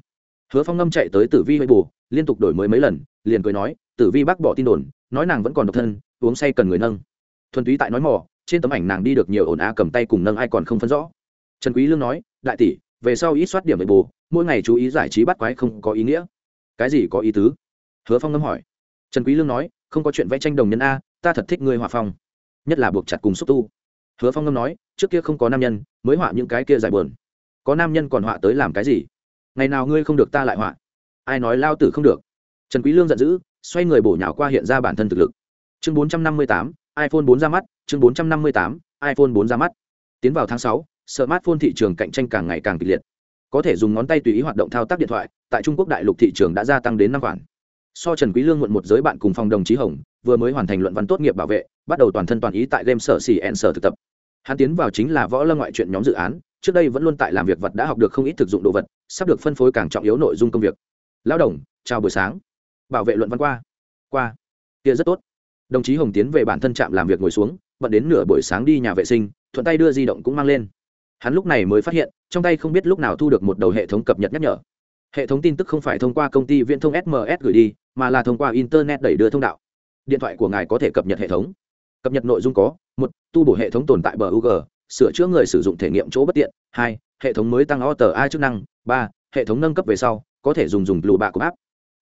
Hứa phong ngâm chạy tới tử vi hơi bù liên tục đổi mới mấy lần liền cười nói tử vi bác bỏ tin đồn nói nàng vẫn còn độc thân, uống say cần người nâng. Thuần túy tại nói mỏ trên tấm ảnh nàng đi được nhiều ổn a cầm tay cùng nâng ai còn không phân rõ. Trần quý lương nói, đại tỷ, về sau ít soát điểm về bù mỗi ngày chú ý giải trí bắt quái không có ý nghĩa. Cái gì có ý tứ? Hứa phong ngâm hỏi. Trần quý lương nói, không có chuyện vẽ tranh đồng nhân a, ta thật thích ngươi hòa phong, nhất là buộc chặt cùng xúc tu. Hứa phong ngâm nói, trước kia không có nam nhân, mới họa những cái kia dài buồn. Có nam nhân còn họa tới làm cái gì? Ngày nào ngươi không được ta lại họa? Ai nói lao tử không được? Trần quý lương giận dữ xoay người bổ nhào qua hiện ra bản thân thực lực. Chương 458, iphone 4 ra mắt chương 458, iphone 4 ra mắt. Tiến vào tháng 6, smartphone thị trường cạnh tranh càng ngày càng kịch liệt. Có thể dùng ngón tay tùy ý hoạt động thao tác điện thoại tại trung quốc đại lục thị trường đã gia tăng đến năm khoản. So trần quý lương muộn một giới bạn cùng phòng đồng chí hồng vừa mới hoàn thành luận văn tốt nghiệp bảo vệ bắt đầu toàn thân toàn ý tại game sở xỉ en sở thực tập. Hắn tiến vào chính là võ lâm ngoại truyện nhóm dự án trước đây vẫn luôn tại làm việc vật đã học được không ít thực dụng đồ vật sắp được phân phối càng trọng yếu nội dung công việc. Lão đồng chào buổi sáng bảo vệ luận văn qua. Qua. Kia rất tốt. Đồng chí hồng tiến về bản thân trạm làm việc ngồi xuống, bận đến nửa buổi sáng đi nhà vệ sinh, thuận tay đưa di động cũng mang lên. Hắn lúc này mới phát hiện, trong tay không biết lúc nào thu được một đầu hệ thống cập nhật nhắc nhở. Hệ thống tin tức không phải thông qua công ty viễn thông sms gửi đi, mà là thông qua internet đẩy đưa thông đạo. Điện thoại của ngài có thể cập nhật hệ thống. Cập nhật nội dung có, một, tu bổ hệ thống tồn tại bờ u sửa chữa người sử dụng thể nghiệm chỗ bất tiện. Hai, hệ thống mới tăng o a chức năng. Ba, hệ thống nâng cấp về sau, có thể dùng dùng lù bạ của app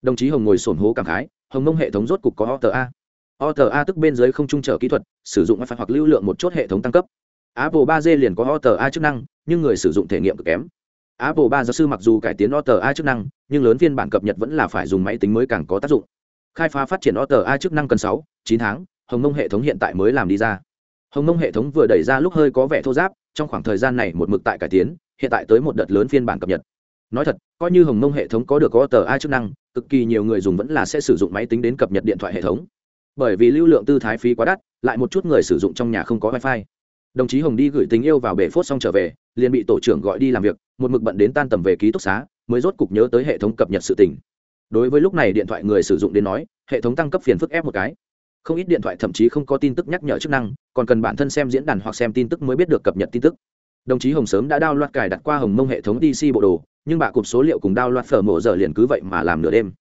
đồng chí hồng ngồi sổn hố cảm khái, hồng mông hệ thống rốt cục có o a. O a tức bên dưới không trung trở kỹ thuật, sử dụng wifi hoặc lưu lượng một chốt hệ thống tăng cấp. Apple ba g liền có o a chức năng, nhưng người sử dụng thể nghiệm cực kém. Apple ba giáo sư mặc dù cải tiến o a chức năng, nhưng lớn phiên bản cập nhật vẫn là phải dùng máy tính mới càng có tác dụng. Khai phá phát triển otter a chức năng cần sáu, chín tháng, hồng mông hệ thống hiện tại mới làm đi ra. Hồng mông hệ thống vừa đẩy ra lúc hơi có vẻ thô giáp, trong khoảng thời gian này một mực tại cải tiến, hiện tại tới một đợt lớn phiên bản cập nhật nói thật, coi như hồng mông hệ thống có được có tờ a chức năng, cực kỳ nhiều người dùng vẫn là sẽ sử dụng máy tính đến cập nhật điện thoại hệ thống. Bởi vì lưu lượng tư thái phí quá đắt, lại một chút người sử dụng trong nhà không có wifi. Đồng chí hồng đi gửi tình yêu vào bể phốt xong trở về, liền bị tổ trưởng gọi đi làm việc, một mực bận đến tan tầm về ký túc xá, mới rốt cục nhớ tới hệ thống cập nhật sự tình. Đối với lúc này điện thoại người sử dụng đến nói, hệ thống tăng cấp phiền phức ép một cái. Không ít điện thoại thậm chí không có tin tức nhắc nhở chức năng, còn cần bản thân xem diễn đàn hoặc xem tin tức mới biết được cập nhật tin tức đồng chí hồng sớm đã đao loạt cài đặt qua hồng mông hệ thống dc bộ đồ, nhưng bà cụp số liệu cùng đao loạt phở mổ giờ liền cứ vậy mà làm nửa đêm.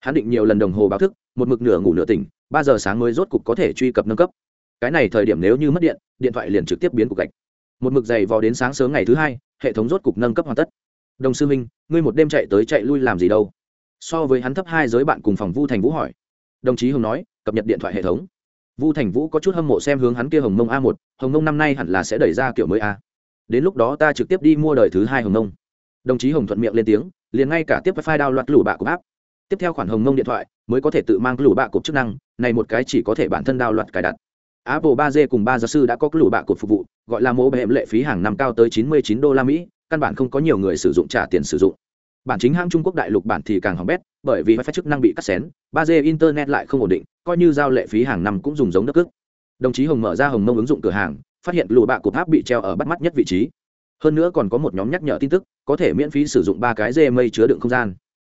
Hắn định nhiều lần đồng hồ báo thức, một mực nửa ngủ nửa tỉnh, ba giờ sáng mới rốt cục có thể truy cập nâng cấp. Cái này thời điểm nếu như mất điện điện thoại liền trực tiếp biến cục gạch. Một mực dày vò đến sáng sớm ngày thứ hai, hệ thống rốt cục nâng cấp hoàn tất. Đồng sư minh, ngươi một đêm chạy tới chạy lui làm gì đâu? So với hắn thấp hai giới bạn cùng phòng vu thành vũ hỏi. Đồng chí hồng nói, cập nhật điện thoại hệ thống. Vu thành vũ có chút hâm mộ xem hướng hắn kia hồng mông a một, hồng mông năm nay hẳn là sẽ đẩy ra kiểu mới a đến lúc đó ta trực tiếp đi mua đời thứ hai hồng mông. Đồng chí hồng thuận miệng lên tiếng, liền ngay cả tiếp file đao loạt lũ bạ của áp tiếp theo khoản hồng mông điện thoại, mới có thể tự mang lũ bạ cục chức năng, này một cái chỉ có thể bản thân đao loạt cài đặt. Apple ba g cùng ba giáo sư đã có lũ bạ cục phục vụ, gọi là mô bệ lệ phí hàng năm cao tới chín mươi chín đô la mỹ, căn bản không có nhiều người sử dụng trả tiền sử dụng. Bản chính hãng trung quốc đại lục bản thì càng hỏng bét, bởi vì wifi chức năng bị cắt xén, ba d internet lại không ổn định, coi như giao lệ phí hàng năm cũng dùng giống đất cước. Đồng chí hồng mở ra hồng mông ứng dụng cửa hàng phát hiện lù bạ cột tháp bị treo ở bắt mắt nhất vị trí. Hơn nữa còn có một nhóm nhắc nhở tin tức, có thể miễn phí sử dụng ba cái dê mây chứa đựng không gian.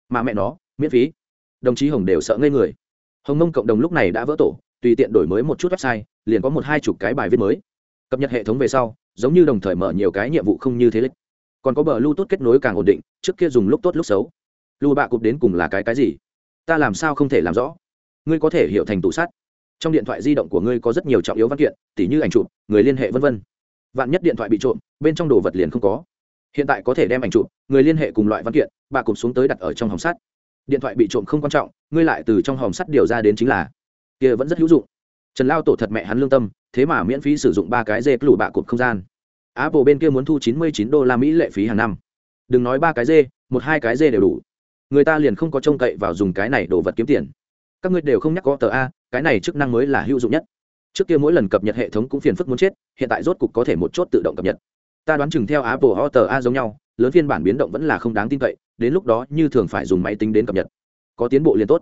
Mà mẹ nó, miễn phí. Đồng chí hồng đều sợ ngây người. Hồng mông cộng đồng lúc này đã vỡ tổ, tùy tiện đổi mới một chút website, liền có một hai chục cái bài viết mới. Cập nhật hệ thống về sau, giống như đồng thời mở nhiều cái nhiệm vụ không như thế lịch. Còn có bờ lưu tốt kết nối càng ổn định, trước kia dùng lúc tốt lúc xấu. Lù bạ cụp đến cùng là cái cái gì? Ta làm sao không thể làm rõ? Ngươi có thể hiểu thành tủ sắt trong điện thoại di động của ngươi có rất nhiều trọng yếu văn kiện, tỉ như ảnh chụp, người liên hệ v v vạn nhất điện thoại bị trộm, bên trong đồ vật liền không có. Hiện tại có thể đem ảnh chụp, người liên hệ cùng loại văn kiện, bà cụp xuống tới đặt ở trong hòm sắt. Điện thoại bị trộm không quan trọng, ngươi lại từ trong hòm sắt điều ra đến chính là. Kia vẫn rất hữu dụng. Trần lao tổ thật mẹ hắn lương tâm, thế mà miễn phí sử dụng ba cái dê lủ bạ cụp không gian. Apple bên kia muốn thu chín mươi chín đô la mỹ lệ phí hàng năm. Đừng nói ba cái dê, một hai cái dê đều đủ. Người ta liền không có trông cậy vào dùng cái này đồ vật kiếm tiền. Các ngươi đều không nhắc có tờ a cái này chức năng mới là hữu dụng nhất. Trước kia mỗi lần cập nhật hệ thống cũng phiền phức muốn chết, hiện tại rốt cục có thể một chốt tự động cập nhật. Ta đoán chừng theo apple o tờ a giống nhau, lớn phiên bản biến động vẫn là không đáng tin cậy, đến lúc đó như thường phải dùng máy tính đến cập nhật. Có tiến bộ liền tốt.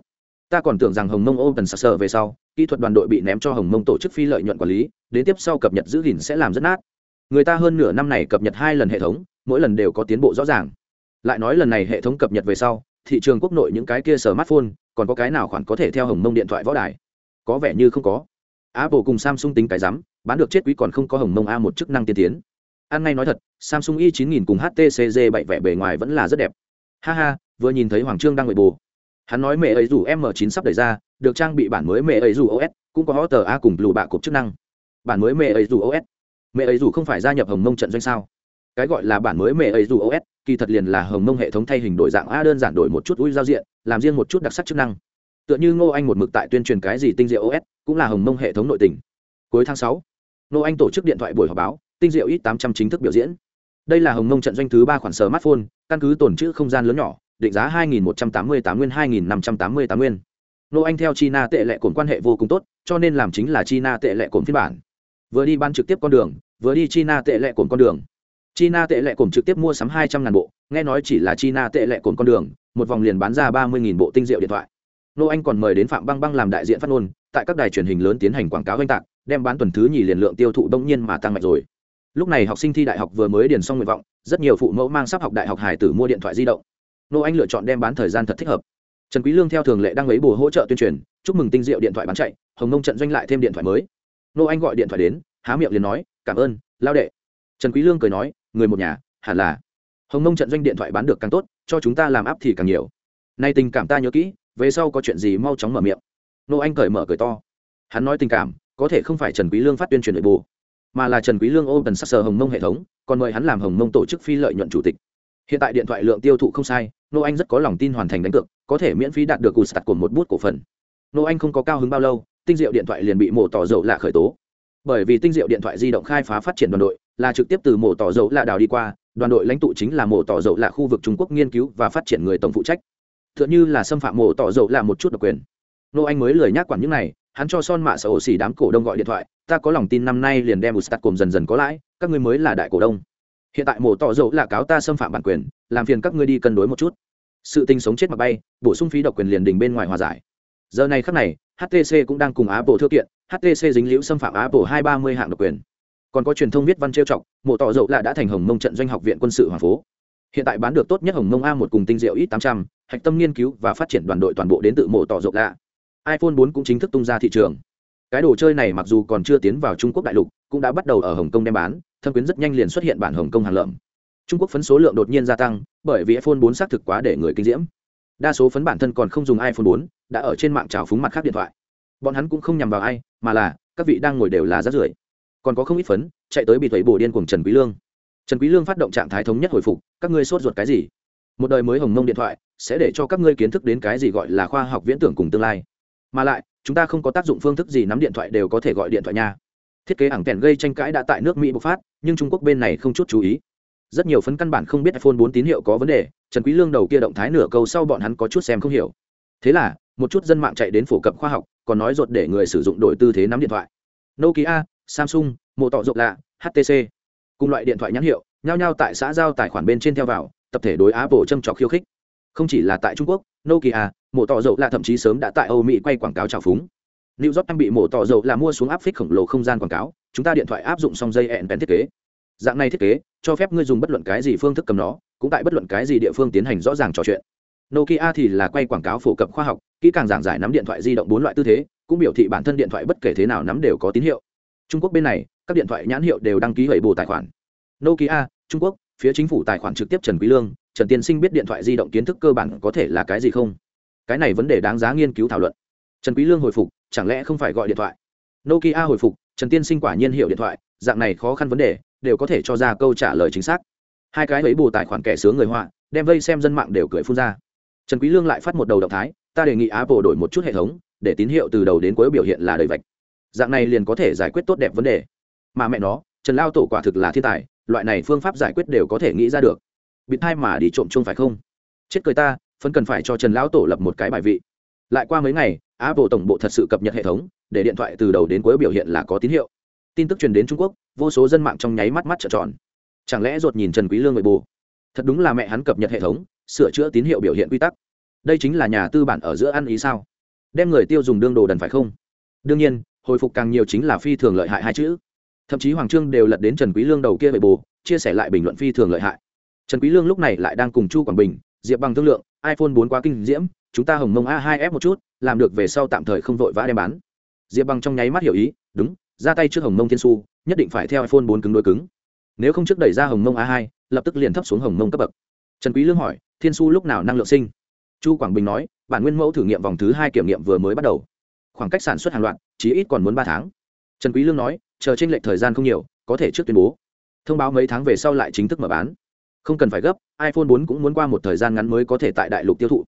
Ta còn tưởng rằng hồng mông open sợ về sau, kỹ thuật đoàn đội bị ném cho hồng mông tổ chức phi lợi nhuận quản lý, đến tiếp sau cập nhật giữ gìn sẽ làm rất nát. Người ta hơn nửa năm này cập nhật hai lần hệ thống, mỗi lần đều có tiến bộ rõ ràng. Lại nói lần này hệ thống cập nhật về sau, thị trường quốc nội những cái kia smartphone, còn có cái nào khoản có thể theo hồng mông điện thoại võ đài? Có vẻ như không có. Apple cùng samsung tính cái rắm, bán được chết quý còn không có hồng mông a một chức năng tiên tiến. Ăn ngay nói thật, samsung i 9000 cùng HTC G7 vẻ bề ngoài vẫn là rất đẹp. Ha ha, vừa nhìn thấy hoàng trương đang ngồi bù. Hắn nói mẹ ấy rủ m 9 sắp đẩy ra, được trang bị bản mới mẹ ấy rủ os cũng có hot a cùng lù bạ cục chức năng. Bản mới mẹ ấy rủ os mẹ ấy dù không phải gia nhập hồng mông trận doanh sao? Cái gọi là bản mới mẹ ấy dù os kỳ thật liền là hồng mông hệ thống thay hình đổi dạng a, đơn giản đổi một chút ui giao diện, làm riêng một chút đặc sắc chức năng tựa như ngô anh một mực tại tuyên truyền cái gì tinh diệu os cũng là hồng mông hệ thống nội tình cuối tháng sáu ngô anh tổ chức điện thoại buổi họp báo tinh diệu ít tám trăm chính thức biểu diễn đây là hồng mông trận doanh thứ ba khoản smartphone căn cứ tồn chữ không gian lớn nhỏ định giá 2188 nguyên 2588 nguyên. Ngô Anh theo China tệ lệ cổn quan hệ vô cùng tốt, cho nên làm chính là China tệ lệ cổn phiên bản. Vừa đi ban trực tiếp con đường, vừa đi China tệ lệ cổn con đường. China tệ lệ cổn trực tiếp mua sắm 200 ngàn bộ, nghe nói chỉ là China tệ lệ cổn con đường, một vòng liền bán ra 30 nghìn bộ tinh diệu điện thoại. Nô Anh còn mời đến Phạm Băng Băng làm đại diện phát ngôn, tại các đài truyền hình lớn tiến hành quảng cáo oanh tạc, đem bán tuần thứ nhì liền lượng tiêu thụ đông nhiên mà tăng mạnh rồi. Lúc này học sinh thi đại học vừa mới điền xong nguyện vọng, rất nhiều phụ mẫu mang sắp học đại học hải tử mua điện thoại di động. Nô Anh lựa chọn đem bán thời gian thật thích hợp. Trần Quý Lương theo thường lệ đang lấy bù hỗ trợ tuyên truyền, chúc mừng tinh diệu điện thoại bán chạy, Hồng Nông trận doanh lại thêm điện thoại mới. Nô Anh gọi điện thoại đến, há miệng liền nói, "Cảm ơn, lao đệ." Trần Quý Lương cười nói, "Người một nhà, hẳn là Hồng Nông trận doanh điện thoại bán được càng tốt, cho chúng ta làm áp thì càng nhiều. Nay tình cảm ta nhớ kỹ, về sau có chuyện gì mau chóng mở miệng." Nô Anh cởi mở cười to. Hắn nói tình cảm, có thể không phải Trần Quý Lương phát tuyên truyền nội bộ, mà là Trần Quý Lương ôm tần sắc sờ Hồng Mông hệ thống, còn mời hắn làm Hồng Mông tổ chức phi lợi nhuận chủ tịch. Hiện tại điện thoại lượng tiêu thụ không sai, nô anh rất có lòng tin hoàn thành đánh cược có thể miễn phí đạt được cùn sạt của một bút cổ phần nô anh không có cao hứng bao lâu tinh diệu điện thoại liền bị mổ tỏ dầu lạ khởi tố bởi vì tinh diệu điện thoại di động khai phá phát triển đoàn đội là trực tiếp từ mổ tỏ dầu lạ đào đi qua đoàn đội lãnh tụ chính là mổ tỏ dầu lạ khu vực trung quốc nghiên cứu và phát triển người tổng phụ trách t h ư ợ n là xâm phạm mộ tỏ dầu là một chút độc quyền. Nô anh mới lười nhác quản những này, hắn cho son mạ sở ổ xỉ đám cổ đông gọi điện thoại, ta có lòng tin năm nay liền đem ustat cồm dần dần có lãi, các ngươi mới là đại cổ đông. Hiện tại mổ tỏ dầu là cáo ta xâm phạm bản quyền, làm phiền các ngươi đi cân đối một chút. Sự tình sống chết mà bay, bổ sung phí độc quyền liền đình bên ngoài hòa giải. Giờ này khắc này htc cũng đang cùng apple thư kiện htc dính liễu xâm phạm apple hai ba mươi hạng độc quyền. Còn có truyền thông viết văn trêu chọc, mộ tỏ dầu là đã thành hồng mông trận doanh học viện quân sự hoàng phố. Hiện tại bán được tốt nhất hồng mông a một cùng tinh diệu ít tám trăm hạch tâm nghiên cứu và phát triển đoàn đội toàn bộ đến tự mộ tỏ rộng lạ. iphone 4 cũng chính thức tung ra thị trường. Cái đồ chơi này mặc dù còn chưa tiến vào trung quốc đại lục, cũng đã bắt đầu ở hồng kông đem bán, thâm quyến rất nhanh liền xuất hiện bản hồng kông hàng lợm. Trung quốc phấn số lượng đột nhiên gia tăng, bởi vì iphone 4 xác thực quá để người kinh diễm. Đa số phấn bản thân còn không dùng iphone 4 đã ở trên mạng trào phúng mặt khác điện thoại. Bọn hắn cũng không nhằm vào ai, mà là, các vị đang ngồi đều là rát rưởi. Còn có không ít phấn, chạy tới bị thủy bổ điên cùng trần quý lương. Trần quý lương phát động trạng thái thống nhất hồi phục, các ngươi sốt ruột cái gì? Một đời mới hồng mông điện thoại sẽ để cho các ngươi kiến thức đến cái gì gọi là khoa học viễn tưởng cùng tương lai. Mà lại, chúng ta không có tác dụng phương thức gì nắm điện thoại đều có thể gọi điện thoại nha. Thiết kế ảng tèn gây tranh cãi đã tại nước mỹ bộc phát, nhưng trung quốc bên này không chút chú ý. Rất nhiều phấn căn bản không biết iphone 4 tín hiệu có vấn đề, trần quý lương đầu kia động thái nửa câu sau bọn hắn có chút xem không hiểu. Thế là, một chút dân mạng chạy đến phổ cập khoa học, còn nói ruột để người sử dụng đổi tư thế nắm điện thoại. Nokia, samsung mộ tọ rộng lạ htc cùng loại điện thoại nhãn hiệu, nhao nhao tại xã giao tài khoản bên trên theo vào, tập thể đối apple châm trọc khiêu khích không chỉ là tại trung quốc nokia mổ tỏ dầu là thậm chí sớm đã tại âu mỹ quay quảng cáo trào phúng New York đang bị mổ tỏ dầu là mua xuống áp phích khổng lồ không gian quảng cáo, chúng ta điện thoại áp dụng song dây ẹn thiết kế. Dạng này thiết kế, cho phép ngươi dùng bất luận cái gì phương thức cầm nó, cũng tại bất luận cái gì địa phương tiến hành rõ ràng trò chuyện. Nokia thì là quay quảng cáo phổ cập khoa học, kỹ càng giảng giải nắm điện thoại di động bốn loại tư thế, cũng biểu thị bản thân điện thoại bất kể thế nào nắm đều có tín hiệu. Trung Quốc bên này, các điện thoại nhãn hiệu đều đăng ký hủy bù tài khoản. Nokia, Trung Quốc, phía chính phủ tài khoản trực tiếp Trần Quý Lương, Trần Tiên Sinh biết điện thoại di động kiến thức cơ bản có thể là cái gì không? Cái này vấn đề đáng giá nghiên cứu thảo luận. Trần Quý Lương hồi phục, chẳng lẽ không phải gọi điện thoại? Nokia hồi phục, Trần Tiên Sinh quả nhiên hiểu điện thoại, dạng này khó khăn vấn đề, đều có thể cho ra câu trả lời chính xác. Hai cái ấy bù tài khoản kẻ sướng người họa, đem vây xem dân mạng đều cười phun ra. Trần Quý Lương lại phát một đầu động thái, ta đề nghị Apple đổi một chút hệ thống, để tín hiệu từ đầu đến cuối biểu hiện là đầy vạch. Dạng này liền có thể giải quyết tốt đẹp vấn đề. Mà mẹ nó, Trần Lao tổ quả thực là thiên tài, loại này phương pháp giải quyết đều có thể nghĩ ra được bị thai mà đi trộm chung phải không? Chết cười ta phân cần phải cho trần lão tổ lập một cái bài vị. Lại qua mấy ngày, apple tổng bộ thật sự cập nhật hệ thống, để điện thoại từ đầu đến cuối biểu hiện là có tín hiệu. Tin tức truyền đến trung quốc, vô số dân mạng trong nháy mắt mắt trợn tròn. Chẳng lẽ ruột nhìn trần quý lương người bù thật đúng là mẹ hắn cập nhật hệ thống, sửa chữa tín hiệu biểu hiện quy tắc. Đây chính là nhà tư bản ở giữa ăn ý sao? Đem người tiêu dùng đương đồ đần phải không? Đương nhiên, hồi phục càng nhiều chính là phi thường lợi hại hai chữ. Thậm chí hoàng trương đều lật đến trần quý lương đầu kia về bù, chia sẻ lại bình luận phi thường lợi hại trần quý lương lúc này lại đang cùng chu quảng bình, diệp bằng thương lượng, iphone 4 quá kinh diễm, chúng ta hồng mông a 2 f một chút, làm được về sau tạm thời không vội vã đem bán. Diệp bằng trong nháy mắt hiểu ý, đúng, ra tay trước hồng mông thiên su nhất định phải theo iphone 4 cứng đối cứng. Nếu không trước đẩy ra hồng mông a 2 lập tức liền thấp xuống hồng mông cấp bậc. Trần quý lương hỏi, thiên su lúc nào năng lượng sinh? Chu quảng bình nói, bản nguyên mẫu thử nghiệm vòng thứ hai kiểm nghiệm vừa mới bắt đầu. Khoảng cách sản xuất hàng loạt chỉ ít còn muốn ba tháng. Trần quý lương nói, chờ trên lệch thời gian không nhiều, có thể trước tuyên bố. Thông báo mấy tháng về sau lại chính thức mở bán không cần phải gấp, iphone 4 cũng muốn qua một thời gian ngắn mới có thể tại đại lục tiêu thụ.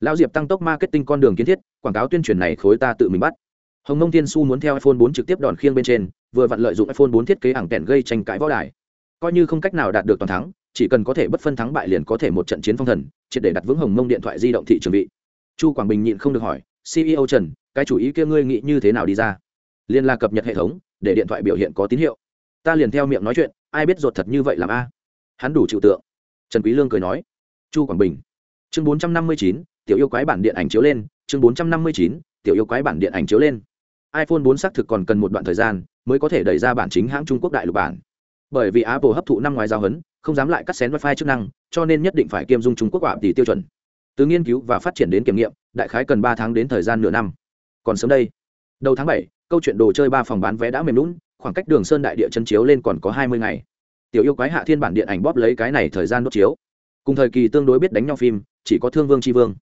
Lão diệp tăng tốc marketing con đường kiến thiết, quảng cáo tuyên truyền này khối ta tự mình bắt. Hồng nông thiên su muốn theo iphone 4 trực tiếp đòn khiêng bên trên, vừa vặn lợi dụng iphone 4 thiết kế ảng tẻn gây tranh cãi võ đài. Coi như không cách nào đạt được toàn thắng, chỉ cần có thể bất phân thắng bại liền có thể một trận chiến phong thần, triệt để đặt vững hồng mông điện thoại di động thị trường vị. Chu quảng bình nhịn không được hỏi ceo trần, cái chủ ý kia ngươi nghĩ như thế nào đi ra? Liên là cập nhật hệ thống, để điện thoại biểu hiện có tín hiệu. Ta liền theo miệng nói chuyện, ai biết ruột thật như vậy làm a? Hắn đủ chịu tượng. Trần quý lương cười nói, chu quảng bình. Chương bốn trăm năm mươi chín, tiểu yêu quái bản điện ảnh chiếu lên. Chương bốn trăm năm mươi chín, tiểu yêu quái bản điện ảnh chiếu lên. iphone 4 xác thực còn cần một đoạn thời gian mới có thể đẩy ra bản chính hãng trung quốc đại lục bản. Bởi vì apple hấp thụ năm ngoài giao hấn, không dám lại cắt xén wifi chức năng, cho nên nhất định phải kiêm dung trung quốc quả tỷ tiêu chuẩn. Từ nghiên cứu và phát triển đến kiểm nghiệm, đại khái cần ba tháng đến thời gian nửa năm. Còn sớm đây, đầu tháng bảy, câu chuyện đồ chơi ba phòng bán vé đã mềm lún, khoảng cách đường sơn đại địa chân chiếu lên còn có hai mươi ngày tiểu yêu quái hạ thiên bản điện ảnh bóp lấy cái này thời gian đốt chiếu. Cùng thời kỳ tương đối biết đánh nhau phim, chỉ có thương vương tri vương.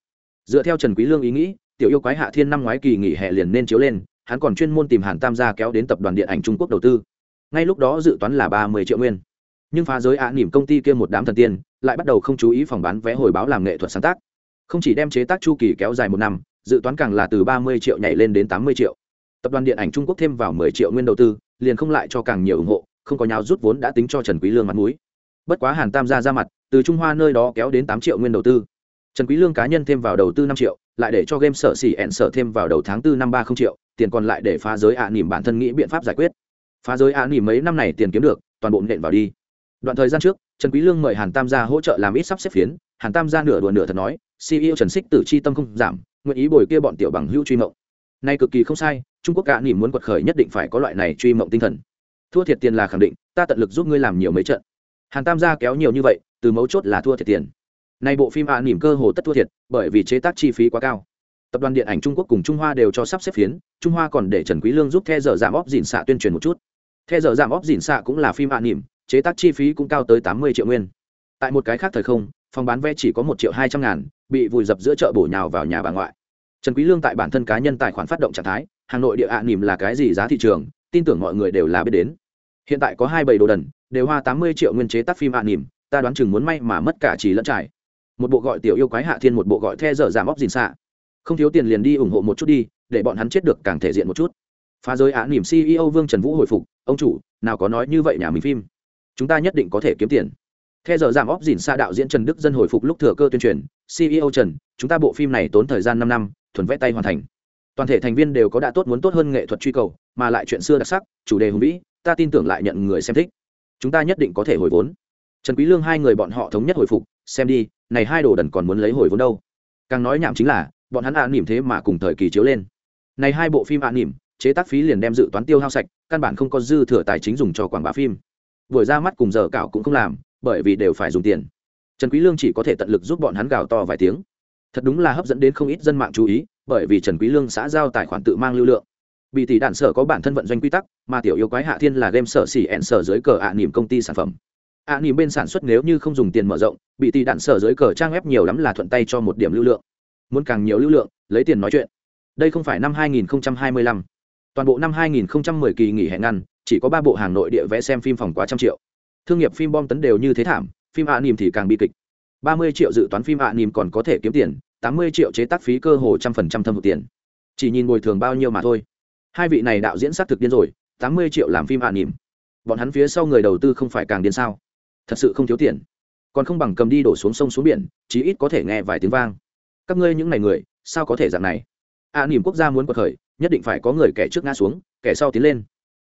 Dựa theo trần quý lương ý nghĩ, tiểu yêu quái hạ thiên năm ngoái kỳ nghỉ hè liền nên chiếu lên, hắn còn chuyên môn tìm hàn tam gia kéo đến tập đoàn điện ảnh trung quốc đầu tư. Ngay lúc đó dự toán là ba mươi triệu nguyên. Nhưng phá giới ạ nỉm công ty kia một đám thần tiên, lại bắt đầu không chú ý phòng bán vé hồi báo làm nghệ thuật sáng tác. Không chỉ đem chế tác chu kỳ kéo dài một năm, dự toán càng là từ ba mươi triệu nhảy lên đến tám mươi triệu. Tập đoàn điện ảnh trung quốc thêm vào mười triệu nguyên đầu tư, liền không lại cho càng nhiều ủng hộ không có nhào rút vốn đã tính cho trần quý lương mặt mũi. Bất quá hàn tam gia ra mặt, từ trung hoa nơi đó kéo đến tám triệu nguyên đầu tư. Trần quý lương cá nhân thêm vào đầu tư năm triệu, lại để cho game sở xỉ ẹn sở thêm vào đầu tháng Tư năm ba không triệu, tiền còn lại để phá giới ạ nỉm bản thân nghĩ biện pháp giải quyết. Phá giới ạ nỉm mấy năm này tiền kiếm được, toàn bộ nện vào đi. Đoạn thời gian trước, trần quý lương mời hàn tam gia hỗ trợ làm ít sắp xếp phiến, hàn tam gia nửa đùa nửa thật nói ceo trần xích tử chi tâm không giảm, nguyện ý bồi kia bọn tiểu bằng hữu truy mộng. Nay cực kỳ không sai, trung quốc cả nỉm muốn quật khởi nhất định phải có loại này truy mộng tinh thần thua thiệt tiền là khẳng định, ta tận lực giúp ngươi làm nhiều mấy trận. Hàn tam gia kéo nhiều như vậy, từ mấu chốt là thua thiệt tiền. Nay bộ phim ạ à, nỉm cơ hồ tất thua thiệt, bởi vì chế tác chi phí quá cao. Tập đoàn điện ảnh trung quốc cùng trung hoa đều cho sắp xếp phiến, trung hoa còn để trần quý lương giúp theo giờ giảm óp dìn xạ tuyên truyền một chút. Theo giờ giảm óp dìn xạ cũng là phim ạ à, nỉm, chế tác chi phí cũng cao tới tám mươi triệu nguyên. Tại một cái khác thời không, phòng bán vé chỉ có một triệu hai trăm ngàn, bị vùi dập giữa chợ bổ nhào vào nhà bà ngoại. Trần quý lương tại bản thân cá nhân tài khoản phát động trạng thái, hà nội địa ạ à, nỉm là cái gì giá thị trường tin tưởng mọi người đều là biết đến. Hiện tại có hai bảy đồ đần, đều hoa tám mươi triệu nguyên chế tác phim ạ nỉm, ta đoán chừng muốn may mà mất cả chỉ lẫn trải. Một bộ gọi tiểu yêu quái hạ thiên, một bộ gọi the dở giảm óc dìn xạ. Không thiếu tiền liền đi ủng hộ một chút đi, để bọn hắn chết được càng thể diện một chút. Phá giới ạ nỉm ceo vương trần vũ hồi phục, ông chủ, nào có nói như vậy nhà mình phim? Chúng ta nhất định có thể kiếm tiền. Theo giờ giảm óc dìn xa đạo diễn trần đức dân hồi phục lúc thừa cơ tuyên truyền ceo trần, chúng ta bộ phim này tốn thời gian năm năm, thuần vẽ tay hoàn thành toàn thể thành viên đều có đã tốt muốn tốt hơn nghệ thuật truy cầu, mà lại chuyện xưa đặc sắc, chủ đề hùng vĩ, ta tin tưởng lại nhận người xem thích. Chúng ta nhất định có thể hồi vốn. Trần quý lương hai người bọn họ thống nhất hồi phục, xem đi, này hai đồ đần còn muốn lấy hồi vốn đâu. Càng nói nhảm chính là, bọn hắn ạ à nỉm thế mà cùng thời kỳ chiếu lên. Này hai bộ phim ạ à nỉm, chế tác phí liền đem dự toán tiêu hao sạch, căn bản không có dư thừa tài chính dùng cho quảng bá phim. Buổi ra mắt cùng giờ cạo cũng không làm, bởi vì đều phải dùng tiền. Trần quý lương chỉ có thể tận lực giúp bọn hắn gào to vài tiếng. Thật đúng là hấp dẫn đến không ít dân mạng chú ý bởi vì trần quý lương xã giao tài khoản tự mang lưu lượng. Bị tỷ đạn sở có bản thân vận doanh quy tắc, mà tiểu yêu quái hạ thiên là game sở xỉ ẹn sở dưới cờ ạ à nỉm công ty sản phẩm. Ạ à nỉm bên sản xuất nếu như không dùng tiền mở rộng, bị tỷ đạn sở dưới cờ trang web nhiều lắm là thuận tay cho một điểm lưu lượng. Muốn càng nhiều lưu lượng, lấy tiền nói chuyện. Đây không phải năm 2025 toàn bộ năm 2010 kỳ nghỉ hè ngăn, chỉ có ba bộ hàng nội địa vẽ xem phim phòng quá trăm triệu. Thương nghiệp phim bom tấn đều như thế thảm, phim ạ nỉm thì càng bi kịch. ba mươi triệu dự toán phim ạ nỉm còn có thể kiếm tiền tám mươi triệu chế tác phí cơ hồ trăm phần trăm thâm hụt tiền. Chỉ nhìn bồi thường bao nhiêu mà thôi. Hai vị này đạo diễn xác thực điên rồi, tám mươi triệu làm phim hạ nỉm. Bọn hắn phía sau người đầu tư không phải càng điên sao? Thật sự không thiếu tiền. Còn không bằng cầm đi đổ xuống sông xuống biển, chí ít có thể nghe vài tiếng vang. Các ngươi những này người, sao có thể dạng này? Ạ nỉm quốc gia muốn quật khởi, nhất định phải có người kẻ trước ngã xuống, kẻ sau tiến lên.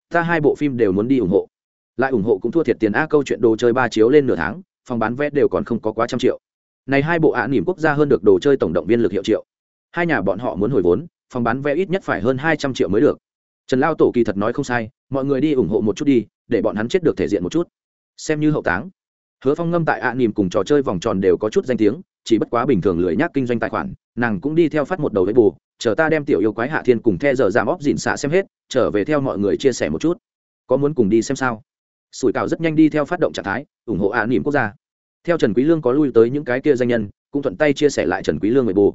Ta hai bộ phim đều muốn đi ủng hộ. Lại ủng hộ cũng thua thiệt tiền a câu chuyện đồ chơi ba chiếu lên nửa tháng, phòng bán vé đều còn không có quá trăm triệu này hai bộ ạ nỉm quốc gia hơn được đồ chơi tổng động viên lực hiệu triệu. Hai nhà bọn họ muốn hồi vốn, phòng bán vé ít nhất phải hơn hai trăm triệu mới được. Trần lao tổ kỳ thật nói không sai, mọi người đi ủng hộ một chút đi, để bọn hắn chết được thể diện một chút. Xem như hậu táng. Hứa phong ngâm tại ạ nỉm cùng trò chơi vòng tròn đều có chút danh tiếng, chỉ bất quá bình thường lười nhác kinh doanh tài khoản, nàng cũng đi theo phát một đầu với bù, chờ ta đem tiểu yêu quái hạ thiên cùng the giờ giảm óp dịn xạ xem hết, trở về theo mọi người chia sẻ một chút. Có muốn cùng đi xem sao? Sủi cào rất nhanh đi theo phát động trạng thái, ủng hộ ạ nỉm quốc gia theo trần quý lương có lui tới những cái kia danh nhân cũng thuận tay chia sẻ lại trần quý lương người bù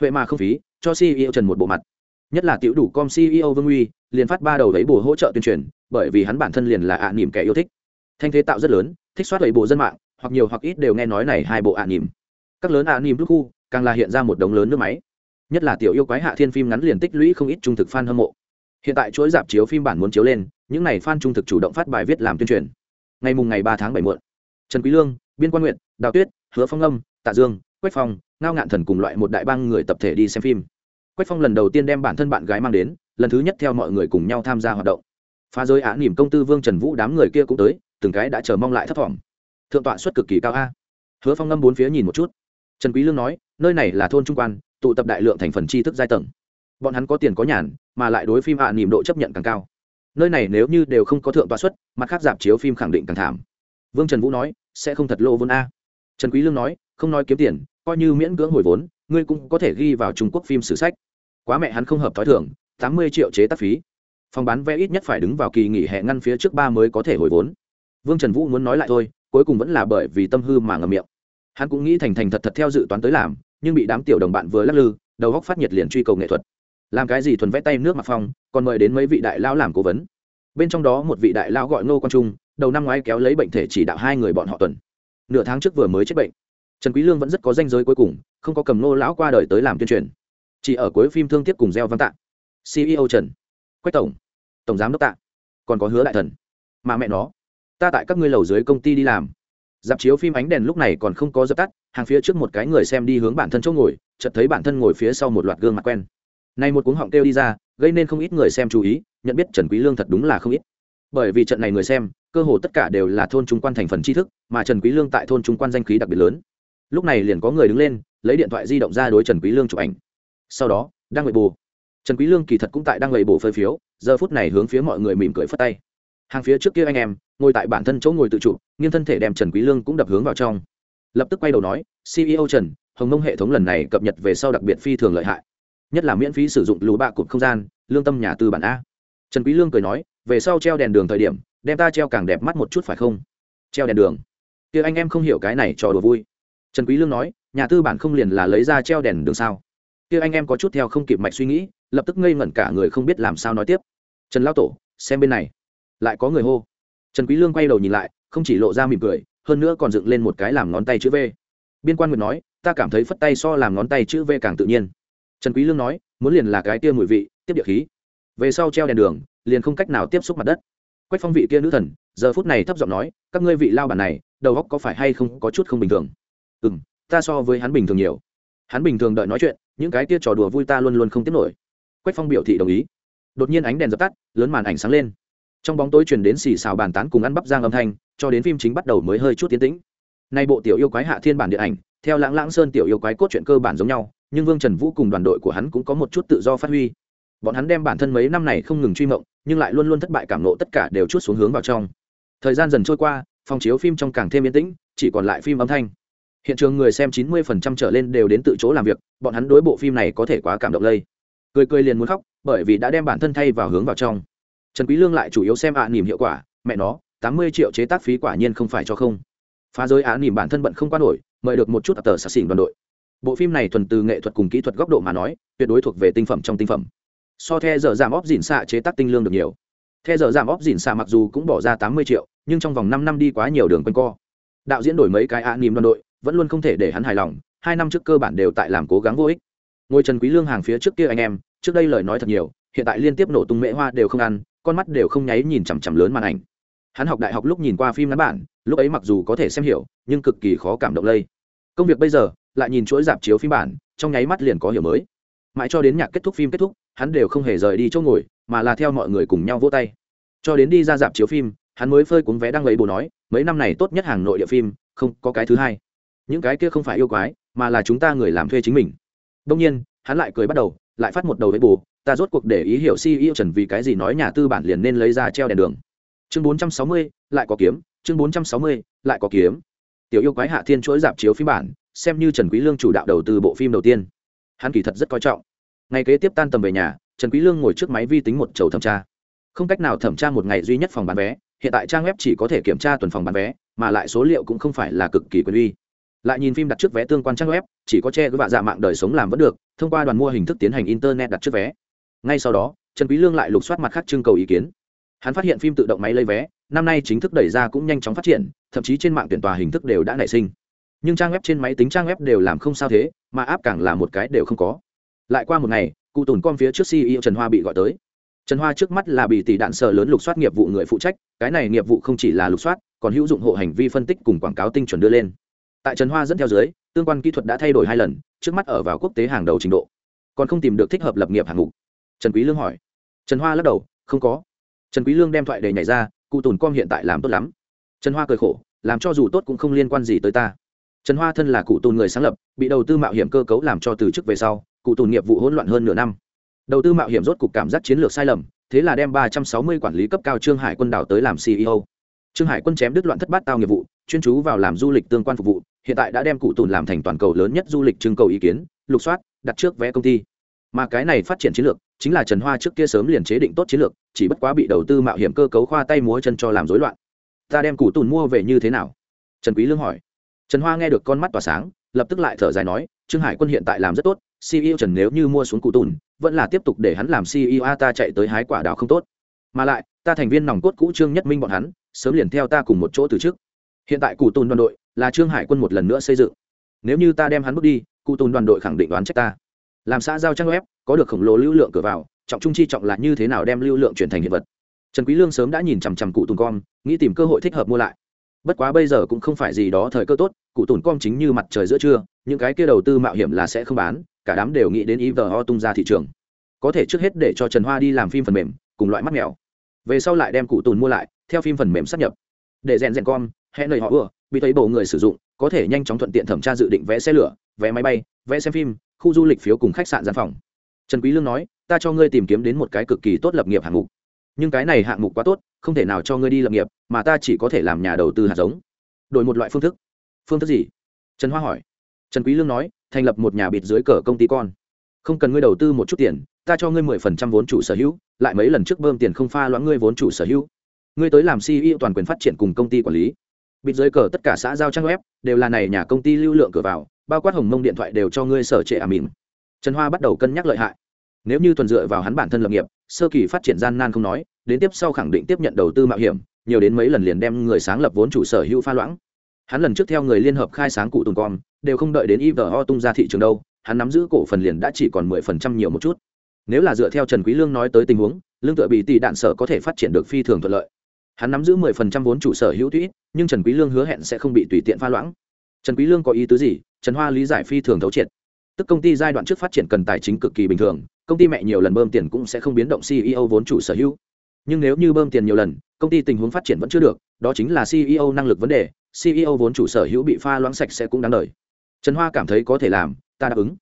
huệ mà không phí cho ceo trần một bộ mặt. Nhất là tiểu đủ com ceo vương uy liền phát ba đầu đấy bù hỗ trợ tuyên truyền bởi vì hắn bản thân liền là ạ niệm kẻ yêu thích. Thanh thế tạo rất lớn thích soát đầy bộ dân mạng hoặc nhiều hoặc ít đều nghe nói này hai bộ ạ niệm, các lớn ạ niệm lúc khu càng là hiện ra một đống lớn nước máy. Nhất là tiểu yêu quái hạ thiên phim ngắn liền tích lũy không ít trung thực fan hâm mộ. Hiện tại chuỗi dạp chiếu phim bản muốn chiếu lên những này fan trung thực chủ động phát bài viết làm tuyên truyền. Ngày mùng ngày ba tháng bảy muộn. Trần quý lương biên quan nguyện đào tuyết, hứa phong âm, tạ dương, quách phong, ngao ngạn thần cùng loại một đại bang người tập thể đi xem phim. Quách phong lần đầu tiên đem bản thân bạn gái mang đến, lần thứ nhất theo mọi người cùng nhau tham gia hoạt động. Phá giới á nỉm công tư vương trần vũ đám người kia cũng tới, từng cái đã chờ mong lại thấp thỏm. Thượng tọa suất cực kỳ cao a. Hứa phong ngâm bốn phía nhìn một chút. Trần quý lương nói, nơi này là thôn trung quan, tụ tập đại lượng thành phần tri thức giai tầng. Bọn hắn có tiền có nhàn, mà lại đối phim ạ nỉm độ chấp nhận càng cao. Nơi này nếu như đều không có thượng tọa suất, mặt khác dạp chiếu phim khẳng định càng thảm. Vương trần vũ nói sẽ không thật lô vốn a. Trần quý lương nói, không nói kiếm tiền, coi như miễn cưỡng hồi vốn, ngươi cũng có thể ghi vào trung quốc phim sử sách. Quá mẹ hắn không hợp thói thường, tám mươi triệu chế tác phí. Phòng bán vé ít nhất phải đứng vào kỳ nghỉ hè ngăn phía trước ba mới có thể hồi vốn. Vương trần vũ muốn nói lại thôi, cuối cùng vẫn là bởi vì tâm hư mà ngậm miệng. Hắn cũng nghĩ thành thành thật thật theo dự toán tới làm, nhưng bị đám tiểu đồng bạn vừa lắc lư, đầu góc phát nhiệt liền truy cầu nghệ thuật. Làm cái gì thuần vẽ tay nước mặc phong, còn mời đến mấy vị đại lão làm cố vấn. Bên trong đó một vị đại lão gọi ngô quang trung đầu năm ngoái kéo lấy bệnh thể chỉ đạo hai người bọn họ tuần. Nửa tháng trước vừa mới chết bệnh. Trần quý lương vẫn rất có danh giới cuối cùng, không có cầm nô lão qua đời tới làm tuyên truyền. Chỉ ở cuối phim thương tiếc cùng gieo văn tạ. Ceo trần quách tổng tổng giám đốc tạ, còn có hứa đại thần. Mà mẹ nó, ta tại các ngươi lầu dưới công ty đi làm. Dạp chiếu phim ánh đèn lúc này còn không có dập tắt, hàng phía trước một cái người xem đi hướng bản thân chỗ ngồi, chợt thấy bản thân ngồi phía sau một loạt gương mặt quen. Nay một cuống họng kêu đi ra, gây nên không ít người xem chú ý, nhận biết trần quý lương thật đúng là không ít bởi vì trận này người xem, cơ hồ tất cả đều là thôn trung quan thành phần tri thức, mà trần quý lương tại thôn trung quan danh khí đặc biệt lớn. Lúc này liền có người đứng lên, lấy điện thoại di động ra đối trần quý lương chụp ảnh. Sau đó đang ngồi bù trần quý lương kỳ thật cũng tại đang ngồi bù phơi phiếu, giờ phút này hướng phía mọi người mỉm cười phất tay. Hàng phía trước kia anh em, ngồi tại bản thân chỗ ngồi tự chủ nghiêng thân thể đem trần quý lương cũng đập hướng vào trong. Lập tức quay đầu nói ceo trần, hồng mông hệ thống lần này cập nhật về sau đặc biệt phi thường lợi hại. Nhất là miễn phí sử dụng lũ bạ cụt không gian, lương tâm nhà tư bản a. Trần quý lương cười nói về sau treo đèn đường thời điểm, đem ta treo càng đẹp mắt một chút phải không? Treo đèn đường. Kia anh em không hiểu cái này trò đùa vui. Trần quý lương nói, nhà tư bản không liền là lấy ra treo đèn đường sao? Kia anh em có chút theo không kịp mạch suy nghĩ, lập tức ngây ngẩn cả người không biết làm sao nói tiếp. Trần lão tổ, xem bên này. Lại có người hô. Trần quý lương quay đầu nhìn lại, không chỉ lộ ra mỉm cười, hơn nữa còn dựng lên một cái làm ngón tay chữ v. Biên quan nguyệt nói, ta cảm thấy phất tay so làm ngón tay chữ v càng tự nhiên. Trần quý lương nói, muốn liền là cái kia mùi vị, tiếp địa khí về sau treo đèn đường, liền không cách nào tiếp xúc mặt đất. Quách phong vị kia nữ thần, giờ phút này thấp giọng nói, các ngươi vị lao bản này, đầu óc có phải hay không có chút không bình thường? Ừm, ta so với hắn bình thường nhiều. Hắn bình thường đợi nói chuyện, những cái kia trò đùa vui ta luôn luôn không tiếp nổi. Quách phong biểu thị đồng ý. Đột nhiên ánh đèn dập tắt, lớn màn ảnh sáng lên. Trong bóng tối truyền đến xì xào bàn tán cùng ăn bắp giang âm thanh, cho đến phim chính bắt đầu mới hơi chút tiến tĩnh. Nay bộ tiểu yêu quái hạ thiên bản điện ảnh, theo lãng lãng sơn tiểu yêu quái cốt truyện cơ bản giống nhau, nhưng vương trần vũ cùng đoàn đội của hắn cũng có một chút tự do phát huy bọn hắn đem bản thân mấy năm này không ngừng truy mộng, nhưng lại luôn luôn thất bại cảm nộ tất cả đều chút xuống hướng vào trong. Thời gian dần trôi qua phòng chiếu phim trong càng thêm yên tĩnh, chỉ còn lại phim âm thanh. Hiện trường người xem chín mươi phần trăm trở lên đều đến tự chỗ làm việc, bọn hắn đối bộ phim này có thể quá cảm động lây. Cười cười liền muốn khóc, bởi vì đã đem bản thân thay vào hướng vào trong. Trần quý lương lại chủ yếu xem ạ à nỉm hiệu quả, mẹ nó, tám mươi triệu chế tác phí quả nhiên không phải cho không. Phá giới ạ nỉm bản thân bận không qua nổi, mời được một chút tờ sát xỉn đoàn đội. Bộ phim này thuần từ nghệ thuật cùng kỹ thuật góc độ mà nói, tuyệt đối thuộc về tinh phẩm trong tinh phẩm so the giờ giảm óp dỉn xạ chế tác tinh lương được nhiều. The giờ giảm óp dỉn xạ mặc dù cũng bỏ ra tám mươi triệu, nhưng trong vòng năm năm đi quá nhiều đường quanh co. Đạo diễn đổi mấy cái ạ nỉm đoàn đội, vẫn luôn không thể để hắn hài lòng, hai năm trước cơ bản đều tại làm cố gắng vô ích. Ngôi trần quý lương hàng phía trước kia anh em, trước đây lời nói thật nhiều, hiện tại liên tiếp nổ tung mễ hoa đều không ăn, con mắt đều không nháy nhìn chằm chằm lớn màn ảnh. Hắn học đại học lúc nhìn qua phim ngắn bản, lúc ấy mặc dù có thể xem hiểu, nhưng cực kỳ khó cảm động lây. Công việc bây giờ, lại nhìn chuỗi dạp chiếu phim bản, trong nháy mắt liền có hiểu mới mãi cho đến nhạc kết thúc phim kết thúc hắn đều không hề rời đi chỗ ngồi mà là theo mọi người cùng nhau vỗ tay. Cho đến đi ra dạp chiếu phim hắn mới phơi cuốn vé đang lấy bồ nói mấy năm này tốt nhất hàng nội địa phim không có cái thứ hai. Những cái kia không phải yêu quái mà là chúng ta người làm thuê chính mình. Đông nhiên hắn lại cười bắt đầu lại phát một đầu với bồ ta rốt cuộc để ý hiểu si yêu trần vì cái gì nói nhà tư bản liền nên lấy ra treo đèn đường. Chương 460, lại có kiếm chương 460, lại có kiếm. Tiểu yêu quái hạ thiên chuỗi dạp chiếu phim bản xem như trần quý lương chủ đạo đầu tư bộ phim đầu tiên hắn kỳ thật rất coi trọng. Ngày kế tiếp tan tầm về nhà, trần quý lương ngồi trước máy vi tính một chầu thẩm tra. Không cách nào thẩm tra một ngày duy nhất phòng bán vé, hiện tại trang web chỉ có thể kiểm tra tuần phòng bán vé, mà lại số liệu cũng không phải là cực kỳ quyền uy. Lại nhìn phim đặt trước vé tương quan trang web, chỉ có che với vạ dạ mạng đời sống làm vẫn được, thông qua đoàn mua hình thức tiến hành internet đặt trước vé. Ngay sau đó, trần quý lương lại lục soát mặt khác trưng cầu ý kiến. Hắn phát hiện phim tự động máy lấy vé, năm nay chính thức đẩy ra cũng nhanh chóng phát triển, thậm chí trên mạng tuyển tòa hình thức đều đã nảy sinh nhưng trang web trên máy tính trang web đều làm không sao thế, mà áp càng là một cái đều không có. Lại qua một ngày, cụ tùn con phía trước ceo trần hoa bị gọi tới. Trần hoa trước mắt là bị tỷ đạn sở lớn lục soát nghiệp vụ người phụ trách, cái này nghiệp vụ không chỉ là lục soát, còn hữu dụng hộ hành vi phân tích cùng quảng cáo tinh chuẩn đưa lên. Tại trần hoa dẫn theo dưới, tương quan kỹ thuật đã thay đổi hai lần, trước mắt ở vào quốc tế hàng đầu trình độ. Còn không tìm được thích hợp lập nghiệp hạng mục. Trần quý lương hỏi. Trần hoa lắc đầu, không có. Trần quý lương đem thoại đề nhảy ra, cụ tùn com hiện tại làm tốt lắm. Trần hoa cười khổ, làm cho dù tốt cũng không liên quan gì tới ta trần hoa thân là cụ tùn người sáng lập, bị đầu tư mạo hiểm cơ cấu làm cho từ chức về sau, cụ tùn nghiệp vụ hỗn loạn hơn nửa năm. Đầu tư mạo hiểm rốt cục cảm giác chiến lược sai lầm, thế là đem ba trăm sáu mươi quản lý cấp cao trương hải quân đảo tới làm ceo trương hải quân chém đứt loạn thất bát tao nghiệp vụ, chuyên chú vào làm du lịch tương quan phục vụ, hiện tại đã đem cụ tùn làm thành toàn cầu lớn nhất du lịch trưng cầu ý kiến, lục soát, đặt trước vé công ty. Mà cái này phát triển chiến lược, chính là trần hoa trước kia sớm liền chế định tốt chiến lược, chỉ bất quá bị đầu tư mạo hiểm cơ cấu khoa tay múa chân cho làm rối loạn. Ta đem cụ tùn mua về như thế nào? Trần quý lương hỏi trần hoa nghe được con mắt tỏa sáng, lập tức lại thở dài nói, trương hải quân hiện tại làm rất tốt ceo trần nếu như mua xuống cụ tùn, vẫn là tiếp tục để hắn làm ceo a, ta chạy tới hái quả đào không tốt. Mà lại, ta thành viên nòng cốt cũ trương nhất minh bọn hắn, sớm liền theo ta cùng một chỗ từ trước. Hiện tại cụ tùn đoàn đội là trương hải quân một lần nữa xây dựng. Nếu như ta đem hắn bước đi, cụ tùn đoàn đội khẳng định đoán trách ta. Làm xã giao trang web, có được khổng lồ lưu lượng cửa vào, trọng trung chi trọng là như thế nào đem lưu lượng chuyển thành hiện vật. Trần quý lương sớm đã nhìn chằm chằm cụ tùn con nghĩ tìm cơ hội thích hợp mua lại bất quá bây giờ cũng không phải gì đó thời cơ tốt cụ tùn com chính như mặt trời giữa trưa những cái kia đầu tư mạo hiểm là sẽ không bán cả đám đều nghĩ đến ivo tung ra thị trường. Có thể trước hết để cho trần hoa đi làm phim phần mềm cùng loại mắt mèo. Về sau lại đem cụ tùn mua lại theo phim phần mềm sắp nhập. Để rèn rèn com, hẹn lời họ ưa bị thấy bộ người sử dụng có thể nhanh chóng thuận tiện thẩm tra dự định vé xe lửa vé máy bay vé xem phim khu du lịch phiếu cùng khách sạn gian phòng. Trần quý lương nói ta cho ngươi tìm kiếm đến một cái cực kỳ tốt lập nghiệp hạng mục. Nhưng cái này hạng mục quá tốt không thể nào cho ngươi đi lập nghiệp, mà ta chỉ có thể làm nhà đầu tư hạt giống. Đổi một loại phương thức. Phương thức gì? Trần hoa hỏi. Trần quý lương nói, thành lập một nhà bịt dưới cờ công ty con. Không cần ngươi đầu tư một chút tiền, ta cho ngươi mười phần trăm vốn chủ sở hữu, lại mấy lần trước bơm tiền không pha loãng ngươi vốn chủ sở hữu. Ngươi tới làm ceo toàn quyền phát triển cùng công ty quản lý. Bịt dưới cờ tất cả xã giao trang web, đều là này nhà công ty lưu lượng cửa vào, bao quát hồng mông điện thoại đều cho ngươi sở trệ à mịn. trần hoa bắt đầu cân nhắc lợi hại. Nếu như thuần dựa vào hắn bản thân lập nghiệp sơ kỳ phát triển gian nan không nói, đến tiếp sau khẳng định tiếp nhận đầu tư mạo hiểm, nhiều đến mấy lần liền đem người sáng lập vốn chủ sở hữu pha loãng. Hắn lần trước theo người liên hợp khai sáng cụ tùng com, đều không đợi đến ivo tung ra thị trường đâu, hắn nắm giữ cổ phần liền đã chỉ còn mười phần trăm nhiều một chút. Nếu là dựa theo trần quý lương nói tới tình huống, lương tựa bị tỷ đạn sở có thể phát triển được phi thường thuận lợi. Hắn nắm giữ mười phần trăm vốn chủ sở hữu tuy nhưng trần quý lương hứa hẹn sẽ không bị tùy tiện pha loãng. Trần quý lương có ý tứ gì? Trần hoa lý giải phi thường thấu triệt. Tức công ty giai đoạn trước phát triển cần tài chính cực kỳ bình thường công ty mẹ nhiều lần bơm tiền cũng sẽ không biến động ceo vốn chủ sở hữu. Nhưng nếu như bơm tiền nhiều lần, công ty tình huống phát triển vẫn chưa được, đó chính là ceo năng lực vấn đề ceo vốn chủ sở hữu bị pha loãng sạch sẽ cũng đáng đợi. trần hoa cảm thấy có thể làm, ta đáp ứng.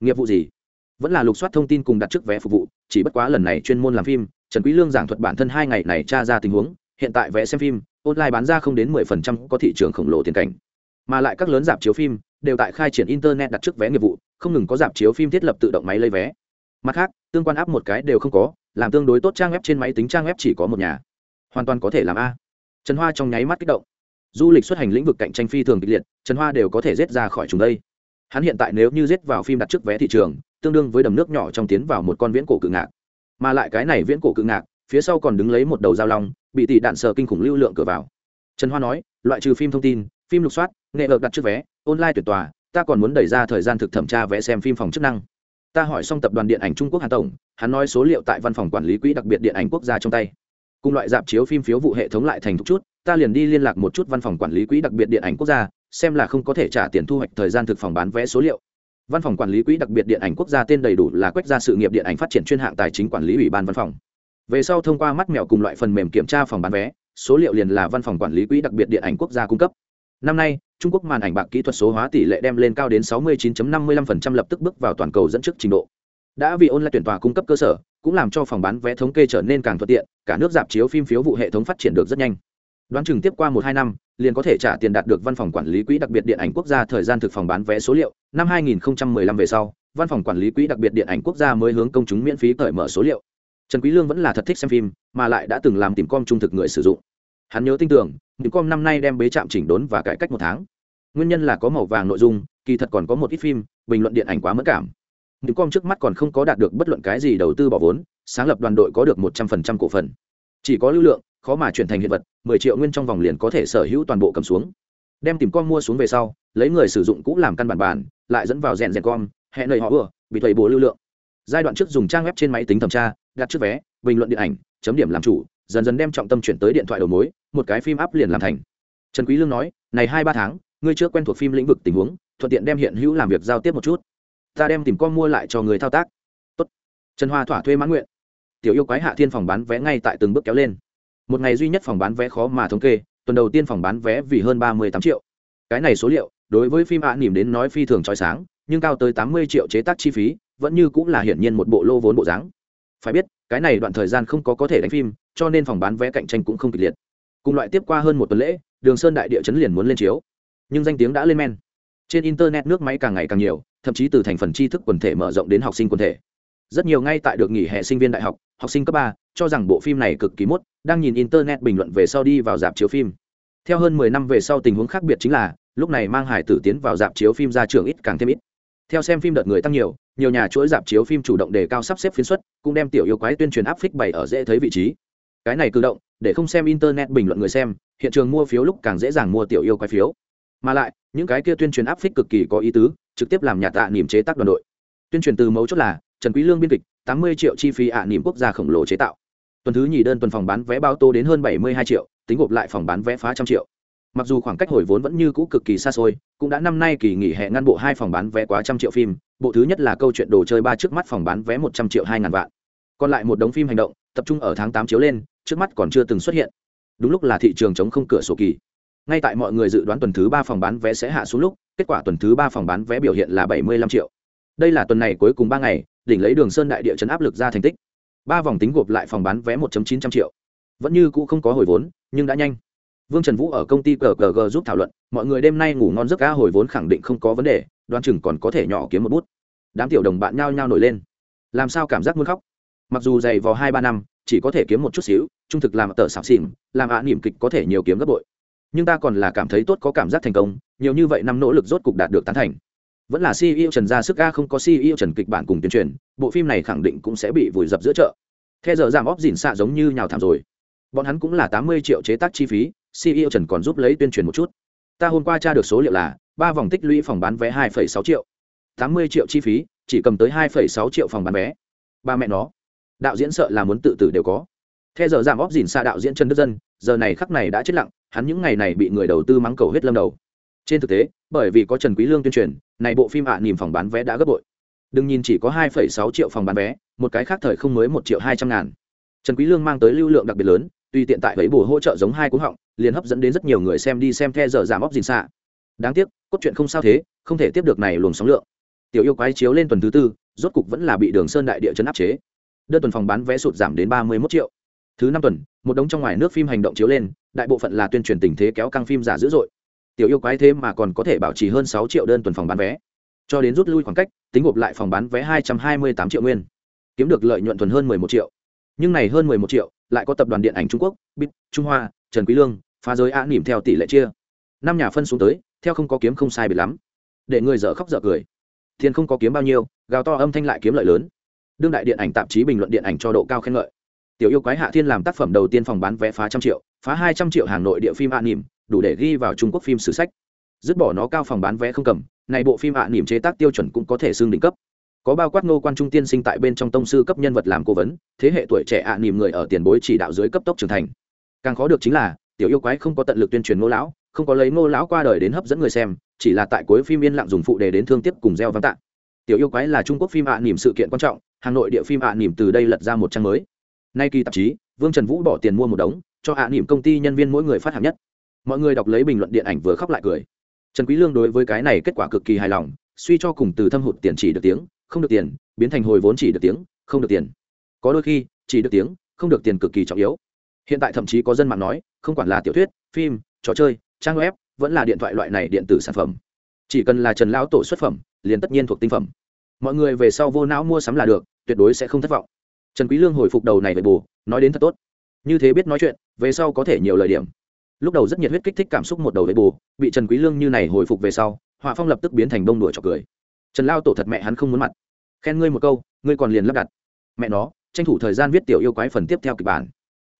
Nghiệp vụ gì? Vẫn là lục soát thông tin cùng đặt trước vé phục vụ, chỉ bất quá lần này chuyên môn làm phim, trần quý lương giảng thuật bản thân hai ngày này tra ra tình huống, hiện tại vé xem phim, online bán ra không đến 10% có thị trường khổng lồ tiền cảnh. Mà lại các lớn dạp chiếu phim, đều tại khai triển internet đặt trước vé nghiệp vụ, không ngừng có dạp chiếu phim thiết lập tự động máy lấy vé mặt khác, tương quan áp một cái đều không có, làm tương đối tốt trang web trên máy tính trang web chỉ có một nhà. Hoàn toàn có thể làm a. Trần hoa trong nháy mắt kích động. Du lịch xuất hành lĩnh vực cạnh tranh phi thường kịch liệt, trần hoa đều có thể rết ra khỏi chúng đây. Hắn hiện tại nếu như rết vào phim đặt trước vé thị trường, tương đương với đầm nước nhỏ trong tiến vào một con viễn cổ cự ngạc. Mà lại cái này viễn cổ cự ngạc, phía sau còn đứng lấy một đầu dao long, bị tỷ đạn sờ kinh khủng lưu lượng cửa vào. Trần hoa nói, loại trừ phim thông tin, phim lục soát, nghệ ợp đặt trước vé, online tuyển tòa, ta còn muốn đẩy ra thời gian thực thẩm tra vẽ xem phim phòng chức năng ta hỏi xong tập đoàn điện ảnh trung quốc hà tổng, hắn nói số liệu tại văn phòng quản lý quỹ đặc biệt điện ảnh quốc gia trong tay. Cùng loại dạp chiếu phim phiếu vụ hệ thống lại thành thục chút, ta liền đi liên lạc một chút văn phòng quản lý quỹ đặc biệt điện ảnh quốc gia, xem là không có thể trả tiền thu hoạch thời gian thực phòng bán vé số liệu. Văn phòng quản lý quỹ đặc biệt điện ảnh quốc gia tên đầy đủ là quách gia sự nghiệp điện ảnh phát triển chuyên hạng tài chính quản lý ủy ban văn phòng. Về sau thông qua mắt mèo cùng loại phần mềm kiểm tra phòng bán vé, số liệu liền là văn phòng quản lý quỹ đặc biệt điện ảnh quốc gia cung cấp. Năm nay trung quốc màn ảnh bạc kỹ thuật số hóa tỷ lệ đem lên cao đến 69.55% lập tức bước vào toàn cầu dẫn trước trình độ. Đã vì online tuyển tòa cung cấp cơ sở, cũng làm cho phòng bán vé thống kê trở nên càng thuận tiện, cả nước dạp chiếu phim phiếu vụ hệ thống phát triển được rất nhanh. Đoán chừng tiếp qua một hai năm, liền có thể trả tiền đạt được văn phòng quản lý quỹ đặc biệt điện ảnh quốc gia thời gian thực phòng bán vé số liệu. Năm 2015 về sau, văn phòng quản lý quỹ đặc biệt điện ảnh quốc gia mới hướng công chúng miễn phí cởi mở số liệu. Trần quý lương vẫn là thật thích xem phim, mà lại đã từng làm tìm com trung thực người sử dụng. Hắn nhớ tin tưởng tìm com năm nay đem bế trạm chỉnh đốn và cải cách một tháng. Nguyên nhân là có màu vàng nội dung, kỳ thật còn có một ít phim, bình luận điện ảnh quá mất cảm. Tìm com trước mắt còn không có đạt được bất luận cái gì đầu tư bỏ vốn, sáng lập đoàn đội có được một trăm phần trăm cổ phần. Chỉ có lưu lượng, khó mà chuyển thành hiện vật, mười triệu nguyên trong vòng liền có thể sở hữu toàn bộ cầm xuống. Đem tìm com mua xuống về sau, lấy người sử dụng cũ làm căn bản bản, lại dẫn vào rèn rèn com hẹn lời họ vừa, bị thầy bố lưu lượng. Giai đoạn trước dùng trang web trên máy tính thẩm tra, đặt trước vé, bình luận điện ảnh, chấm điểm làm chủ, dần dần đem trọng tâm chuyển tới điện thoại đầu mối một cái phim áp liền làm thành. Trần quý lương nói, này hai ba tháng, ngươi chưa quen thuộc phim lĩnh vực tình huống, thuận tiện đem hiện hữu làm việc giao tiếp một chút. Ta đem tìm con mua lại cho người thao tác. Tốt. Trần hoa thỏa thuê mãn nguyện. Tiểu yêu quái hạ thiên phòng bán vé ngay tại từng bước kéo lên. Một ngày duy nhất phòng bán vé khó mà thống kê, tuần đầu tiên phòng bán vé vì hơn ba mươi tám triệu. Cái này số liệu, đối với phim ạ à nỉm đến nói phi thường trói sáng, nhưng cao tới tám mươi triệu chế tác chi phí, vẫn như cũng là hiển nhiên một bộ lô vốn bộ dáng. Phải biết, cái này đoạn thời gian không có có thể đánh phim, cho nên phòng bán vé cạnh tranh cũng không kịch liệt cùng loại tiếp qua hơn một tuần lễ, đường sơn đại địa chấn liền muốn lên chiếu. Nhưng danh tiếng đã lên men. Trên internet nước máy càng ngày càng nhiều, thậm chí từ thành phần tri thức quần thể mở rộng đến học sinh quần thể. Rất nhiều ngay tại được nghỉ hè sinh viên đại học học sinh cấp ba, cho rằng bộ phim này cực kỳ mốt, đang nhìn internet bình luận về sau đi vào dạp chiếu phim. Theo hơn mười năm về sau tình huống khác biệt chính là, lúc này mang hải tử tiến vào dạp chiếu phim ra trường ít càng thêm ít. Theo xem phim đợt người tăng nhiều nhiều nhà chuỗi dạp chiếu phim chủ động đề cao sắp xếp phiến xuất cũng đem tiểu yêu quái tuyên truyền áp phích bày ở dễ thấy vị trí cái này cử động, để không xem internet bình luận người xem, hiện trường mua phiếu lúc càng dễ dàng mua tiểu yêu quái phiếu. Mà lại, những cái kia tuyên truyền áp phích cực kỳ có ý tứ, trực tiếp làm nhà tạ niềm chế tác đoàn đội. Tuyên truyền từ mấu chốt là, trần quý lương biên kịch, tám mươi triệu chi phí ạ à niềm quốc gia khổng lồ chế tạo. Tuần thứ nhì đơn tuần phòng bán vé bao tô đến hơn bảy mươi hai triệu, tính gộp lại phòng bán vé phá trăm triệu. Mặc dù khoảng cách hồi vốn vẫn như cũ cực kỳ xa xôi, cũng đã năm nay kỳ nghỉ hè ngăn bộ hai phòng bán vé quá trăm triệu phim, bộ thứ nhất là câu chuyện đồ chơi ba trước mắt phòng bán vé một trăm triệu hai ngàn vạn. Còn lại một đống phim hành động, tập trung ở tháng tám chiếu lên trước mắt còn chưa từng xuất hiện. Đúng lúc là thị trường chống không cửa sổ kỳ. Ngay tại mọi người dự đoán tuần thứ ba phòng bán vé sẽ hạ xuống lúc, kết quả tuần thứ ba phòng bán vé biểu hiện là bảy mươi lăm triệu. Đây là tuần này cuối cùng ba ngày, đỉnh lấy đường sơn đại địa chấn áp lực ra thành tích. Ba vòng tính gộp lại phòng bán vé một chín trăm triệu. Vẫn như cũ không có hồi vốn, nhưng đã nhanh. Vương trần vũ ở công ty gg giúp thảo luận, mọi người đêm nay ngủ ngon giấc ca hồi vốn khẳng định không có vấn đề đoan chừng còn có thể nhỏ kiếm một bút. Đám tiểu đồng bạn nhao nhao nổi lên. Làm sao cảm giác muốn khóc? Mặc dù dày vò hai ba năm chỉ có thể kiếm một chút xíu, trung thực làm tờ sạp xỉn, làm ạ niềm kịch có thể nhiều kiếm gấp bội. Nhưng ta còn là cảm thấy tốt có cảm giác thành công, nhiều như vậy năm nỗ lực rốt cục đạt được tán thành. Vẫn là ceo trần ra sức ga không có ceo trần kịch bản cùng tuyên truyền, bộ phim này khẳng định cũng sẽ bị vùi dập giữa chợ. Theo giờ giảm óp dỉn xạ giống như nhào thảm rồi. Bọn hắn cũng là tám mươi triệu chế tác chi phí ceo trần còn giúp lấy tuyên truyền một chút. Ta hôm qua tra được số liệu là, ba vòng tích lũy phòng bán vé hai sáu triệu. tám mươi triệu chi phí, chỉ cầm tới hai sáu triệu phòng bán vé. Ba mẹ nó đạo diễn sợ là muốn tự tử đều có. Theo giờ giảm óp dìn xa đạo diễn trần đức dân giờ này khắc này đã chết lặng hắn những ngày này bị người đầu tư mắng cầu hết lâm đầu. Trên thực tế bởi vì có trần quý lương tuyên truyền này bộ phim ạ à, nỉm phòng bán vé đã gấp bội. Đừng nhìn chỉ có 2,6 triệu phòng bán vé một cái khác thời không mới một triệu hai trăm ngàn. Trần quý lương mang tới lưu lượng đặc biệt lớn tuy tiện tại với bù hỗ trợ giống hai cú họng liền hấp dẫn đến rất nhiều người xem đi xem theo giờ giảm óc dìn xa. Đáng tiếc cốt truyện không sao thế không thể tiếp được này luồng sóng lượng. Tiểu yêu quái chiếu lên tuần thứ tư rốt cục vẫn là bị đường sơn đại địa chấn áp chế đơn tuần phòng bán vé sụt giảm đến ba mươi 31 triệu. Thứ năm tuần, một đống trong ngoài nước phim hành động chiếu lên, đại bộ phận là tuyên truyền tình thế kéo căng phim giả dữ dội. Tiểu yêu quái thế mà còn có thể bảo trì hơn sáu triệu đơn tuần phòng bán vé. Cho đến rút lui khoảng cách, tính gộp lại phòng bán vé hai trăm hai mươi tám triệu nguyên. Kiếm được lợi nhuận thuần hơn mười một triệu. Nhưng này hơn mười một triệu lại có tập đoàn điện ảnh trung quốc, bit, trung hoa, trần quý lương, phá giới á nỉm theo tỷ lệ chia. Năm nhà phân xuống tới, theo không có kiếm không sai biệt lắm. Để người dở khóc dở cười. Thiên không có kiếm bao nhiêu, gào to âm thanh lại kiếm lợi lớn đương đại điện ảnh tạp chí bình luận điện ảnh cho độ cao khen ngợi. Tiểu yêu quái hạ thiên làm tác phẩm đầu tiên phòng bán vé phá trăm triệu, phá hai trăm triệu hàng nội địa phim hạ nỉm, đủ để ghi vào trung quốc phim sử sách. Dứt bỏ nó cao phòng bán vé không cầm, này bộ phim hạ nỉm chế tác tiêu chuẩn cũng có thể xương đỉnh cấp. Có bao quát ngô quan trung tiên sinh tại bên trong tông sư cấp nhân vật làm cố vấn, thế hệ tuổi trẻ ạ nỉm người ở tiền bối chỉ đạo dưới cấp tốc trưởng thành. Càng khó được chính là, tiểu yêu quái không có tận lực tuyên truyền ngô lão, không có lấy ngô lão qua đời đến hấp dẫn người xem, chỉ là tại cuối phim yên lặng dùng phụ đề đến thương tiếp cùng gieo vang tạ. Tiểu yêu quái là trung quốc phim hạ nỉm sự kiện quan trọng hà nội địa phim ạ nỉm từ đây lật ra một trang mới. Nay kỳ tạp chí, vương trần vũ bỏ tiền mua một đống, cho ạ nỉm công ty nhân viên mỗi người phát hạng nhất. Mọi người đọc lấy bình luận điện ảnh vừa khóc lại cười. Trần quý lương đối với cái này kết quả cực kỳ hài lòng, suy cho cùng từ thâm hụt tiền chỉ được tiếng, không được tiền, biến thành hồi vốn chỉ được tiếng, không được tiền. Có đôi khi, chỉ được tiếng, không được tiền cực kỳ trọng yếu. Hiện tại thậm chí có dân mạng nói, không quản là tiểu thuyết, phim, trò chơi, trang web, vẫn là điện thoại loại này điện tử sản phẩm. Chỉ cần là trần lão tổ xuất phẩm, liền tất nhiên thuộc tinh phẩm. Mọi người về sau vô não mua sắm là được tuyệt đối sẽ không thất vọng. Trần quý lương hồi phục đầu này về bù, nói đến thật tốt. Như thế biết nói chuyện, về sau có thể nhiều lời điểm. Lúc đầu rất nhiệt huyết kích thích cảm xúc một đầu về bù, bị trần quý lương như này hồi phục về sau, họa phong lập tức biến thành bông đùa chọc cười. Trần lao tổ thật mẹ hắn không muốn mặt. Khen ngươi một câu, ngươi còn liền lắp đặt. Mẹ nó, tranh thủ thời gian viết tiểu yêu quái phần tiếp theo kịch bản.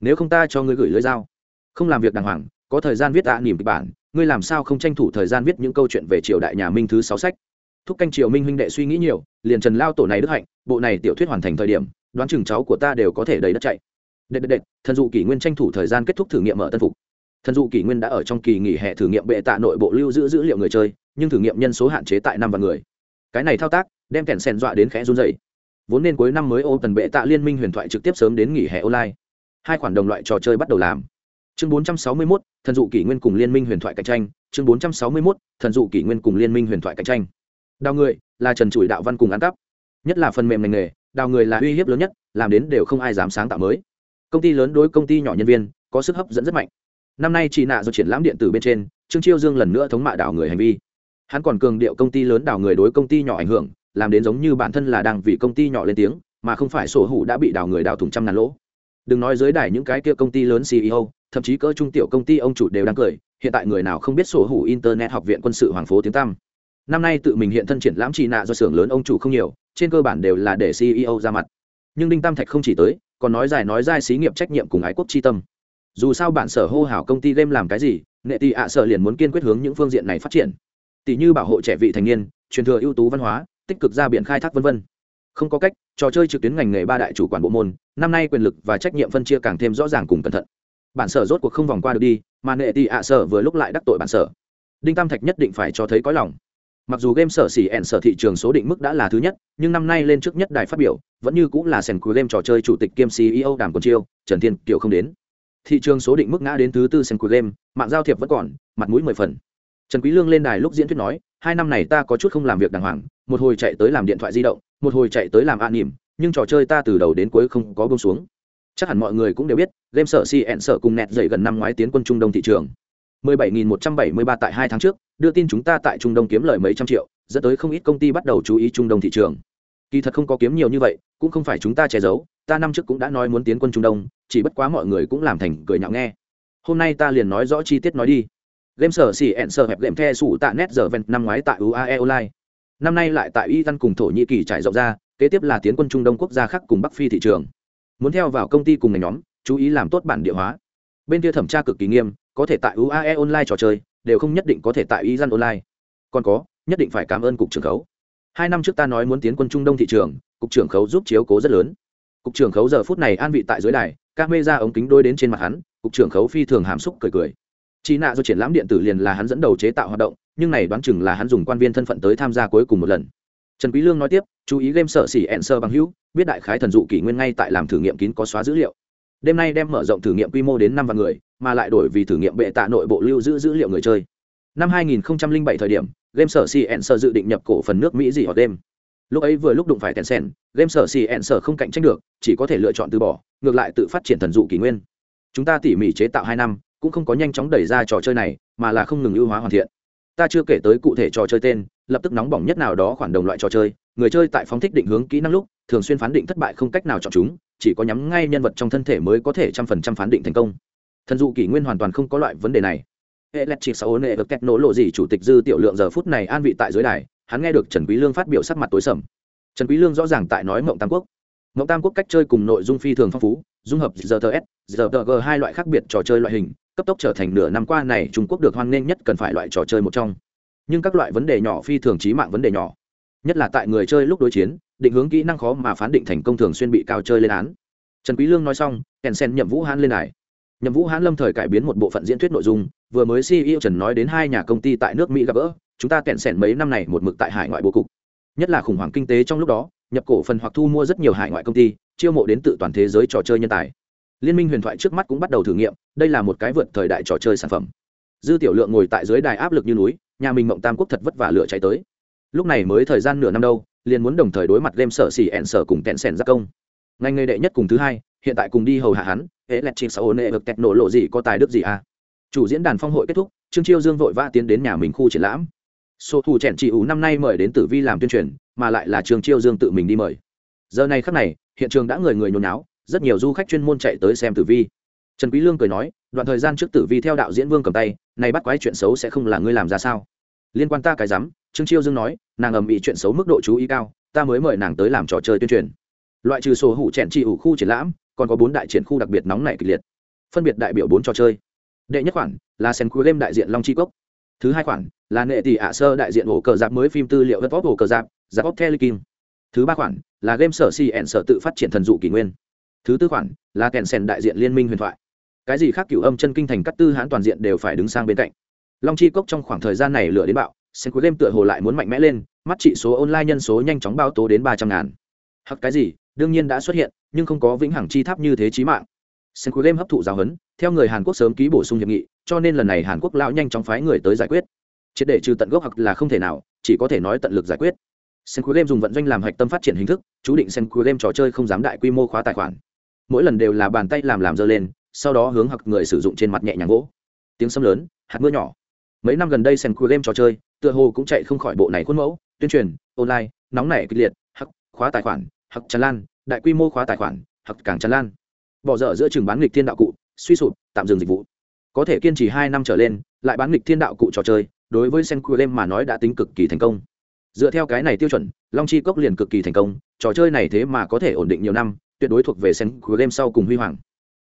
Nếu không ta cho ngươi gửi lưới dao. Không làm việc đàng hoàng, có thời gian viết tạ niềm kịch bản, ngươi làm sao không tranh thủ thời gian viết những câu chuyện về triều đại nhà minh thứ sáu sách? Thúc canh triều minh huynh đệ suy nghĩ nhiều liền trần lao tổ này đức hạnh bộ này tiểu thuyết hoàn thành thời điểm đoán chừng cháu của ta đều có thể đầy đất chạy. Đệ đệ đệ thần dụ kỷ nguyên tranh thủ thời gian kết thúc thử nghiệm ở tân phục. Thần dụ kỷ nguyên đã ở trong kỳ nghỉ hè thử nghiệm bệ tạ nội bộ lưu giữ dữ liệu người chơi nhưng thử nghiệm nhân số hạn chế tại năm vạn người. Cái này thao tác đem kèn sen dọa đến khẽ run dày vốn nên cuối năm mới ô tần bệ tạ liên minh huyền thoại trực tiếp sớm đến nghỉ hè online. Hai khoản đồng loại trò chơi bắt đầu làm. Chương 461, thần dụ kỷ nguyên cùng liên minh huyền thoại cạnh tranh. Chương 461, thần dụ kỷ nguyên cùng liên minh huyền thoại cạnh tranh đào người là trần chủi đạo văn cùng ăn cắp nhất là phần mềm ngành nghề, đào người là uy hiếp lớn nhất, làm đến đều không ai dám sáng tạo mới. Công ty lớn đối công ty nhỏ nhân viên có sức hấp dẫn rất mạnh. Năm nay chị nạ do triển lãm điện tử bên trên, trương chiêu dương lần nữa thống mạ đảo người hành vi. Hắn còn cường điệu công ty lớn đảo người đối công ty nhỏ ảnh hưởng, làm đến giống như bản thân là đang vì công ty nhỏ lên tiếng, mà không phải sổ hủ đã bị đảo người đào thủng trăm ngàn lỗ. Đừng nói dưới đài những cái kia công ty lớn ceo thậm chí cỡ trung tiểu công ty ông chủ đều đang cười, hiện tại người nào không biết sổ hủ internet học viện quân sự hoàng phố tiếng tam năm nay tự mình hiện thân triển lãm chị nạ do xưởng lớn ông chủ không nhiều, trên cơ bản đều là để ceo ra mặt. Nhưng đinh tam thạch không chỉ tới, còn nói dài nói dài xí nghiệp trách nhiệm cùng ái quốc chi tâm. Dù sao bản sở hô hào công ty game làm cái gì nghệ tị ạ sở liền muốn kiên quyết hướng những phương diện này phát triển. Tỷ như bảo hộ trẻ vị thành niên, truyền thừa ưu tú văn hóa, tích cực ra biển khai thác v v không có cách, trò chơi trực tuyến ngành nghề ba đại chủ quản bộ môn, năm nay quyền lực và trách nhiệm phân chia càng thêm rõ ràng cùng cẩn thận. Bản sở rốt cuộc không vòng qua được đi, mà nghệ tị ạ sở vừa lúc lại đắc tội bản sở. Đinh tam thạch nhất định phải cho thấy có lòng mặc dù game sở xỉ ẹn sở thị trường số định mức đã là thứ nhất, nhưng năm nay lên trước nhất đài phát biểu, vẫn như cũng là sèn cuối game trò chơi chủ tịch kiêm ceo đàm còn chiêu, trần thiên kiều không đến. Thị trường số định mức ngã đến thứ tư sèn cuối game, mạng giao thiệp vẫn còn, mặt mũi mười phần. Trần quý lương lên đài lúc diễn thuyết nói, hai năm này ta có chút không làm việc đàng hoàng, một hồi chạy tới làm điện thoại di động, một hồi chạy tới làm an nỉm, nhưng trò chơi ta từ đầu đến cuối không có buông xuống. Chắc hẳn mọi người cũng đều biết, game sở cn sở cùng nẹt dậy gần năm ngoái tiến quân trung đông thị trường. 17.173 tại hai tháng trước đưa tin chúng ta tại trung đông kiếm lời mấy trăm triệu, dẫn tới không ít công ty bắt đầu chú ý trung đông thị trường. Kỳ thật không có kiếm nhiều như vậy, cũng không phải chúng ta che giấu, ta năm trước cũng đã nói muốn tiến quân trung đông, chỉ bất quá mọi người cũng làm thành cười nhạo nghe. Hôm nay ta liền nói rõ chi tiết nói đi. Game sở xỉ ẹn sở hẹp game the sủ tạ net giờ vẹn năm ngoái tại uae online. Năm nay lại tại iran cùng thổ nhĩ kỳ trải rộng ra, kế tiếp là tiến quân trung đông quốc gia khác cùng bắc phi thị trường. Muốn theo vào công ty cùng ngành nhóm, chú ý làm tốt bản địa hóa. Bên kia thẩm tra cực kỳ nghiêm, có thể tại uae online trò chơi đều không nhất định có thể tại iran online còn có nhất định phải cảm ơn cục trưởng khấu hai năm trước ta nói muốn tiến quân trung đông thị trường cục trưởng khấu giúp chiếu cố rất lớn cục trưởng khấu giờ phút này an vị tại dưới đài các mê ra ống kính đôi đến trên mặt hắn cục trưởng khấu phi thường hàm xúc cười cười Chi nạ do triển lãm điện tử liền là hắn dẫn đầu chế tạo hoạt động, nhưng này đoán chừng là hắn dùng quan viên thân phận tới tham gia cuối cùng một lần. Trần Quý Lương nói tiếp, chú ý game sở xỉ sơ bằng hữu, biết đại khái thần dụ kỷ nguyên ngay tại làm thử nghiệm kín có xóa dữ liệu. Đêm nay đem mở rộng thử nghiệm quy mô đến năm vạn người, mà lại đổi vì thử nghiệm bệ tạ nội bộ lưu giữ dữ liệu người chơi. Năm 2007 thời điểm, game sở cn sở dự định nhập cổ phần nước Mỹ gì họ đêm. Lúc ấy vừa lúc đụng phải Tencent, game sở cn sở không cạnh tranh được, chỉ có thể lựa chọn từ bỏ, ngược lại tự phát triển thần dụ kỷ nguyên. Chúng ta tỉ mỉ chế tạo 2 năm, cũng không có nhanh chóng đẩy ra trò chơi này mà là không ngừng ưu hóa hoàn thiện ta chưa kể tới cụ thể trò chơi tên lập tức nóng bỏng nhất nào đó khoản đồng loại trò chơi người chơi tại phóng thích định hướng kỹ năng lúc thường xuyên phán định thất bại không cách nào chọn chúng chỉ có nhắm ngay nhân vật trong thân thể mới có thể trăm phần trăm phán định thành công thần dụ kỷ nguyên hoàn toàn không có loại vấn đề này. Electric sau nệ được nổ lộ gì chủ tịch dư tiểu lượng giờ phút này an vị tại dưới đài, hắn nghe được trần quý lương phát biểu sắc mặt tối sầm. Trần quý lương rõ ràng tại nói mộng tam quốc. Mộng tam quốc cách chơi cùng nội dung phi thường phong phú, dung hợp rts rtg hai loại khác biệt trò chơi loại hình, cấp tốc trở thành nửa năm qua này trung quốc được hoan nghênh nhất cần phải loại trò chơi một trong. Nhưng các loại vấn đề nhỏ phi thường trí mạng vấn đề nhỏ. Nhất là tại người chơi lúc đối chiến, định hướng kỹ năng khó mà phán định thành công thường xuyên bị cao chơi lên án. Trần quý lương nói xong, kèn sen nhậm vũ Hán lên đài nhậm vũ hãn lâm thời cải biến một bộ phận diễn thuyết nội dung, vừa mới ceo trần nói đến hai nhà công ty tại nước mỹ gặp gỡ, chúng ta kẹn sẻn mấy năm này một mực tại hải ngoại bố cục. Nhất là khủng hoảng kinh tế trong lúc đó, nhập cổ phần hoặc thu mua rất nhiều hải ngoại công ty, chiêu mộ đến tự toàn thế giới trò chơi nhân tài. Liên minh huyền thoại trước mắt cũng bắt đầu thử nghiệm, đây là một cái vượt thời đại trò chơi sản phẩm. Dư tiểu lượng ngồi tại dưới đài áp lực như núi, nhà mình mộng tam quốc thật vất vả lửa cháy tới. Lúc này mới thời gian nửa năm đâu, liền muốn đồng thời đối mặt game sở xỉ ẹn sở cùng kẹn sẻn giác công. Ngành nghề đệ nhất cùng thứ hai, hiện tại cùng đi hầu hạ hắn hễ lẹt chịp sau nệ được tẹt nổ lộ gì, có tài đức gì à? Chủ diễn đàn phong hội kết thúc, trương chiêu dương vội vã tiến đến nhà mình khu triển lãm. Số thủ chèn chị ủ năm nay mời đến tử vi làm tuyên truyền, mà lại là trương chiêu dương tự mình đi mời. Giờ này khắc này, hiện trường đã người người nhốn náo rất nhiều du khách chuyên môn chạy tới xem tử vi. Trần quý lương cười nói, đoạn thời gian trước tử vi theo đạo diễn vương cầm tay, này bắt quái chuyện xấu sẽ không là ngươi làm ra sao? Liên quan ta cái dám trương chiêu dương nói, nàng ầm ĩ chuyện xấu mức độ chú ý cao, ta mới mời nàng tới làm trò chơi tuyên truyền. Loại trừ sổ hủ chèn chị ủ khu triển lãm còn có bốn đại triển khu đặc biệt nóng nảy kịch liệt. Phân biệt đại biểu bốn trò chơi. Đệ nhất khoản là sen cuối đêm đại diện long chi cốc. Thứ hai khoản là nệ tỷ ạ sơ đại diện ổ cờ giáp mới phim tư liệu đất vóc ổ cờ giáp giáp óc telekim. Thứ ba khoản là game sở si ẻn sở tự phát triển thần dụ kỷ nguyên. Thứ tư khoản là kèn sen đại diện liên minh huyền thoại. Cái gì khác cửu âm chân kinh thành cắt tư hãn toàn diện đều phải đứng sang bên cạnh. Long chi cốc trong khoảng thời gian này lửa đến bạo sen cuối game tựa hồ lại muốn mạnh mẽ lên, mắt trị số online nhân số nhanh chóng bao tố đến ba trăm ngàn. Hoặc cái gì, đương nhiên đã xuất hiện nhưng không có vĩnh hằng chi tháp như thế chí mạng. Sen cuối game hấp thụ giáo huấn, theo người hàn quốc sớm ký bổ sung hiệp nghị, cho nên lần này hàn quốc lão nhanh chóng phái người tới giải quyết. Triệt để trừ tận gốc hoặc là không thể nào, chỉ có thể nói tận lực giải quyết. Sen cuối game dùng vận doanh làm hạch tâm phát triển hình thức, chú định sen cuối game trò chơi không dám đại quy mô khóa tài khoản. Mỗi lần đều là bàn tay làm làm dơ lên, sau đó hướng hoặc người sử dụng trên mặt nhẹ nhàng gỗ. Tiếng sấm lớn, hạt mưa nhỏ. Mấy năm gần đây sen cuối game trò chơi, tựa hồ cũng chạy không khỏi bộ này khuôn mẫu, tuyên truyền, online, nóng nảy kịch liệt, hắc, khóa tài khoản, hắc, tràn lan đại quy mô khóa tài khoản, hoặc càng tràn lan. Bỏ dở giữa trường bán nghịch thiên đạo cụ, suy sụp, tạm dừng dịch vụ. Có thể kiên trì hai năm trở lên, lại bán nghịch thiên đạo cụ trò chơi, đối với sen cuối game mà nói đã tính cực kỳ thành công. Dựa theo cái này tiêu chuẩn, long chi cốc liền cực kỳ thành công, trò chơi này thế mà có thể ổn định nhiều năm, tuyệt đối thuộc về sen của game sau cùng huy hoàng.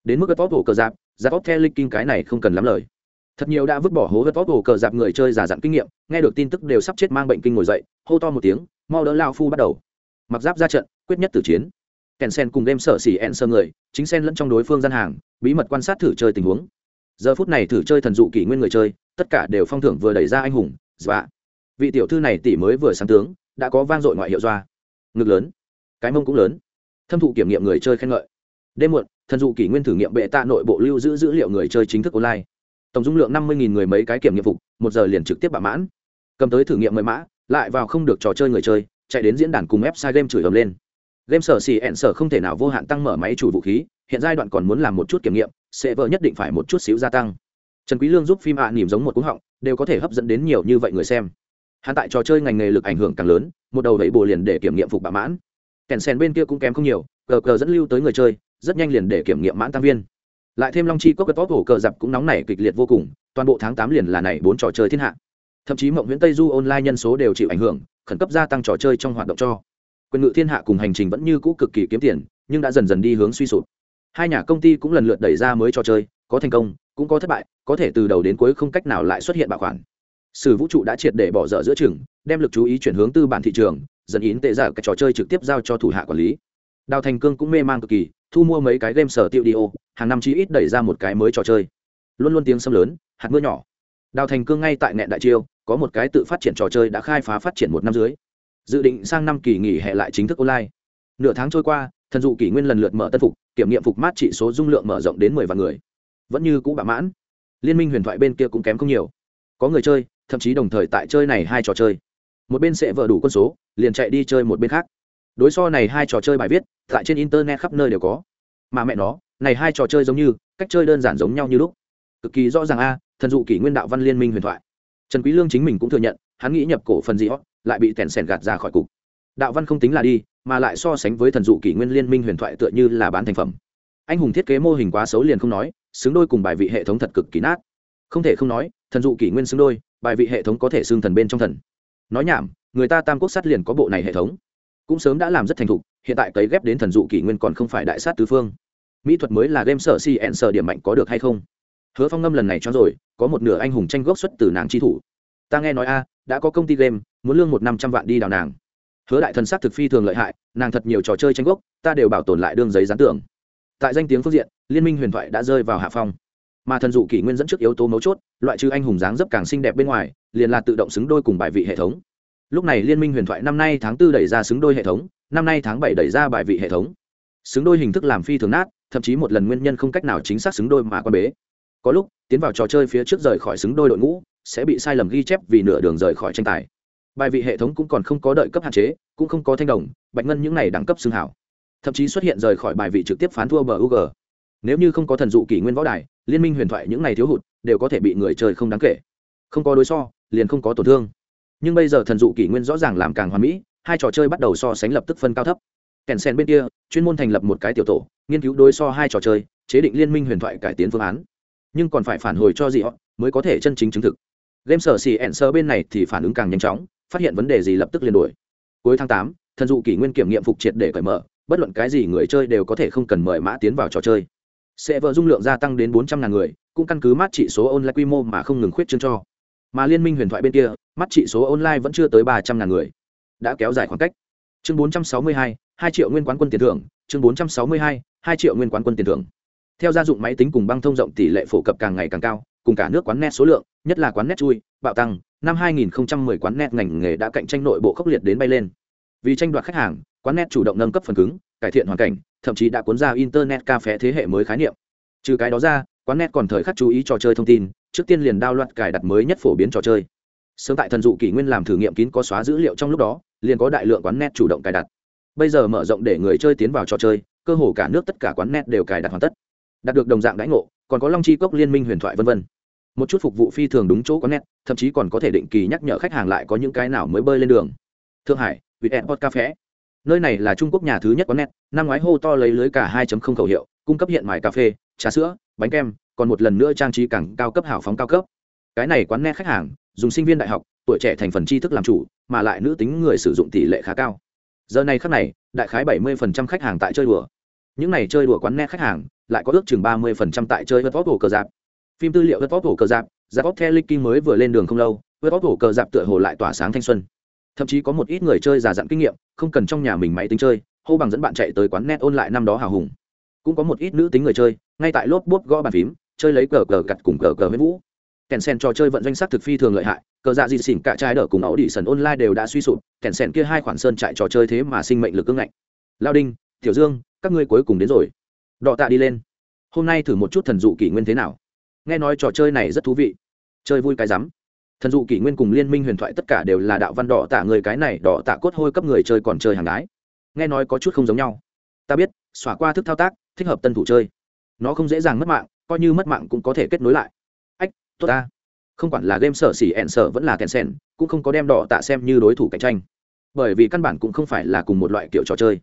Đến mức top hồ cờ giáp giáp top theo linh cái này không cần lắm lời. Thật nhiều đã vứt bỏ hố top hồ cờ giáp người chơi giả dặn kinh nghiệm, nghe được tin tức đều sắp chết mang bệnh kinh ngồi dậy, hô to một tiếng, mau đỡ lao phu bắt đầu. Mặc giáp ra trận, quyết nhất tử chiến kèn sen cùng đem sở xỉ ẹn sơ người, chính sen lẫn trong đối phương gian hàng, bí mật quan sát thử chơi tình huống. Giờ phút này thử chơi thần dụ kỷ nguyên người chơi, tất cả đều phong thưởng vừa đẩy ra anh hùng dọa vị tiểu thư này tỷ mới vừa sáng tướng, đã có vang dội ngoại hiệu doa. Ngực lớn, cái mông cũng lớn. Thâm thụ kiểm nghiệm người chơi khen ngợi. Đêm muộn, thần dụ kỷ nguyên thử nghiệm bệ tạ nội bộ lưu giữ dữ liệu người chơi chính thức online. Tổng dung lượng năm mươi người mấy cái kiểm nghiệm phục, một giờ liền trực tiếp bạ mãn. Cầm tới thử nghiệm mời mã, lại vào không được trò chơi người chơi, chạy đến diễn đàn cùng website game chửi ầm lên game sở xì ẹn sở không thể nào vô hạn tăng mở máy chủ vũ khí, hiện giai đoạn còn muốn làm một chút kiểm nghiệm, sẽ vợ nhất định phải một chút xíu gia tăng. Trần quý lương giúp phim ạ à nỉm giống một cú họng, đều có thể hấp dẫn đến nhiều như vậy người xem. Hắn tại trò chơi ngành nghề lực ảnh hưởng càng lớn, một đầu đẩy bồ liền để kiểm nghiệm phục bạ mãn. Kèn sen bên kia cũng kém không nhiều, cờ cờ dẫn lưu tới người chơi, rất nhanh liền để kiểm nghiệm mãn tăng viên. Lại thêm long chi cốc cờ tốt hổ cờ dập cũng nóng nảy kịch liệt vô cùng, toàn bộ tháng tám liền là này bốn trò chơi thiên hạ. Thậm chí mộng nguyễn tây du online nhân số đều chịu ảnh hưởng, khẩn cấp gia tăng trò chơi trong hoạt động cho quyền ngự thiên hạ cùng hành trình vẫn như cũ cực kỳ kiếm tiền, nhưng đã dần dần đi hướng suy sụp. Hai nhà công ty cũng lần lượt đẩy ra mới trò chơi, có thành công, cũng có thất bại, có thể từ đầu đến cuối không cách nào lại xuất hiện bảo khoản. Sử vũ trụ đã triệt để bỏ dở giữa chừng, đem lực chú ý chuyển hướng tư bản thị trường dần ý tệ giả các trò chơi trực tiếp giao cho thủ hạ quản lý. Đào thành cương cũng mê man cực kỳ, thu mua mấy cái game sở tiêu đi ô, hàng năm chi ít đẩy ra một cái mới trò chơi. Luôn luôn tiếng sâm lớn, hạt mưa nhỏ. Đào thành cương ngay tại nẹn đại chiêu, có một cái tự phát triển trò chơi đã khai phá phát triển một năm dưới dự định sang năm kỳ nghỉ hè lại chính thức online. Nửa tháng trôi qua, thần dụ kỷ nguyên lần lượt mở tân phục, kiểm nghiệm phục mát trị số dung lượng mở rộng đến mười vạn người. Vẫn như cũ bạ mãn. Liên minh huyền thoại bên kia cũng kém không nhiều. Có người chơi, thậm chí đồng thời tại chơi này hai trò chơi. Một bên sẽ vợ đủ quân số, liền chạy đi chơi một bên khác. Đối so này hai trò chơi bài viết, tại trên internet khắp nơi đều có. Mà mẹ nó, này hai trò chơi giống như, cách chơi đơn giản giống nhau như lúc. Cực kỳ rõ ràng a, thần dụ kỷ nguyên đạo văn liên minh huyền thoại. Trần quý lương chính mình cũng thừa nhận, hắn nghĩ nhập cổ phần gì hot lại bị tèn sèn gạt ra khỏi cục. Đạo văn không tính là đi, mà lại so sánh với thần dụ kỷ nguyên liên minh huyền thoại tựa như là bán thành phẩm. Anh hùng thiết kế mô hình quá xấu liền không nói, xứng đôi cùng bài vị hệ thống thật cực kỳ nát. Không thể không nói, thần dụ kỷ nguyên xứng đôi, bài vị hệ thống có thể xương thần bên trong thần. Nói nhảm, người ta tam quốc sát liền có bộ này hệ thống. Cũng sớm đã làm rất thành thục, hiện tại cấy ghép đến thần dụ kỷ nguyên còn không phải đại sát tứ phương. Mỹ thuật mới là game sở si ẹn sở điểm mạnh có được hay không? Hứa phong ngâm lần này cho rồi, có một nửa anh hùng tranh gốc xuất từ nàng chi thủ. Ta nghe nói a đã có công ty game, muốn lương một năm trăm vạn đi đào nàng. Hứa đại thần s á c thực phi thường lợi hại, nàng thật nhiều trò chơi tranh gốc, ta đều bảo tồn lại đương giấy gián tưởng tại danh tiếng phương diện, liên minh huyền thoại đã rơi vào hạ phong. Mà thần dụ kỷ nguyên dẫn trước yếu tố mấu chốt, loại trừ anh hùng dáng dấp càng xinh đẹp bên ngoài, liền là tự động xứng đôi cùng bài vị hệ thống. Lúc này liên minh huyền thoại năm nay tháng 4 đẩy ra xứng đôi hệ thống, năm nay tháng 7 đẩy ra bài vị hệ thống. Xứng đôi hình thức làm phi thường nát, thậm chí một lần nguyên nhân không cách nào chính xác xứng đôi mà quan bế. Có lúc, tiến vào trò chơi phía trước rời khỏi xứng đôi đội ngũ sẽ bị sai lầm ghi chép vì nửa đường rời khỏi tranh tài bài vị hệ thống cũng còn không có đợi cấp hạn chế cũng không có thanh đồng bạch ngân những này đẳng cấp xương hảo thậm chí xuất hiện rời khỏi bài vị trực tiếp phán thua bờ UG. Nếu như không có thần dụ kỷ nguyên võ đài, liên minh huyền thoại những này thiếu hụt đều có thể bị người chơi không đáng kể. Không có đối so, liền không có tổn thương. Nhưng bây giờ thần dụ kỷ nguyên rõ ràng làm càng hoàn mỹ, hai trò chơi bắt đầu so sánh lập tức phân cao thấp. Kèn sen bên kia, chuyên môn thành lập một cái tiểu tổ, nghiên cứu đối so hai trò chơi, chế định liên minh huyền thoại cải tiến phương án. Nhưng còn phải phản hồi cho gì họ mới có thể chân chính chứng thực. Game sở xì ẹn sơ bên này thì phản ứng càng nhanh chóng, phát hiện vấn đề gì lập tức liền đổi. Cuối tháng tám, thần dụ kỷ nguyên kiểm nghiệm phục triệt để cởi mở, bất luận cái gì người chơi đều có thể không cần mời mã tiến vào trò chơi. Sẽ vợ dung lượng gia tăng đến bốn trăm ngàn người cũng căn cứ mát trị số online quy mô mà không ngừng khuyết chương cho. Mà liên minh huyền thoại bên kia mắt trị số online vẫn chưa tới ba trăm ngàn người. Đã kéo dài khoảng cách. Chương bốn trăm sáu mươi hai hai triệu nguyên quán quân tiền thưởng. Chương bốn trăm sáu mươi hai hai triệu nguyên quán quân tiền thưởng. Theo gia dụng máy tính cùng băng thông rộng tỷ lệ phổ cập càng ngày càng cao cùng cả nước quán net số lượng nhất là quán net chui, bạo tăng, năm 2010 quán net ngành nghề đã cạnh tranh nội bộ khốc liệt đến bay lên. Vì tranh đoạt khách hàng, quán net chủ động nâng cấp phần cứng, cải thiện hoàn cảnh, thậm chí đã cuốn ra internet ca phé thế hệ mới khái niệm. Trừ cái đó ra, quán net còn thời khắc chú ý trò chơi thông tin, trước tiên liền đao loạt cài đặt mới nhất phổ biến trò chơi. Sớm tại thần dụ kỷ nguyên làm thử nghiệm kín có xóa dữ liệu trong lúc đó, liền có đại lượng quán net chủ động cài đặt. Bây giờ mở rộng để người chơi tiến vào trò chơi, cơ hồ cả nước tất cả quán net đều cài đặt hoàn tất. Đạt được đồng dạng đãi ngộ, còn có long chi cốc liên minh huyền thoại v v một chút phục vụ phi thường đúng chỗ quán net thậm chí còn có thể định kỳ nhắc nhở khách hàng lại có những cái nào mới bơi lên đường. Thượng hải vị airport cafe nơi này là trung quốc nhà thứ nhất quán net năm ngoái hô to lấy lưới cả 2.0 khẩu hiệu, cung cấp hiện mài cà phê, trà sữa, bánh kem, còn một lần nữa trang trí càng cao cấp hảo phóng cao cấp. Cái này quán net khách hàng, dùng sinh viên đại học, tuổi trẻ thành phần tri thức làm chủ, mà lại nữ tính người sử dụng tỷ lệ khá cao. Giờ này khác này, đại khái 70% khách hàng tại chơi đùa. Những này chơi đùa quán net khách hàng, lại có ước chừng 30% tại chơi vớt vót hồ cờ giáp phim tư liệu vớt vóc hổ cờ giáp giáp vót theo licky mới vừa lên đường không lâu vớt vóc hổ cờ giáp tựa hồ lại tỏa sáng thanh xuân. Thậm chí có một ít người chơi già dặn kinh nghiệm, không cần trong nhà mình máy tính chơi, hô bằng dẫn bạn chạy tới quán net ôn lại năm đó hào hùng. Cũng có một ít nữ tính người chơi, ngay tại lốp bốp gõ bàn phím, chơi lấy cờ cờ cặt cùng cờ cờ với vũ. Kèn sen trò chơi vận doanh sắc thực phi thường lợi hại, cờ dạ dị xỉn cả trai đỡ cùng ấu đi sần online đều đã suy sụp kèn sen kia hai khoản sơn chạy trò chơi thế mà sinh mệnh lực cưng ngạnh. Lao đinh, tiểu dương, các ngươi cuối cùng đến rồi. Đọ tạ đi lên. Hôm nay thử một chút thần dụ kỷ nguyên thế nào? Nghe nói trò chơi này rất thú vị. Chơi vui cái rắm. Thần dụ kỷ nguyên cùng liên minh huyền thoại tất cả đều là đạo văn đỏ tạ người cái này, đỏ tạ cốt hôi cấp người chơi còn chơi hàng đái nghe nói có chút không giống nhau. Ta biết, xóa qua thức thao tác, thích hợp tân thủ chơi. Nó không dễ dàng mất mạng, coi như mất mạng cũng có thể kết nối lại. Ách, tốt ta. Không quản là game sở xỉ ẹn sở vẫn là kèn sen cũng không có đem đỏ tạ xem như đối thủ cạnh tranh. Bởi vì căn bản cũng không phải là cùng một loại kiểu trò chơi.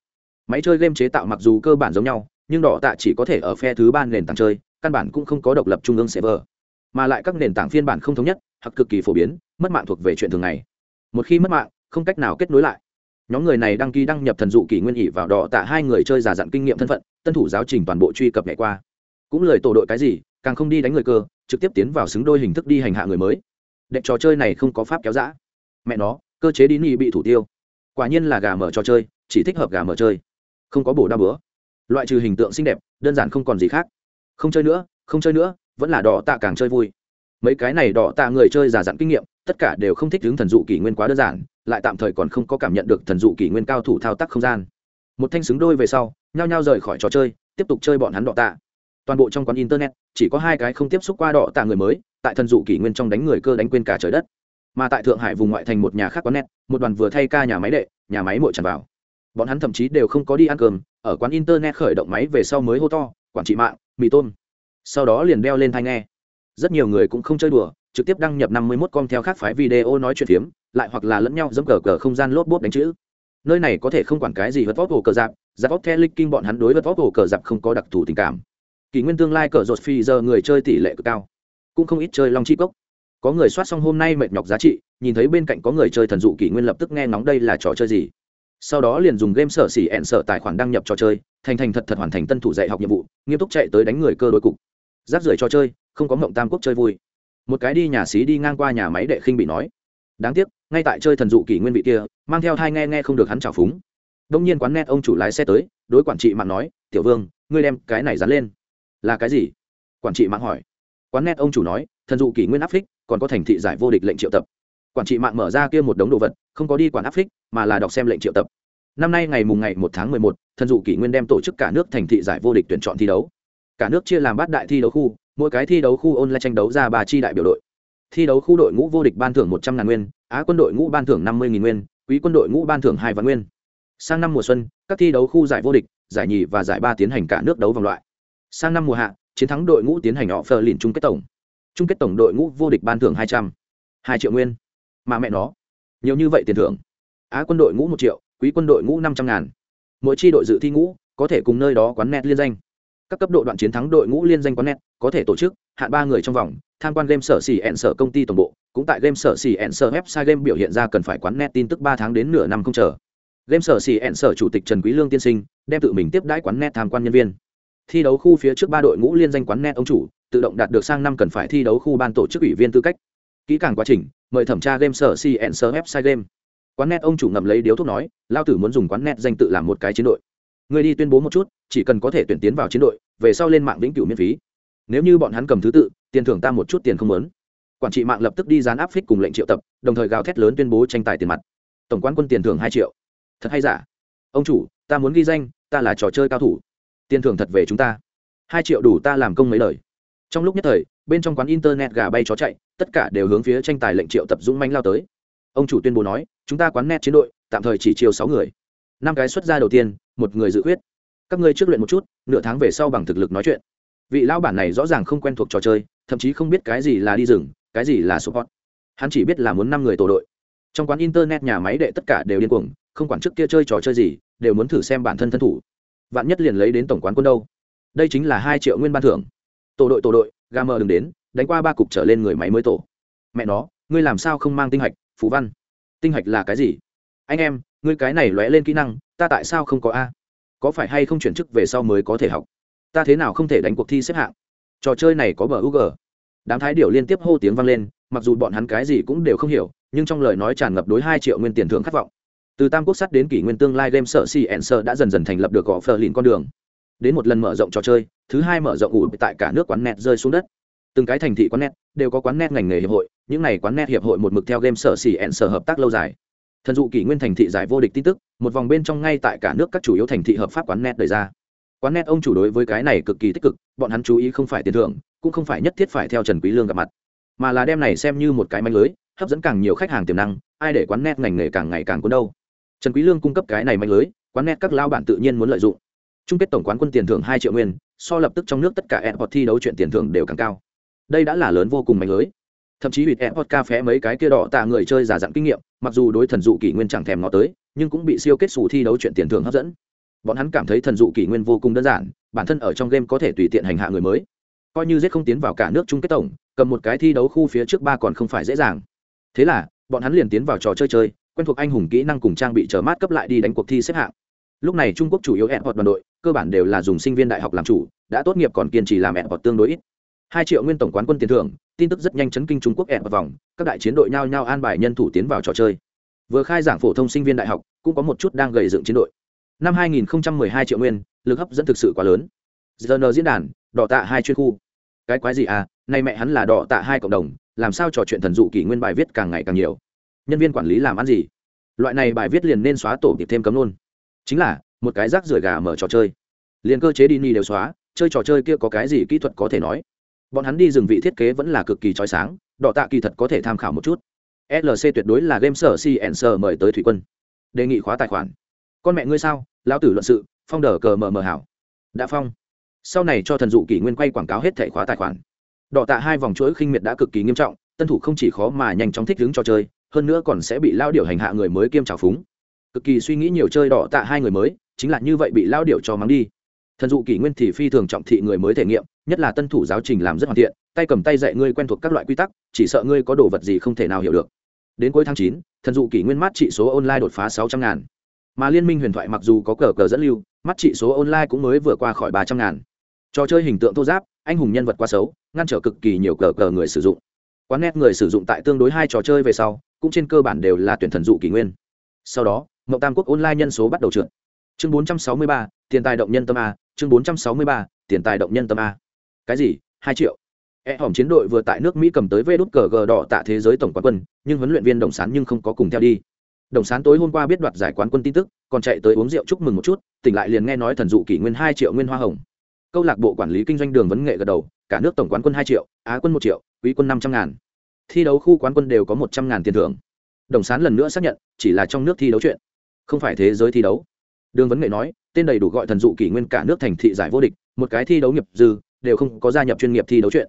Máy chơi game chế tạo mặc dù cơ bản giống nhau, nhưng đỏ tạ chỉ có thể ở phe thứ ba nền tảng chơi căn bản cũng không có độc lập trung ương server, mà lại các nền tảng phiên bản không thống nhất, hoặc cực kỳ phổ biến, mất mạng thuộc về chuyện thường ngày. Một khi mất mạng, không cách nào kết nối lại. Nhóm người này đăng ký đăng nhập thần dụ kỷ nguyên ỉ vào đỏ tạ hai người chơi giả dặn kinh nghiệm thân phận, tân thủ giáo trình toàn bộ truy cập ngày qua. Cũng lời tổ đội cái gì, càng không đi đánh người cơ, trực tiếp tiến vào xứng đôi hình thức đi hành hạ người mới. Đệm trò chơi này không có pháp kéo dã. Mẹ nó, cơ chế đi nghi bị thủ tiêu. Quả nhiên là gà mở trò chơi, chỉ thích hợp gà mở chơi. Không có bổ đa bữa. Loại trừ hình tượng xinh đẹp, đơn giản không còn gì khác không chơi nữa, không chơi nữa, vẫn là đỏ tạ càng chơi vui. Mấy cái này đỏ tạ người chơi giả dặn kinh nghiệm, tất cả đều không thích hướng thần dụ kỷ nguyên quá đơn giản, lại tạm thời còn không có cảm nhận được thần dụ kỷ nguyên cao thủ thao tác không gian. Một thanh xứng đôi về sau, nhao nhao rời khỏi trò chơi, tiếp tục chơi bọn hắn đỏ tạ. Toàn bộ trong quán internet, chỉ có hai cái không tiếp xúc qua đỏ tạ người mới, tại thần dụ kỷ nguyên trong đánh người cơ đánh quên cả trời đất. Mà tại thượng hải vùng ngoại thành một nhà khác quán net, một đoàn vừa thay ca nhà máy đệ, nhà máy mội tràn vào. Bọn hắn thậm chí đều không có đi ăn cơm, ở quán internet khởi động máy về sau mới hô to quản trị mạng, mì tôm. Sau đó liền đeo lên thai nghe. Rất nhiều người cũng không chơi đùa, trực tiếp đăng nhập năm mươi 51 con theo khác phái video nói chuyện phiếm, lại hoặc là lẫn nhau dẫm cờ cờ không gian lốp bốp đánh chữ. Nơi này có thể không quản cái gì vật vóc hồ cờ dạp giáp vóc the kinh bọn hắn đối vật vóc hồ cờ dạp không có đặc thù tình cảm. Kỷ nguyên tương lai cờ rột phi giờ người chơi tỷ lệ cực cao. Cũng không ít chơi long chi cốc. Có người soát xong hôm nay mệt nhọc giá trị, nhìn thấy bên cạnh có người chơi thần dụ kỷ nguyên lập tức nghe nóng đây là trò chơi gì sau đó liền dùng game sở xỉ ẹn sở tài khoản đăng nhập trò chơi, thành thành thật thật hoàn thành tân thủ dạy học nhiệm vụ, nghiêm túc chạy tới đánh người cơ đối cục. Giáp rưỡi trò chơi, không có mộng tam quốc chơi vui. Một cái đi nhà xí đi ngang qua nhà máy đệ khinh bị nói. Đáng tiếc, ngay tại chơi thần dụ kỷ nguyên vị kia, mang theo hai nghe nghe không được hắn trào phúng. Đông nhiên quán net ông chủ lái xe tới, đối quản trị mạng nói, tiểu vương, ngươi đem cái này dán lên. Là cái gì? Quản trị mạng hỏi. Quán net ông chủ nói, thần dụ kỷ nguyên áp phích, còn có thành thị giải vô địch lệnh triệu tập quản trị mạng mở ra kia một đống đồ vật, không có đi quản áp phích, mà là đọc xem lệnh triệu tập. Năm nay ngày mùng ngày một tháng mười một, thần dụ kỷ nguyên đem tổ chức cả nước thành thị giải vô địch tuyển chọn thi đấu. Cả nước chia làm bát đại thi đấu khu, mỗi cái thi đấu khu ôn lại tranh đấu ra ba chi đại biểu đội. Thi đấu khu đội ngũ vô địch ban thưởng một trăm ngàn nguyên, á quân đội ngũ ban thưởng năm mươi nghìn nguyên, quý quân đội ngũ ban thưởng hai vạn nguyên. Sang năm mùa xuân, các thi đấu khu giải vô địch, giải nhì và giải ba tiến hành cả nước đấu vòng loại. Sang năm mùa hạ, chiến thắng đội ngũ tiến hành họ phờ lìn chung kết tổng. Chung kết tổng đội ngũ vô địch ban thưởng hai trăm, hai triệu nguyên mà mẹ nó, nhiều như vậy tiền thưởng. Á quân đội ngũ một triệu, quý quân đội ngũ năm trăm ngàn. Mỗi chi đội dự thi ngũ, có thể cùng nơi đó quán net liên danh. Các cấp độ đoạn chiến thắng đội ngũ liên danh quán net, có thể tổ chức, hạn ba người trong vòng, tham quan game sở xỉ ẹn sở công ty tổng bộ, cũng tại game sở xỉ ẹn sở website game biểu hiện ra cần phải quán net tin tức ba tháng đến nửa năm không chờ. Game sở xỉ ẹn sở chủ tịch trần quý lương tiên sinh, đem tự mình tiếp đãi quán net tham quan nhân viên. Thi đấu khu phía trước ba đội ngũ liên danh quán net ông chủ, tự động đạt được sang năm cần phải thi đấu khu ban tổ chức ủy viên tư cách kỹ càng quá trình, mời thẩm tra game sở cn sở website game. Quán net ông chủ ngậm lấy điếu thuốc nói, lao tử muốn dùng quán net danh tự làm một cái chiến đội. Người đi tuyên bố một chút, chỉ cần có thể tuyển tiến vào chiến đội, về sau lên mạng vĩnh cửu miễn phí. Nếu như bọn hắn cầm thứ tự, tiền thưởng ta một chút tiền không lớn. Quản trị mạng lập tức đi dán áp phích cùng lệnh triệu tập, đồng thời gào thét lớn tuyên bố tranh tài tiền mặt. Tổng quán quân tiền thưởng hai triệu. Thật hay giả? Ông chủ, ta muốn ghi danh, ta là trò chơi cao thủ. Tiền thưởng thật về chúng ta. Hai triệu đủ ta làm công mấy lời. Trong lúc nhất thời bên trong quán internet gà bay chó chạy, tất cả đều hướng phía tranh tài lệnh triệu tập dũng manh lao tới. Ông chủ tuyên bố nói, chúng ta quán net chiến đội, tạm thời chỉ chiêu sáu người. Năm cái xuất ra đầu tiên, một người dự khuyết. Các ngươi trước luyện một chút, nửa tháng về sau bằng thực lực nói chuyện. Vị lão bản này rõ ràng không quen thuộc trò chơi, thậm chí không biết cái gì là đi rừng, cái gì là support. Hắn chỉ biết là muốn năm người tổ đội. Trong quán internet nhà máy đệ tất cả đều điên cuồng, không quản trước kia chơi trò chơi gì, đều muốn thử xem bản thân thân thủ. Vạn nhất liền lấy đến tổng quán quân đâu? Đây chính là hai triệu nguyên ban thưởng. Tổ đội tổ đội ga mờ đừng đến, đánh qua ba cục trở lên người máy mới tổ. Mẹ nó, ngươi làm sao không mang tinh hạch phú văn? Tinh hạch là cái gì? Anh em, ngươi cái này lóe lên kỹ năng, ta tại sao không có a? Có phải hay không chuyển chức về sau mới có thể học? Ta thế nào không thể đánh cuộc thi xếp hạng? Trò chơi này có bờ u g đám thái điệu liên tiếp hô tiếng vang lên, mặc dù bọn hắn cái gì cũng đều không hiểu, nhưng trong lời nói tràn ngập đối hai triệu nguyên tiền thưởng khát vọng. Từ tam quốc sắt đến kỷ nguyên tương lai game sợ si ẩn sợ đã dần dần thành lập được gõ phờ lìn con đường. Đến một lần mở rộng trò chơi thứ hai mở rộng ủ tại cả nước quán net rơi xuống đất. Từng cái thành thị quán net đều có quán net ngành nghề hiệp hội, những này quán net hiệp hội một mực theo game sở xỉ ẹn sở hợp tác lâu dài. Thần dụ kỷ nguyên thành thị giải vô địch tin tức, một vòng bên trong ngay tại cả nước các chủ yếu thành thị hợp pháp quán net đời ra. Quán net ông chủ đối với cái này cực kỳ tích cực, bọn hắn chú ý không phải tiền thưởng, cũng không phải nhất thiết phải theo trần quý lương gặp mặt, mà là đem này xem như một cái manh lưới, hấp dẫn càng nhiều khách hàng tiềm năng, ai để quán net ngành nghề càng ngày càng cuốn đâu. Trần quý lương cung cấp cái này manh lưới, quán net các lao bản tự nhiên muốn lợi dụng chung kết tổng quán quân tiền thưởng hai triệu nguyên, so lập tức trong nước tất cả airport thi đấu chuyện tiền thưởng đều càng cao. Đây đã là lớn vô cùng manh lưới. Thậm chí hụt airport ca phé mấy cái kia đỏ tạ người chơi giả dặn kinh nghiệm, mặc dù đối thần dụ kỷ nguyên chẳng thèm ngó tới, nhưng cũng bị siêu kết xù thi đấu chuyện tiền thưởng hấp dẫn. Bọn hắn cảm thấy thần dụ kỷ nguyên vô cùng đơn giản, bản thân ở trong game có thể tùy tiện hành hạ người mới. Coi như giết không tiến vào cả nước chung kết tổng, cầm một cái thi đấu khu phía trước ba còn không phải dễ dàng. Thế là, bọn hắn liền tiến vào trò chơi chơi, quen thuộc anh hùng kỹ năng cùng trang bị chờ mát cấp lại đi đánh cuộc thi xếp hạng. Lúc này trung quốc chủ yếu airport đoàn đội cơ bản đều là dùng sinh viên đại học làm chủ, đã tốt nghiệp còn kiên trì làm ẹn airport tương đối ít. Hai triệu nguyên tổng quán quân tiền thưởng, tin tức rất nhanh chấn kinh trung quốc ẹn vào vòng, các đại chiến đội nhao nhao an bài nhân thủ tiến vào trò chơi. Vừa khai giảng phổ thông sinh viên đại học, cũng có một chút đang gầy dựng chiến đội. Năm 2012 triệu nguyên, lực hấp dẫn thực sự quá lớn. Giờ diễn đàn, đỏ tạ hai chuyên khu. Cái quái gì à nay mẹ hắn là đỏ tạ hai cộng đồng, làm sao trò chuyện thần dụ kỷ nguyên bài viết càng ngày càng nhiều. Nhân viên quản lý làm ăn gì? Loại này bài viết liền nên xóa tổ kịp thêm cấm luôn. Chính là một cái rác rưởi gà mở trò chơi. Liền cơ chế đi ni đều xóa, chơi trò chơi kia có cái gì kỹ thuật có thể nói? Bọn hắn đi rừng vị thiết kế vẫn là cực kỳ trói sáng đỏ tạ kỳ thật có thể tham khảo một chút. Lc tuyệt đối là game sở si sở mời tới thủy quân. Đề nghị khóa tài khoản. Con mẹ ngươi sao? Lão tử luận sự, phong đờ cờ mờ mờ hảo. Đã phong. Sau này cho thần dụ kỷ nguyên quay quảng cáo hết thể khóa tài khoản. Đỏ tạ hai vòng chuỗi khinh miệt đã cực kỳ nghiêm trọng, tân thủ không chỉ khó mà nhanh chóng thích đứng trò chơi, hơn nữa còn sẽ bị lao điều hành hạ người mới kiêm trào phúng. Cực kỳ suy nghĩ nhiều chơi đỏ tạ hai người mới chính là như vậy bị lao điệu cho mắng đi. Thần dụ kỷ nguyên thì phi thường trọng thị người mới thể nghiệm, nhất là tân thủ giáo trình làm rất hoàn thiện, tay cầm tay dạy ngươi quen thuộc các loại quy tắc, chỉ sợ ngươi có đồ vật gì không thể nào hiểu được. Đến cuối tháng chín, thần dụ kỷ nguyên mát trị số online đột phá sáu trăm ngàn. Mà liên minh huyền thoại mặc dù có cờ cờ dẫn lưu mắt trị số online cũng mới vừa qua khỏi ba trăm ngàn. Trò chơi hình tượng thô giáp, anh hùng nhân vật quá xấu, ngăn trở cực kỳ nhiều cờ cờ người sử dụng. Quán nét người sử dụng tại tương đối hai trò chơi về sau, cũng trên cơ bản đều là tuyển thần dụ kỷ nguyên. Sau đó mậu tam quốc online nhân số bắt đầu trượt chương bốn trăm sáu mươi ba, tiền tài động nhân tâm a, chương bốn trăm sáu mươi ba, tiền tài động nhân tâm a. Cái gì? Hai triệu. E hỏng chiến đội vừa tại nước mỹ cầm tới vê đút cờ gờ đỏ tạ thế giới tổng quán quân, nhưng huấn luyện viên đồng sán nhưng không có cùng theo đi. Đồng sán tối hôm qua biết đoạt giải quán quân tin tức, còn chạy tới uống rượu chúc mừng một chút, tỉnh lại liền nghe nói thần dụ kỷ nguyên hai triệu nguyên hoa hồng. Câu lạc bộ quản lý kinh doanh đường vấn nghệ gật đầu, cả nước tổng quán quân hai triệu, á quân một triệu, quý quân năm trăm ngàn. Thi đấu khu quán quân đều có một trăm ngàn tiền thưởng. Đồng sán lần nữa xác nhận, chỉ là trong nước thi đấu chuyện, không phải thế giới thi đấu đường vấn nghệ nói, tên đầy đủ gọi thần dụ kỷ nguyên cả nước thành thị giải vô địch, một cái thi đấu nghiệp dư, đều không có gia nhập chuyên nghiệp thi đấu chuyện.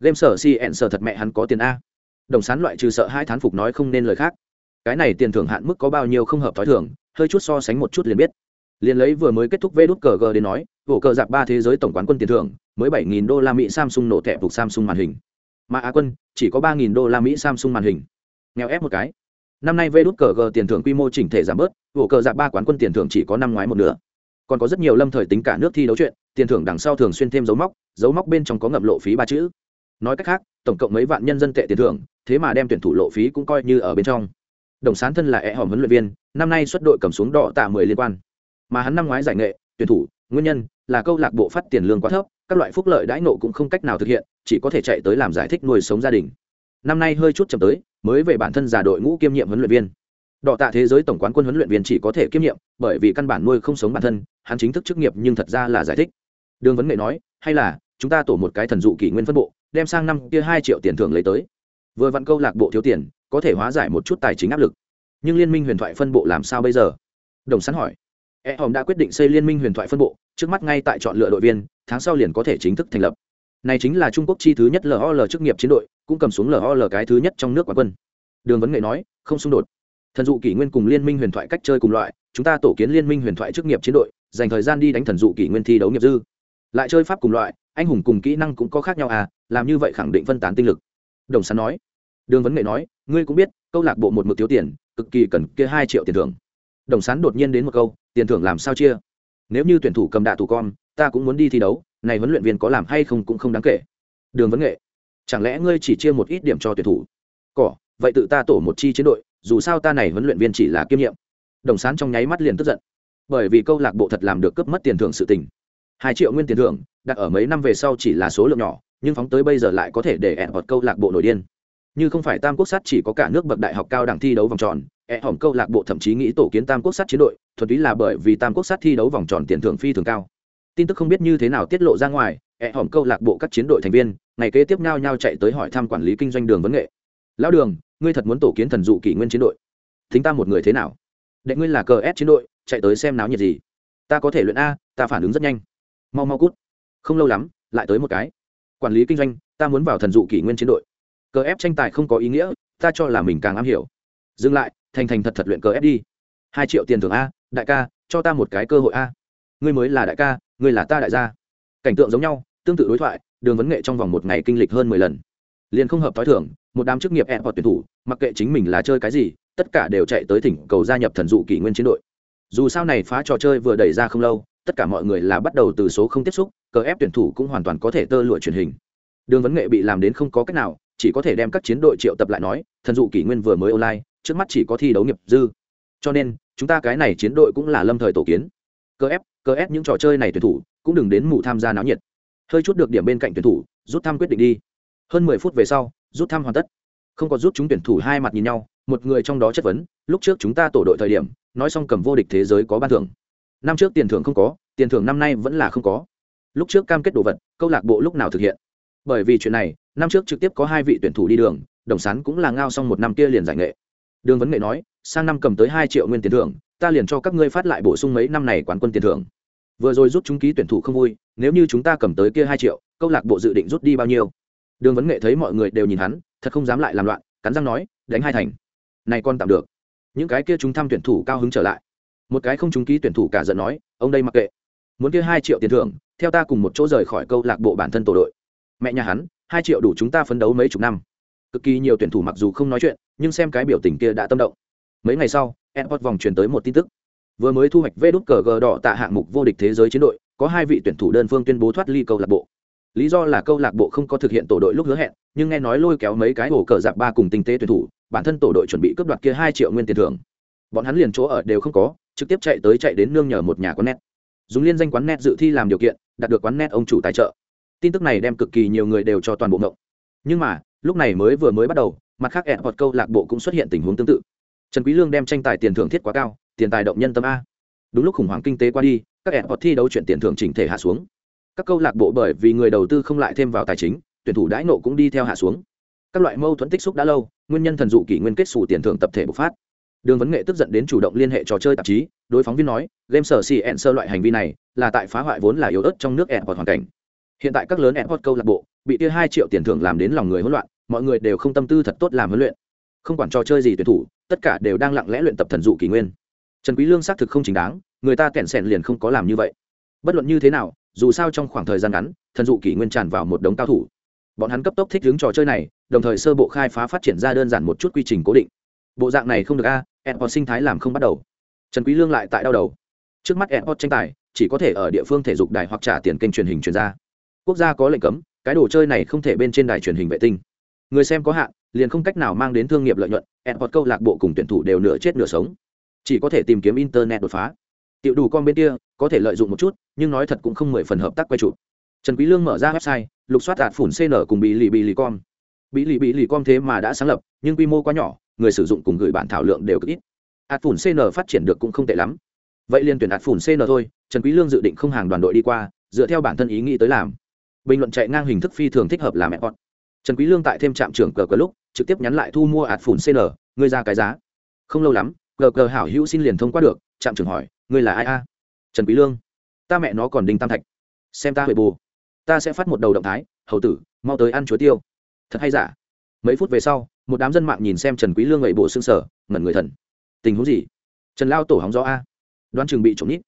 Game sở si ẹn sở thật mẹ hắn có tiền a. Đồng sán loại trừ sợ hai thán phục nói không nên lời khác. Cái này tiền thưởng hạn mức có bao nhiêu không hợp t h ó i thưởng hơi chút so sánh một chút liền biết. Liền lấy vừa mới kết thúc vê đút cờ g đến nói, vỗ cờ giặc ba thế giới tổng quán quân tiền thưởng, mới bảy nghìn đô la mỹ samsung nổ thẻ phục samsung màn hình. Mà á quân, chỉ có ba nghìn đô la mỹ samsung màn hình. Nghèo ép một cái năm nay vê đút cờ g tiền thưởng quy mô chỉnh thể giảm bớt vụ cờ giặc ba quán quân tiền thưởng chỉ có năm ngoái một nửa. Còn có rất nhiều lâm thời tính cả nước thi đấu chuyện, tiền thưởng đằng sau thường xuyên thêm dấu móc dấu móc bên trong có ngập lộ phí ba chữ. Nói cách khác, tổng cộng mấy vạn nhân dân tệ tiền thưởng, thế mà đem tuyển thủ lộ phí cũng coi như ở bên trong. Đồng sán thân là e hòm huấn luyện viên, năm nay xuất đội cầm xuống đỏ tạ mười liên quan. Mà hắn năm ngoái giải nghệ, tuyển thủ, nguyên nhân là câu lạc bộ phát tiền lương quá thấp, các loại phúc lợi đãi nộ cũng không cách nào thực hiện, chỉ có thể chạy tới làm giải thích nuôi sống gia đình. Năm nay hơi chút chậm tới mới về bản thân giả đội ngũ kiêm nhiệm huấn luyện viên. Đỏ tạ thế giới tổng quán quân huấn luyện viên chỉ có thể kiêm nhiệm, bởi vì căn bản nuôi không sống bản thân, hắn chính thức chức nghiệp nhưng thật ra là giải thích. Đường vấn nghệ nói, hay là, chúng ta tổ một cái thần dụ kỷ nguyên phân bộ, đem sang năm kia hai triệu tiền thưởng lấy tới. Vừa vặn câu lạc bộ thiếu tiền, có thể hóa giải một chút tài chính áp lực. Nhưng liên minh huyền thoại phân bộ làm sao bây giờ? Đồng sán hỏi. E hòm đã quyết định xây liên minh huyền thoại phân bộ, trước mắt ngay tại chọn lựa đội viên, tháng sau liền có thể chính thức thành lập. Này chính là trung quốc chi thứ nhất lol chức nghiệp chiến đội cũng cầm xuống lol cái thứ nhất trong nước quán quân. Đường vấn nghệ nói, không xung đột. Thần dụ kỷ nguyên cùng liên minh huyền thoại cách chơi cùng loại, chúng ta tổ kiến liên minh huyền thoại chức nghiệp chiến đội, dành thời gian đi đánh thần dụ kỷ nguyên thi đấu nghiệp dư. Lại chơi pháp cùng loại, anh hùng cùng kỹ năng cũng có khác nhau à làm như vậy khẳng định phân tán tinh lực. Đồng sán nói. Đường vấn nghệ nói, ngươi cũng biết, câu lạc bộ một mực thiếu tiền, cực kỳ cần kia hai triệu tiền thưởng. Đồng sán đột nhiên đến một câu, tiền thưởng làm sao chia? Nếu như tuyển thủ cầm đạ thủ con, ta cũng muốn đi thi đấu, này huấn luyện viên có làm hay không cũng không đáng kể. Đường vấn nghệ chẳng lẽ ngươi chỉ chia một ít điểm cho tuyển thủ? Cỏ, vậy tự ta tổ một chi chiến đội, dù sao ta này huấn luyện viên chỉ là kiêm nhiệm. Đồng sán trong nháy mắt liền tức giận. Bởi vì câu lạc bộ thật làm được cướp mất tiền thưởng sự tình. Hai triệu nguyên tiền thưởng, đặt ở mấy năm về sau chỉ là số lượng nhỏ, nhưng phóng tới bây giờ lại có thể để ẹ hoặc câu lạc bộ nổi điên. Như không phải tam quốc sát chỉ có cả nước bậc đại học cao đẳng thi đấu vòng tròn ẹ hỏng câu lạc bộ thậm chí nghĩ tổ kiến tam quốc sát chiến đội, thuần túy là bởi vì tam quốc sát thi đấu vòng tròn tiền thưởng phi thường cao. Tin tức không biết như thế nào tiết lộ ra ngoài e hòm câu lạc bộ các chiến đội thành viên, ngày kế tiếp nhau nhau chạy tới hỏi thăm quản lý kinh doanh đường vấn nghệ. Lão đường, ngươi thật muốn tổ kiến thần dụ kỷ nguyên chiến đội? Thính ta một người thế nào? Đệ ngươi là cờ ép chiến đội, chạy tới xem náo nhiệt gì? Ta có thể luyện a, ta phản ứng rất nhanh. Mau mau cút. Không lâu lắm, lại tới một cái. Quản lý kinh doanh, ta muốn vào thần dụ kỷ nguyên chiến đội. Cờ ép tranh tài không có ý nghĩa, ta cho là mình càng am hiểu. Dừng lại, thành thành thật thật luyện cờ ép đi. Hai triệu tiền thưởng a, đại ca, cho ta một cái cơ hội a. Ngươi mới là đại ca, ngươi là ta đại gia. Cảnh tượng giống nhau tương tự đối thoại, đường vấn nghệ trong vòng một ngày kinh lịch hơn mười lần. Liền không hợp t h o i thưởng một đám chức nghiệp e hoặc tuyển thủ, mặc kệ chính mình là chơi cái gì, tất cả đều chạy tới thỉnh cầu gia nhập thần dụ kỷ nguyên chiến đội. Dù sao này phá trò chơi vừa đẩy ra không lâu, tất cả mọi người là bắt đầu từ số không tiếp xúc, cờ ép tuyển thủ cũng hoàn toàn có thể tơ lụa truyền hình. Đường vấn nghệ bị làm đến không có cách nào, chỉ có thể đem các chiến đội triệu tập lại nói, thần dụ kỷ nguyên vừa mới online, trước mắt chỉ có thi đấu nghiệp dư. Cho nên, chúng ta cái này chiến đội cũng là lâm thời tổ kiến. Cơ ép cơ ép những trò chơi này tuyển thủ, cũng đừng đến mù tham gia náo nhiệt hơi chút được điểm bên cạnh tuyển thủ, rút thăm quyết định đi. Hơn mười phút về sau, rút thăm hoàn tất. Không có rút chúng tuyển thủ hai mặt nhìn nhau, một người trong đó chất vấn, lúc trước chúng ta tổ đội thời điểm, nói xong cầm vô địch thế giới có ban thưởng. Năm trước tiền thưởng không có, tiền thưởng năm nay vẫn là không có. Lúc trước cam kết đồ vật, câu lạc bộ lúc nào thực hiện? Bởi vì chuyện này, năm trước trực tiếp có hai vị tuyển thủ đi đường, đồng sán cũng là ngao xong một năm kia liền giải nghệ. Đường vấn nghệ nói, sang năm cầm tới hai triệu nguyên tiền thưởng, ta liền cho các ngươi phát lại bổ sung mấy năm này quán quân tiền thưởng vừa rồi rút chúng ký tuyển thủ không vui, nếu như chúng ta cầm tới kia hai triệu, câu lạc bộ dự định rút đi bao nhiêu? Đường vấn nghệ thấy mọi người đều nhìn hắn, thật không dám lại làm loạn, cắn răng nói, đánh hai thành. Này con tạm được. Những cái kia chúng thăm tuyển thủ cao hứng trở lại. Một cái không chúng ký tuyển thủ cả giận nói, ông đây mặc kệ. Muốn kia hai triệu tiền thưởng, theo ta cùng một chỗ rời khỏi câu lạc bộ bản thân tổ đội. Mẹ nhà hắn, hai triệu đủ chúng ta phấn đấu mấy chục năm. Cực kỳ nhiều tuyển thủ mặc dù không nói chuyện, nhưng xem cái biểu tình kia đã tâm động. Mấy ngày sau, airport vòng truyền tới một tin tức vừa mới thu hoạch vê đút cờ gờ đỏ tạ hạng mục vô địch thế giới chiến đội, có hai vị tuyển thủ đơn phương tuyên bố thoát ly câu lạc bộ. Lý do là câu lạc bộ không có thực hiện tổ đội lúc hứa hẹn, nhưng nghe nói lôi kéo mấy cái ổ cờ giặc ba cùng tinh tế tuyển thủ, bản thân tổ đội chuẩn bị cướp đoạt kia hai triệu nguyên tiền thưởng. Bọn hắn liền chỗ ở đều không có, trực tiếp chạy tới chạy đến nương nhờ một nhà quán net. Dùng liên danh quán net dự thi làm điều kiện, đạt được quán net ông chủ tài trợ. Tin tức này đem cực kỳ nhiều người đều cho toàn bộ ngộng. Nhưng mà, lúc này mới vừa mới bắt đầu, mặt khác ẹn hoặc câu lạc bộ cũng xuất hiện tình huống tương tự. Trần quý lương đem tranh tài tiền thưởng thiết quá cao tiền tài động nhân tâm a. Đúng lúc khủng hoảng kinh tế qua đi, các ẹn hot thi đấu chuyện tiền thưởng chỉnh thể hạ xuống. Các câu lạc bộ bởi vì người đầu tư không lại thêm vào tài chính, tuyển thủ đãi nộ cũng đi theo hạ xuống. Các loại mâu thuẫn tích xúc đã lâu, nguyên nhân thần dụ kỷ nguyên kết xù tiền thưởng tập thể bộc phát. Đường vấn nghệ tức giận đến chủ động liên hệ trò chơi tạp chí, đối phóng viên nói, game sở cn sơ loại hành vi này là tại phá hoại vốn là yếu ớt trong nước ẹn hoặc hoàn cảnh. Hiện tại các lớn ẹn hoặc câu lạc bộ bị tia hai triệu tiền thưởng làm đến lòng người hỗn loạn, mọi người đều không tâm tư thật tốt làm huấn luyện. Không quản trò chơi gì tuyển thủ, tất cả đều đang lặng lẽ luyện tập thần dụ kỷ nguyên trần quý lương xác thực không chính đáng người ta kẹn sẻn liền không có làm như vậy. Bất luận như thế nào dù sao trong khoảng thời gian ngắn thần dụ kỷ nguyên tràn vào một đống cao thủ. Bọn hắn cấp tốc thích hướng trò chơi này đồng thời sơ bộ khai phá phát triển ra đơn giản một chút quy trình cố định. Bộ dạng này không được a à, sinh thái làm không bắt đầu. Trần quý lương lại tại đau đầu. Trước mắt airport tranh tài chỉ có thể ở địa phương thể dục đài hoặc trả tiền kênh truyền hình truyền ra. Quốc gia có lệnh cấm cái đồ chơi này không thể bên trên đài truyền hình vệ tinh. Người xem có hạn liền không cách nào mang đến thương nghiệp lợi nhuận airport câu lạc bộ cùng tuyển thủ đều nửa chết nửa sống chỉ có thể tìm kiếm internet đột phá. Tiểu đủ con bên kia, có thể lợi dụng một chút, nhưng nói thật cũng không mười phần hợp tác quay chụp. Trần quý lương mở ra website, lục soát đạt phủn cn cùng bị lì bị lì com. Bị lì bị lì com thế mà đã sáng lập, nhưng quy mô quá nhỏ, người sử dụng cùng gửi bản thảo lượng đều cực ít. Ạt phủn cn phát triển được cũng không tệ lắm. Vậy liền tuyển ạt phủn cn thôi, trần quý lương dự định không hàng đoàn đội đi qua, dựa theo bản thân ý nghĩ tới làm. Bình luận chạy ngang hình thức phi thường thích hợp làm mẹ con trần quý lương tại thêm trạm trưởng cờ cờ lúc, trực tiếp nhắn lại thu mua ạt phủn cn ngươi ra cái giá. Không lâu lắm cờ cờ hảo hữu xin liền thông qua được, trạm trưởng hỏi, ngươi là ai a? Trần quý lương. Ta mẹ nó còn đinh tam thạch. Xem ta huệ bù ta sẽ phát một đầu động thái, hầu tử, mau tới ăn chuối tiêu. Thật hay giả? Mấy phút về sau, một đám dân mạng nhìn xem trần quý lương gậy bộ xương sở ngẩn người thần. Tình huống gì? Trần lao tổ hóng gió a? Đoán chừng bị trộm nhít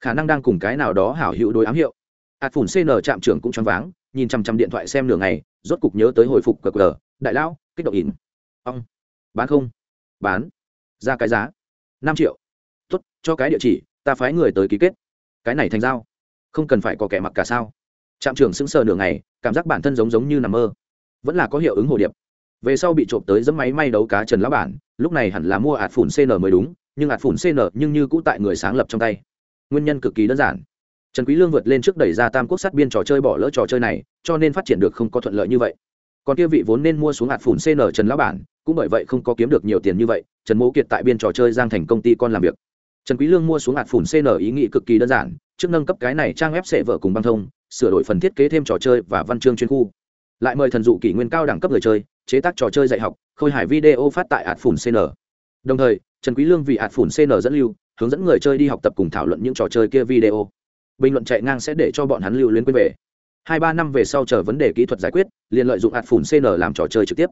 khả năng đang cùng cái nào đó hảo hữu đối ám hiệu. Ạt phủn cn trạm trưởng cũng choáng váng, nhìn chăm chăm điện thoại xem nửa ngày, rốt cục nhớ tới hồi phục cờ cờ. Đại lão, kích động ỉn. Ông, bán không? Bán ra cái giá. Năm triệu. Tốt, cho cái địa chỉ, ta phái người tới ký kết. Cái này thành giao. Không cần phải có kẻ mặc cả sao. Trạm trưởng sững sờ nửa ngày, cảm giác bản thân giống giống như nằm mơ. Vẫn là có hiệu ứng hồ điệp. Về sau bị trộm tới dẫm máy may đấu cá trần lão bản, lúc này hẳn là mua ạt phủn cn mới đúng, nhưng ạt phủn cn nhưng như cũ tại người sáng lập trong tay. Nguyên nhân cực kỳ đơn giản. Trần quý lương vượt lên trước đẩy ra tam quốc sát biên trò chơi bỏ lỡ trò chơi này, cho nên phát triển được không có thuận lợi như vậy. Còn kia vị vốn nên mua xuống hạt phủn cn trần lão bản cũng bởi vậy không có kiếm được nhiều tiền như vậy, trần mỗ kiệt tại biên trò chơi giang thành công ty con làm việc. Trần quý lương mua xuống hạt phủn cn ý nghĩ cực kỳ đơn giản, trước nâng cấp cái này trang web sẽ vợ cùng băng thông, sửa đổi phần thiết kế thêm trò chơi và văn chương chuyên khu. Lại mời thần dụ kỷ nguyên cao đẳng cấp người chơi, chế tác trò chơi dạy học, khôi hài video phát tại hạt phủn cn đồng thời, trần quý lương vì hạt phủn cn dẫn lưu, hướng dẫn người chơi đi học tập cùng thảo luận những trò chơi kia video. Bình luận chạy ngang sẽ để cho bọn hắn lưu luyến quên về. Hai ba năm về sau chờ vấn đề kỹ thuật giải quyết, liền lợi dụng hạt phủn cn làm trò chơi trực tiếp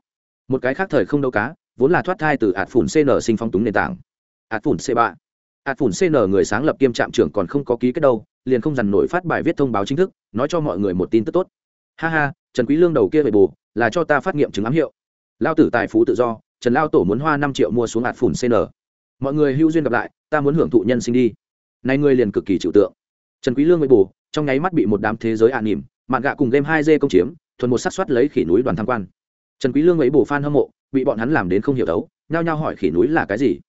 một cái khác thời không đâu cá, vốn là thoát thai từ hạt phủn cn sinh phong túng nền tảng. hạt phủn c 3 hạt phủn cn người sáng lập kiêm trạm trưởng còn không có ký kết đâu, liền không dằn nổi phát bài viết thông báo chính thức, nói cho mọi người một tin tức tốt. Ha ha, trần quý lương đầu kia về bù, là cho ta phát nghiệm chứng ám hiệu. Lao tử tài phú tự do, trần lao tổ muốn hoa năm triệu mua xuống hạt phủn cn mọi người hưu duyên gặp lại, ta muốn hưởng thụ nhân sinh đi. Nay ngươi liền cực kỳ chịu tượng. Trần quý lương mới bù, trong nháy mắt bị một đám thế giới an nỉm, mạn gạ cùng game hai d công chiếm, thuần một sát soát lấy khỉ núi đoàn tham quan trần quý lương ấy bù fan hâm mộ, bị bọn hắn làm đến không hiểu đấu nhao nhao hỏi khỉ núi là cái gì.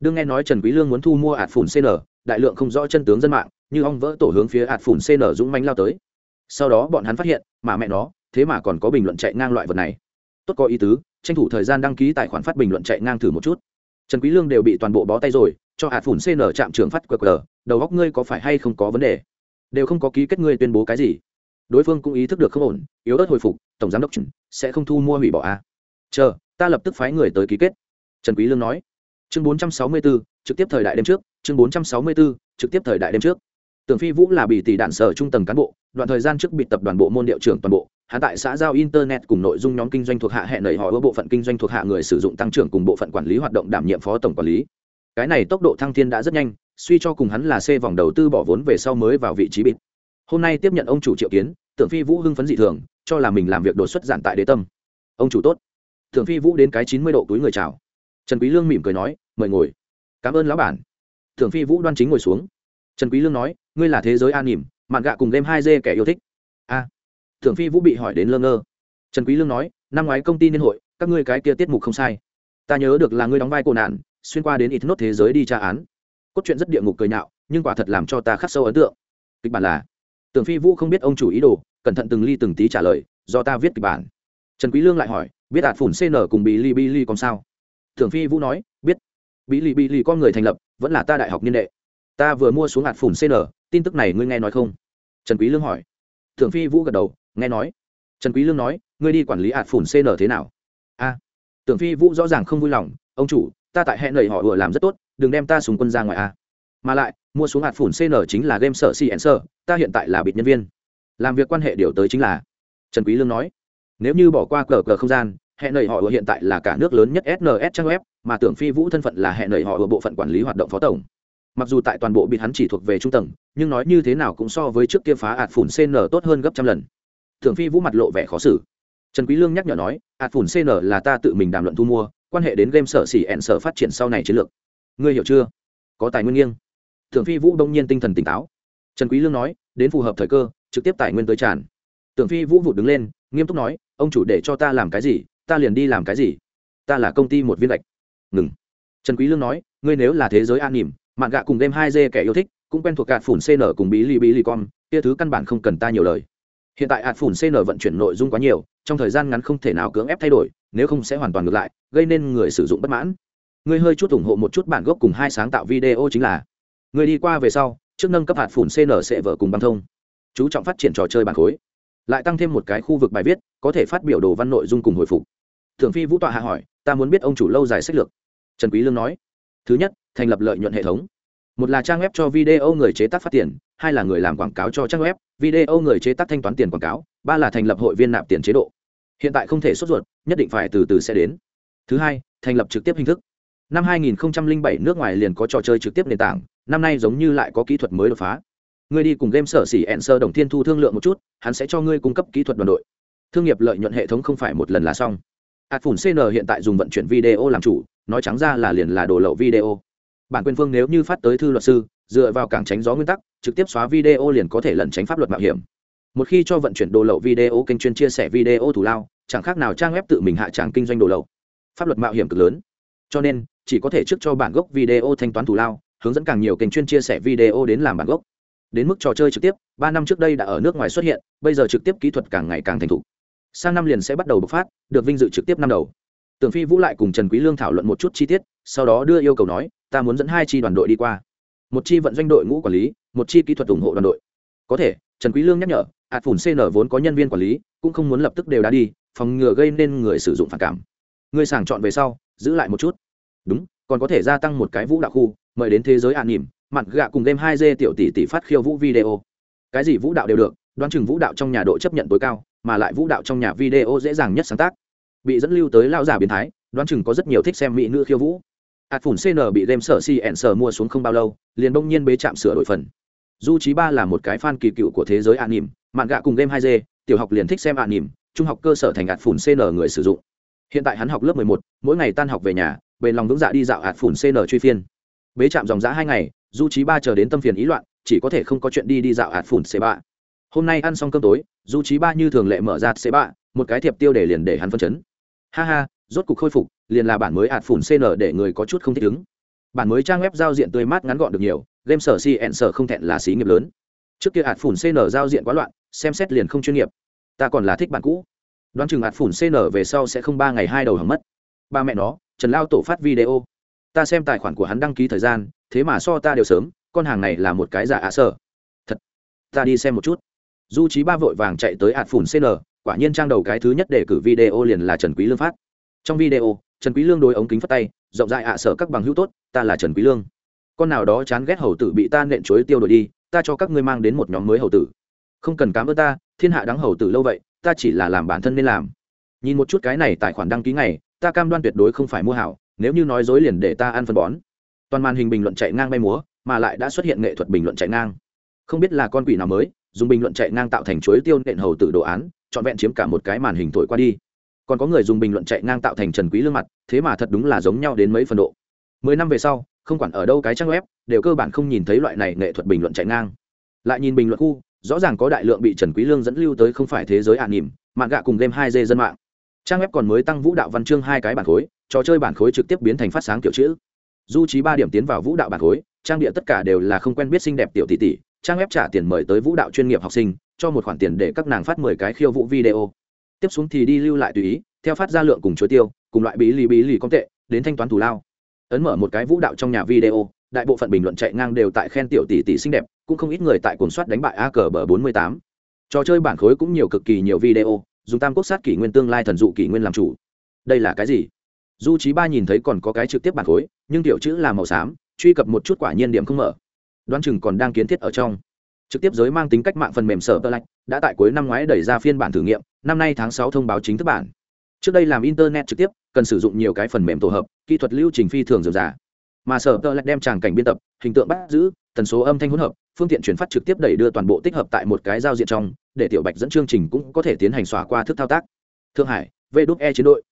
Đương nghe nói trần quý lương muốn thu mua ạt phủn cn đại lượng không rõ chân tướng dân mạng, như ong vỡ tổ hướng phía ạt phủn cn dũng mãnh lao tới. Sau đó bọn hắn phát hiện, mà mẹ nó, thế mà còn có bình luận chạy ngang loại vật này. Tốt có ý tứ, tranh thủ thời gian đăng ký tài khoản phát bình luận chạy ngang thử một chút. Trần quý lương đều bị toàn bộ bó tay rồi, cho hạt phủn cn chạm trưởng phát qr đầu góc ngươi có phải hay không có vấn đề? Đều không có ký kết ngươi tuyên bố cái gì đối phương cũng ý thức được không ổn yếu ớt hồi phục tổng giám đốc chuẩn sẽ không thu mua hủy bỏ a. Chờ ta lập tức phái người tới ký kết. Trần quý lương nói. Chương 464, trực tiếp thời đại đêm trước chương 464, trực tiếp thời đại đêm trước. Tưởng phi vũ là bị tỷ đạn sở trung tầng cán bộ đoạn thời gian trước bị tập đoàn bộ môn điệu trưởng toàn bộ hạ tại xã giao internet cùng nội dung nhóm kinh doanh thuộc hạ hệ nảy họ bộ phận kinh doanh thuộc hạ người sử dụng tăng trưởng cùng bộ phận quản lý hoạt động đảm nhiệm phó tổng quản lý. Cái này tốc độ thăng thiên đã rất nhanh suy cho cùng hắn là c vòng đầu tư bỏ vốn về sau mới vào vị trí bịt hôm nay tiếp nhận ông chủ triệu kiến, tưởng phi vũ hưng phấn dị thường, cho là mình làm việc đột xuất giản tại đế tâm. Ông chủ tốt. Tưởng phi vũ đến cái chín mươi độ túi người chào. Trần quý lương mỉm cười nói, mời ngồi. Cảm ơn lão bản. Tưởng phi vũ đoan chính ngồi xuống. Trần quý lương nói, ngươi là thế giới an nỉm, mạn gạ cùng game hai d kẻ yêu thích. A. Tưởng phi vũ bị hỏi đến lơ ngơ. Trần quý lương nói, năm ngoái công ty liên hội, các ngươi cái kia tiết mục không sai. Ta nhớ được là ngươi đóng vai cô nạn, xuyên qua đến ít nốt thế giới đi tra án. Cốt truyện rất địa ngục cười nhạo, nhưng quả thật làm cho ta khắc sâu ấn tượng. Kịch bản là tưởng phi vũ không biết ông chủ ý đồ, cẩn thận từng ly từng tí trả lời, do ta viết kịch bản. Trần quý lương lại hỏi, biết ạt phủn cn cùng bí li bí li còn sao? Tưởng phi vũ nói, biết. Bí li bí li con người thành lập, vẫn là ta đại học niên đệ. Ta vừa mua xuống hạt phủn cn tin tức này ngươi nghe nói không? Trần quý lương hỏi. Tưởng phi vũ gật đầu, nghe nói. Trần quý lương nói, ngươi đi quản lý hạt phủn cn thế nào? A. Tưởng phi vũ rõ ràng không vui lòng, ông chủ, ta tại hẹn lời họ vừa làm rất tốt, đừng đem ta súng quân ra ngoài a mà lại, mua xuống hạt phủn cn chính là game sở cn sở ta hiện tại là bịt nhân viên. Làm việc quan hệ điều tới chính là, trần quý lương nói, nếu như bỏ qua cờ cờ không gian hẹn nầy họ ở hiện tại là cả nước lớn nhất sns trang web, mà tưởng phi vũ thân phận là hẹn nầy họ ở bộ phận quản lý hoạt động phó tổng. Mặc dù tại toàn bộ bịt hắn chỉ thuộc về trung tầng, nhưng nói như thế nào cũng so với trước kia phá hạt phủn cn tốt hơn gấp trăm lần. Tưởng phi vũ mặt lộ vẻ khó xử. Trần quý lương nhắc nhở nói, hạt phủn cn là ta tự mình đàm luận thu mua, quan hệ đến game sở xỉ ẹn sở phát triển sau này chiến lược. Ngươi hiểu chưa? Có tài nguyên nghiêng tưởng phi vũ đông nhiên tinh thần tỉnh táo. Trần quý lương nói, đến phù hợp thời cơ, trực tiếp tài nguyên tới tràn. Tưởng phi vũ vụt đứng lên, nghiêm túc nói, ông chủ để cho ta làm cái gì, ta liền đi làm cái gì. Ta là công ty một viên gạch. Ngừng. Trần quý lương nói, ngươi nếu là thế giới an nhỉm mạn gạ cùng game hai d kẻ yêu thích, cũng quen thuộc gạt phủn cn cùng bí lì bí lì con kia thứ căn bản không cần ta nhiều lời. Hiện tại hạt phủn cn vận chuyển nội dung quá nhiều, trong thời gian ngắn không thể nào cưỡng ép thay đổi, nếu không sẽ hoàn toàn ngược lại, gây nên người sử dụng bất mãn. Ngươi hơi chút ủng hộ một chút bản gốc cùng hai sáng tạo video chính là người đi qua về sau chức nâng cấp hạt phủn cn sẽ vở cùng băng thông. Chú trọng phát triển trò chơi bản khối. Lại tăng thêm một cái khu vực bài viết, có thể phát biểu đồ văn nội dung cùng hồi phục. Thường phi vũ tọa hạ hỏi, ta muốn biết ông chủ lâu dài sách lược. Trần quý lương nói, thứ nhất, thành lập lợi nhuận hệ thống. Một là trang web cho video người chế tác phát tiền, hai là người làm quảng cáo cho trang web, video người chế tác thanh toán tiền quảng cáo, ba là thành lập hội viên nạp tiền chế độ. Hiện tại không thể sốt ruột, nhất định phải từ từ sẽ đến. Thứ hai, thành lập trực tiếp hình thức. Năm 2007 nước ngoài liền có trò chơi trực tiếp nền tảng năm nay giống như lại có kỹ thuật mới đột phá. Ngươi đi cùng game sở xỉ ẹn sơ đồng thiên thu thương lượng một chút, hắn sẽ cho ngươi cung cấp kỹ thuật đoàn đội. Thương nghiệp lợi nhuận hệ thống không phải một lần là xong. Hạt phủn cn hiện tại dùng vận chuyển video làm chủ, nói trắng ra là liền là đồ lậu video. Bản quyền phương nếu như phát tới thư luật sư, dựa vào cảng tránh gió nguyên tắc, trực tiếp xóa video liền có thể lẩn tránh pháp luật mạo hiểm. Một khi cho vận chuyển đồ lậu video kênh chuyên chia sẻ video thủ lao, chẳng khác nào trang web tự mình hạ tràng kinh doanh đồ lậu. Pháp luật mạo hiểm cực lớn. Cho nên, chỉ có thể trước cho bản gốc video thanh toán thủ lao hướng dẫn càng nhiều kênh chuyên chia sẻ video đến làm bản gốc. Đến mức trò chơi trực tiếp, ba năm trước đây đã ở nước ngoài xuất hiện, bây giờ trực tiếp kỹ thuật càng ngày càng thành thục. Sang năm liền sẽ bắt đầu bộc phát, được vinh dự trực tiếp năm đầu. Tưởng phi vũ lại cùng trần quý lương thảo luận một chút chi tiết, sau đó đưa yêu cầu nói, ta muốn dẫn hai chi đoàn đội đi qua. Một chi vận doanh đội ngũ quản lý, một chi kỹ thuật ủng hộ đoàn đội. Có thể, trần quý lương nhắc nhở ạt phủn cn vốn có nhân viên quản lý, cũng không muốn lập tức đều đã đi, phòng ngừa gây nên người sử dụng phản cảm. Người sàng chọn về sau, giữ lại một chút. Đúng còn có thể gia tăng một cái vũ đạo khu, mời đến thế giới an nỉm mặn gạ cùng game hai d tiểu tỷ tỷ phát khiêu vũ video. Cái gì vũ đạo đều được, đoán chừng vũ đạo trong nhà độ chấp nhận tối cao, mà lại vũ đạo trong nhà video dễ dàng nhất sáng tác. Bị dẫn lưu tới lao giả biến thái, đoán chừng có rất nhiều thích xem mỹ nữ khiêu vũ. Hạt phủn cn bị game sở si ẹn sở mua xuống không bao lâu, liền đông nhiên bế chạm sửa đổi phần. Du trí ba là một cái fan kỳ cựu của thế giới an nỉm mạn gạ cùng game hai d, tiểu học liền thích xem an nỉm, trung học cơ sở thành hạt phủn cn người sử dụng. Hiện tại hắn học lớp mười một, mỗi ngày tan học về nhà bền lòng vững dạ đi dạo hạt phủn cn truy phiên. Bế chạm dòng giã hai ngày, du trí ba chờ đến tâm phiền ý loạn, chỉ có thể không có chuyện đi đi dạo hạt phủn c ba. Hôm nay ăn xong cơm tối, du trí ba như thường lệ mở ra c ba, một cái thiệp tiêu để liền để hắn phân chấn. Ha ha, rốt cục khôi phục, liền là bản mới hạt phủn cn để người có chút không thích ứng. Bản mới trang web giao diện tươi mát ngắn gọn được nhiều, game sở si ẹn sở không thẹn là xí nghiệp lớn. Trước kia hạt phủn cn giao diện quá loạn, xem xét liền không chuyên nghiệp. Ta còn là thích bản cũ. Đoán chừng hạt phủn cn về sau sẽ không ba ngày hai đầu hỏng mất. Ba mẹ nó trần lao tổ phát video. Ta xem tài khoản của hắn đăng ký thời gian, thế mà so ta đều sớm, con hàng này là một cái giả ạ sở thật, ta đi xem một chút. Du trí ba vội vàng chạy tới ạt phủn cn quả nhiên trang đầu cái thứ nhất để cử video liền là trần quý lương phát. Trong video, trần quý lương đối ống kính phát tay, rộng rãi ạ sở các bằng hữu tốt, ta là trần quý lương. Con nào đó chán ghét hầu tử bị ta nện chuối tiêu đổi đi, ta cho các ngươi mang đến một nhóm mới hầu tử. Không cần cám ơn ta, thiên hạ đáng hầu tử lâu vậy, ta chỉ là làm bản thân nên làm. Nhìn một chút cái này tài khoản đăng ký ngày ta cam đoan tuyệt đối không phải mua hảo, nếu như nói dối liền để ta ăn phân bón. Toàn màn hình bình luận chạy ngang bay múa, mà lại đã xuất hiện nghệ thuật bình luận chạy ngang. Không biết là con quỷ nào mới, dùng bình luận chạy ngang tạo thành chuối tiêu nện hầu tử đồ án, trọn vẹn chiếm cả một cái màn hình thổi qua đi. Còn có người dùng bình luận chạy ngang tạo thành trần quý lương mặt, thế mà thật đúng là giống nhau đến mấy phần độ. Mười năm về sau, không quản ở đâu cái trang web, đều cơ bản không nhìn thấy loại này nghệ thuật bình luận chạy ngang. Lại nhìn bình luận khu, rõ ràng có đại lượng bị trần quý lương dẫn lưu tới không phải thế giới ả nỉm mạng gạ cùng game hai d dân mạng trang web còn mới tăng vũ đạo văn chương hai cái bản khối, trò chơi bản khối trực tiếp biến thành phát sáng tiểu chữ. Du trí ba điểm tiến vào vũ đạo bản khối, trang địa tất cả đều là không quen biết xinh đẹp tiểu tỷ tỷ, trang web trả tiền mời tới vũ đạo chuyên nghiệp học sinh, cho một khoản tiền để các nàng phát mười cái khiêu vũ video. Tiếp xuống thì đi lưu lại tùy ý, theo phát ra lượng cùng chuối tiêu, cùng loại bí lì bí lì công tệ, đến thanh toán thù lao. Ấn mở một cái vũ đạo trong nhà video, đại bộ phận bình luận chạy ngang đều tại khen tiểu tỷ tỷ xinh đẹp, cũng không ít người tại cuốn soát đánh bại a cờ bờ bốn mươi tám. Trò chơi bản khối cũng nhiều cực kỳ nhiều video dùng tam quốc sát kỷ nguyên tương lai thần dụ kỷ nguyên làm chủ. Đây là cái gì? Du trí ba nhìn thấy còn có cái trực tiếp bản khối, nhưng tiểu chữ là màu xám, truy cập một chút quả nhiên điểm không mở. Đoán chừng còn đang kiến thiết ở trong. Trực tiếp giới mang tính cách mạng phần mềm sở tơ lạch, đã tại cuối năm ngoái đẩy ra phiên bản thử nghiệm, năm nay tháng sáu thông báo chính thức bản. Trước đây làm internet trực tiếp, cần sử dụng nhiều cái phần mềm tổ hợp, kỹ thuật lưu trình phi thường dườm giả mà sở tơ lạch đem tràng cảnh biên tập, hình tượng bắt giữ tần số âm thanh hỗn hợp, phương tiện chuyển phát trực tiếp đẩy đưa toàn bộ tích hợp tại một cái giao diện trong, để tiểu bạch dẫn chương trình cũng có thể tiến hành xóa qua thức thao tác. Thượng hải vê đúc e chiến đội.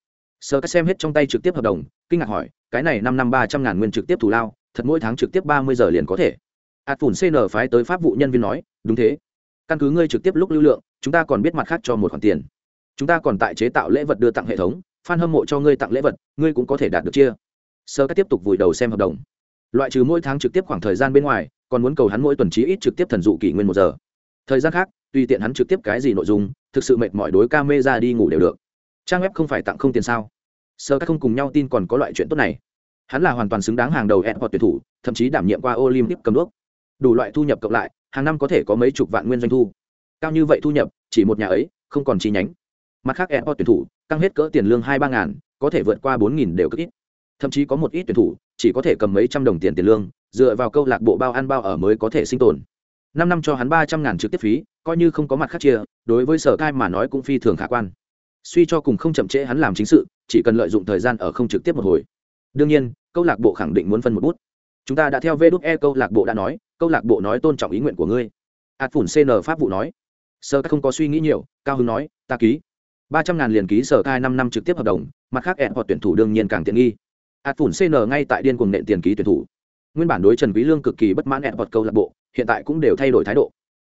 Sơ cách xem hết trong tay trực tiếp hợp đồng, kinh ngạc hỏi, cái này năm năm ba trăm ngàn nguyên trực tiếp thù lao, thật mỗi tháng trực tiếp ba mươi giờ liền có thể. Ạt phủn cn phái tới pháp vụ nhân viên nói, đúng thế. Căn cứ ngươi trực tiếp lúc lưu lượng, chúng ta còn biết mặt khác cho một khoản tiền. Chúng ta còn tại chế tạo lễ vật đưa tặng hệ thống f hâm mộ cho ngươi tặng lễ vật, ngươi cũng có thể đạt được chia. Sơ cách tiếp tục vùi đầu xem hợp đồng loại trừ mỗi tháng trực tiếp khoảng thời gian bên ngoài, còn muốn cầu hắn mỗi tuần trí ít trực tiếp thần dụ kỷ nguyên một giờ. Thời gian khác, tùy tiện hắn trực tiếp cái gì nội dung, thực sự mệt mỏi đối ca mê ra đi ngủ đều được. Trang web không phải tặng không tiền sao? Sơ các không cùng nhau tin còn có loại chuyện tốt này. Hắn là hoàn toàn xứng đáng hàng đầu hẹn hoặc tuyển thủ, thậm chí đảm nhiệm qua olympic cầm đuốc. Đủ loại thu nhập cộng lại, hàng năm có thể có mấy chục vạn nguyên doanh thu. Cao như vậy thu nhập, chỉ một nhà ấy, không còn chi nhánh. Mặt khác hẹn hoặc tuyển thủ tăng hết cỡ tiền lương hai ba ngàn, có thể vượt qua bốn nghìn đều cực ít. Thậm chí có một ít tuyển thủ chỉ có thể cầm mấy trăm đồng tiền tiền lương, dựa vào câu lạc bộ bao ăn bao ở mới có thể sinh tồn. Năm năm cho hắn ba trăm ngàn trực tiếp phí, coi như không có mặt khác chia, đối với sở cai mà nói cũng phi thường khả quan. Suy cho cùng không chậm trễ hắn làm chính sự, chỉ cần lợi dụng thời gian ở không trực tiếp một hồi. Đương nhiên, câu lạc bộ khẳng định muốn phân một bút. Chúng ta đã theo vê đúc e câu lạc bộ đã nói, câu lạc bộ nói tôn trọng ý nguyện của ngươi. Hạt phủn cn pháp vụ nói. Sơ các không có suy nghĩ nhiều, cao hưng nói, ta ký. Ba trăm ngàn liền ký sở cai năm năm trực tiếp hợp đồng, mặt khác ẹn hoặc tuyển thủ đương nhiên càng tiện nghi ạt phủn cn ngay tại điên cuồng nện tiền ký tuyển thủ. Nguyên bản đối trần quý lương cực kỳ bất mãn ẹn vọt câu lạc bộ, hiện tại cũng đều thay đổi thái độ.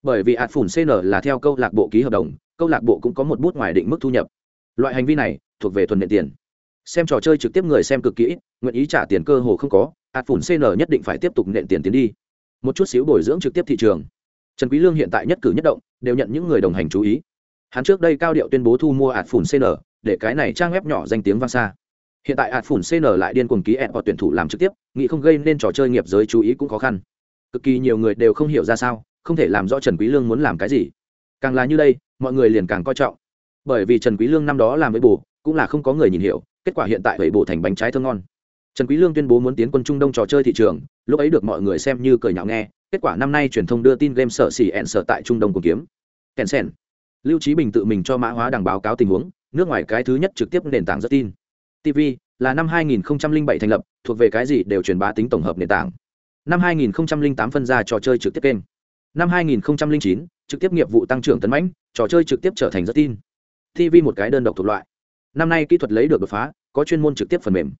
Bởi vì ạt phủn cn là theo câu lạc bộ ký hợp đồng, câu lạc bộ cũng có một bút ngoài định mức thu nhập. Loại hành vi này thuộc về thuần nện tiền. Xem trò chơi trực tiếp người xem cực kỹ nguyện ý trả tiền cơ hồ không có ạt phủn cn nhất định phải tiếp tục nện tiền tiến đi. Một chút xíu bồi dưỡng trực tiếp thị trường. Trần quý lương hiện tại nhất cử nhất động, đều nhận những người đồng hành chú ý. Hắn trước đây cao điệu tuyên bố thu mua ạt phủn cn để cái này trang web nhỏ danh tiếng vang xa hiện tại ạt phủn cn lại điên cuồng ký ẹn hoặc tuyển thủ làm trực tiếp, nghĩ không gây nên trò chơi nghiệp giới chú ý cũng khó khăn. Cực kỳ nhiều người đều không hiểu ra sao, không thể làm rõ trần quý lương muốn làm cái gì. Càng là như đây, mọi người liền càng coi trọng. Bởi vì trần quý lương năm đó làm với bù, cũng là không có người nhìn hiểu, kết quả hiện tại vậy bù thành bánh trái thơm ngon. Trần quý lương tuyên bố muốn tiến quân trung đông trò chơi thị trường, lúc ấy được mọi người xem như cười nhạo nghe, kết quả năm nay truyền thông đưa tin game sở xỉ ẹn sở tại trung đông cùng kiếm. Kèn sen lưu trí bình tự mình cho mã hóa đằng báo cáo tình huống, nước ngoài cái thứ nhất trực tiếp nền tảng rất tin tv là năm 2007 thành lập, thuộc về cái gì đều truyền bá tính tổng hợp nền tảng. Năm 2008 phân ra trò chơi trực tiếp kênh năm 2009 trực tiếp nghiệp vụ tăng trưởng tấn mãnh, trò chơi trực tiếp trở thành rất tin. Tv một cái đơn độc thuộc loại. Năm nay kỹ thuật lấy được đột phá, có chuyên môn trực tiếp phần mềm.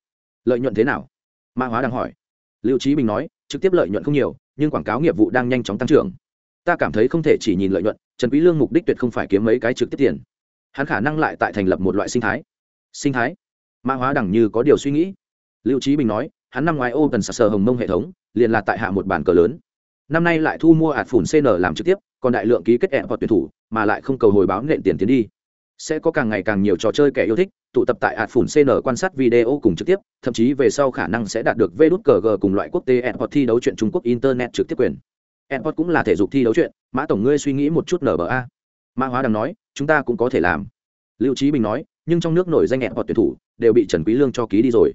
Lợi nhuận thế nào? Mã hóa đang hỏi. Lưu trí bình nói, trực tiếp lợi nhuận không nhiều, nhưng quảng cáo nghiệp vụ đang nhanh chóng tăng trưởng. Ta cảm thấy không thể chỉ nhìn lợi nhuận, trần quý lương mục đích tuyệt không phải kiếm mấy cái trực tiếp tiền. Hắn khả năng lại tại thành lập một loại sinh thái. Sinh thái? Mã hóa đẳng như có điều suy nghĩ. Lưu trí bình nói, hắn năm ngoái ô cần sờ hồng mông hệ thống, liền là tại hạ một bản cờ lớn. Năm nay lại thu mua ạt phủn cn làm trực tiếp, còn đại lượng ký kết ẹ hoặc tuyển thủ, mà lại không cầu hồi báo nện tiền tiến đi. Sẽ có càng ngày càng nhiều trò chơi kẻ yêu thích, tụ tập tại ạt phủn cn quan sát video cùng trực tiếp, thậm chí về sau khả năng sẽ đạt được vê đút cờ g cùng loại quốc tế airport thi đấu chuyện trung quốc internet trực tiếp quyền. Airport cũng là thể dục thi đấu chuyện, mã tổng ngươi suy nghĩ một chút nba mã hóa đằng nói, chúng ta cũng có thể làm. Lưu trí bình nói, nhưng trong nước nổi danh airport tuyển thủ đều bị trần quý lương cho ký đi rồi.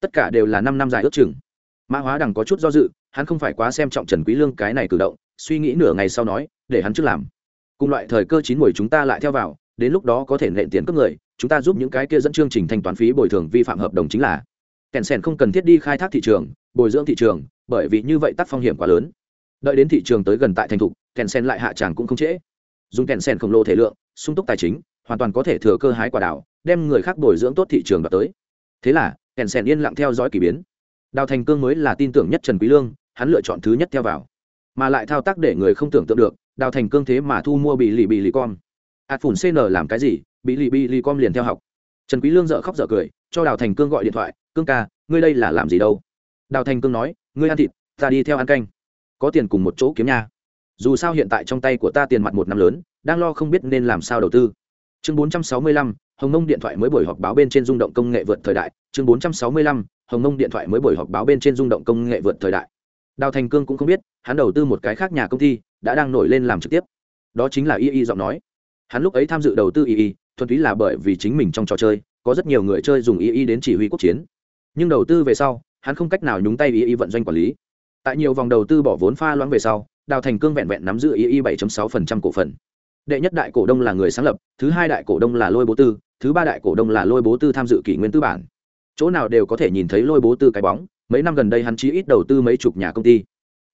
Tất cả đều là năm năm dài ước chừng. Mã hóa đằng có chút do dự, hắn không phải quá xem trọng trần quý lương cái này cử động, suy nghĩ nửa ngày sau nói, để hắn trước làm. Cùng loại thời cơ chín mùi chúng ta lại theo vào, đến lúc đó có thể nện tiền cấp người, chúng ta giúp những cái kia dẫn chương trình thanh toán phí bồi thường vi phạm hợp đồng chính là. Kèn sèn không cần thiết đi khai thác thị trường, bồi dưỡng thị trường, bởi vì như vậy tắt phong hiểm quá lớn. Đợi đến thị trường tới gần tại thành thục, kèn sen lại hạ tràng cũng không trễ. Dùng kèn sen khổng lồ thể lượng, sung túc tài chính hoàn toàn có thể thừa cơ hái quả đảo đem người khác bồi dưỡng tốt thị trường vào tới. Thế là kèn sèn yên lặng theo dõi k ỳ biến. Đào thành cương mới là tin tưởng nhất trần quý lương, hắn lựa chọn thứ nhất theo vào. Mà lại thao tác để người không tưởng tượng được, đào thành cương thế mà thu mua bị lì bị lì con ạt phủn cn làm cái gì? Bị lì bị lì con liền theo học. Trần quý lương dở khóc dở cười, cho đào thành cương gọi điện thoại, cương ca, ngươi đây là làm gì đâu? Đào thành cương nói, ngươi ăn thịt, ta đi theo ăn canh. Có tiền cùng một chỗ kiếm nha. Dù sao hiện tại trong tay của ta tiền mặt một năm lớn, đang lo không biết nên làm sao đầu tư chương 465, hồng nông điện thoại mới buổi họp báo bên trên rung động công nghệ vượt thời đại. Chương 465, hồng nông điện thoại mới buổi họp báo bên trên rung động công nghệ vượt thời đại. Đào thành cương cũng không biết hắn đầu tư một cái khác nhà công ty đã đang nổi lên làm trực tiếp. Đó chính là y y giọng nói. Hắn lúc ấy tham dự đầu tư y y thuần túy là bởi vì chính mình trong trò chơi có rất nhiều người chơi dùng y y đến chỉ huy quốc chiến. Nhưng đầu tư về sau hắn không cách nào nhúng tay y y vận doanh quản lý. Tại nhiều vòng đầu tư bỏ vốn pha loãng về sau đào thành cương vẹn vẹn nắm giữ y y 7.6% cổ phần đệ nhất đại cổ đông là người sáng lập, thứ hai đại cổ đông là lôi bố tư, thứ ba đại cổ đông là lôi bố tư tham dự kỷ nguyên tư bản. Chỗ nào đều có thể nhìn thấy lôi bố tư cái bóng, mấy năm gần đây hắn chí ít đầu tư mấy chục nhà công ty.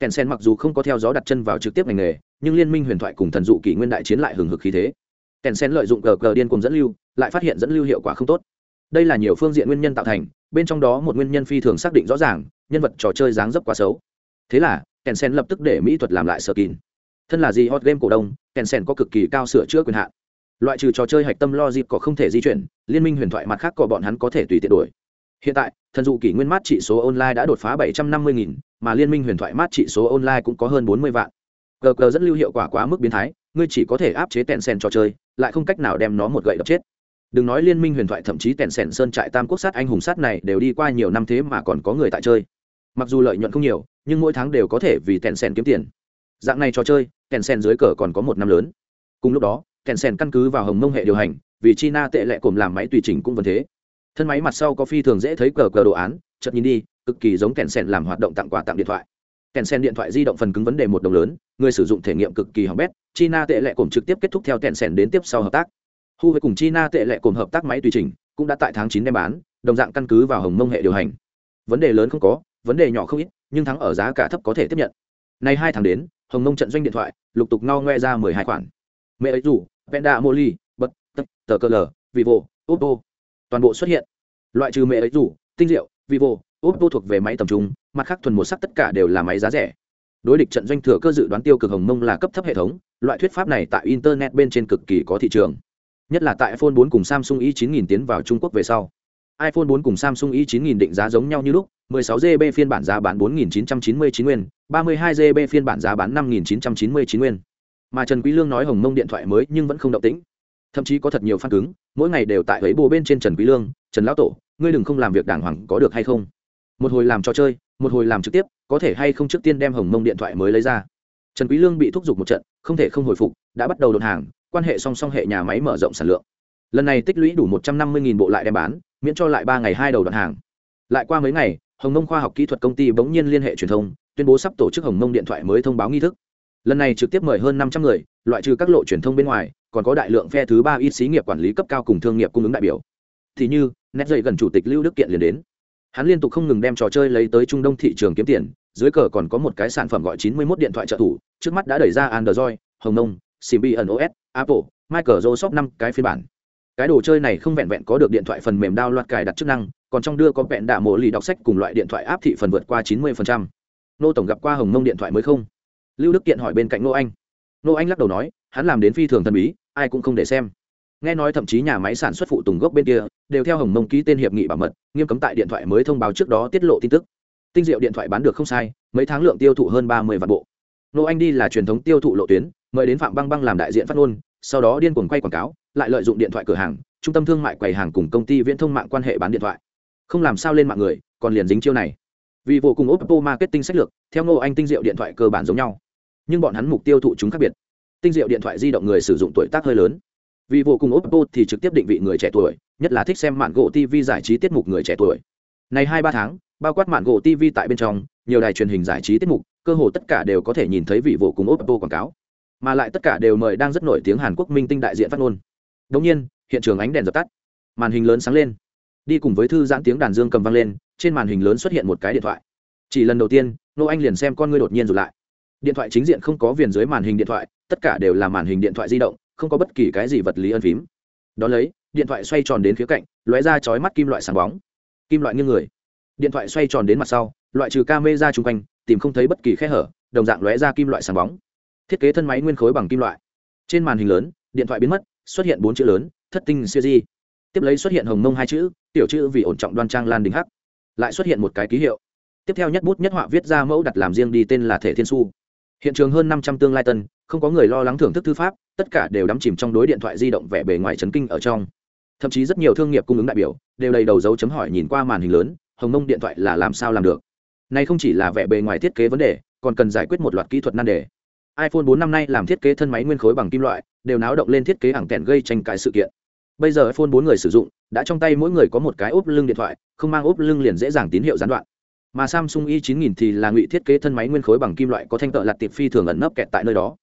Kèn sen mặc dù không có theo gió đặt chân vào trực tiếp ngành nghề, nhưng liên minh huyền thoại cùng thần dụ kỷ nguyên đại chiến lại hừng hực khí thế. Kèn sen lợi dụng cờ cờ điên cùng dẫn lưu, lại phát hiện dẫn lưu hiệu quả không tốt. Đây là nhiều phương diện nguyên nhân tạo thành, bên trong đó một nguyên nhân phi thường xác định rõ ràng, nhân vật trò chơi dáng dấp quá xấu. Thế là kèn sen lập tức để mỹ thuật làm lại sơ kín thân là gì hot game cổ đông, kèn sèn có cực kỳ cao sửa chữa quyền hạn. Loại trừ trò chơi hạch tâm lo dịp có không thể di chuyển, liên minh huyền thoại mặt khác có bọn hắn có thể tùy tiện đổi hiện tại, thần dụ kỷ nguyên mát trị số online đã đột phá bảy trăm năm mươi nghìn, mà liên minh huyền thoại mát trị số online cũng có hơn bốn mươi vạn. Cờ cờ dẫn lưu hiệu quả quá mức biến thái, ngươi chỉ có thể áp chế tèn sen trò chơi, lại không cách nào đem nó một gậy đập chết. Đừng nói liên minh huyền thoại, thậm chí tèn sèn sơn trại tam quốc sát anh hùng sát này đều đi qua nhiều năm thế mà còn có người tại chơi. Mặc dù lợi nhuận không nhiều, nhưng mỗi tháng đều có thể vì tèn sèn kiếm tiền dạng này trò chơi kèn sen dưới cờ còn có một năm lớn. Cùng lúc đó kèn sen căn cứ vào hồng mông hệ điều hành vì china tệ lệ cồm làm máy tùy chỉnh cũng vẫn thế. Thân máy mặt sau có phi thường dễ thấy cờ cờ đồ án chợt nhìn đi cực kỳ giống kèn sen làm hoạt động tặng quà tặng điện thoại. Kèn sen điện thoại di động phần cứng vấn đề một đồng lớn người sử dụng thể nghiệm cực kỳ hỏng bét china tệ lệ cồm trực tiếp kết thúc theo kèn sen đến tiếp sau hợp tác. Hu với cùng china tệ lệ cồm hợp tác máy tùy chỉnh, cũng đã tại tháng chín đem bán đồng dạng căn cứ vào hồng mông hệ điều hành. Vấn đề lớn không có vấn đề nhỏ không ít nhưng thắng ở giá cả thấp có thể tiếp nhận. Nay hai tháng đến hồng Nông trận doanh điện thoại, lục tục no ngoe ra mười hai khoản. Mẹ ấy rủ penda moli bất tất tờ cơ lờ, vivo, oppo. Toàn bộ xuất hiện. Loại trừ mẹ ấy rủ, tinh diệu, vivo, oppo thuộc về máy tầm trung, mặt khác thuần một sắc tất cả đều là máy giá rẻ. Đối địch trận doanh thừa cơ dự đoán tiêu cực hồng mông là cấp thấp hệ thống, loại thuyết pháp này tại internet bên trên cực kỳ có thị trường. Nhất là tại iphone 4 cùng samsung i 9000 tiến vào trung quốc về sau iphone 4 cùng samsung i 9000 định giá giống nhau như lúc 16 gb phiên bản giá bán 4999 nguyên 32 gb phiên bản giá bán 5999 nguyên. Mà trần quý lương nói hồng mông điện thoại mới nhưng vẫn không động tĩnh. Thậm chí có thật nhiều fan cứng mỗi ngày đều tại ấy bù bên trên trần quý lương, trần lão tổ, ngươi đừng không làm việc đàng hoàng có được hay không? Một hồi làm trò chơi, một hồi làm trực tiếp, có thể hay không trước tiên đem hồng mông điện thoại mới lấy ra? Trần quý lương bị thúc giục một trận, không thể không hồi phục, đã bắt đầu đột hàng, quan hệ song song hệ nhà máy mở rộng sản lượng. Lần này tích lũy đủ một trăm năm mươi bộ lại đem bán miễn cho lại ba ngày hai đầu đoạn hàng. Lại qua mấy ngày, hồng mông khoa học kỹ thuật công ty bỗng nhiên liên hệ truyền thông, tuyên bố sắp tổ chức hồng mông điện thoại mới thông báo nghi thức. Lần này trực tiếp mời hơn năm trăm người, loại trừ các lộ truyền thông bên ngoài, còn có đại lượng phe thứ ba ít xí nghiệp quản lý cấp cao cùng thương nghiệp cung ứng đại biểu. Thì như, nét dậy gần chủ tịch lưu đức kiện liền đến. Hắn liên tục không ngừng đem trò chơi lấy tới trung đông thị trường kiếm tiền, dưới cờ còn có một cái sản phẩm gọi 91 điện thoại trợ thủ, trước mắt đã đẩy ra android, hồng nông cbn os apple, microsoft năm cái phiên bản cái đồ chơi này không vẹn vẹn có được điện thoại phần mềm đao loạt cài đặt chức năng, còn trong đưa có vẹn đạ mổ lì đọc sách cùng loại điện thoại áp thị phần vượt qua 90%. nô tổng gặp qua hồng mông điện thoại mới không? Lưu đức kiện hỏi bên cạnh nô anh. Nô anh lắc đầu nói, hắn làm đến phi thường thần bí, ai cũng không để xem. Nghe nói thậm chí nhà máy sản xuất phụ tùng gốc bên kia, đều theo hồng mông ký tên hiệp nghị bảo mật, nghiêm cấm tại điện thoại mới thông báo trước đó tiết lộ tin tức. Tinh diệu điện thoại bán được không sai, mấy tháng lượng tiêu thụ hơn ba mươi vạn bộ. Nô anh đi là truyền thống tiêu thụ lộ tuyến, mời đến phạm băng băng làm đại diện phát ngôn, sau đó điên cuồng quay quảng cáo lại lợi dụng điện thoại cửa hàng, trung tâm thương mại quầy hàng cùng công ty viễn thông mạng quan hệ bán điện thoại. Không làm sao lên mạng người, còn liền dính chiêu này. Vì vô cùng oppo marketing sách lược, theo ngô anh tinh diệu điện thoại cơ bản giống nhau. Nhưng bọn hắn mục tiêu thụ chúng khác biệt. Tinh diệu điện thoại di động người sử dụng tuổi tác hơi lớn. Vì vô cùng oppo thì trực tiếp định vị người trẻ tuổi, nhất là thích xem mạn gỗ tv giải trí tiết mục người trẻ tuổi. Này hai ba tháng, bao quát mạn gỗ tv tại bên trong, nhiều đài truyền hình giải trí tiết mục, cơ hồ tất cả đều có thể nhìn thấy vị vô cùng oppo quảng cáo. Mà lại tất cả đều mời đang rất nổi tiếng hàn quốc minh tinh đại diện phát ngôn đống nhiên, hiện trường ánh đèn dập tắt. Màn hình lớn sáng lên. Đi cùng với thư giãn tiếng đàn dương cầm vang lên, trên màn hình lớn xuất hiện một cái điện thoại. Chỉ lần đầu tiên nô anh liền xem con ngươi đột nhiên rụt lại. Điện thoại chính diện không có viền dưới màn hình điện thoại, tất cả đều là màn hình điện thoại di động, không có bất kỳ cái gì vật lý ân phím. Đó lấy, điện thoại xoay tròn đến phía cạnh, lóe ra chói mắt kim loại sáng bóng. Kim loại nghiêng người. Điện thoại xoay tròn đến mặt sau, loại trừ ca mê ra chung quanh, tìm không thấy bất kỳ khe hở, đồng dạng lóe ra kim loại sáng bóng. Thiết kế thân máy nguyên khối bằng kim loại. Trên màn hình lớn, điện thoại biến mất xuất hiện bốn chữ lớn, thất tinh siêu di. Tiếp lấy xuất hiện hồng mông hai chữ, tiểu chữ vì ổn trọng đoan trang lan đình hắc. Lại xuất hiện một cái ký hiệu. Tiếp theo nhất bút nhất họa viết ra mẫu đặt làm riêng đi tên là thể thiên su. Hiện trường hơn năm trăm tương lai tân, không có người lo lắng thưởng thức thư pháp, tất cả đều đắm chìm trong đối điện thoại di động vẻ bề ngoài chấn kinh ở trong. Thậm chí rất nhiều thương nghiệp cung ứng đại biểu đều đầy đầu dấu chấm hỏi nhìn qua màn hình lớn, hồng mông điện thoại là làm sao làm được? Này không chỉ là vẻ bề ngoài thiết kế vấn đề, còn cần giải quyết một loạt kỹ thuật nan đề iphone 4 năm nay làm thiết kế thân máy nguyên khối bằng kim loại, đều náo động lên thiết kế ảng tẹn gây tranh cãi sự kiện. Bây giờ iphone 4 người sử dụng, đã trong tay mỗi người có một cái ốp lưng điện thoại, không mang ốp lưng liền dễ dàng tín hiệu gián đoạn. Mà samsung i 9000 thì là ngụy thiết kế thân máy nguyên khối bằng kim loại có thanh tợ lật tiệp phi thường ẩn nấp kẹt tại nơi đó.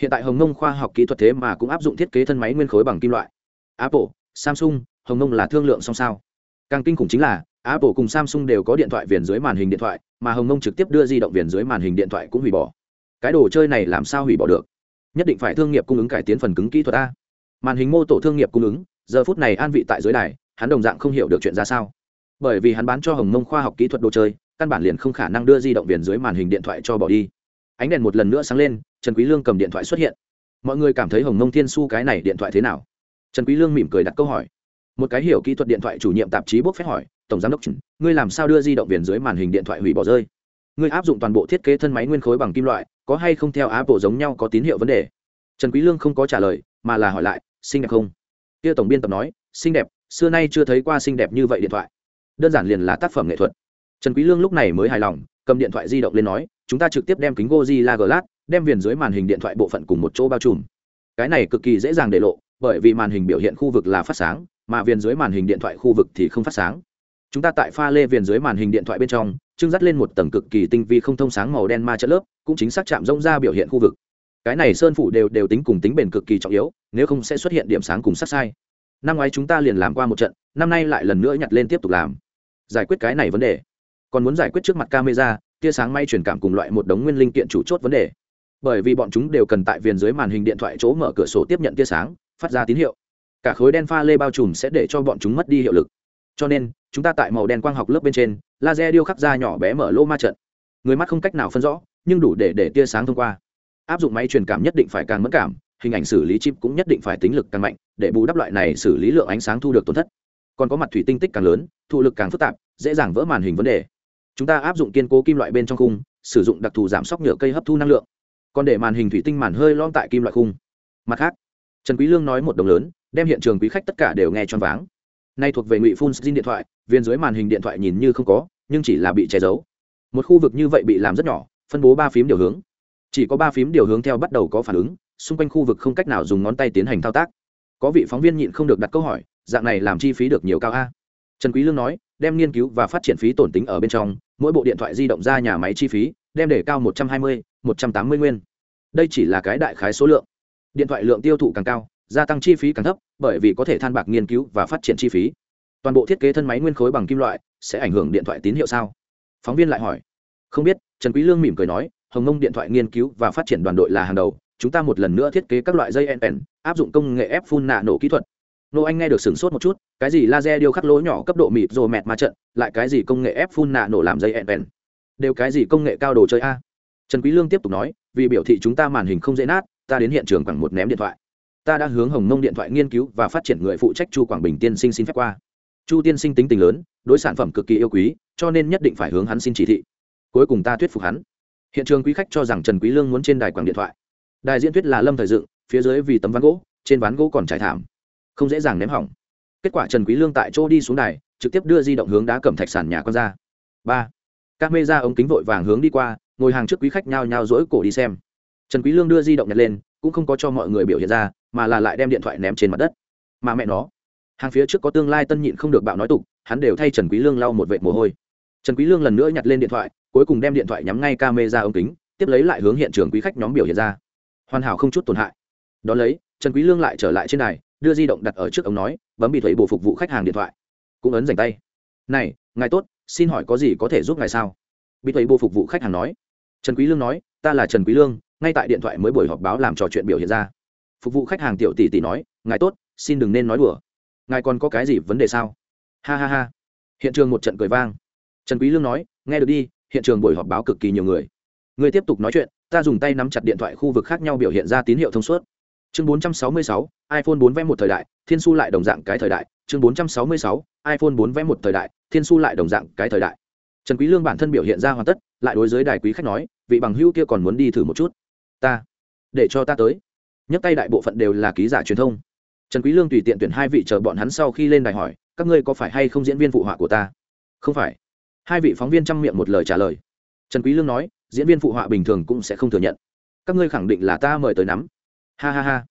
Hiện tại hồng nông khoa học kỹ thuật thế mà cũng áp dụng thiết kế thân máy nguyên khối bằng kim loại. Apple, samsung, hồng nông là thương lượng song sao. Càng kinh khủng chính là, apple cùng samsung đều có điện thoại viền dưới màn hình điện thoại, mà hồng nông trực tiếp đưa di động viền dưới màn hình điện thoại cũng hủy bỏ cái đồ chơi này làm sao hủy bỏ được? Nhất định phải thương nghiệp cung ứng cải tiến phần cứng kỹ thuật a. Màn hình mô tổ thương nghiệp cung ứng, giờ phút này an vị tại dưới đài, hắn đồng dạng không hiểu được chuyện ra sao. Bởi vì hắn bán cho hồng mông khoa học kỹ thuật đồ chơi, căn bản liền không khả năng đưa di động viền dưới màn hình điện thoại cho bỏ đi. Ánh đèn một lần nữa sáng lên, trần quý lương cầm điện thoại xuất hiện. Mọi người cảm thấy hồng mông thiên su cái này điện thoại thế nào? Trần quý lương mỉm cười đặt câu hỏi. Một cái hiểu kỹ thuật điện thoại chủ nhiệm tạp chí bốc phép hỏi, tổng giám đốc, ngươi làm sao đưa di động viền dưới màn hình điện thoại hủy bỏ rơi? Ngươi áp dụng toàn bộ thiết kế thân máy nguyên khối bằng kim loại, có hay không theo apple giống nhau có tín hiệu vấn đề? Trần quý lương không có trả lời, mà là hỏi lại, xinh đẹp không? Kia tổng biên tập nói, xinh đẹp, xưa nay chưa thấy qua xinh đẹp như vậy điện thoại. Đơn giản liền là tác phẩm nghệ thuật. Trần quý lương lúc này mới hài lòng, cầm điện thoại di động lên nói, chúng ta trực tiếp đem kính Godzilla Glass, đem viền dưới màn hình điện thoại bộ phận cùng một chỗ bao trùm. Cái này cực kỳ dễ dàng để lộ, bởi vì màn hình biểu hiện khu vực là phát sáng, mà viền dưới màn hình điện thoại khu vực thì không phát sáng chúng ta tại pha lê viền dưới màn hình điện thoại bên trong, trưng dắt lên một tầng cực kỳ tinh vi không thông sáng màu đen ma trận lớp, cũng chính xác chạm rông ra biểu hiện khu vực. Cái này sơn phủ đều đều tính cùng tính bền cực kỳ trọng yếu, nếu không sẽ xuất hiện điểm sáng cùng sắc sai. Năm ngoái chúng ta liền làm qua một trận, năm nay lại lần nữa nhặt lên tiếp tục làm. Giải quyết cái này vấn đề. Còn muốn giải quyết trước mặt camera, tia sáng may truyền cảm cùng loại một đống nguyên linh kiện chủ chốt vấn đề. Bởi vì bọn chúng đều cần tại viền dưới màn hình điện thoại chỗ mở cửa sổ tiếp nhận tia sáng, phát ra tín hiệu. Cả khối đen pha lê bao trùm sẽ để cho bọn chúng mất đi hiệu lực. Cho nên chúng ta tại màu đen quang học lớp bên trên, laser điêu khắc ra nhỏ bé mở lô ma trận. Người mắt không cách nào phân rõ, nhưng đủ để để tia sáng thông qua. Áp dụng máy truyền cảm nhất định phải càng mất cảm, hình ảnh xử lý chip cũng nhất định phải tính lực càng mạnh, để bù đắp loại này xử lý lượng ánh sáng thu được tổn thất. Còn có mặt thủy tinh tích càng lớn, thụ lực càng phức tạp, dễ dàng vỡ màn hình vấn đề. Chúng ta áp dụng kiên cố kim loại bên trong khung, sử dụng đặc thù giảm sóc nhựa cây hấp thu năng lượng. Còn để màn hình thủy tinh màn hơi lon tại kim loại khung. Mặt khác, trần quý lương nói một đồng lớn, đem hiện trường quý khách tất cả đều nghe choáng váng. Nay thuộc về ngụy phun xin điện thoại viên dưới màn hình điện thoại nhìn như không có, nhưng chỉ là bị che giấu. Một khu vực như vậy bị làm rất nhỏ, phân bố ba phím điều hướng. Chỉ có ba phím điều hướng theo bắt đầu có phản ứng, xung quanh khu vực không cách nào dùng ngón tay tiến hành thao tác. Có vị phóng viên nhịn không được đặt câu hỏi, dạng này làm chi phí được nhiều cao a? Trần quý lương nói, đem nghiên cứu và phát triển phí tổn tính ở bên trong, mỗi bộ điện thoại di động ra nhà máy chi phí, đem để cao một trăm hai mươi, một trăm tám mươi nguyên. Đây chỉ là cái đại khái số lượng. Điện thoại lượng tiêu thụ càng cao, gia tăng chi phí càng thấp, bởi vì có thể than bạc nghiên cứu và phát triển chi phí toàn bộ thiết kế thân máy nguyên khối bằng kim loại sẽ ảnh hưởng điện thoại tín hiệu sao? Phóng viên lại hỏi. Không biết, trần quý lương mỉm cười nói, hồng ngông điện thoại nghiên cứu và phát triển đoàn đội là hàng đầu, chúng ta một lần nữa thiết kế các loại dây nn áp dụng công nghệ ép phun nạ nổ kỹ thuật. Nô anh nghe được sửng sốt một chút, cái gì laser điêu khắc lỗ nhỏ cấp độ mịt rồi mẹt ma trận, lại cái gì công nghệ ép phun nạ nổ làm dây nn đều cái gì công nghệ cao đồ chơi a? Trần quý lương tiếp tục nói, vì biểu thị chúng ta màn hình không dễ nát, ta đến hiện trường quẳng một ném điện thoại. Ta đã hướng hồng Nông điện thoại nghiên cứu và phát triển người phụ trách chu quảng bình tiên sinh xin phép qua chu tiên sinh tính tình lớn, đối sản phẩm cực kỳ yêu quý, cho nên nhất định phải hướng hắn xin chỉ thị. Cuối cùng ta thuyết phục hắn. Hiện trường quý khách cho rằng trần quý lương muốn trên đài quảng điện thoại. Đài diễn thuyết là lâm thời dựng, phía dưới vì tấm ván gỗ, trên ván gỗ còn trải thảm. Không dễ dàng ném hỏng. Kết quả trần quý lương tại chỗ đi xuống đài, trực tiếp đưa di động hướng đá cẩm thạch sàn nhà con ra. Ba. Các mê ra ống kính vội vàng hướng đi qua, ngồi hàng trước quý khách nhao nhao rỗi cổ đi xem. Trần quý lương đưa di động nhặt lên, cũng không có cho mọi người biểu hiện ra, mà là lại đem điện thoại ném trên mặt đất. Mà mẹ nó hàng phía trước có tương lai tân nhịn không được bạo nói tục, hắn đều thay trần quý lương lau một vệt mồ hôi. Trần quý lương lần nữa nhặt lên điện thoại, cuối cùng đem điện thoại nhắm ngay camera ống kính, tiếp lấy lại hướng hiện trường quý khách nhóm biểu hiện ra. Hoàn hảo không chút tổn hại. Đón lấy, trần quý lương lại trở lại trên này đưa di động đặt ở trước ống nói, bấm bị thủy bổ phục vụ khách hàng điện thoại. Cũng ấn dành tay. Này, ngài tốt, xin hỏi có gì có thể giúp ngài sao? Bị thủy bổ phục vụ khách hàng nói. Trần quý lương nói, ta là trần quý lương, ngay tại điện thoại mới buổi họp báo làm trò chuyện biểu hiện ra. Phục vụ khách hàng tiểu tỷ tỷ nói, ngài tốt, xin đừng nên nói đùa ngài còn có cái gì vấn đề sao? Ha ha ha. Hiện trường một trận cười vang. Trần quý lương nói nghe được đi hiện trường buổi họp báo cực kỳ nhiều người. Người tiếp tục nói chuyện ta dùng tay nắm chặt điện thoại khu vực khác nhau biểu hiện ra tín hiệu thông suốt. Chương 466, iphone 4 vẽ một thời đại thiên su lại đồng dạng cái thời đại. Chương 466, iphone 4 vẽ một thời đại thiên su lại đồng dạng cái thời đại. Trần quý lương bản thân biểu hiện ra hoàn tất lại đối với đài quý khách nói vị bằng hữu kia còn muốn đi thử một chút. Ta để cho ta tới. Nhấc tay đại bộ phận đều là ký giả truyền thông trần quý lương tùy tiện tuyển hai vị chờ bọn hắn sau khi lên đài hỏi, các ngươi có phải hay không diễn viên phụ họa của ta? Không phải. Hai vị phóng viên chăm miệng một lời trả lời. Trần quý lương nói, diễn viên phụ họa bình thường cũng sẽ không thừa nhận. Các ngươi khẳng định là ta mời tới nắm. Ha ha ha.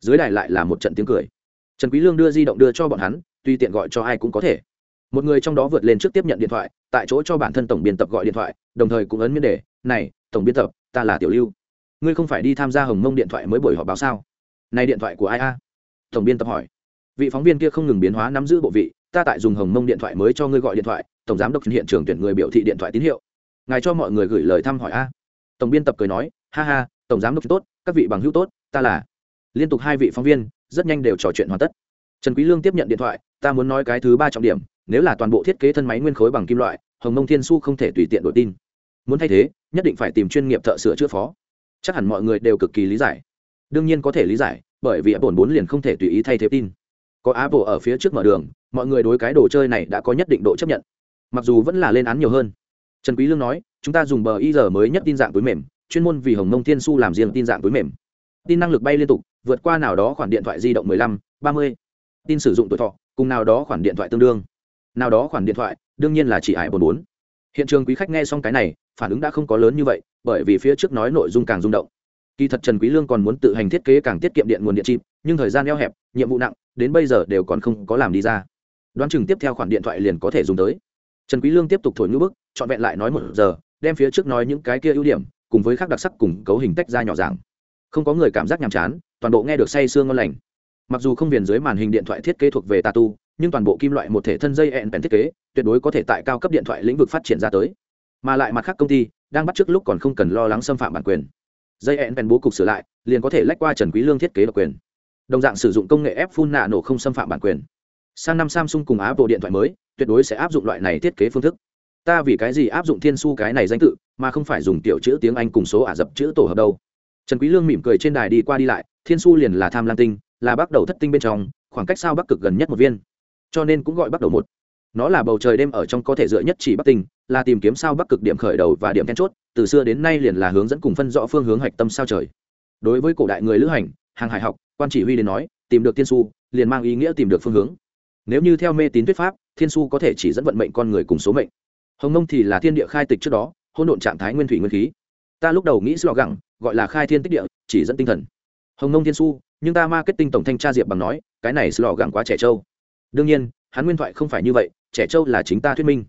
Dưới đài lại là một trận tiếng cười. Trần quý lương đưa di động đưa cho bọn hắn, tùy tiện gọi cho ai cũng có thể. Một người trong đó vượt lên trước tiếp nhận điện thoại, tại chỗ cho bản thân tổng biên tập gọi điện thoại, đồng thời cũng ấn miễn đề, này, tổng biên tập, ta là tiểu lưu. Ngươi không phải đi tham gia hồng mông điện thoại mới buổi họp báo sao? Này điện thoại của ai a? Tổng biên tập hỏi. Vị phóng viên kia không ngừng biến hóa nắm giữ bộ vị, ta tại dùng hồng mông điện thoại mới cho ngươi gọi điện thoại, tổng giám đốc hiện trường tuyển người biểu thị điện thoại tín hiệu. Ngài cho mọi người gửi lời thăm hỏi a. Tổng biên tập cười nói, ha ha, tổng giám đốc tốt, các vị bằng hữu tốt, ta là. Liên tục hai vị phóng viên, rất nhanh đều trò chuyện hoàn tất. Trần quý lương tiếp nhận điện thoại, ta muốn nói cái thứ ba trọng điểm, nếu là toàn bộ thiết kế thân máy nguyên khối bằng kim loại, hồng mông thiên su không thể tùy tiện đổi tin. Muốn thay thế, nhất định phải tìm chuyên nghiệp thợ sửa chữa phó. Chắc hẳn mọi người đều cực kỳ lý giải. Đương nhiên có thể lý giải bởi vì apple bốn liền không thể tùy ý thay thế tin có apple ở phía trước mở đường mọi người đối cái đồ chơi này đã có nhất định độ chấp nhận. Mặc dù vẫn là lên án nhiều hơn. Trần quý lương nói chúng ta dùng bờ y giờ mới nhất tin dạng túi mềm chuyên môn vì hồng mông thiên su làm riêng tin dạng túi mềm. Tin năng lực bay liên tục vượt qua nào đó khoản điện thoại di động 15, 30. tin sử dụng tuổi thọ cùng nào đó khoản điện thoại tương đương. Nào đó khoản điện thoại đương nhiên là chỉ ải bốn bốn. Hiện trường quý khách nghe xong cái này phản ứng đã không có lớn như vậy bởi vì phía trước nói nội dung càng rung động kỳ thật trần quý lương còn muốn tự hành thiết kế càng tiết kiệm điện nguồn điện chip, nhưng thời gian eo hẹp, nhiệm vụ nặng, đến bây giờ đều còn không có làm đi ra. Đoán chừng tiếp theo khoản điện thoại liền có thể dùng tới. Trần quý lương tiếp tục thổi ngữ bức chọn vẹn lại nói một giờ, đem phía trước nói những cái kia ưu điểm, cùng với khác đặc sắc cùng cấu hình tách ra nhỏ dạng. Không có người cảm giác nhàm chán, toàn bộ nghe được say sương ngon lành. Mặc dù không viền dưới màn hình điện thoại thiết kế thuộc về tatu nhưng toàn bộ kim loại một thể thân dây ẹn bèn thiết kế, tuyệt đối có thể tại cao cấp điện thoại lĩnh vực phát triển ra tới. Mà lại mặt khác công ty, đang bắt trước lúc còn không cần lo lắng xâm phạm bản quyền dây ẹn bèn bố cục sửa lại, liền có thể lách qua trần quý lương thiết kế độc quyền. Đồng dạng sử dụng công nghệ ép phun nạ nổ không xâm phạm bản quyền. Sang năm samsung cùng apple điện thoại mới, tuyệt đối sẽ áp dụng loại này thiết kế phương thức. Ta vì cái gì áp dụng thiên su cái này danh tự, mà không phải dùng tiểu chữ tiếng anh cùng số ả rập chữ tổ hợp đâu? Trần quý lương mỉm cười trên đài đi qua đi lại, thiên su liền là tham lam tinh, là bắt đầu thất tinh bên trong, khoảng cách sao bắc cực gần nhất một viên. Cho nên cũng gọi bắt đầu một. Nó là bầu trời đêm ở trong có thể dựa nhất chỉ bắc tinh là tìm kiếm sao bắc cực điểm khởi đầu và điểm then chốt, từ xưa đến nay liền là hướng dẫn cùng phân rõ phương hướng hạch tâm sao trời. Đối với cổ đại người lữ hành, hàng hải học, quan chỉ huy đến nói, tìm được thiên su, liền mang ý nghĩa tìm được phương hướng. Nếu như theo mê tín thuyết pháp, thiên su có thể chỉ dẫn vận mệnh con người cùng số mệnh. Hồng nông thì là thiên địa khai tịch trước đó hôn độn trạng thái nguyên thủy nguyên khí. Ta lúc đầu nghĩ slo gẳng gọi là khai thiên tích địa, chỉ dẫn tinh thần. Hồng nông thiên su, nhưng ta marketing tổng thanh tra diệp bằng nói, cái này slo gẳng quá trẻ trâu. Đương nhiên, hắn nguyên thoại không phải như vậy, trẻ trâu là chính ta thuyết minh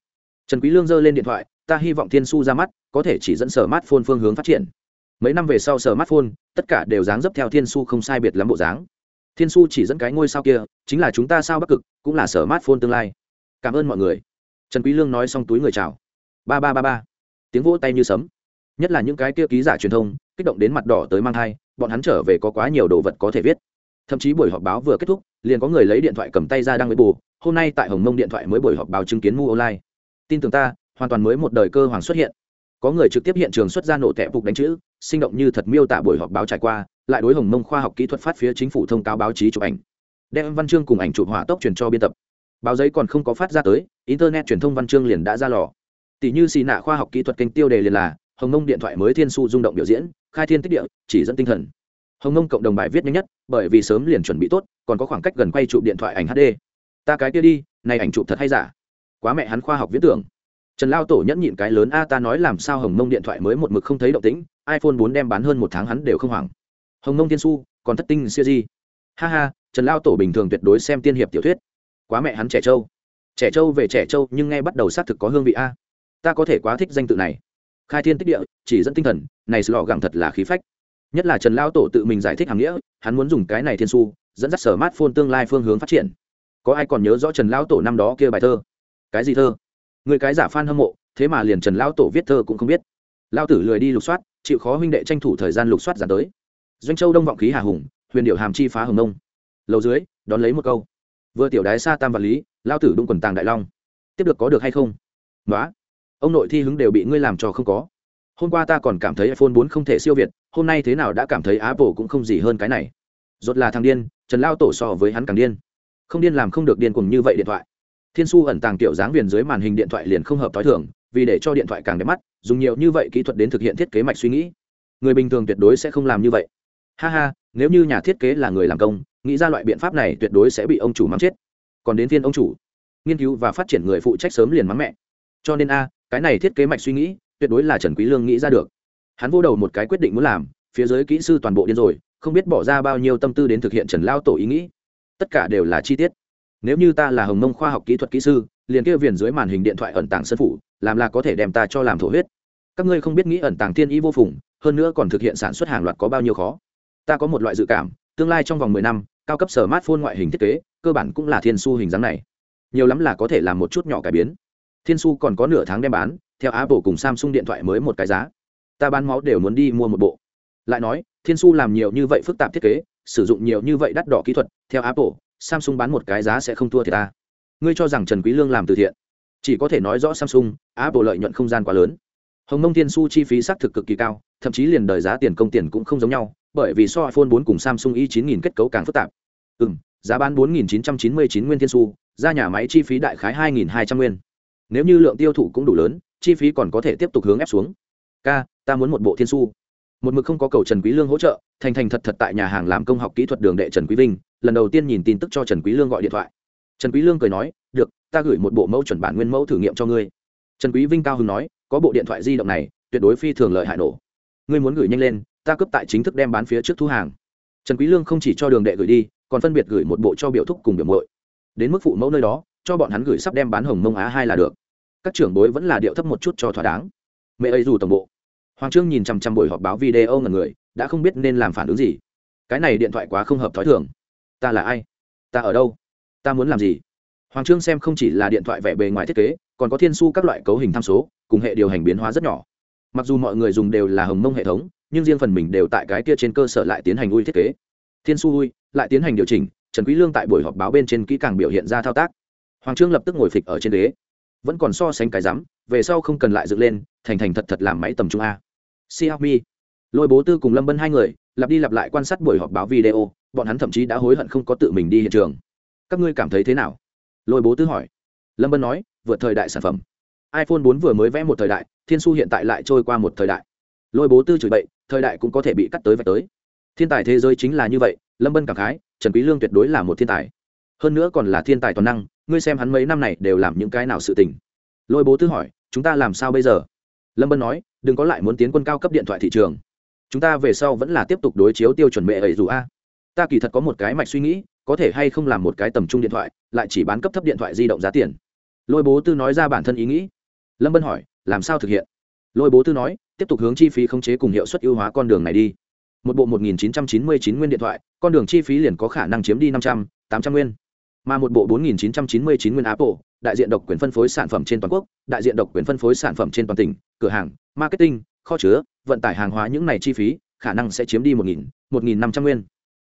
trần quý lương giơ lên điện thoại, ta hy vọng thiên su ra mắt, có thể chỉ dẫn sở mát phôn phương hướng phát triển. Mấy năm về sau sở mát phôn tất cả đều dáng dấp theo thiên su không sai biệt lắm bộ dáng. Thiên su chỉ dẫn cái ngôi sao kia, chính là chúng ta sao bắc cực, cũng là sở mát phôn tương lai. Cảm ơn mọi người. Trần quý lương nói xong túi người chào. Ba ba ba ba. Tiếng vỗ tay như sấm. Nhất là những cái kia ký giả truyền thông, kích động đến mặt đỏ tới mang thai, bọn hắn trở về có quá nhiều đồ vật có thể viết. Thậm chí buổi họp báo vừa kết thúc, liền có người lấy điện thoại cầm tay ra đăng với bù hôm nay tại hồng mông điện thoại mới buổi họp báo chứng kiến mu online tin tưởng ta, hoàn toàn mới một đời cơ hoàng xuất hiện. Có người trực tiếp hiện trường xuất ra nổ tẹp phục đánh chữ, sinh động như thật miêu tả buổi họp báo trải qua, lại đối hồng mông khoa học kỹ thuật phát phía chính phủ thông cáo báo chí chụp ảnh. Đem văn chương cùng ảnh chụp hỏa tốc truyền cho biên tập. Báo giấy còn không có phát ra tới, internet truyền thông văn chương liền đã ra lò. Tỷ như xì nạ khoa học kỹ thuật kênh tiêu đề liền là, hồng mông điện thoại mới thiên su rung động biểu diễn, khai thiên tích địa, chỉ dẫn tinh thần. Hồng mông cộng đồng bài viết nhanh nhất, bởi vì sớm liền chuẩn bị tốt, còn có khoảng cách gần quay chụp điện thoại ảnh hd ta cái kia đi, này ảnh chụp thật hay giả? Quá mẹ hắn khoa học viễn tưởng. Trần lao tổ nhẫn nhịn cái lớn, a, ta nói làm sao hồng mông điện thoại mới một mực không thấy động tĩnh, iphone 4 đem bán hơn một tháng hắn đều không hoảng. Hồng mông thiên su, còn thất tinh siêu di. Ha ha, trần lao tổ bình thường tuyệt đối xem tiên hiệp tiểu thuyết. Quá mẹ hắn trẻ trâu. Trẻ trâu về trẻ trâu, nhưng nghe bắt đầu xác thực có hương vị a. Ta có thể quá thích danh tự này. Khai thiên tích địa, chỉ dẫn tinh thần, này sự lọ gẳng thật là khí phách. Nhất là trần lao tổ tự mình giải thích hàm nghĩa, hắn muốn dùng cái này thiên su, dẫn dắt sở mát phôn tương lai phương hướng phát triển. Có ai còn nhớ rõ trần lao tổ năm đó kia bài thơ? Cái gì thơ? Người cái giả f hâm mộ, thế mà liền trần lao tổ viết thơ cũng không biết. Lao tử lười đi lục soát, chịu khó huynh đệ tranh thủ thời gian lục soát dàn tới. Doanh châu đông vọng khí hà hùng, huyền điệu hàm chi phá hồng nông. Lầu dưới, đón lấy một câu. Vừa tiểu đái xa tam vật lý lao tử đung quần tàng đại long. Tiếp được có được hay không? Nói ông nội thi hứng đều bị ngươi làm cho không có. Hôm qua ta còn cảm thấy iphone 4 không thể siêu việt, hôm nay thế nào đã cảm thấy apple cũng không gì hơn cái này. Rốt là thằng điên, trần lao tổ so với hắn càng điên. Không điên làm không được điên cùng như vậy điện thoại thiên su ẩn tàng tiểu dáng viền dưới màn hình điện thoại liền không hợp t h o i thường, vì để cho điện thoại càng đẹp mắt, dùng nhiều như vậy kỹ thuật đến thực hiện thiết kế mạch suy nghĩ. Người bình thường tuyệt đối sẽ không làm như vậy. Ha ha, nếu như nhà thiết kế là người làm công, nghĩ ra loại biện pháp này tuyệt đối sẽ bị ông chủ mắng chết. Còn đến phiên ông chủ. Nghiên cứu và phát triển người phụ trách sớm liền mắng mẹ. Cho nên a, cái này thiết kế mạch suy nghĩ, tuyệt đối là trần quý lương nghĩ ra được. Hắn vô đầu một cái quyết định muốn làm, phía dưới kỹ sư toàn bộ điên rồi, không biết bỏ ra bao nhiêu tâm tư đến thực hiện trần lao tổ ý nghĩ. Tất cả đều là chi tiết nếu như ta là hồng mông khoa học kỹ thuật kỹ sư, liền kia viền dưới màn hình điện thoại ẩn tàng sân phủ, làm là có thể đem ta cho làm thổ huyết. Các ngươi không biết nghĩ ẩn tàng thiên ý vô phùng, hơn nữa còn thực hiện sản xuất hàng loạt có bao nhiêu khó. Ta có một loại dự cảm, tương lai trong vòng mười năm, cao cấp sở mát phôn ngoại hình thiết kế, cơ bản cũng là thiên su hình dáng này. Nhiều lắm là có thể làm một chút nhỏ cải biến. Thiên su còn có nửa tháng đem bán, theo apple cùng samsung điện thoại mới một cái giá. Ta bán máu đều muốn đi mua một bộ. Lại nói, thiên su làm nhiều như vậy phức tạp thiết kế, sử dụng nhiều như vậy đắt đỏ kỹ thuật, theo apple samsung bán một cái giá sẽ không thua thì ta. Ngươi cho rằng trần quý lương làm từ thiện. Chỉ có thể nói rõ samsung, apple lợi nhuận không gian quá lớn. Hồng mông thiên su chi phí xác thực cực kỳ cao, thậm chí liền đời giá tiền công tiền cũng không giống nhau, bởi vì so iphone 4 cùng samsung i 9000 kết cấu càng phức tạp. Ừm, giá bán 4.999 nguyên thiên su, ra nhà máy chi phí đại khái 2.200 nguyên. Nếu như lượng tiêu thụ cũng đủ lớn, chi phí còn có thể tiếp tục hướng ép xuống. K ta muốn một bộ thiên su. Một mực không có cầu trần quý lương hỗ trợ, thành thành thật thật tại nhà hàng làm công học kỹ thuật đường đệ trần quý vinh lần đầu tiên nhìn tin tức cho trần quý lương gọi điện thoại. Trần quý lương cười nói, được, ta gửi một bộ mẫu chuẩn bản nguyên mẫu thử nghiệm cho ngươi. Trần quý vinh cao hứng nói, có bộ điện thoại di động này, tuyệt đối phi thường lợi hại nổ. Ngươi muốn gửi nhanh lên, ta cấp tại chính thức đem bán phía trước thu hàng. Trần quý lương không chỉ cho đường đệ gửi đi, còn phân biệt gửi một bộ cho biểu thúc cùng biểu muội. Đến mức phụ mẫu nơi đó, cho bọn hắn gửi sắp đem bán hồng mông á hai là được. Các trưởng bối vẫn là điệu thấp một chút cho thỏa đáng. Mẹ ấy dù tổng bộ. Hoàng trương nhìn chằm chằm buổi họp báo video ngần người, đã không biết nên làm phản ứng gì. Cái này điện thoại quá không hợp thói thường ta là ai? Ta ở đâu? Ta muốn làm gì? Hoàng trương xem không chỉ là điện thoại vẻ bề ngoài thiết kế, còn có thiên su các loại cấu hình tham số, cùng hệ điều hành biến hóa rất nhỏ. Mặc dù mọi người dùng đều là hồng mông hệ thống, nhưng riêng phần mình đều tại cái kia trên cơ sở lại tiến hành ui thiết kế. Thiên su ui, lại tiến hành điều chỉnh, trần quý lương tại buổi họp báo bên trên kỹ càng biểu hiện ra thao tác. Hoàng trương lập tức ngồi phịch ở trên ghế. Vẫn còn so sánh cái rắm, về sau không cần lại dựng lên, thành thành thật thật làm máy tầm trung a. Xiaomi. Lôi bố tư cùng lâm bân hai người, lặp đi lặp lại quan sát buổi họp báo video bọn hắn thậm chí đã hối hận không có tự mình đi hiện trường. Các ngươi cảm thấy thế nào? Lôi bố tư hỏi. Lâm bân nói, vượt thời đại sản phẩm. iphone 4 vừa mới vẽ một thời đại, thiên su hiện tại lại trôi qua một thời đại. Lôi bố tư chửi bậy, thời đại cũng có thể bị cắt tới và tới. Thiên tài thế giới chính là như vậy, lâm bân cảm khái, trần quý lương tuyệt đối là một thiên tài. Hơn nữa còn là thiên tài toàn năng, ngươi xem hắn mấy năm này đều làm những cái nào sự tình. Lôi bố tư hỏi, chúng ta làm sao bây giờ? Lâm bân nói, đừng có lại muốn tiến quân cao cấp điện thoại thị trường. Chúng ta về sau vẫn là tiếp tục đối chiếu tiêu chuẩn mẹ ấy dù a ta kỳ thật có một cái mạch suy nghĩ có thể hay không làm một cái tầm trung điện thoại lại chỉ bán cấp thấp điện thoại di động giá tiền. Lôi bố tư nói ra bản thân ý nghĩ. Lâm bân hỏi làm sao thực hiện? Lôi bố tư nói tiếp tục hướng chi phí khống chế cùng hiệu suất ưu hóa con đường này đi. Một bộ 1999 nguyên điện thoại con đường chi phí liền có khả năng chiếm đi 500, 800 nguyên. Mà một bộ 4999 nguyên Apple, đại diện độc quyền phân phối sản phẩm trên toàn quốc, đại diện độc quyền phân phối sản phẩm trên toàn tỉnh, cửa hàng, marketing, kho chứa, vận tải hàng hóa những này chi phí, khả năng sẽ chiếm đi 1000, 1500 nguyên.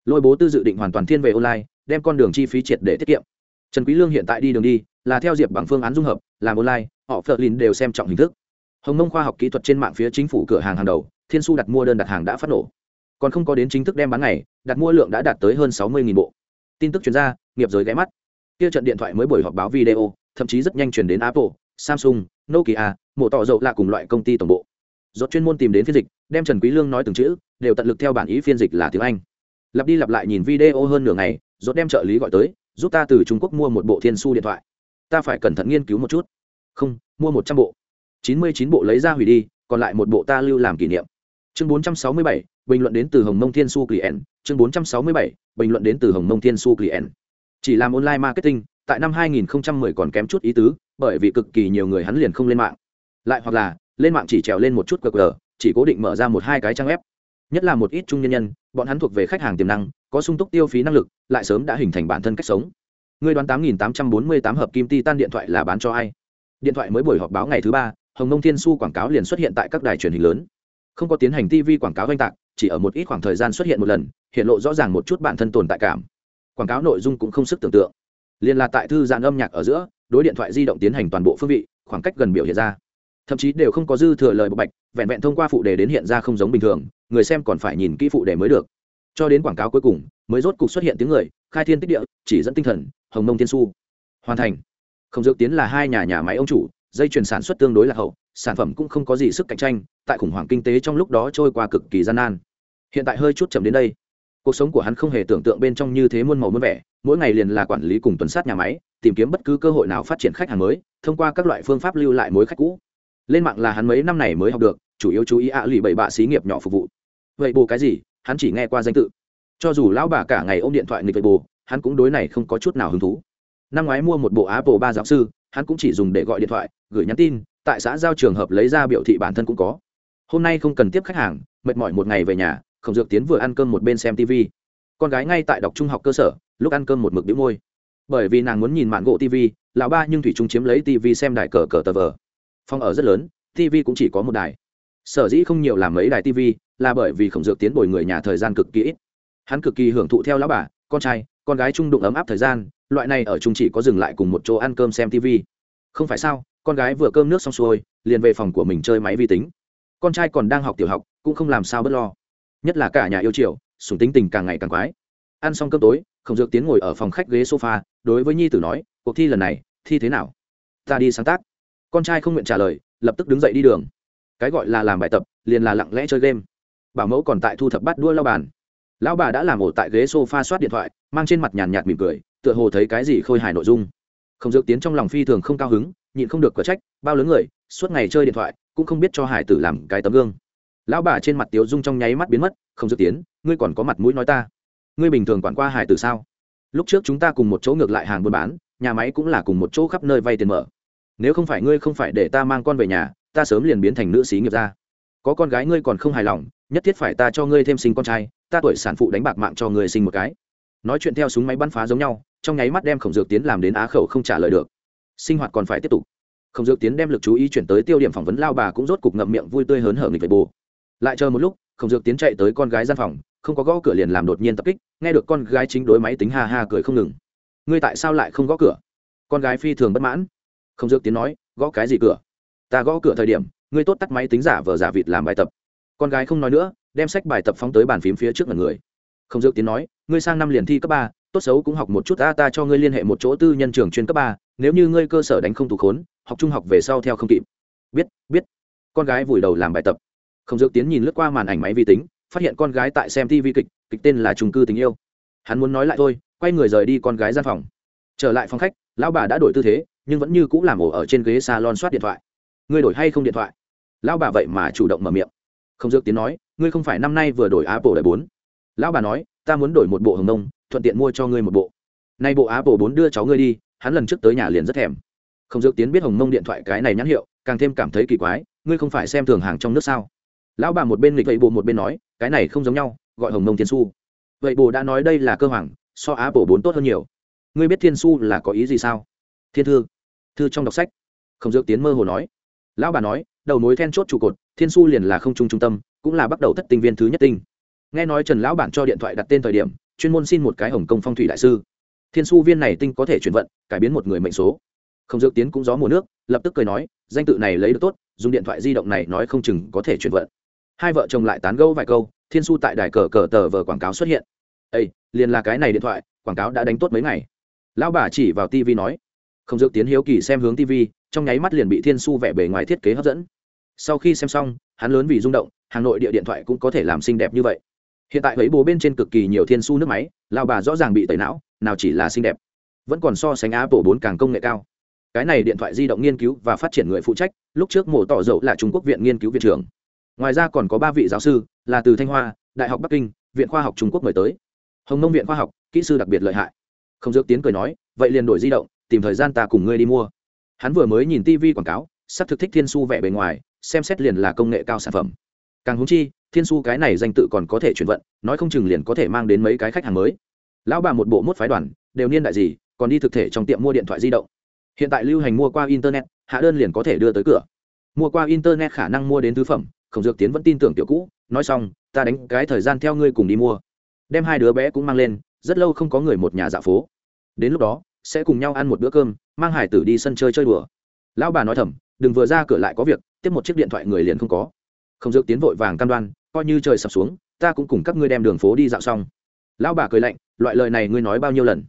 Lôi bố tư dự định hoàn toàn thiên về online, đem con đường chi phí triệt để tiết kiệm. Trần Quý Lương hiện tại đi đường đi, là theo Diệp bằng phương án dung hợp, làm online, họ Flerlin đều xem trọng hình thức. Hồng Mông khoa học kỹ thuật trên mạng phía chính phủ cửa hàng hàng đầu, Thiên Su đặt mua đơn đặt hàng đã phát nổ. Còn không có đến chính thức đem bán ngày, đặt mua lượng đã đạt tới hơn 60.000 bộ. Tin tức truyền ra, nghiệp giới ghé mắt kia trận điện thoại mới buổi họp báo video thậm chí rất nhanh chuyển đến apple samsung nokia mổ tỏ dầu là cùng loại công ty tổng bộ dốt chuyên môn tìm đến phiên dịch đem trần quý lương nói từng chữ đều tận lực theo bản ý phiên dịch là tiếng anh lặp đi lặp lại nhìn video hơn nửa ngày dốt đem trợ lý gọi tới, giúp ta từ trung quốc mua một bộ thiên su điện thoại. Ta phải cẩn thận nghiên cứu một chút. Không, mua một trăm bộ. Chín mươi chín bộ lấy ra hủy đi, còn lại một bộ ta lưu làm kỷ niệm. Chương bốn trăm sáu mươi bảy, bình luận đến từ hồng mông thiên su client. Chương bốn trăm sáu mươi bảy, bình luận đến từ hồng mông thiên su client. Chỉ làm online marketing, tại năm 2010 còn kém chút ý tứ, bởi vì cực kỳ nhiều người hắn liền không lên mạng. Lại hoặc là, lên mạng chỉ trèo lên một chút qr chỉ cố định mở ra một hai cái trang web nhất là một ít trung nhân nhân, bọn hắn thuộc về khách hàng tiềm năng, có sung túc tiêu phí năng lực, lại sớm đã hình thành bản thân cách sống. Người đoán 8848 hợp kim titan điện thoại là bán cho ai? Điện thoại mới buổi họp báo ngày thứ ba, hồng nông thiên su quảng cáo liền xuất hiện tại các đài truyền hình lớn. Không có tiến hành tv quảng cáo oanh tạc, chỉ ở một ít khoảng thời gian xuất hiện một lần, hiện lộ rõ ràng một chút bản thân tồn tại cảm. Quảng cáo nội dung cũng không sức tưởng tượng. Liền là tại thư giãn âm nhạc ở giữa, đối điện thoại di động tiến hành toàn bộ phương vị, khoảng cách gần biểu hiện ra. Thậm chí đều không có dư thừa lời bộc bạch, vẹn vẹn thông qua phụ đề đến hiện ra không giống bình thường người xem còn phải nhìn kỹ phụ đề mới được. Cho đến quảng cáo cuối cùng, mới rốt cục xuất hiện tiếng người, khai thiên tích địa, chỉ dẫn tinh thần, hồng nông thiên su. Hoàn thành. Không dược tiến là hai nhà nhà máy ông chủ, dây chuyền sản xuất tương đối là hậu, sản phẩm cũng không có gì sức cạnh tranh, tại khủng hoảng kinh tế trong lúc đó trôi qua cực kỳ gian nan. Hiện tại hơi chút chậm đến đây. Cuộc sống của hắn không hề tưởng tượng bên trong như thế muôn màu muôn vẻ, mỗi ngày liền là quản lý cùng tuần sát nhà máy, tìm kiếm bất cứ cơ hội nào phát triển khách hàng mới, thông qua các loại phương pháp lưu lại mối khách cũ. Lên mạng là hắn mấy năm này mới học được, chủ yếu chú ý ạ lì bảy bạ xí nghiệp nhỏ phục vụ vậy bù cái gì, hắn chỉ nghe qua danh tự. Cho dù lão bà cả ngày ôm điện thoại nghịch vậy bù, hắn cũng đối này không có chút nào hứng thú. Năm ngoái mua một bộ apple ba giáo sư, hắn cũng chỉ dùng để gọi điện thoại, gửi nhắn tin, tại xã giao trường hợp lấy ra biểu thị bản thân cũng có. Hôm nay không cần tiếp khách hàng, mệt mỏi một ngày về nhà, khổng dược tiến vừa ăn cơm một bên xem tv con gái ngay tại đọc trung học cơ sở, lúc ăn cơm một mực đĩu môi. Bởi vì nàng muốn nhìn mạn gỗ tv lão ba nhưng thủy trung chiếm lấy tv xem đài cờ cờ tờ vờ. Phòng ở rất lớn tv cũng chỉ có một đài. Sở dĩ không nhiều làm mấy đài tv là bởi vì khổng dược tiến bồi người nhà thời gian cực kỳ ít. Hắn cực kỳ hưởng thụ theo lão bà, con trai, con gái trung đụng ấm áp thời gian, loại này ở chung chỉ có dừng lại cùng một chỗ ăn cơm xem tv không phải sao, con gái vừa cơm nước xong xuôi, liền về phòng của mình chơi máy vi tính. Con trai còn đang học tiểu học, cũng không làm sao bớt lo. Nhất là cả nhà yêu chiều, sùng tính tình càng ngày càng quái. Ăn xong cơm tối, khổng dược tiến ngồi ở phòng khách ghế sofa, đối với nhi tử nói, cuộc thi lần này, thi thế nào? Ta đi sáng tác. Con trai không nguyện trả lời, lập tức đứng dậy đi đường. Cái gọi là làm bài tập, liền là lặng lẽ chơi game bảo mẫu còn tại thu thập bắt đua lao bàn. Lão bà đã làm ổ tại ghế sofa soát điện thoại, mang trên mặt nhàn nhạt mỉm cười, tựa hồ thấy cái gì khôi hài nội dung. Không dược tiến trong lòng phi thường không cao hứng, nhịn không được cửa trách, bao lớn người, suốt ngày chơi điện thoại, cũng không biết cho hải tử làm cái tấm gương. Lão bà trên mặt tiếu dung trong nháy mắt biến mất không dự tiến, ngươi còn có mặt mũi nói ta. Ngươi bình thường quản qua hải tử sao? Lúc trước chúng ta cùng một chỗ ngược lại hàng buôn bán, nhà máy cũng là cùng một chỗ khắp nơi vay tiền mở. Nếu không phải ngươi không phải để ta mang con về nhà, ta sớm liền biến thành nữ sĩ nghiệp ra có con gái ngươi còn không hài lòng nhất thiết phải ta cho ngươi thêm sinh con trai, ta tuổi sản phụ đánh bạc mạng cho ngươi sinh một cái. Nói chuyện theo súng máy bắn phá giống nhau, trong nháy mắt đem khổng dược tiến làm đến á khẩu không trả lời được. Sinh hoạt còn phải tiếp tục. Khổng dược tiến đem lực chú ý chuyển tới tiêu điểm phỏng vấn lao bà cũng rốt cục ngậm miệng vui tươi hớn hở nghịch về bù lại chờ một lúc, khổng dược tiến chạy tới con gái gian phòng, không có gõ cửa liền làm đột nhiên tập kích, nghe được con gái chính đối máy tính ha ha cười không ngừng. Ngươi tại sao lại không gõ cửa? Con gái phi thường bất mãn. Khổng dược tiến nói, gõ cái gì cửa? Ta gõ cửa thời điểm, ngươi tốt tắt máy tính giả vờ giả vịt làm bài tập con gái không nói nữa, đem sách bài tập phóng tới bàn phím phía trước mặt người. Không dược tiến nói, ngươi sang năm liền thi cấp ba, tốt xấu cũng học một chút, ta ta cho ngươi liên hệ một chỗ tư nhân trường chuyên cấp ba, nếu như ngươi cơ sở đánh không thủ khốn, học trung học về sau theo không kịp. Biết biết. Con gái vùi đầu làm bài tập. Không dược tiến nhìn lướt qua màn ảnh máy vi tính, phát hiện con gái tại xem tv kịch kịch tên là trung cư tình yêu. Hắn muốn nói lại thôi, quay người rời đi con gái gian phòng. Trở lại phòng khách, lão bà đã đổi tư thế, nhưng vẫn như c ũ làm ổ ở trên ghế salon soát điện thoại. Ngươi đổi hay không điện thoại? Lão bà vậy mà chủ động mở miệng không dược tiến nói, ngươi không phải năm nay vừa đổi apple đại bốn. Lão bà nói, ta muốn đổi một bộ hồng nông, thuận tiện mua cho ngươi một bộ. Nay bộ apple bốn đưa cháu ngươi đi, hắn lần trước tới nhà liền rất thèm. Không dược tiến biết hồng nông điện thoại cái này nhãn hiệu, càng thêm cảm thấy kỳ quái, ngươi không phải xem thường hàng trong nước sao? Lão bà một bên nghịch vậy bộ một bên nói, cái này không giống nhau, gọi hồng nông thiên su. Vậy bộ đã nói đây là cơ hoàng, so apple bốn tốt hơn nhiều. Ngươi biết thiên su là có ý gì sao? Thiên thư thư trong đọc sách. Không dược tiến mơ hồ nói. Lão bà nói, đầu mối then chốt trụ cột thiên su liền là không trung trung tâm, cũng là bắt đầu thất tinh viên thứ nhất tinh. Nghe nói trần lão bản cho điện thoại đặt tên thời điểm, chuyên môn xin một cái hồng công phong thủy đại sư. Thiên su viên này tinh có thể chuyển vận, cải biến một người mệnh số. Không dược tiến cũng gió mùa nước, lập tức cười nói, danh tự này lấy được tốt, dùng điện thoại di động này nói không chừng có thể chuyển vận. Hai vợ chồng lại tán gẫu vài câu, thiên su tại đài cờ cờ tờ vờ quảng cáo xuất hiện. Ây liền là cái này điện thoại, quảng cáo đã đánh tốt mấy ngày. Lão bà chỉ vào tv nói, không dược tiến hiếu kỳ xem hướng tv trong nháy mắt liền bị thiên su vẽ bề ngoài thiết kế hấp dẫn sau khi xem xong, hắn lớn vì rung động hà nội địa điện thoại cũng có thể làm xinh đẹp như vậy. Hiện tại thấy bố bên trên cực kỳ nhiều thiên su nước máy, lao bà rõ ràng bị tẩy não, nào chỉ là xinh đẹp. Vẫn còn so sánh apple bốn càng công nghệ cao. Cái này điện thoại di động nghiên cứu và phát triển người phụ trách, lúc trước mổ tỏ dầu là trung quốc viện nghiên cứu viện trưởng. Ngoài ra còn có ba vị giáo sư, là từ thanh hoa, đại học bắc kinh, viện khoa học trung quốc mời tới. Hồng nông viện khoa học, kỹ sư đặc biệt lợi hại. Không dược tiến cười nói, vậy liền đổi di động, tìm thời gian ta cùng ngươi đi mua. Hắn vừa mới nhìn tv quảng cáo, sắp thực thích thiên su vẽ bề ngoài xem xét liền là công nghệ cao sản phẩm. Càng húng chi, thiên su cái này danh tự còn có thể chuyển vận, nói không chừng liền có thể mang đến mấy cái khách hàng mới. Lão bà một bộ mốt phái đoàn, đều niên đại gì, còn đi thực thể trong tiệm mua điện thoại di động. Hiện tại lưu hành mua qua internet, hạ đơn liền có thể đưa tới cửa. Mua qua internet khả năng mua đến thứ phẩm, khổng dược tiến vẫn tin tưởng tiểu cũ, nói xong, ta đánh cái thời gian theo ngươi cùng đi mua. Đem hai đứa bé cũng mang lên, rất lâu không có người một nhà dạo phố. Đến lúc đó, sẽ cùng nhau ăn một bữa cơm, mang hải tử đi sân chơi chơi đùa. Lão bà nói thầm, đừng vừa ra cửa lại có việc tiếp một chiếc điện thoại người liền không có. Không dược tiến vội vàng cam đoan, coi như trời sập xuống, ta cũng cùng các ngươi đem đường phố đi dạo xong. Lão bà cười lạnh, loại lời này ngươi nói bao nhiêu lần?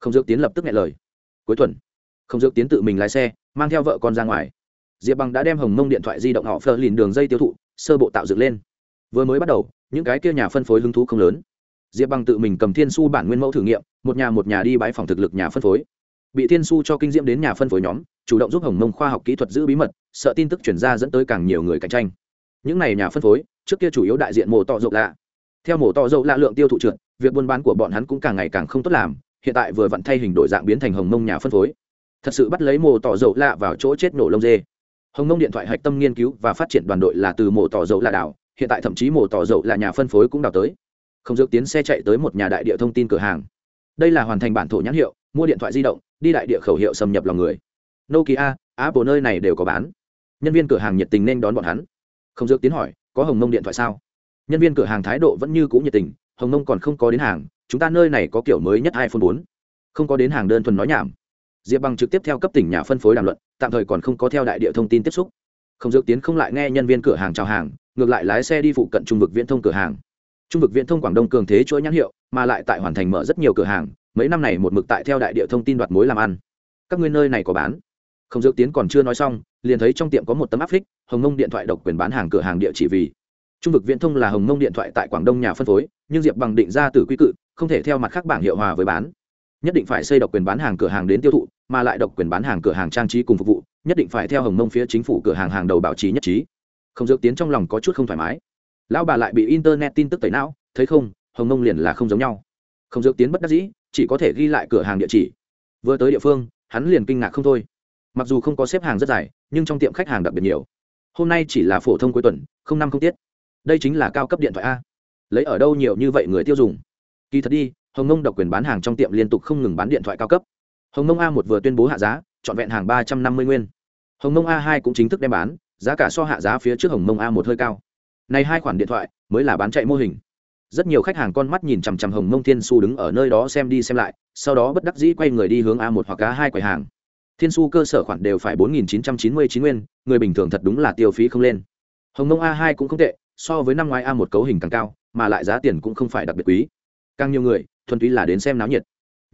Không dược tiến lập tức nghe lời. Cuối tuần, không dược tiến tự mình lái xe, mang theo vợ con ra ngoài. Diệp bằng đã đem hồng mông điện thoại di động họ phờ lìn đường dây tiêu thụ, sơ bộ tạo dựng lên. Vừa mới bắt đầu, những cái kia nhà phân phối hứng thú không lớn. Diệp bằng tự mình cầm thiên su bản nguyên mẫu thử nghiệm, một nhà một nhà đi bãi phòng thực lực nhà phân phối bị thiên su cho kinh diễm đến nhà phân phối nhóm, chủ động giúp hồng mông khoa học kỹ thuật giữ bí mật, sợ tin tức chuyển ra dẫn tới càng nhiều người cạnh tranh. Những này nhà phân phối, trước kia chủ yếu đại diện mổ tọ dầu lạ. Theo mổ tọ dầu lạ lượng tiêu thụ trượt, việc buôn bán của bọn hắn cũng càng ngày càng không tốt làm, hiện tại vừa vặn thay hình đổi dạng biến thành hồng mông nhà phân phối. Thật sự bắt lấy mổ to dầu lạ vào chỗ chết nổ lông dê. Hồng mông điện thoại hạch tâm nghiên cứu và phát triển đoàn đội là từ mổ to dầu lạ đảo, hiện tại thậm chí mổ to dầu là nhà phân phối cũng đào tới. Không dược tiến xe chạy tới một nhà đại địa thông tin cửa hàng. Đây là hoàn thành bản thổ nhãn hiệu mua điện thoại di động, đi đại địa khẩu hiệu xâm nhập lòng người. Nokia, apple nơi này đều có bán. Nhân viên cửa hàng nhiệt tình nên đón bọn hắn. Không dược tiến hỏi, có hồng mông điện thoại sao? Nhân viên cửa hàng thái độ vẫn như c ũ nhiệt tình, hồng mông còn không có đến hàng, chúng ta nơi này có kiểu mới nhất iphone bốn. Không có đến hàng đơn thuần nói nhảm. Diệp bằng trực tiếp theo cấp tỉnh nhà phân phối đàm luận, tạm thời còn không có theo đại địa thông tin tiếp xúc. Không dược tiến không lại nghe nhân viên cửa hàng chào hàng, ngược lại lái xe đi phụ cận trung vực viễn thông cửa hàng. Trung vực viễn thông quảng đông cường thế chuỗi nhãn hiệu, mà lại tại hoàn thành mở rất nhiều cửa hàng mấy năm này một mực tại theo đại địa thông tin đoạt mối làm ăn. Các ngươi nơi này có bán? Không dược tiến còn chưa nói xong, liền thấy trong tiệm có một tấm áp phích, hồng mông điện thoại độc quyền bán hàng cửa hàng địa chỉ vì. Trung vực viễn thông là hồng mông điện thoại tại quảng đông nhà phân phối, nhưng diệp bằng định ra từ quy cự, không thể theo mặt khác bảng hiệu hòa với bán. Nhất định phải xây độc quyền bán hàng cửa hàng đến tiêu thụ, mà lại độc quyền bán hàng cửa hàng trang trí cùng phục vụ, nhất định phải theo hồng mông phía chính phủ cửa hàng hàng đầu bảo trì nhất trí. Không dược tiến trong lòng có chút không thoải mái. Lão bà lại bị internet tin tức tẩy não, thấy không, hồng mông liền là không giống nhau. Không dược tiến bất đắc dĩ chỉ có thể ghi lại cửa hàng địa chỉ. Vừa tới địa phương, hắn liền kinh ngạc không thôi. Mặc dù không có xếp hàng rất dài, nhưng trong tiệm khách hàng đặc biệt nhiều. Hôm nay chỉ là phổ thông cuối tuần, không năm không tiết. Đây chính là cao cấp điện thoại a. Lấy ở đâu nhiều như vậy người tiêu dùng? Kỳ thật đi, hồng nông độc quyền bán hàng trong tiệm liên tục không ngừng bán điện thoại cao cấp. Hồng nông a một vừa tuyên bố hạ giá, trọn vẹn hàng ba trăm năm mươi nguyên. Hồng nông a hai cũng chính thức đem bán, giá cả so hạ giá phía trước hồng nông a một hơi cao. Này hai khoản điện thoại mới là bán chạy mô hình rất nhiều khách hàng con mắt nhìn chằm chằm hồng mông thiên su đứng ở nơi đó xem đi xem lại, sau đó bất đắc dĩ quay người đi hướng a một hoặc a hai quầy hàng. Thiên su cơ sở khoản đều phải bốn nghìn chín trăm chín mươi chín nguyên, người bình thường thật đúng là tiêu phí không lên. Hồng mông a hai cũng không tệ, so với năm ngoái a một cấu hình càng cao, mà lại giá tiền cũng không phải đặc biệt quý. Càng nhiều người, thuần túy là đến xem náo nhiệt.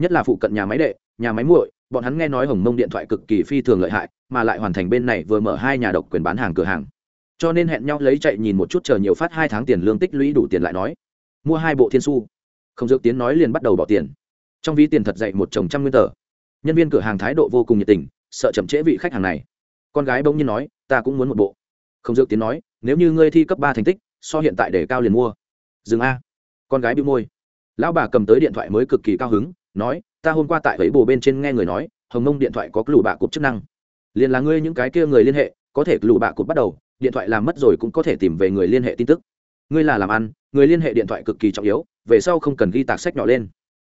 Nhất là phụ cận nhà máy đệ, nhà máy muội, bọn hắn nghe nói hồng mông điện thoại cực kỳ phi thường lợi hại, mà lại hoàn thành bên này vừa mở hai nhà độc quyền bán hàng cửa hàng. Cho nên hẹn nhau lấy chạy nhìn một chút chờ nhiều phát hai tháng tiền lương tích lũy đủ tiền lại nói mua hai bộ thiên su. Không dược tiến nói liền bắt đầu bỏ tiền. Trong ví tiền thật dậy một chồng trăm nguyên tờ. Nhân viên cửa hàng thái độ vô cùng nhiệt tình, sợ chậm trễ vị khách hàng này. Con gái bỗng nhiên nói, ta cũng muốn một bộ. Không dược tiến nói, nếu như ngươi thi cấp ba thành tích, so hiện tại để cao liền mua. Dừng a. Con gái bị môi. Lão bà cầm tới điện thoại mới cực kỳ cao hứng, nói, ta hôm qua tại ấy bồ bên trên nghe người nói, hồng mông điện thoại có lù bạ cụp chức năng. Liền là ngươi những cái kia người liên hệ, có thể lù bạ cụp bắt đầu, điện thoại làm mất rồi cũng có thể tìm về người liên hệ tin tức ngươi là làm ăn, người liên hệ điện thoại cực kỳ trọng yếu, về sau không cần ghi tạc sách nhỏ lên.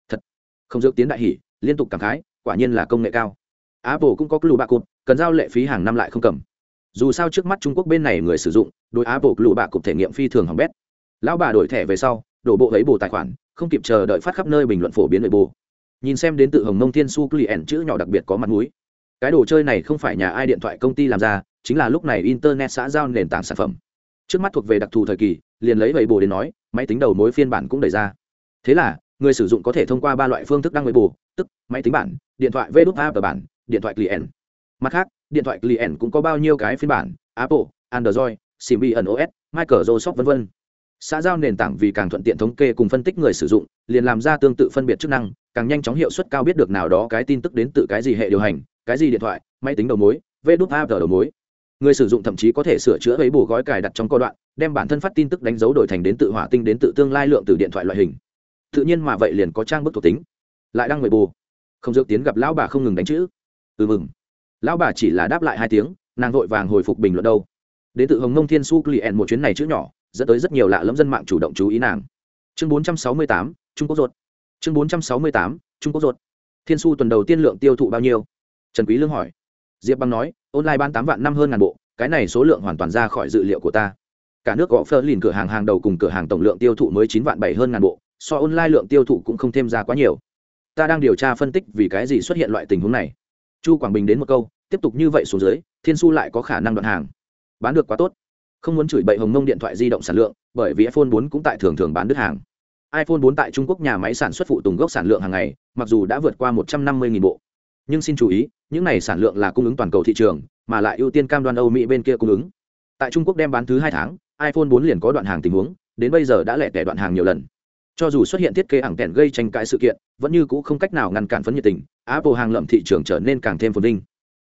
Thật, không dược tiến đại hỷ liên tục cảm khái, quả nhiên là công nghệ cao. Apple cũng có lù bạc cụt, cần giao lệ phí hàng năm lại không cầm. Dù sao trước mắt trung quốc bên này người sử dụng, đối apple lù bạc cụt thể nghiệm phi thường hỏng bét. Lão bà đổi thẻ về sau, đổ bộ ấy bồ tài khoản, không kịp chờ đợi phát khắp nơi bình luận phổ biến nội bồ nhìn xem đến tự hồng nông thiên su client chữ nhỏ đặc biệt có mặt mũi. Cái đồ chơi này không phải nhà ai điện thoại công ty làm ra, chính là lúc này internet xã giao nền tảng sản phẩm trước mắt thuộc về đặc thù thời kỳ, liền lấy vậy bồ đến nói, máy tính đầu mối phiên bản cũng đẩy ra. Thế là, người sử dụng có thể thông qua ba loại phương thức đăng với bồ tức máy tính bản, điện thoại vđa và bản, điện thoại client. Mặt khác, điện thoại client cũng có bao nhiêu cái phiên bản, apple, android symbian os microsoft v v xã giao nền tảng vì càng thuận tiện thống kê cùng phân tích người sử dụng, liền làm ra tương tự phân biệt chức năng, càng nhanh chóng hiệu suất cao biết được nào đó cái tin tức đến từ cái gì hệ điều hành, cái gì điện thoại, máy tính đầu mối vê đút app đầu mối người sử dụng thậm chí có thể sửa chữa ấy bù gói cài đặt trong co đoạn đem bản thân phát tin tức đánh dấu đổi thành đến tự hỏa tinh đến tự tương lai lượng từ điện thoại loại hình. Tự nhiên mà vậy liền có trang bức thuộc tính. Lại đang người bù. Không dược tiến gặp lão bà không ngừng đánh chữ. Ừ mừng. Lão bà chỉ là đáp lại hai tiếng nàng vội vàng hồi phục bình luận đâu. Đến tự hồng nông thiên su client một chuyến này chữ nhỏ dẫn tới rất nhiều lạ lẫm dân mạng chủ động chú ý nàng. Chương 468, trung quốc ruột. Chương 468, trung quốc ruột. Thiên su tuần đầu tiên lượng tiêu thụ bao nhiêu? Trần quý lương hỏi diệp băng nói, online bán tám vạn năm hơn ngàn bộ, cái này số lượng hoàn toàn ra khỏi dự liệu của ta. Cả nước gõ phơ lìn cửa hàng hàng đầu cùng cửa hàng tổng lượng tiêu thụ mới chín vạn bảy hơn ngàn bộ, so online lượng tiêu thụ cũng không thêm ra quá nhiều. Ta đang điều tra phân tích vì cái gì xuất hiện loại tình huống này. Chu quảng bình đến một câu, tiếp tục như vậy xuống dưới, thiên su lại có khả năng đoạn hàng. Bán được quá tốt. Không muốn chửi bậy hồng mông điện thoại di động sản lượng, bởi vì iphone 4 cũng tại thường thường bán đứt hàng. iphone 4 tại trung quốc nhà máy sản xuất phụ tùng gốc sản lượng hàng ngày, mặc dù đã vượt qua 150.000 bộ nhưng xin chú ý, những này sản lượng là cung ứng toàn cầu thị trường, mà lại ưu tiên cam đoan âu mỹ bên kia cung ứng. Tại trung quốc đem bán thứ hai tháng, iphone 4 liền có đoạn hàng tình huống, đến bây giờ đã lẻ tẻ đoạn hàng nhiều lần. Cho dù xuất hiện thiết kế ảng tẻn gây tranh cãi sự kiện, vẫn như cũ không cách nào ngăn cản phấn nhiệt tình, apple hàng lậm thị trường trở nên càng thêm phồn vinh.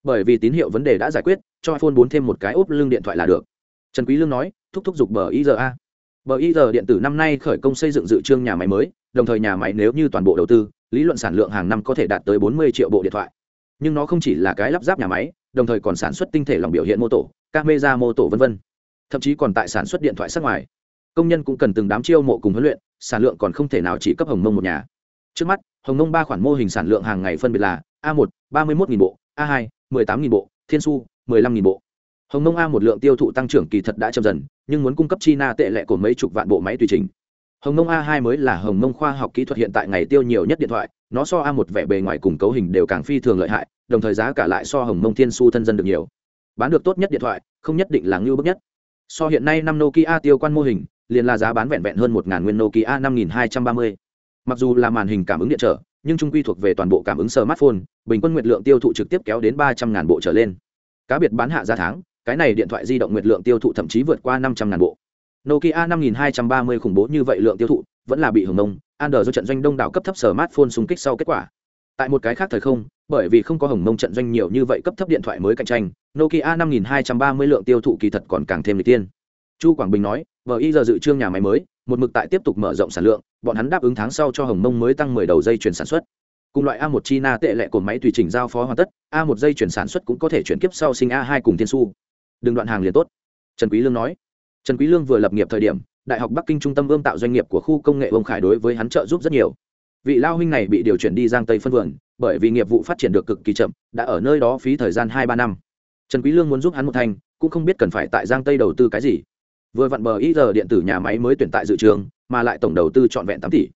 Bởi vì tín hiệu vấn đề đã giải quyết, cho iphone 4 thêm một cái ốp lưng điện thoại là được. Trần quý lương nói, thúc thúc giục bờ iza bờ iza điện tử năm nay khởi công xây dựng dự trương nhà máy mới, đồng thời nhà máy nếu như toàn bộ đầu tư lý luận sản lượng hàng năm có thể đạt tới 40 triệu bộ điện thoại. Nhưng nó không chỉ là cái lắp ráp nhà máy, đồng thời còn sản xuất tinh thể lòng biểu hiện mô tổ camera mô tổ vân vân. Thậm chí còn tại sản xuất điện thoại sát ngoài. Công nhân cũng cần từng đám chiêu mộ cùng huấn luyện, sản lượng còn không thể nào chỉ cấp hồng mông một nhà. Trước mắt, hồng mông ba khoản mô hình sản lượng hàng ngày phân biệt là a một, ba mươi một bộ, a hai, mười tám bộ, thiên su, mười lăm bộ. Hồng Mông a một lượng tiêu thụ tăng trưởng kỳ thật đã chậm dần, nhưng muốn cung cấp china tệ lệ của mấy chục vạn bộ máy tùy trình hồng mông A2 mới là hồng mông khoa học kỹ thuật hiện tại ngày tiêu nhiều nhất điện thoại, nó so A1 vẻ bề ngoài cùng cấu hình đều càng phi thường lợi hại, đồng thời giá cả lại so hồng mông thiên su thân dân được nhiều. Bán được tốt nhất điện thoại, không nhất định là ngưu bức nhất. So hiện nay năm nokia tiêu quan mô hình, liền là giá bán vẹn vẹn hơn một ngàn nguyên nokia năm nghìn hai trăm ba mươi. Mặc dù là màn hình cảm ứng điện trở, nhưng trung quy thuộc về toàn bộ cảm ứng smartphone, bình quân nguyệt lượng tiêu thụ trực tiếp kéo đến ba trăm ngàn bộ trở lên. Cá biệt bán hạ giá tháng, cái này điện thoại di động nguyệt lượng tiêu thụ thậm chí vượt qua năm trăm ngàn bộ nokia năm nghìn hai trăm ba mươi khủng bố như vậy lượng tiêu thụ, vẫn là bị hưởng nông. Android do trận doanh đông đảo cấp thấp smartphone xung kích sau kết quả. Tại một cái khác thời không, bởi vì không có hồng mông trận doanh nhiều như vậy cấp thấp điện thoại mới cạnh tranh, nokia năm nghìn hai trăm ba mươi lượng tiêu thụ kỳ thật còn càng thêm lịch tiên. Chu quảng bình nói, vợ y giờ dự trương nhà máy mới, một mực tại tiếp tục mở rộng sản lượng, bọn hắn đáp ứng tháng sau cho hồng mông mới tăng mười đầu dây chuyển sản xuất. Cùng loại A1 china tệ lệ của máy tùy chỉnh giao phó hoàn tất A1 dây chuyển sản xuất cũng có thể chuyển kiếp sau sinh A2 cùng thiên su. Đừng đoạn hàng liền tốt. Trần quý lương nói trần quý lương vừa lập nghiệp thời điểm, đại học bắc kinh trung tâm ươm tạo doanh nghiệp của khu công nghệ ông khải đối với hắn trợ giúp rất nhiều. Vị lao huynh này bị điều chuyển đi giang tây phân vườn, bởi vì nghiệp vụ phát triển được cực kỳ chậm, đã ở nơi đó phí thời gian hai ba năm. Trần quý lương muốn giúp hắn một thành, cũng không biết cần phải tại giang tây đầu tư cái gì. Vừa vặn bờ ít giờ điện tử nhà máy mới tuyển tại dự trường, mà lại tổng đầu tư trọn vẹn tám tỷ.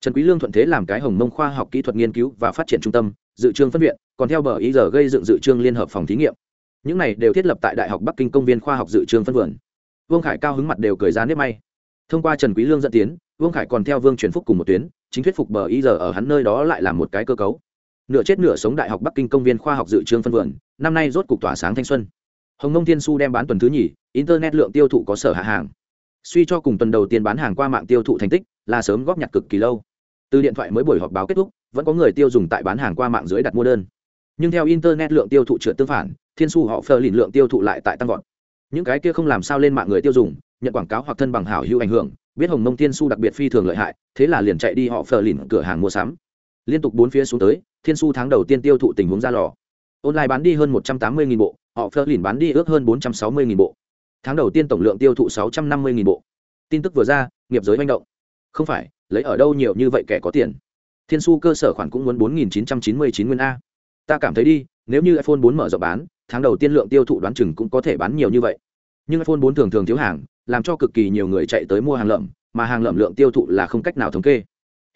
Trần quý lương thuận thế làm cái hồng mông khoa học kỹ thuật nghiên cứu và phát triển trung tâm, dự trường phân viện, còn theo bờ ý giờ gây dựng dự trường liên hợp phòng thí nghiệm. Những này đều thiết lập tại đại học bắc kinh công viên khoa học dự trường phân vườn vương khải cao hứng mặt đều cười ra nếp may. thông qua trần quý lương dẫn tiến, vương khải còn theo vương truyền phúc cùng một tuyến, chính thuyết phục bờ Y giờ ở hắn nơi đó lại là một cái cơ cấu. nửa chết nửa sống đại học bắc kinh công viên khoa học dự trương phân vườn, năm nay rốt cục tỏa sáng thanh xuân. hồng nông thiên su đem bán tuần thứ nhì, internet lượng tiêu thụ có sở hạ hàng. suy cho cùng tuần đầu tiên bán hàng qua mạng tiêu thụ thành tích, là sớm góp nhặt cực kỳ lâu. từ điện thoại mới buổi họp báo kết thúc, vẫn có người tiêu dùng tại bán hàng qua mạng dưới đặt mua đơn. nhưng theo internet lượng tiêu thụ trượt tương phản, thiên su họ phờ lìn lượng tiêu thụ lại tại tăng vọt những cái kia không làm sao lên mạng người tiêu dùng, nhận quảng cáo hoặc thân bằng hảo hữu ảnh hưởng, biết hồng mông thiên su đặc biệt phi thường lợi hại, thế là liền chạy đi họ phờ lìn cửa hàng mua sắm. Liên tục bốn phía xuống tới, thiên su tháng đầu tiên tiêu thụ tình huống ra lò. Online bán đi hơn một trăm tám mươi bộ, họ phờ lìn bán đi ước hơn bốn trăm sáu mươi bộ. Tháng đầu tiên tổng lượng tiêu thụ sáu trăm năm mươi bộ. Tin tức vừa ra, nghiệp giới manh động. Không phải, lấy ở đâu nhiều như vậy kẻ có tiền? Thiên su cơ sở khoản cũng muốn bốn nghìn chín trăm chín mươi chín nguyên a. Ta cảm thấy đi, nếu như iphone 4 mở rộng bán tháng đầu tiên lượng tiêu thụ đoán chừng cũng có thể bán nhiều như vậy. Nhưng iphone 4 thường thường thiếu hàng, làm cho cực kỳ nhiều người chạy tới mua hàng lợm, mà hàng lợm lượng tiêu thụ là không cách nào thống kê.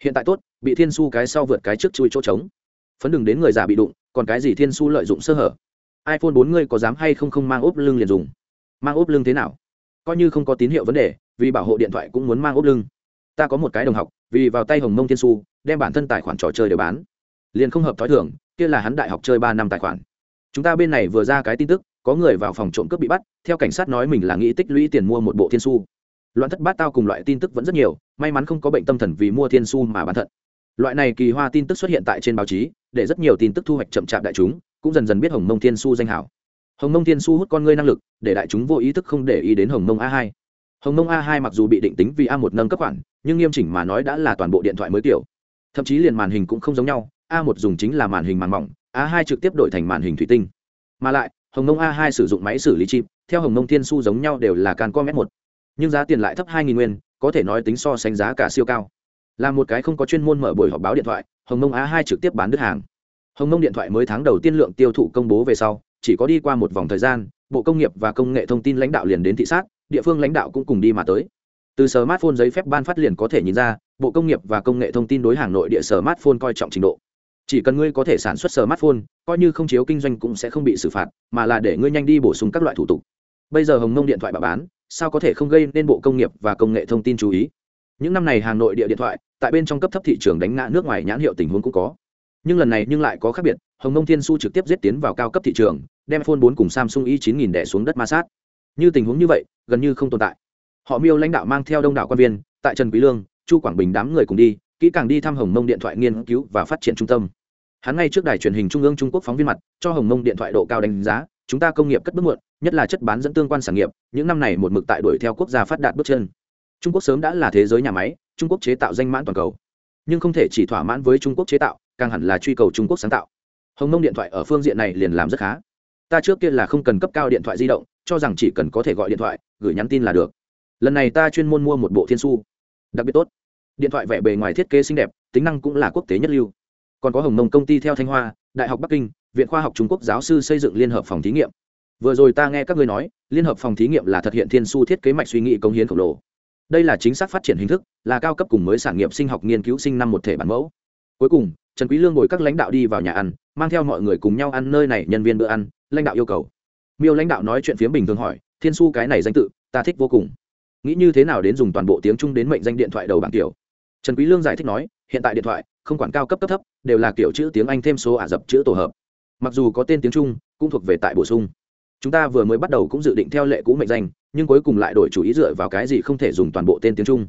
Hiện tại tốt, bị thiên su cái sau vượt cái trước chui chỗ trống. Phấn đừng đến người già bị đụng, còn cái gì thiên su lợi dụng sơ hở? iphone 4 ngươi có dám hay không không mang ốp lưng liền dùng? Mang ốp lưng thế nào? Coi như không có tín hiệu vấn đề, vì bảo hộ điện thoại cũng muốn mang ốp lưng. Ta có một cái đồng học, vì vào tay hồng mông thiên su, đem bản thân tài khoản trò chơi để bán. Liền không hợp thói thường, kia là hắn đại học chơi ba năm tài khoản chúng ta bên này vừa ra cái tin tức, có người vào phòng trộm cướp bị bắt, theo cảnh sát nói mình là nghĩ tích lũy tiền mua một bộ thiên su. Loạn thất bát tao cùng loại tin tức vẫn rất nhiều, may mắn không có bệnh tâm thần vì mua thiên su mà bán thận. Loại này kỳ hoa tin tức xuất hiện tại trên báo chí, để rất nhiều tin tức thu hoạch chậm chạp đại chúng, cũng dần dần biết hồng mông thiên su danh hảo. Hồng mông thiên su hút con ngươi năng lực, để đại chúng vô ý thức không để ý đến hồng mông a hai. Hồng mông a hai mặc dù bị định tính vì a một nâng cấp khoản, nhưng nghiêm chỉnh mà nói đã là toàn bộ điện thoại mới tiểu. Thậm chí liền màn hình cũng không giống nhau, a một dùng chính là màn hình màn mỏng A2 trực tiếp đổi thành màn hình thủy tinh. Mà lại, hồng nông A2 sử dụng máy xử lý chip, theo hồng nông thiên su giống nhau đều là cancom s 1 nhưng giá tiền lại thấp hai nguyên, có thể nói tính so sánh giá cả siêu cao. Là một cái không có chuyên môn mở buổi họp báo điện thoại, hồng nông A2 trực tiếp bán đứt hàng. Hồng nông điện thoại mới tháng đầu tiên lượng tiêu thụ công bố về sau, chỉ có đi qua một vòng thời gian, bộ công nghiệp và công nghệ thông tin lãnh đạo liền đến thị sát, địa phương lãnh đạo cũng cùng đi mà tới. Từ smartphone giấy phép ban phát liền có thể nhìn ra, bộ công nghiệp và công nghệ thông tin đối hàng nội địa smartphone coi trọng trình độ chỉ cần ngươi có thể sản xuất smartphone, coi như không chiếu kinh doanh cũng sẽ không bị xử phạt, mà là để ngươi nhanh đi bổ sung các loại thủ tục. Bây giờ hồng Nông điện thoại bà bán, sao có thể không gây nên bộ công nghiệp và công nghệ thông tin chú ý? Những năm này hà nội địa điện thoại, tại bên trong cấp thấp thị trường đánh ngã nước ngoài nhãn hiệu tình huống cũng có. Nhưng lần này nhưng lại có khác biệt, hồng Nông thiên su trực tiếp giết tiến vào cao cấp thị trường, đem phone 4 cùng samsung i 9000 đẻ xuống đất ma sát. Như tình huống như vậy, gần như không tồn tại. Họ miêu lãnh đạo mang theo đông đảo quan viên, tại trần quý lương, chu quảng bình đám người cùng đi, kỹ càng đi thăm hồng mông điện thoại nghiên cứu và phát triển trung tâm hắn ngay trước đài truyền hình trung ương trung quốc phóng viên mặt, cho hồng mông điện thoại độ cao đánh giá, chúng ta công nghiệp cất bước muộn, nhất là chất bán dẫn tương quan sản nghiệp, những năm này một mực tại đuổi theo quốc gia phát đạt bước chân. Trung quốc sớm đã là thế giới nhà máy, trung quốc chế tạo danh mãn toàn cầu. Nhưng không thể chỉ thỏa mãn với trung quốc chế tạo, càng hẳn là truy cầu trung quốc sáng tạo. Hồng mông điện thoại ở phương diện này liền làm rất khá. Ta trước kia là không cần cấp cao điện thoại di động, cho rằng chỉ cần có thể gọi điện thoại, gửi nhắn tin là được. Lần này ta chuyên môn mua một bộ thiên su. Đặc biệt tốt. Điện thoại vẻ bề ngoài thiết kế xinh đẹp, tính năng cũng là quốc tế nhất lưu còn có hồng nông công ty theo thanh hoa, đại học bắc kinh, viện khoa học trung quốc giáo sư xây dựng liên hợp phòng thí nghiệm. Vừa rồi ta nghe các ngươi nói, liên hợp phòng thí nghiệm là thực hiện thiên su thiết kế mạch suy nghĩ công hiến khổng lồ. Đây là chính xác phát triển hình thức, là cao cấp cùng mới sản nghiệp sinh học nghiên cứu sinh năm một thể bản mẫu. Cuối cùng, trần quý lương ngồi các lãnh đạo đi vào nhà ăn, mang theo mọi người cùng nhau ăn nơi này nhân viên bữa ăn, lãnh đạo yêu cầu. Miêu lãnh đạo nói chuyện phía bình thường hỏi, thiên su cái này danh tự, ta thích vô cùng. Nghĩ như thế nào đến dùng toàn bộ tiếng trung đến mệnh danh điện thoại đầu bảng tiểu? Trần quý lương giải thích nói, hiện tại điện thoại không quản cao cấp cấp thấp, đều là kiểu chữ tiếng anh thêm số ả rập chữ tổ hợp. Mặc dù có tên tiếng trung, cũng thuộc về tại bổ sung. Chúng ta vừa mới bắt đầu cũng dự định theo lệ cũ mệnh danh, nhưng cuối cùng lại đổi chủ ý dựa vào cái gì không thể dùng toàn bộ tên tiếng trung.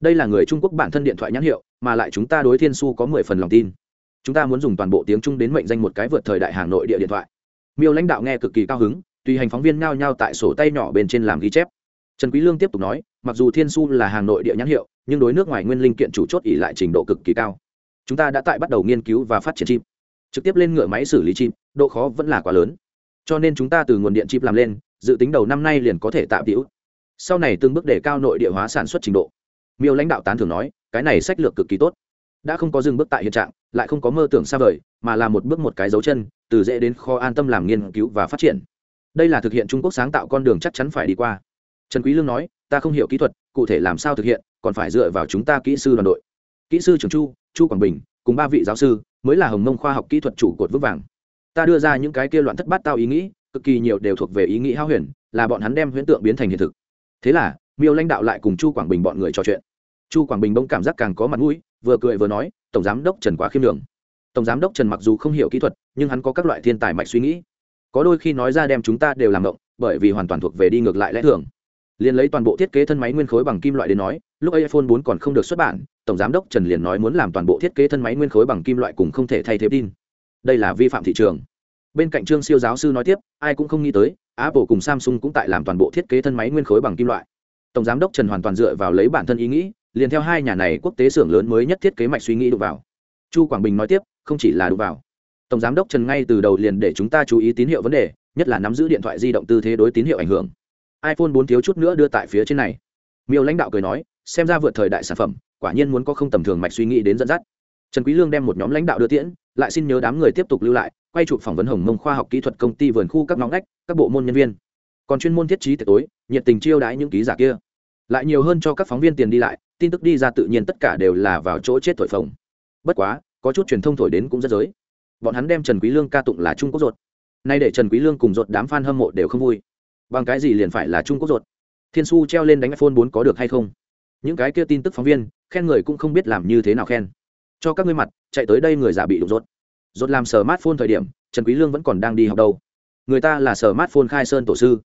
Đây là người trung quốc bản thân điện thoại nhãn hiệu, mà lại chúng ta đối thiên su có mười phần lòng tin. Chúng ta muốn dùng toàn bộ tiếng trung đến mệnh danh một cái vượt thời đại hà nội địa điện thoại. Miêu lãnh đạo nghe cực kỳ cao hứng, tùy hành phóng viên ngao nhau tại sổ tay nhỏ bên trên làm ghi chép. Trần quý lương tiếp tục nói, mặc dù thiên su là hàng nội địa nhãn hiệu, nhưng đối nước ngoài nguyên linh kiện chủ chốt ỉ lại trình độ cực kỳ cao chúng ta đã tại bắt đầu nghiên cứu và phát triển chip. Trực tiếp lên ngựa máy xử lý chip, độ khó vẫn là quá lớn. Cho nên chúng ta từ nguồn điện chip làm lên, dự tính đầu năm nay liền có thể tạm hữu sau này từng bước để cao nội địa hóa sản xuất trình độ. Miêu lãnh đạo tán thường nói, cái này sách lược cực kỳ tốt. Đã không có dừng bước tại hiện trạng, lại không có mơ tưởng xa vời, mà là một bước một cái dấu chân, từ dễ đến kho an tâm làm nghiên cứu và phát triển. Đây là thực hiện trung quốc sáng tạo con đường chắc chắn phải đi qua. Trần quý lương nói, ta không hiểu kỹ thuật, cụ thể làm sao thực hiện, còn phải dựa vào chúng ta kỹ sư đoàn đội. Kỹ sư trưởng chu chu quảng bình, cùng ba vị giáo sư, mới là hồng mông khoa học kỹ thuật chủ cột vững vàng. Ta đưa ra những cái kia loạn thất bát tao ý nghĩ, cực kỳ nhiều đều thuộc về ý nghĩ hao huyền, là bọn hắn đem huyễn tượng biến thành hiện thực. Thế là, miêu lãnh đạo lại cùng chu quảng bình bọn người trò chuyện. Chu quảng bình bỗng cảm giác càng có mặt mũi, vừa cười vừa nói, tổng giám đốc trần quá khiêm đường tổng giám đốc trần mặc dù không hiểu kỹ thuật, nhưng hắn có các loại thiên tài mạch suy nghĩ. Có đôi khi nói ra đem chúng ta đều làm động bởi vì hoàn toàn thuộc về đi ngược lại lẽ thường. Liền lấy toàn bộ thiết kế thân máy nguyên khối bằng kim loại đến nói, lúc iphone 4 còn không được xuất bản tổng giám đốc trần liền nói muốn làm toàn bộ thiết kế thân máy nguyên khối bằng kim loại cùng không thể thay thế tin đây là vi phạm thị trường. Bên cạnh trương siêu giáo sư nói tiếp, ai cũng không nghĩ tới, apple cùng samsung cũng tại làm toàn bộ thiết kế thân máy nguyên khối bằng kim loại. Tổng giám đốc trần hoàn toàn dựa vào lấy bản thân ý nghĩ, liền theo hai nhà này quốc tế xưởng lớn mới nhất thiết kế mạch suy nghĩ đụng vào. Chu quảng bình nói tiếp, không chỉ là đụng vào. Tổng giám đốc trần ngay từ đầu liền để chúng ta chú ý tín hiệu vấn đề, nhất là nắm giữ điện thoại di động tư thế đối tín hiệu ảnh hưởng. iphone 4 thiếu chút nữa đưa tại phía trên này. Miêu lãnh đạo cười nói, xem ra vượt thời đại sản phẩm quả nhiên muốn có không tầm thường mạch suy nghĩ đến dẫn dắt. Trần quý lương đem một nhóm lãnh đạo đưa tiễn, lại xin nhớ đám người tiếp tục lưu lại, quay chụp phỏng vấn hồng mông khoa học kỹ thuật công ty vườn khu các ngõ ngách, các bộ môn nhân viên. Còn chuyên môn thiết trí tiệc tối, nhiệt tình chiêu đãi những ký giả kia. Lại nhiều hơn cho các phóng viên tiền đi lại, tin tức đi ra tự nhiên tất cả đều là vào chỗ chết thổi phồng. Bất quá, có chút truyền thông thổi đến cũng rất giới. Bọn hắn đem trần quý lương ca tụng là trung quốc ruột. Nay để trần quý lương cùng ruột đám fan hâm mộ đều không vui. Bằng cái gì liền phải là trung quốc ruột? Thiên su treo lên đánh iphone 4 có được hay không? Những cái kia tin tức phóng viên, khen người cũng không biết làm như thế nào khen. Cho các ngươi mặt, chạy tới đây người giả bị đụng rốt. Rốt làm smartphone thời điểm, trần quý lương vẫn còn đang đi học đâu. Người ta là smartphone khai sơn tổ sư.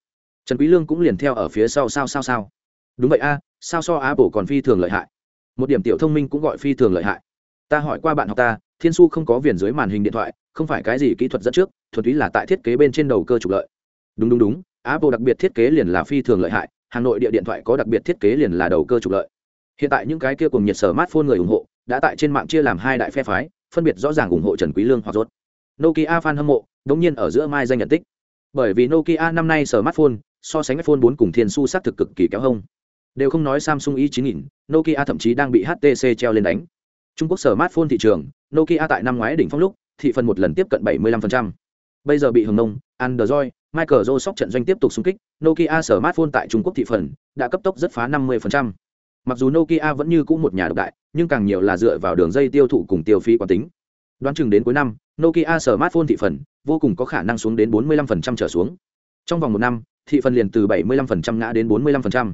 Trần quý lương cũng liền theo ở phía sau sao sao sao. Đúng vậy a, sao so apple còn phi thường lợi hại. Một điểm tiểu thông minh cũng gọi phi thường lợi hại. Ta hỏi qua bạn học ta, thiên su không có viền dưới màn hình điện thoại, không phải cái gì kỹ thuật dẫn trước, thuần túy là tại thiết kế bên trên đầu cơ trục lợi. Đúng đúng đúng, apple đặc biệt thiết kế liền là phi thường lợi hại hà nội địa điện thoại có đặc biệt thiết kế liền là đầu cơ trục lợi. Hiện tại những cái kia cùng nhiệt sở smartphone người ủng hộ, đã tại trên mạng chia làm hai đại phe phái, phân biệt rõ ràng ủng hộ trần quý lương hoặc rốt. Nokia fan hâm mộ, đống nhiên ở giữa mai danh nhận tích. Bởi vì nokia năm nay sở smartphone, so sánh iphone 4 cùng thiên su sắc thực cực kỳ kéo hông. Đều không nói samsung i 9000 nokia thậm chí đang bị htc treo lên đánh. Trung quốc sở smartphone thị trường, nokia tại năm ngoái đỉnh phong lúc, thị phần một lần tiếp cận 75%. bây giờ bị hưởng nông, android microsoft trận doanh tiếp tục xung kích, nokia smartphone tại trung quốc thị phần đã cấp tốc rất phá 50% mặc dù nokia vẫn như cũ một nhà độc đại, nhưng càng nhiều là dựa vào đường dây tiêu thụ cùng tiêu phí quán tính. Đoán chừng đến cuối năm, nokia smartphone thị phần vô cùng có khả năng xuống đến 45% trở xuống. Trong vòng một năm, thị phần liền từ 75% ngã đến 45%.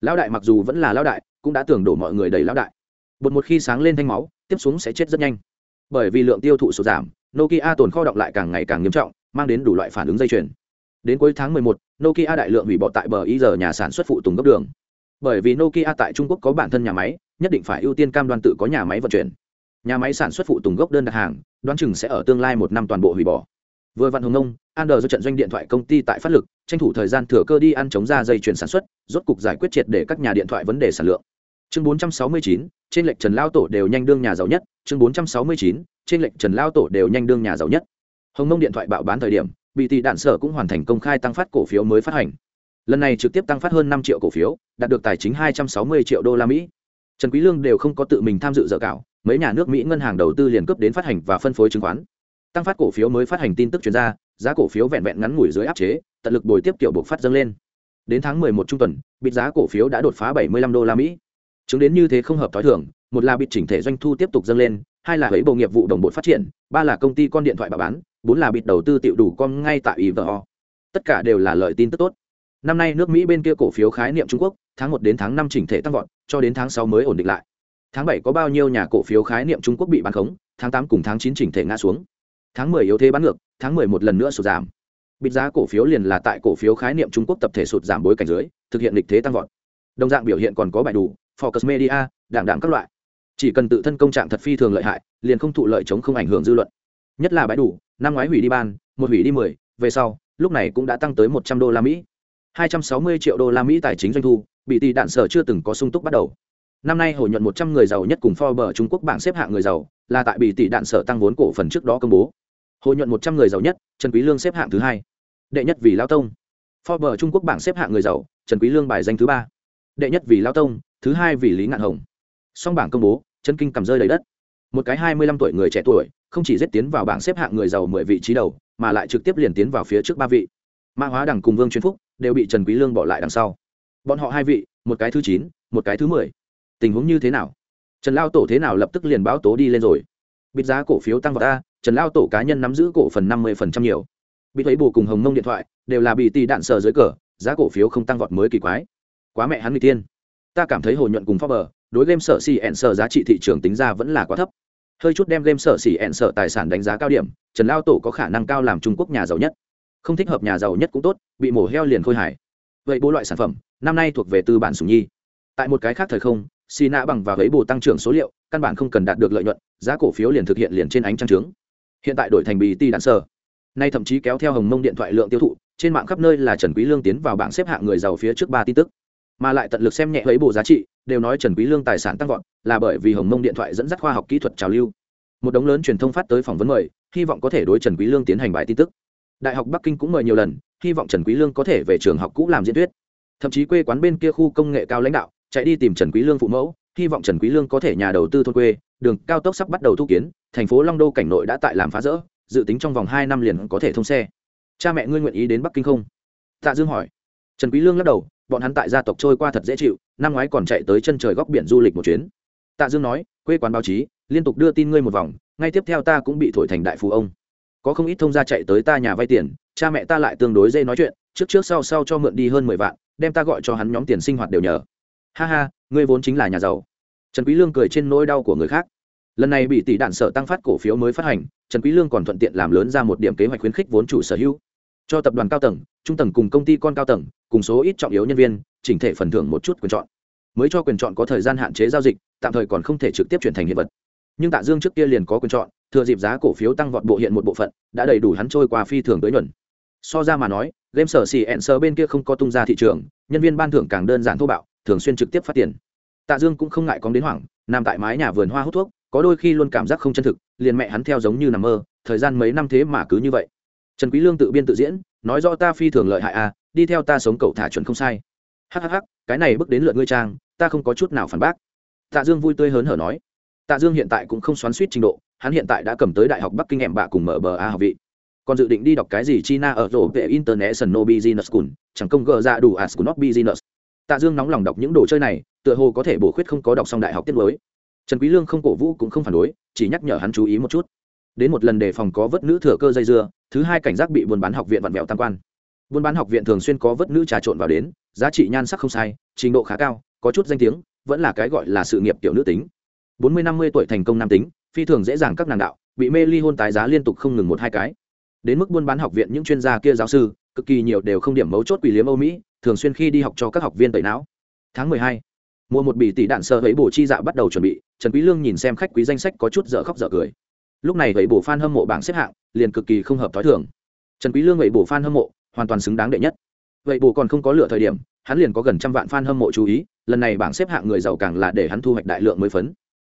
lão đại mặc dù vẫn là lão đại, cũng đã tưởng đổ mọi người đầy lão đại. Bột một khi sáng lên thanh máu, tiếp xuống sẽ chết rất nhanh. Bởi vì lượng tiêu thụ sụt giảm, nokia tồn kho động lại càng ngày càng nghiêm trọng, mang đến đủ loại phản ứng dây chuyền đến cuối tháng 11, nokia đại lượng hủy bỏ tại bờ y giờ nhà sản xuất phụ tùng gốc đường. Bởi vì nokia tại trung quốc có bản thân nhà máy nhất định phải ưu tiên cam đoan tự có nhà máy vận chuyển. Nhà máy sản xuất phụ tùng gốc đơn đặt hàng đoán chừng sẽ ở tương lai một năm toàn bộ hủy bỏ. Vừa Văn hồng nông Ander do trận doanh điện thoại công ty tại phát lực tranh thủ thời gian thừa cơ đi ăn chống ra dây chuyển sản xuất rốt cục giải quyết triệt để các nhà điện thoại vấn đề sản lượng. Chương 469, trên lệch trần lao tổ đều nhanh đương nhà giàu nhất. Chương 469, trên lệch trần lao tổ đều nhanh đương nhà giàu nhất. Hồng nông điện thoại bạo bán thời điểm bị tỷ đạn sở cũng hoàn thành công khai tăng phát cổ phiếu mới phát hành. Lần này trực tiếp tăng phát hơn năm triệu cổ phiếu, đạt được tài chính hai trăm sáu mươi triệu đô la mỹ. Trần quý lương đều không có tự mình tham dự dở cảo, mấy nhà nước mỹ ngân hàng đầu tư liền cấp đến phát hành và phân phối chứng khoán. Tăng phát cổ phiếu mới phát hành tin tức chuyên gia, giá cổ phiếu vẹn vẹn ngắn ngủi dưới áp chế, tận lực bồi tiếp kiểu buộc phát dâng lên. Đến tháng 11 trung tuần, bịt giá cổ phiếu đã đột phá 75 đô la mỹ. Chứng đến như thế không hợp thói thường, một là bịt chỉnh thể doanh thu tiếp tục dâng lên, hai là lấy bộ nghiệp vụ đồng bộ phát triển, ba là công ty con điện thoại bà bán bốn là bịt đầu tư tiểu đủ con ngay tại ivo tất cả đều là lợi tin tức tốt. Năm nay nước mỹ bên kia cổ phiếu khái niệm trung quốc, tháng một đến tháng năm chỉnh thể tăng vọt, cho đến tháng sáu mới ổn định lại. Tháng bảy có bao nhiêu nhà cổ phiếu khái niệm trung quốc bị bán khống, tháng tám cùng tháng chín chỉnh thể ngã xuống. Tháng mười yếu thế bán ngược, tháng mười một lần nữa sụt giảm. Bịt giá cổ phiếu liền là tại cổ phiếu khái niệm trung quốc tập thể sụt giảm bối cảnh dưới, thực hiện lịch thế tăng vọt. Đồng dạng biểu hiện còn có bài đủ focus media, đảng đảng các loại. Chỉ cần tự thân công trạng thật phi thường lợi hại, liền không thụ lợi chống không ảnh hưởng dư luận. Nhất là bãi đủ năm ngoái hủy đi ban một hủy đi mười về sau lúc này cũng đã tăng tới một trăm đô la mỹ 260 triệu đô la Mỹ tài chính doanh thu, bị tỷ đạn sở chưa từng có sung túc bắt đầu. Năm nay hồi nhuận 100 người giàu nhất cùng Forbes Trung Quốc bảng xếp hạng người giàu, là tại bị tỷ đạn sở tăng vốn cổ phần trước đó công bố. Hồi nhuận 100 người giàu nhất, Trần Quý Lương xếp hạng thứ hai. Đệ nhất vì Lão Tông. Forbes Trung Quốc bảng xếp hạng người giàu, Trần Quý Lương bài danh thứ ba. Đệ nhất vì Lão Tông, thứ hai vì Lý Ngạn Hồng. Song bảng công bố, chân kinh cầm rơi đầy đất. Một cái 25 tuổi người trẻ tuổi, không chỉ giết tiến vào bảng xếp hạng người giàu 10 vị trí đầu, mà lại trực tiếp liền tiến vào phía trước ba vị. Mã Hóa Đằng cùng Vương Chuyên Phúc đều bị trần quý lương bỏ lại đằng sau. Bọn họ hai vị một cái thứ chín một cái thứ mười. Tình huống như thế nào? Trần lao tổ thế nào lập tức liền báo tố đi lên rồi? Bịt giá cổ phiếu tăng vào ta trần lao tổ cá nhân nắm giữ cổ phần năm mươi phần trăm nhiều. Bị thấy bù cùng hồng mông điện thoại đều là bị tỷ đạn sờ dưới cờ giá cổ phiếu không tăng vọt mới kỳ quái. Quá mẹ hắn người tiên. Ta cảm thấy hồ nhuận cùng Faber, đối game sở si ẹn sở giá trị thị trường tính ra vẫn là quá thấp hơi chút đem game sở xỉ ẹn sở tài sản đánh giá cao điểm, trần lao tổ có khả năng cao làm trung quốc nhà giàu nhất. Không thích hợp nhà giàu nhất cũng tốt, bị mổ heo liền khôi hải vậy bố loại sản phẩm, năm nay thuộc về tư bản sùng nhi. Tại một cái khác thời không, xì nạ bằng và gấy bồ tăng trưởng số liệu, căn bản không cần đạt được lợi nhuận, giá cổ phiếu liền thực hiện liền trên ánh trăng trướng. Hiện tại đổi thành bì ti đạn sơ nay thậm chí kéo theo hồng mông điện thoại lượng tiêu thụ, trên mạng khắp nơi là trần quý lương tiến vào bảng xếp hạng người giàu phía trước ba tin tức mà lại tận lực xem nhẹ lấy bộ giá trị, đều nói trần quý lương tài sản tăng vọt là bởi vì hồng mông điện thoại dẫn dắt khoa học kỹ thuật trào lưu. Một đống lớn truyền thông phát tới phỏng vấn mời, hy vọng có thể đối trần quý lương tiến hành bài tin tức. Đại học bắc kinh cũng mời nhiều lần, hy vọng trần quý lương có thể về trường học cũ làm diễn thuyết. Thậm chí quê quán bên kia khu công nghệ cao lãnh đạo, chạy đi tìm trần quý lương phụ mẫu, hy vọng trần quý lương có thể nhà đầu tư thôn quê, đường cao tốc sắp bắt đầu thu kiến, thành phố long đô cảnh nội đã tại làm phá rỡ, dự tính trong vòng hai năm liền có thể thông xe. Cha mẹ ngươi nguyện ý đến bắc kinh không? Tạ dương hỏi. Trần quý lương lắc đầu bọn hắn tại gia tộc trôi qua thật dễ chịu, năm ngoái còn chạy tới chân trời góc biển du lịch một chuyến. Tạ dương nói, quê quán báo chí, liên tục đưa tin ngươi một vòng, ngay tiếp theo ta cũng bị thổi thành đại phú ông. Có không ít thông gia chạy tới ta nhà vay tiền, cha mẹ ta lại tương đối dễ nói chuyện, trước trước sau sau cho mượn đi hơn mười vạn, đem ta gọi cho hắn nhóm tiền sinh hoạt đều nhờ. Ha ha, ngươi vốn chính là nhà giàu. Trần quý lương cười trên nỗi đau của người khác. Lần này bị tỷ đạn sở tăng phát cổ phiếu mới phát hành, trần quý lương còn thuận tiện làm lớn ra một điểm kế hoạch khuyến khích vốn chủ sở hữu. Cho tập đoàn cao tầng, trung tầng cùng công ty con cao tầng cùng số ít trọng yếu nhân viên, chỉnh thể phần thưởng một chút quyền chọn. Mới cho quyền chọn có thời gian hạn chế giao dịch, tạm thời còn không thể trực tiếp chuyển thành hiện vật. Nhưng tạ dương trước kia liền có quyền chọn, thừa dịp giá cổ phiếu tăng vọt bộ hiện một bộ phận, đã đầy đủ hắn trôi qua phi thường tới nhuận. So ra mà nói, game sở xì ẹn sơ bên kia không có tung ra thị trường, nhân viên ban thưởng càng đơn giản thô bạo, thường xuyên trực tiếp phát tiền. Tạ dương cũng không ngại có đến hoảng, nằm tại mái nhà vườn hoa hút thuốc, có đôi khi luôn cảm giác không chân thực, liền mẹ hắn theo giống như nằm mơ, thời gian mấy năm thế mà cứ như vậy. Trần quý lương tự biên tự diễn, nói rõ ta phi thường lợi hại à đi theo ta sống cậu thả chuẩn không sai. Hhh cái này bước đến lượt ngươi trang, ta không có chút nào phản bác. Tạ dương vui tươi hớn hở nói. Tạ dương hiện tại cũng không xoắn suýt trình độ, hắn hiện tại đã cầm tới đại học bắc kinh em bạ cùng mở bờ a học vị. Còn dự định đi đọc cái gì china ở rổ về international business school, chẳng công gờ ra đủ as school not business. Tạ dương nóng lòng đọc những đồ chơi này, tựa hồ có thể bổ khuyết không có đọc xong đại học tiết mới. Trần quý lương không cổ vũ cũng không phản đối, chỉ nhắc nhở hắn chú ý một chút. Đến một lần đề phòng có vớt nữ thừa cơ dây dưa, thứ hai cảnh giác bị buôn bán học viện vặn vẹo tam quan buôn bán học viện thường xuyên có vớt nữ trà trộn vào đến, giá trị nhan sắc không sai, trình độ khá cao, có chút danh tiếng, vẫn là cái gọi là sự nghiệp tiểu nữ tính. Bốn mươi năm mươi tuổi thành công nam tính, phi thường dễ dàng các nàng đạo, bị mê ly hôn tái giá liên tục không ngừng một hai cái. Đến mức buôn bán học viện những chuyên gia kia giáo sư, cực kỳ nhiều đều không điểm mấu chốt quỷ liếm âu mỹ, thường xuyên khi đi học cho các học viên tẩy não. Tháng mười hai, mua một bì tỷ đạn sơ ấy bổ chi dạ bắt đầu chuẩn bị, trần quý lương nhìn xem khách quý danh sách có chút dở khóc dở cười. Lúc này ấy bổ fan hâm mộ bảng xếp hạng, liền cực kỳ không hợp thói thường. Trần quý lương ấy bổ fan hâm mộ hoàn toàn xứng đáng đệ nhất. Vậy bổ còn không có lựa thời điểm, hắn liền có gần trăm vạn fan hâm mộ chú ý, lần này bảng xếp hạng người giàu càng là để hắn thu hoạch đại lượng mới phấn.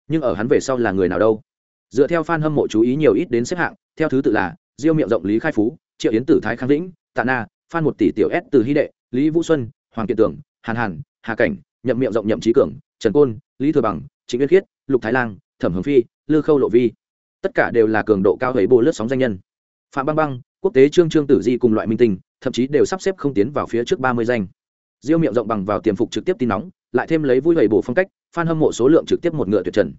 Nhưng ở hắn về sau là người nào đâu? Dựa theo fan hâm mộ chú ý nhiều ít đến xếp hạng, theo thứ tự là diêu miệng rộng, lý khai phú, triệu yến tử, thái khang vĩnh, tạ na, phan một tỷ, tiểu s, từ hy đệ, lý vũ xuân, hoàng kiệt tưởng, hàn hàn, hà cảnh, nhậm miệng rộng, nhậm trí cường, trần côn, lý thừa bằng, trịnh uyên khiết, lục thái lang, thẩm hồng phi, lư khâu lộ vi. Tất cả đều là cường độ cao ấy bồ lướt sóng danh nhân. Phạm băng băng quốc tế trương trương tử di cùng loại minh tinh, thậm chí đều sắp xếp không tiến vào phía trước ba mươi danh. Diêu miệng rộng bằng vào tiềm phục trực tiếp tin nóng, lại thêm lấy vui vầy bổ phong cách f hâm mộ số lượng trực tiếp một ngựa tuyệt trần.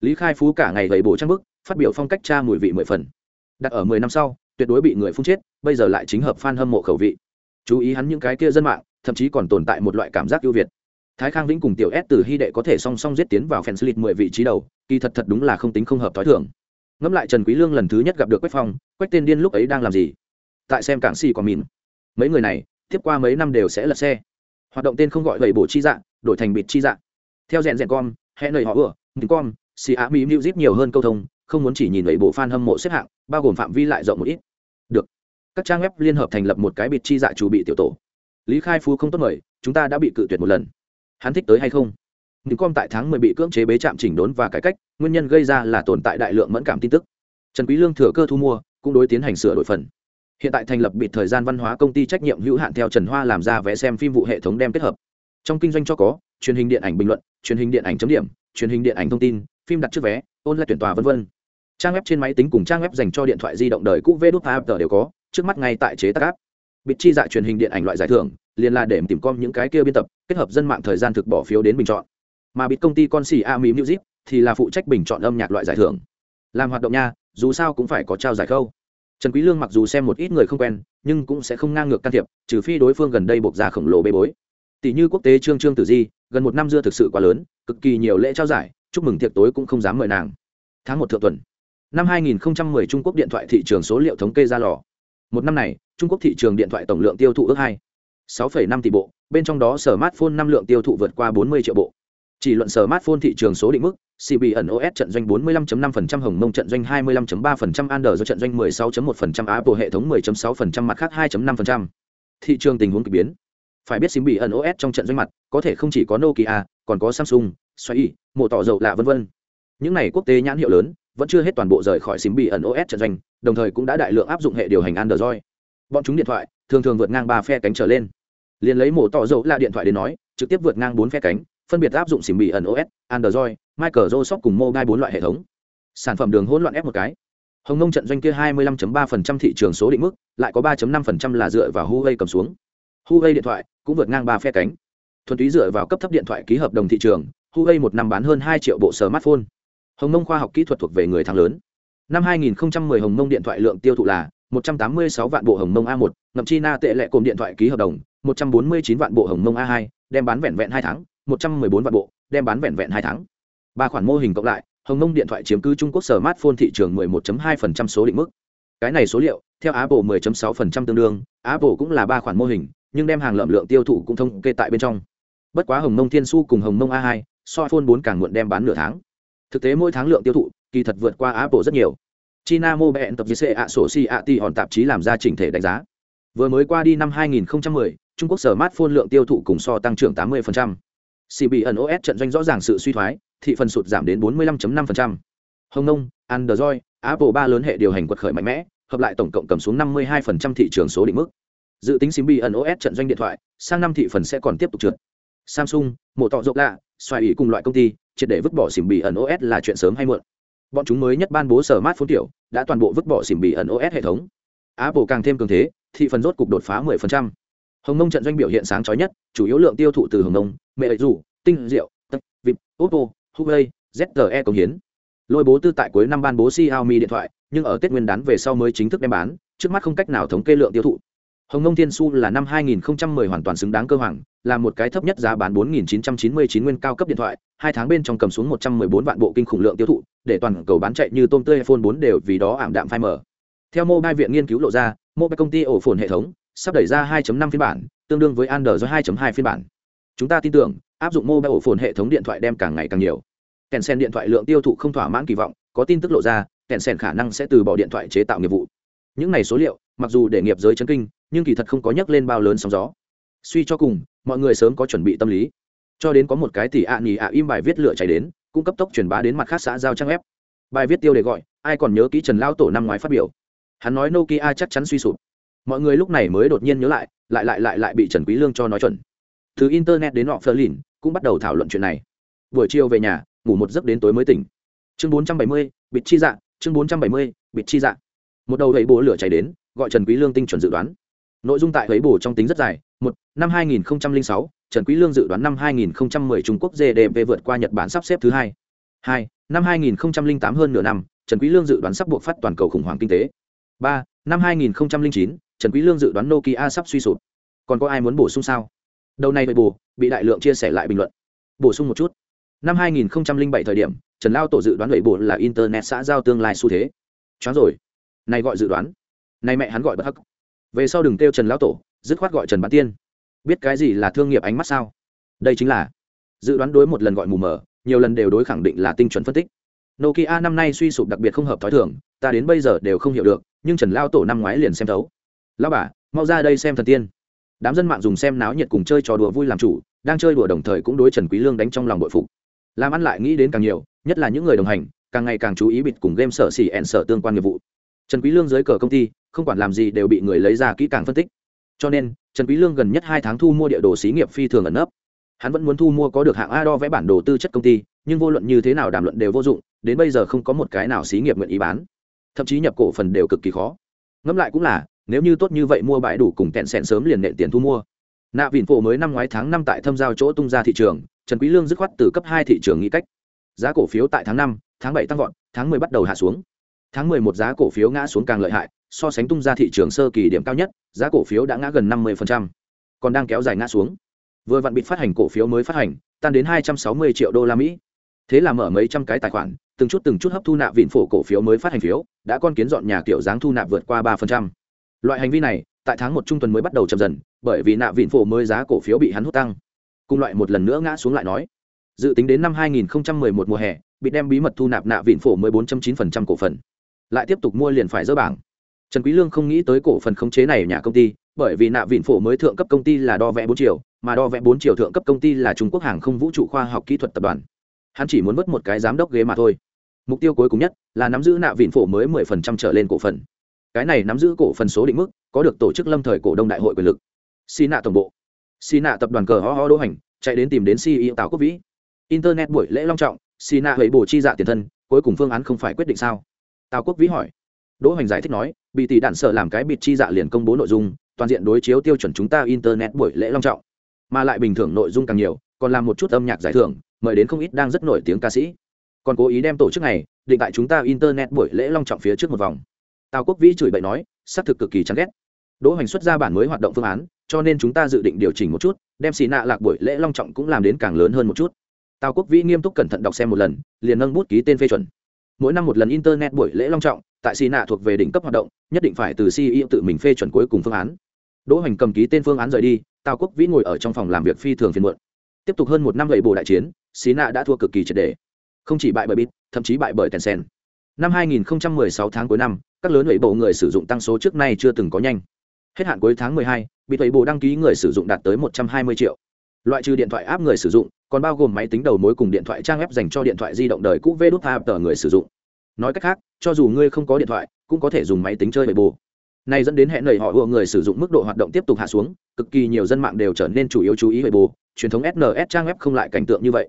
Lý khai phú cả ngày vầy bổ trang bức, phát biểu phong cách tra mùi vị mười phần. Đặt ở mười năm sau, tuyệt đối bị người phun chết, bây giờ lại chính hợp f hâm mộ khẩu vị. Chú ý hắn những cái kia dân mạng, thậm chí còn tồn tại một loại cảm giác ưu việt. Thái khang vĩnh cùng tiểu s từ hy đệ có thể song song giết tiến vào fans lit mười vị trí đầu, kỳ thật thật đúng là không tính không hợp t h ó i thường ngẫm lại trần quý lương lần thứ nhất gặp được quách phong, quách tên điên lúc ấy đang làm gì? Tại xem cảng xì còn mìn mấy người này, tiếp qua mấy năm đều sẽ lật xe. Hoạt động tên không gọi vậy bổ chi dạng đổi thành bịt chi dạng theo rèn rèn com hẹn lời họ vừa com, xì á mỹ music nhiều hơn câu thông, không muốn chỉ nhìn vậy bộ fan hâm mộ xếp hạng, bao gồm phạm vi lại rộng một ít. Được. Các trang web liên hợp thành lập một cái bịt chi dạ chủ bị tiểu tổ. Lý khai phú không tốt mời, chúng ta đã bị cự tuyệt một lần. Hắn thích tới hay không? Những com tại tháng mười bị cưỡng chế bế trạm chỉnh đốn và cải cách, nguyên nhân gây ra là tồn tại đại lượng mẫn cảm tin tức. Trần quý lương thừa cơ thu mua, cũng đối tiến hành sửa đổi phần. Hiện tại thành lập bịt thời gian văn hóa công ty trách nhiệm hữu hạn theo trần hoa làm ra vé xem phim vụ hệ thống đem kết hợp. Trong kinh doanh cho có, truyền hình điện ảnh bình luận, truyền hình điện ảnh chấm điểm, truyền hình điện ảnh thông tin, phim đặt trước vé, online tuyển tòa vân vân. Trang web trên máy tính cùng trang web dành cho điện thoại di động đời cũ vđ đều có, trước mắt ngay tại chế tác áp bịt chi dạ truyền hình điện ảnh loại giải thưởng, liền là để tìm com những cái kia biên tập, kết hợp dân mạng thời gian thực bỏ phiếu đến bình chọn mà bịt công ty con xì a mỹ music thì là phụ trách bình chọn âm nhạc loại giải thưởng. Làm hoạt động nha dù sao cũng phải có trao giải khâu. Trần quý lương mặc dù xem một ít người không quen nhưng cũng sẽ không ngang ngược can thiệp trừ phi đối phương gần đây buộc ra khổng lồ bê bối. Tỷ như quốc tế trương trương tử di gần một năm dưa thực sự quá lớn cực kỳ nhiều lễ trao giải chúc mừng tiệc tối cũng không dám mời nàng. Tháng một thượng tuần năm 2010 trung quốc điện thoại thị trường số liệu thống kê ra lò. Một năm này trung quốc thị trường điện thoại tổng lượng tiêu thụ ước hai 6,5 tỷ bộ bên trong đó smartphone năm lượng tiêu thụ vượt qua 40 triệu bộ chỉ luận smartphone thị trường số định mức CB ẩn OS trận doanh 45.5% Hồng Mông trận doanh 25.3% Android trận doanh 16.1% Apple hệ thống 10.6% mặt khác 2.5%. Thị trường tình huống kỳ biến. Phải biết CB ẩn OS trong trận doanh mặt, có thể không chỉ có Nokia, còn có Samsung, Xoay, mộ tỏ dầu lạ vân vân. Những này quốc tế nhãn hiệu lớn, vẫn chưa hết toàn bộ rời khỏi CB ẩn OS trận doanh, đồng thời cũng đã đại lượng áp dụng hệ điều hành Android. Bọn chúng điện thoại thường thường vượt ngang ba phe cánh trở lên. Liên lấy mộ tỏ dầu là điện thoại để nói, trực tiếp vượt ngang bốn phe cánh, phân biệt áp dụng xỉm bị ẩn os android, microsoft cùng mobile bốn loại hệ thống. Sản phẩm đường hỗn loạn ép một cái. Hồng nông trận doanh kia 25.3% thị trường số định mức, lại có 3.5% là dựa vào huawei cầm xuống. Huawei điện thoại cũng vượt ngang ba phe cánh. Thuần túy dựa vào cấp thấp điện thoại ký hợp đồng thị trường, huawei một năm bán hơn hai triệu bộ smartphone. Hồng nông khoa học kỹ thuật thuộc về người thắng lớn. Năm 2010 hồng nông điện thoại lượng tiêu thụ là 186 vạn bộ hồng nông a 1 ngậm chi na tệ lệ cùng điện thoại ký hợp đồng 149 vạn bộ hồng nông a 2 đem bán vẹn vẹn hai tháng. 114 vạn bộ, đem bán vẹn vẹn hai tháng. Ba khoản mô hình cộng lại, Hồng mông điện thoại chiếm cứ Trung Quốc smartphone thị trường 11.2% số định mức. Cái này số liệu, theo Apple 10.6% tương đương, Apple cũng là ba khoản mô hình, nhưng đem hàng lợm lượng tiêu thụ cũng thông kê tại bên trong. Bất quá Hồng mông Thiên Su cùng Hồng mông A2, so iPhone 4 càng muộn đem bán nửa tháng. Thực tế mỗi tháng lượng tiêu thụ, kỳ thật vượt qua Apple rất nhiều. China Mobile tập GC ạ sổ si ạ ti hòn tạp chí làm ra chỉnh thể đánh giá. Vừa mới qua đi năm 2010, Trung Quốc smartphone lượng tiêu thụ cùng so tăng trưởng 80%. CB ẩn OS trận doanh rõ ràng sự suy thoái, thị phần sụt giảm đến 45.5%. Hồng Nông, Android, Apple ba lớn hệ điều hành quật khởi mạnh mẽ, hợp lại tổng cộng cầm xuống 52% thị trường số định mức. Dự tính CB ẩn OS trận doanh điện thoại, sang năm thị phần sẽ còn tiếp tục trượt. Samsung, một tọ rộng lạ, xoài ý cùng loại công ty, triệt để vứt bỏ xỉm bị ẩn OS là chuyện sớm hay muộn. Bọn chúng mới nhất ban bố smartphone tiểu, đã toàn bộ vứt bỏ xỉm bị ẩn OS hệ thống. Apple càng thêm cường thế, thị phần rốt cục đột phá 10%. Hồng Nông trận doanh biểu hiện sáng chói nhất, chủ yếu lượng tiêu thụ từ Hồng Nông, mẹ ấy rủ tinh rượu tech vip oppo huawei zte công hiến. Lôi bố tư tại cuối năm ban bố xiaomi điện thoại nhưng ở tết nguyên đán về sau mới chính thức đem bán trước mắt không cách nào thống kê lượng tiêu thụ. Hồng nông thiên su là năm 2010 hoàn toàn xứng đáng cơ hoàng là một cái thấp nhất giá bán 4.999 nguyên cao cấp điện thoại hai tháng bên trong cầm xuống 114 vạn bộ kinh khủng lượng tiêu thụ để toàn cầu bán chạy như tôm tươi iphone 4 đều vì đó ảm đạm phai mở theo mobile viện nghiên cứu lộ ra mobile công ty ổ phồn hệ thống sắp đẩy ra 2.5 phiên bản, tương đương với android 2.2 phiên bản. Chúng ta tin tưởng, áp dụng mobile phone hệ thống điện thoại đem càng ngày càng nhiều. Kèn sen điện thoại lượng tiêu thụ không thỏa mãn kỳ vọng, có tin tức lộ ra kèn sen khả năng sẽ từ bỏ điện thoại chế tạo nghiệp vụ. Những này số liệu, mặc dù để nghiệp giới chấn kinh, nhưng kỳ thật không có nhắc lên bao lớn sóng gió. Suy cho cùng, mọi người sớm có chuẩn bị tâm lý. Cho đến có một cái tỷ ạ nhì ạ im bài viết lựa chạy đến cũng cấp tốc truyền bá đến mặt khác xã giao trang web. Bài viết tiêu đề gọi, ai còn nhớ kỹ trần lao tổ năm ngoái phát biểu? Hắn nói nokia chắc chắn suy sụp mọi người lúc này mới đột nhiên nhớ lại lại lại lại lại bị trần quý lương cho nói chuẩn. Từ internet đến họ phơ lìn cũng bắt đầu thảo luận chuyện này. Buổi chiều về nhà ngủ một giấc đến tối mới tỉnh. Chương 470, bịt chi dạ chương 470, bịt chi dạ. Một đầu ấy bố lửa cháy đến gọi trần quý lương tinh chuẩn dự đoán. Nội dung tại ấy bổ trong tính rất dài một năm 2006, trần quý lương dự đoán năm 2010 trung quốc gdp vượt qua nhật bản sắp xếp thứ hai. Hai năm 2008 hơn nửa năm trần quý lương dự đoán sắp buộc phát toàn cầu khủng hoảng kinh tế. Ba năm 2009, trần quý lương dự đoán nokia sắp suy sụp. Còn có ai muốn bổ sung sao? Đầu này về bù bị đại lượng chia sẻ lại bình luận. Bổ sung một chút. Năm 2007 thời điểm, trần lao tổ dự đoán lệ bộ là internet xã giao tương lai xu thế. Chán rồi. Này gọi dự đoán. Này mẹ hắn gọi bất hắc. Về sau đừng kêu trần lao tổ, dứt khoát gọi trần bán tiên. Biết cái gì là thương nghiệp ánh mắt sao? Đây chính là dự đoán đối một lần gọi mù mờ, nhiều lần đều đối khẳng định là tinh chuẩn phân tích. Nokia năm nay suy sụp đặc biệt không hợp t h ó i thường, ta đến bây giờ đều không hiểu được, nhưng trần lao tổ năm ngoái liền xem thấu lao bà, mau ra đây xem thần tiên. Đám dân mạng dùng xem náo nhiệt cùng chơi trò đùa vui làm chủ, đang chơi đùa đồng thời cũng đối trần quý lương đánh trong lòng bội phục. Làm ăn lại nghĩ đến càng nhiều, nhất là những người đồng hành, càng ngày càng chú ý bịt cùng game sở xỉ ẹn sở tương quan nghiệp vụ. Trần quý lương dưới cờ công ty, không quản làm gì đều bị người lấy ra kỹ càng phân tích. Cho nên, trần quý lương gần nhất hai tháng thu mua địa đồ xí nghiệp phi thường ẩn nấp. Hắn vẫn muốn thu mua có được hạng a đo vẽ bản đồ tư chất công ty, nhưng vô luận như thế nào đàm luận đều vô dụng, đến bây giờ không có một cái nào xí nghiệp nguyện ý bán. Thậm chí nhập cổ phần đều cực kỳ khó. Ngẫm lại cũng là nếu như tốt như vậy mua bãi đủ cùng kẹn sẹn sớm liền nện tiền thu mua. Nạ vịn phổ mới năm ngoái tháng năm tại thâm giao chỗ tung ra thị trường trần quý lương dứt khoát từ cấp hai thị trường nghĩ cách. Giá cổ phiếu tại tháng năm tháng bảy tăng vọt tháng mười bắt đầu hạ xuống. Tháng mười một giá cổ phiếu ngã xuống càng lợi hại so sánh tung ra thị trường sơ kỳ điểm cao nhất giá cổ phiếu đã ngã gần 50%, còn đang kéo dài ngã xuống. Vừa vặn bị phát hành cổ phiếu mới phát hành tan đến hai trăm sáu mươi triệu đô la mỹ. Thế là mở mấy trăm cái tài khoản từng chút từng chút hấp thu nạp vịn phổ cổ phiếu mới phát hành phiếu đã con kiến dọn nhà kiểu dáng thu nạp vượt qua ba phần loại hành vi này, tại tháng một trung tuần mới bắt đầu chậm dần, bởi vì Nạ vịn phổ mới giá cổ phiếu bị hắn hút tăng. Cùng loại một lần nữa ngã xuống lại nói, dự tính đến năm 2011 mùa hè, bị đem bí mật thu nạp Nạ vịn phổ mới 4.9% cổ phần. Lại tiếp tục mua liền phải dỡ bảng. Trần quý lương không nghĩ tới cổ phần khống chế này nhà công ty, bởi vì Nạ vịn phổ mới thượng cấp công ty là đo vẽ bốn triệu, mà đo vẽ bốn triệu thượng cấp công ty là trung quốc hàng không vũ trụ khoa học kỹ thuật tập đoàn. Hắn chỉ muốn mất một cái giám đốc ghế mà thôi. Mục tiêu cuối cùng nhất là nắm giữ Nạ vịn phổ mới 10% trở lên cổ phần cái này nắm giữ cổ phần số định mức, có được tổ chức lâm thời cổ đông đại hội quyền lực. Xì nạ tổng bộ. Xì nạ tập đoàn cờ ho ho đỗ hành, chạy đến tìm đến ceo tào quốc vĩ. Internet buổi lễ long trọng xì nạ hủy bổ chi dạ tiền thân, cuối cùng phương án không phải quyết định sao? Tào quốc vĩ hỏi. Đỗ hành giải thích nói, bị tỷ đạn sợ làm cái bịt chi dạ liền công bố nội dung, toàn diện đối chiếu tiêu chuẩn chúng ta internet buổi lễ long trọng. Mà lại bình thường nội dung càng nhiều, còn làm một chút âm nhạc giải thưởng, mời đến không ít đang rất nổi tiếng ca sĩ. Còn cố ý đem tổ chức này định tại chúng ta internet buổi lễ long trọng phía trước một vòng tào quốc vĩ chửi bậy nói xác thực cực kỳ chán ghét. Đỗ hoành xuất ra bản mới hoạt động phương án, cho nên chúng ta dự định điều chỉnh một chút, đem xì nạ lạc buổi lễ long trọng cũng làm đến càng lớn hơn một chút. Tào quốc vĩ nghiêm túc cẩn thận đọc xem một lần, liền nâng bút ký tên phê chuẩn. Mỗi năm một lần internet buổi lễ long trọng, tại xì nạ thuộc về đỉnh cấp hoạt động, nhất định phải từ ceo tự mình phê chuẩn cuối cùng phương án. Đỗ hoành cầm ký tên phương án rời đi, tào quốc vĩ ngồi ở trong phòng làm việc phi thường phiên muộn. Tiếp tục hơn một năm gậy bồ đại chiến, xì nạ đã thua cực kỳ triệt đề không chỉ bại bởi bit, thậm chí bại bởi tencent. Năm 2016 tháng cuối năm các lớn ủy bộ người sử dụng tăng số trước nay chưa từng có nhanh. Hết hạn cuối tháng 12, bị ủy bộ đăng ký người sử dụng đạt tới 120 triệu. Loại trừ điện thoại áp người sử dụng còn bao gồm máy tính đầu mối cùng điện thoại trang web dành cho điện thoại di động đời cũ vê đốt tờ người sử dụng. Nói cách khác cho dù ngươi không có điện thoại cũng có thể dùng máy tính chơi bề bồ này dẫn đến hẹn nảy họ ùa người sử dụng mức độ hoạt động tiếp tục hạ xuống cực kỳ nhiều dân mạng đều trở nên chủ yếu chú ý bề bồ truyền thống sns trang web không lại cảnh tượng như vậy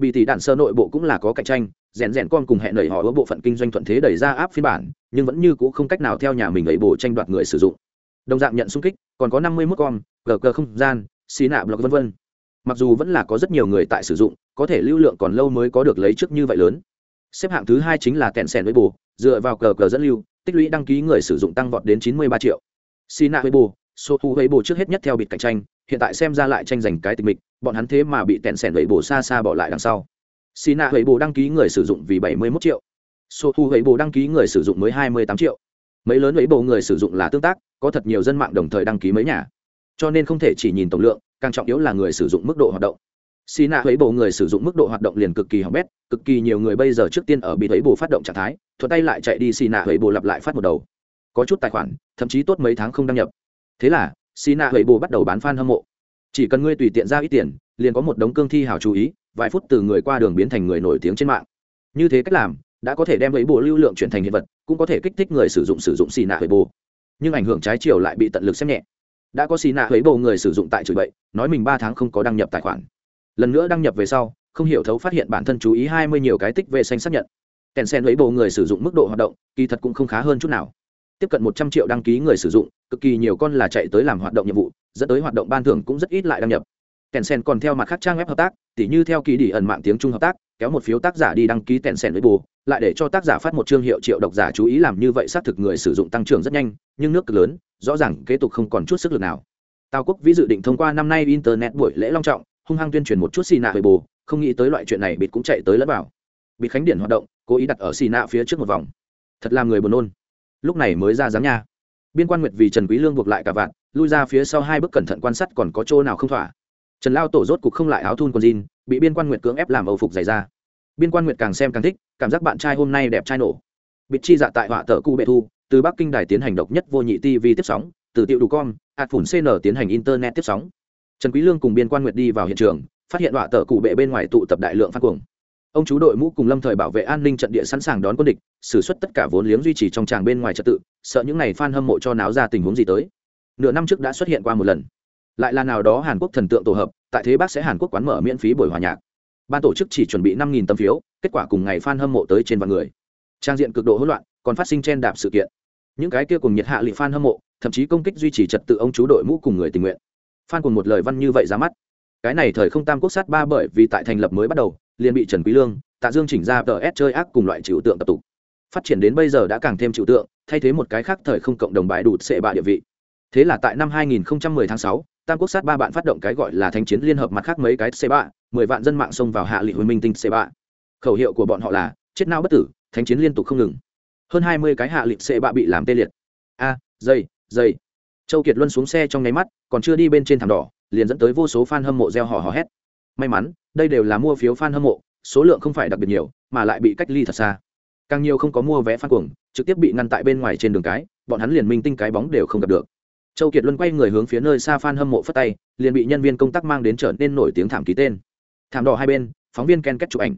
bị tỷ đạn sơ nội bộ cũng là có cạnh tranh, rèn rèn con cùng hẹn nảy họ ở bộ phận kinh doanh thuận thế đẩy ra áp phiên bản, nhưng vẫn như cũ không cách nào theo nhà mình ấy bổ tranh đoạt người sử dụng. Đồng dạng nhận xung kích, còn có năm mươi 51 con gờ gờ không gian xí nạ blog vân vân. Mặc dù vẫn là có rất nhiều người tại sử dụng, có thể lưu lượng còn lâu mới có được lấy trước như vậy lớn. Xếp hạng thứ hai chính là kẹn sẻn với bù, dựa vào cờ cờ dẫn lưu, tích lũy đăng ký người sử dụng tăng vọt đến chín mươi ba triệu. Sina với bù số thu với bù trước hết nhất theo bịt cạnh tranh, hiện tại xem ra lại tranh giành cái tình mịch bọn hắn thế mà bị tẹn sẻn với bù xa xa bỏ lại đằng sau. Sina với bù đăng ký người sử dụng vì bảy mươi một triệu. Số thu với bù đăng ký người sử dụng mới hai mươi tám triệu. Mấy lớn với bù người sử dụng là tương tác, có thật nhiều dân mạng đồng thời đăng ký mấy nhà. Cho nên không thể chỉ nhìn tổng lượng, càng trọng yếu là người sử dụng mức độ hoạt động. Xì nạ ấy bộ người sử dụng mức độ hoạt động liền cực kỳ hỏng bét, cực kỳ nhiều người bây giờ trước tiên ở bị thấy bồ phát động trạng thái, thuận tay lại chạy đi xì nạ ấy bộ lặp lại phát một đầu. Có chút tài khoản, thậm chí tốt mấy tháng không đăng nhập. Thế là xì nạ ấy bộ bắt đầu bán fan hâm mộ chỉ cần ngươi tùy tiện ra ít tiền, liền có một đống cương thi hào chú ý, vài phút từ người qua đường biến thành người nổi tiếng trên mạng. Như thế cách làm, đã có thể đem lấy bộ lưu lượng chuyển thành hiện vật, cũng có thể kích thích người sử dụng sử dụng xì nạ ấy bồ nhưng ảnh hưởng trái chiều lại bị tận lực xem nhẹ. Đã có xì nạ ấy bồ người sử dụng tại chửi bậy, nói mình ba tháng không có đăng nhập tài khoản. Lần nữa đăng nhập về sau, không hiểu thấu phát hiện bản thân chú ý hai mươi nhiều cái tích về xanh xác nhận. Kèn sen lấy bộ người sử dụng mức độ hoạt động, kỳ thật cũng không khá hơn chút nào tiếp cận một trăm triệu đăng ký người sử dụng cực kỳ nhiều con là chạy tới làm hoạt động nhiệm vụ dẫn tới hoạt động ban thưởng cũng rất ít lại đăng nhập. Kèn sen còn theo mặt khác trang web hợp tác tỉ như theo kỳ đi ẩn mạng tiếng trung hợp tác kéo một phiếu tác giả đi đăng ký tèn sen với bù lại để cho tác giả phát một chương hiệu triệu độc giả chú ý làm như vậy xác thực người sử dụng tăng trưởng rất nhanh nhưng nước cực lớn rõ ràng kế tục không còn chút sức lực nào. Tào quốc vĩ dự định thông qua năm nay internet buổi lễ long trọng hung hăng tuyên truyền một chút xì nạ về bù, không nghĩ tới loại chuyện này bịt cũng chạy tới lẫn vào. Bịt khánh điển hoạt động cố ý đặt ở xì nạ phía trước một vòng. Thật là người buồn nôn lúc này mới ra dám nha. Biên quan nguyệt vì trần quý lương buộc lại cả vạn, lui ra phía sau hai bước cẩn thận quan sát còn có chỗ nào không thỏa. Trần lao tổ rốt cục không lại áo thun quần jean, bị biên quan nguyệt cưỡng ép làm âu phục dày ra biên quan nguyệt càng xem càng thích, cảm giác bạn trai hôm nay đẹp trai nổ. Bịt chi dạ tại họa tờ cu bệ thu, từ bắc kinh đài tiến hành độc nhất vô nhị tv tiếp sóng, từ tiệu đủ com hạt phủn cn tiến hành internet tiếp sóng. Trần quý lương cùng biên quan nguyệt đi vào hiện trường, phát hiện họa tờ cụ bệ bên ngoài tụ tập đại lượng phát cuồng. Ông chú đội mũ cùng lâm thời bảo vệ an ninh trận địa sẵn sàng đón quân địch xử suất tất cả vốn liếng duy trì trong tràng bên ngoài trật tự, sợ những này fan hâm mộ cho náo ra tình huống gì tới. Nửa năm trước đã xuất hiện qua một lần. Lại là nào đó hàn quốc thần tượng tổ hợp, tại thế bác sẽ hàn quốc quán mở miễn phí buổi hòa nhạc. Ban tổ chức chỉ chuẩn bị năm tấm phiếu, kết quả cùng ngày fan hâm mộ tới trên vạn người. Trang diện cực độ hỗn loạn, còn phát sinh chen đạp sự kiện. Những cái kia cùng nhiệt hạ lị fan hâm mộ, thậm chí công kích duy trì trật tự ông chú đội mũ cùng người tình nguyện. Phan cùng một lời văn như vậy ra mắt. Cái này thời không tam quốc sát ba bởi vì tại thành lập mới bắt đầu, liền bị trần quý lương, tạ dương chỉnh ra tờ s chơi ác cùng loại trừu tượng tập tục phát triển đến bây giờ đã càng thêm chịu tượng thay thế một cái khác thời không cộng đồng bài đủ sệ bạ địa vị. Thế là tại năm 2010 tháng 6, tam quốc sát ba bạn phát động cái gọi là thanh chiến liên hợp mặt khác mấy cái c bạ mười vạn dân mạng xông vào hạ lị hồi minh tinh c bạ. Khẩu hiệu của bọn họ là chết não bất tử thánh chiến liên tục không ngừng. Hơn hai mươi cái hạ lị c bạ bị làm tê liệt. A dây dây. Châu kiệt luân xuống xe trong nháy mắt còn chưa đi bên trên thảm đỏ liền dẫn tới vô số fan hâm mộ gieo hò hò hét. May mắn đây đều là mua phiếu fan hâm mộ số lượng không phải đặc biệt nhiều mà lại bị cách ly thật xa càng nhiều không có mua vé phan cuồng, trực tiếp bị ngăn tại bên ngoài trên đường cái, bọn hắn liền minh tinh cái bóng đều không gặp được. Châu kiệt luân quay người hướng phía nơi xa phan hâm mộ phất tay, liền bị nhân viên công tác mang đến trở nên nổi tiếng thảm ký tên. Thảm đỏ hai bên, phóng viên ken kết chụp ảnh.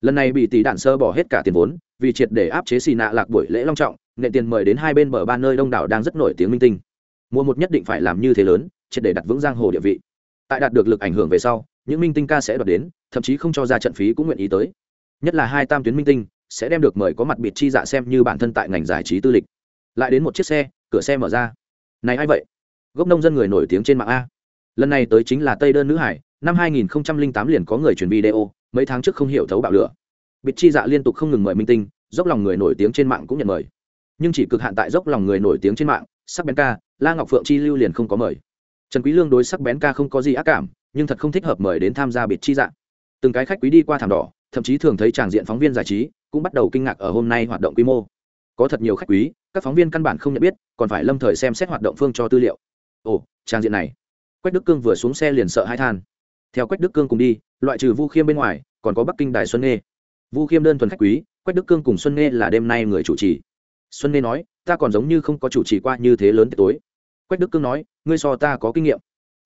Lần này bị tỷ đạn sơ bỏ hết cả tiền vốn, vì triệt để áp chế xì nạ lạc buổi lễ long trọng nghệ tiền mời đến hai bên bờ ba nơi đông đảo đang rất nổi tiếng minh tinh. Mùa một nhất định phải làm như thế lớn, triệt để đặt vững giang hồ địa vị. Tại đạt được lực ảnh hưởng về sau, những minh tinh ca sẽ đoạt đến, thậm chí không cho ra trận phí cũng nguyện ý tới. Nhất là hai tam tuyến minh tinh sẽ đem được mời có mặt biệt chi dạ xem như bản thân tại ngành giải trí tư lịch. Lại đến một chiếc xe, cửa xe mở ra. Này ai vậy? Gốc nông dân người nổi tiếng trên mạng a. Lần này tới chính là tây đơn nữ hải, năm 2008 liền có người truyền video, mấy tháng trước không hiểu thấu bạo lửa. Biệt chi dạ liên tục không ngừng mời minh tinh, dốc lòng người nổi tiếng trên mạng cũng nhận mời. Nhưng chỉ cực hạn tại dốc lòng người nổi tiếng trên mạng, sắc bén ca, la ngọc phượng chi lưu liền không có mời. Trần quý lương đối sắc bén ca không có gì ác cảm, nhưng thật không thích hợp mời đến tham gia biệt chi dạ. Từng cái khách quý đi qua thảm đỏ thậm chí thường thấy tràng diện phóng viên giải trí cũng bắt đầu kinh ngạc ở hôm nay hoạt động quy mô. Có thật nhiều khách quý, các phóng viên căn bản không nhận biết, còn phải lâm thời xem xét hoạt động phương cho tư liệu. Ồ trang diện này. Quách đức cương vừa xuống xe liền sợ hai than. Theo quách đức cương cùng đi, loại trừ vu khiêm bên ngoài, còn có bắc kinh đài xuân nghê. Vu khiêm đơn thuần khách quý, quách đức cương cùng xuân nghê là đêm nay người chủ trì. Xuân nghê nói, ta còn giống như không có chủ trì qua như thế lớn tối. Quách đức cương nói, ngươi so ta có kinh nghiệm.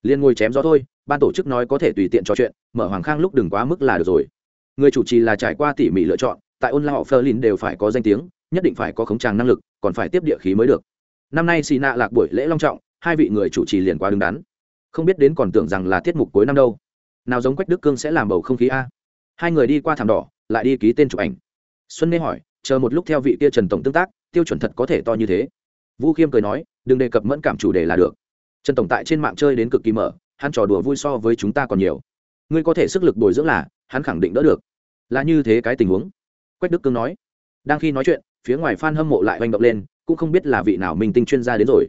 Liền ngồi chém gió thôi, ban tổ chức nói có thể tùy tiện trò chuyện, mở hoàng khang lúc đừng quá mức là được rồi người chủ trì là trải qua tỉ mỉ lựa chọn, tại ôn la họ phơ lin đều phải có danh tiếng, nhất định phải có khống tràng năng lực, còn phải tiếp địa khí mới được. Năm nay xì nạ lạc buổi lễ long trọng, hai vị người chủ trì liền quá đứng đắn. Không biết đến còn tưởng rằng là tiết mục cuối năm đâu. Nào giống quách đức cương sẽ làm bầu không khí a. Hai người đi qua thảm đỏ, lại đi ký tên chụp ảnh. Xuân nê hỏi, chờ một lúc theo vị kia trần tổng tương tác, tiêu chuẩn thật có thể to như thế? Vũ khiêm cười nói, đừng đề cập mẫn cảm chủ đề là được. Trần tổng tại trên mạng chơi đến cực kỳ mở, hắn trò đùa vui so với chúng ta còn nhiều. Ngươi có thể sức lực bồi dưỡng là hắn khẳng định đỡ được. Là như thế cái tình huống. Quách đức cương nói. Đang khi nói chuyện, phía ngoài f a n hâm mộ lại oanh động lên, cũng không biết là vị nào minh tinh chuyên gia đến rồi.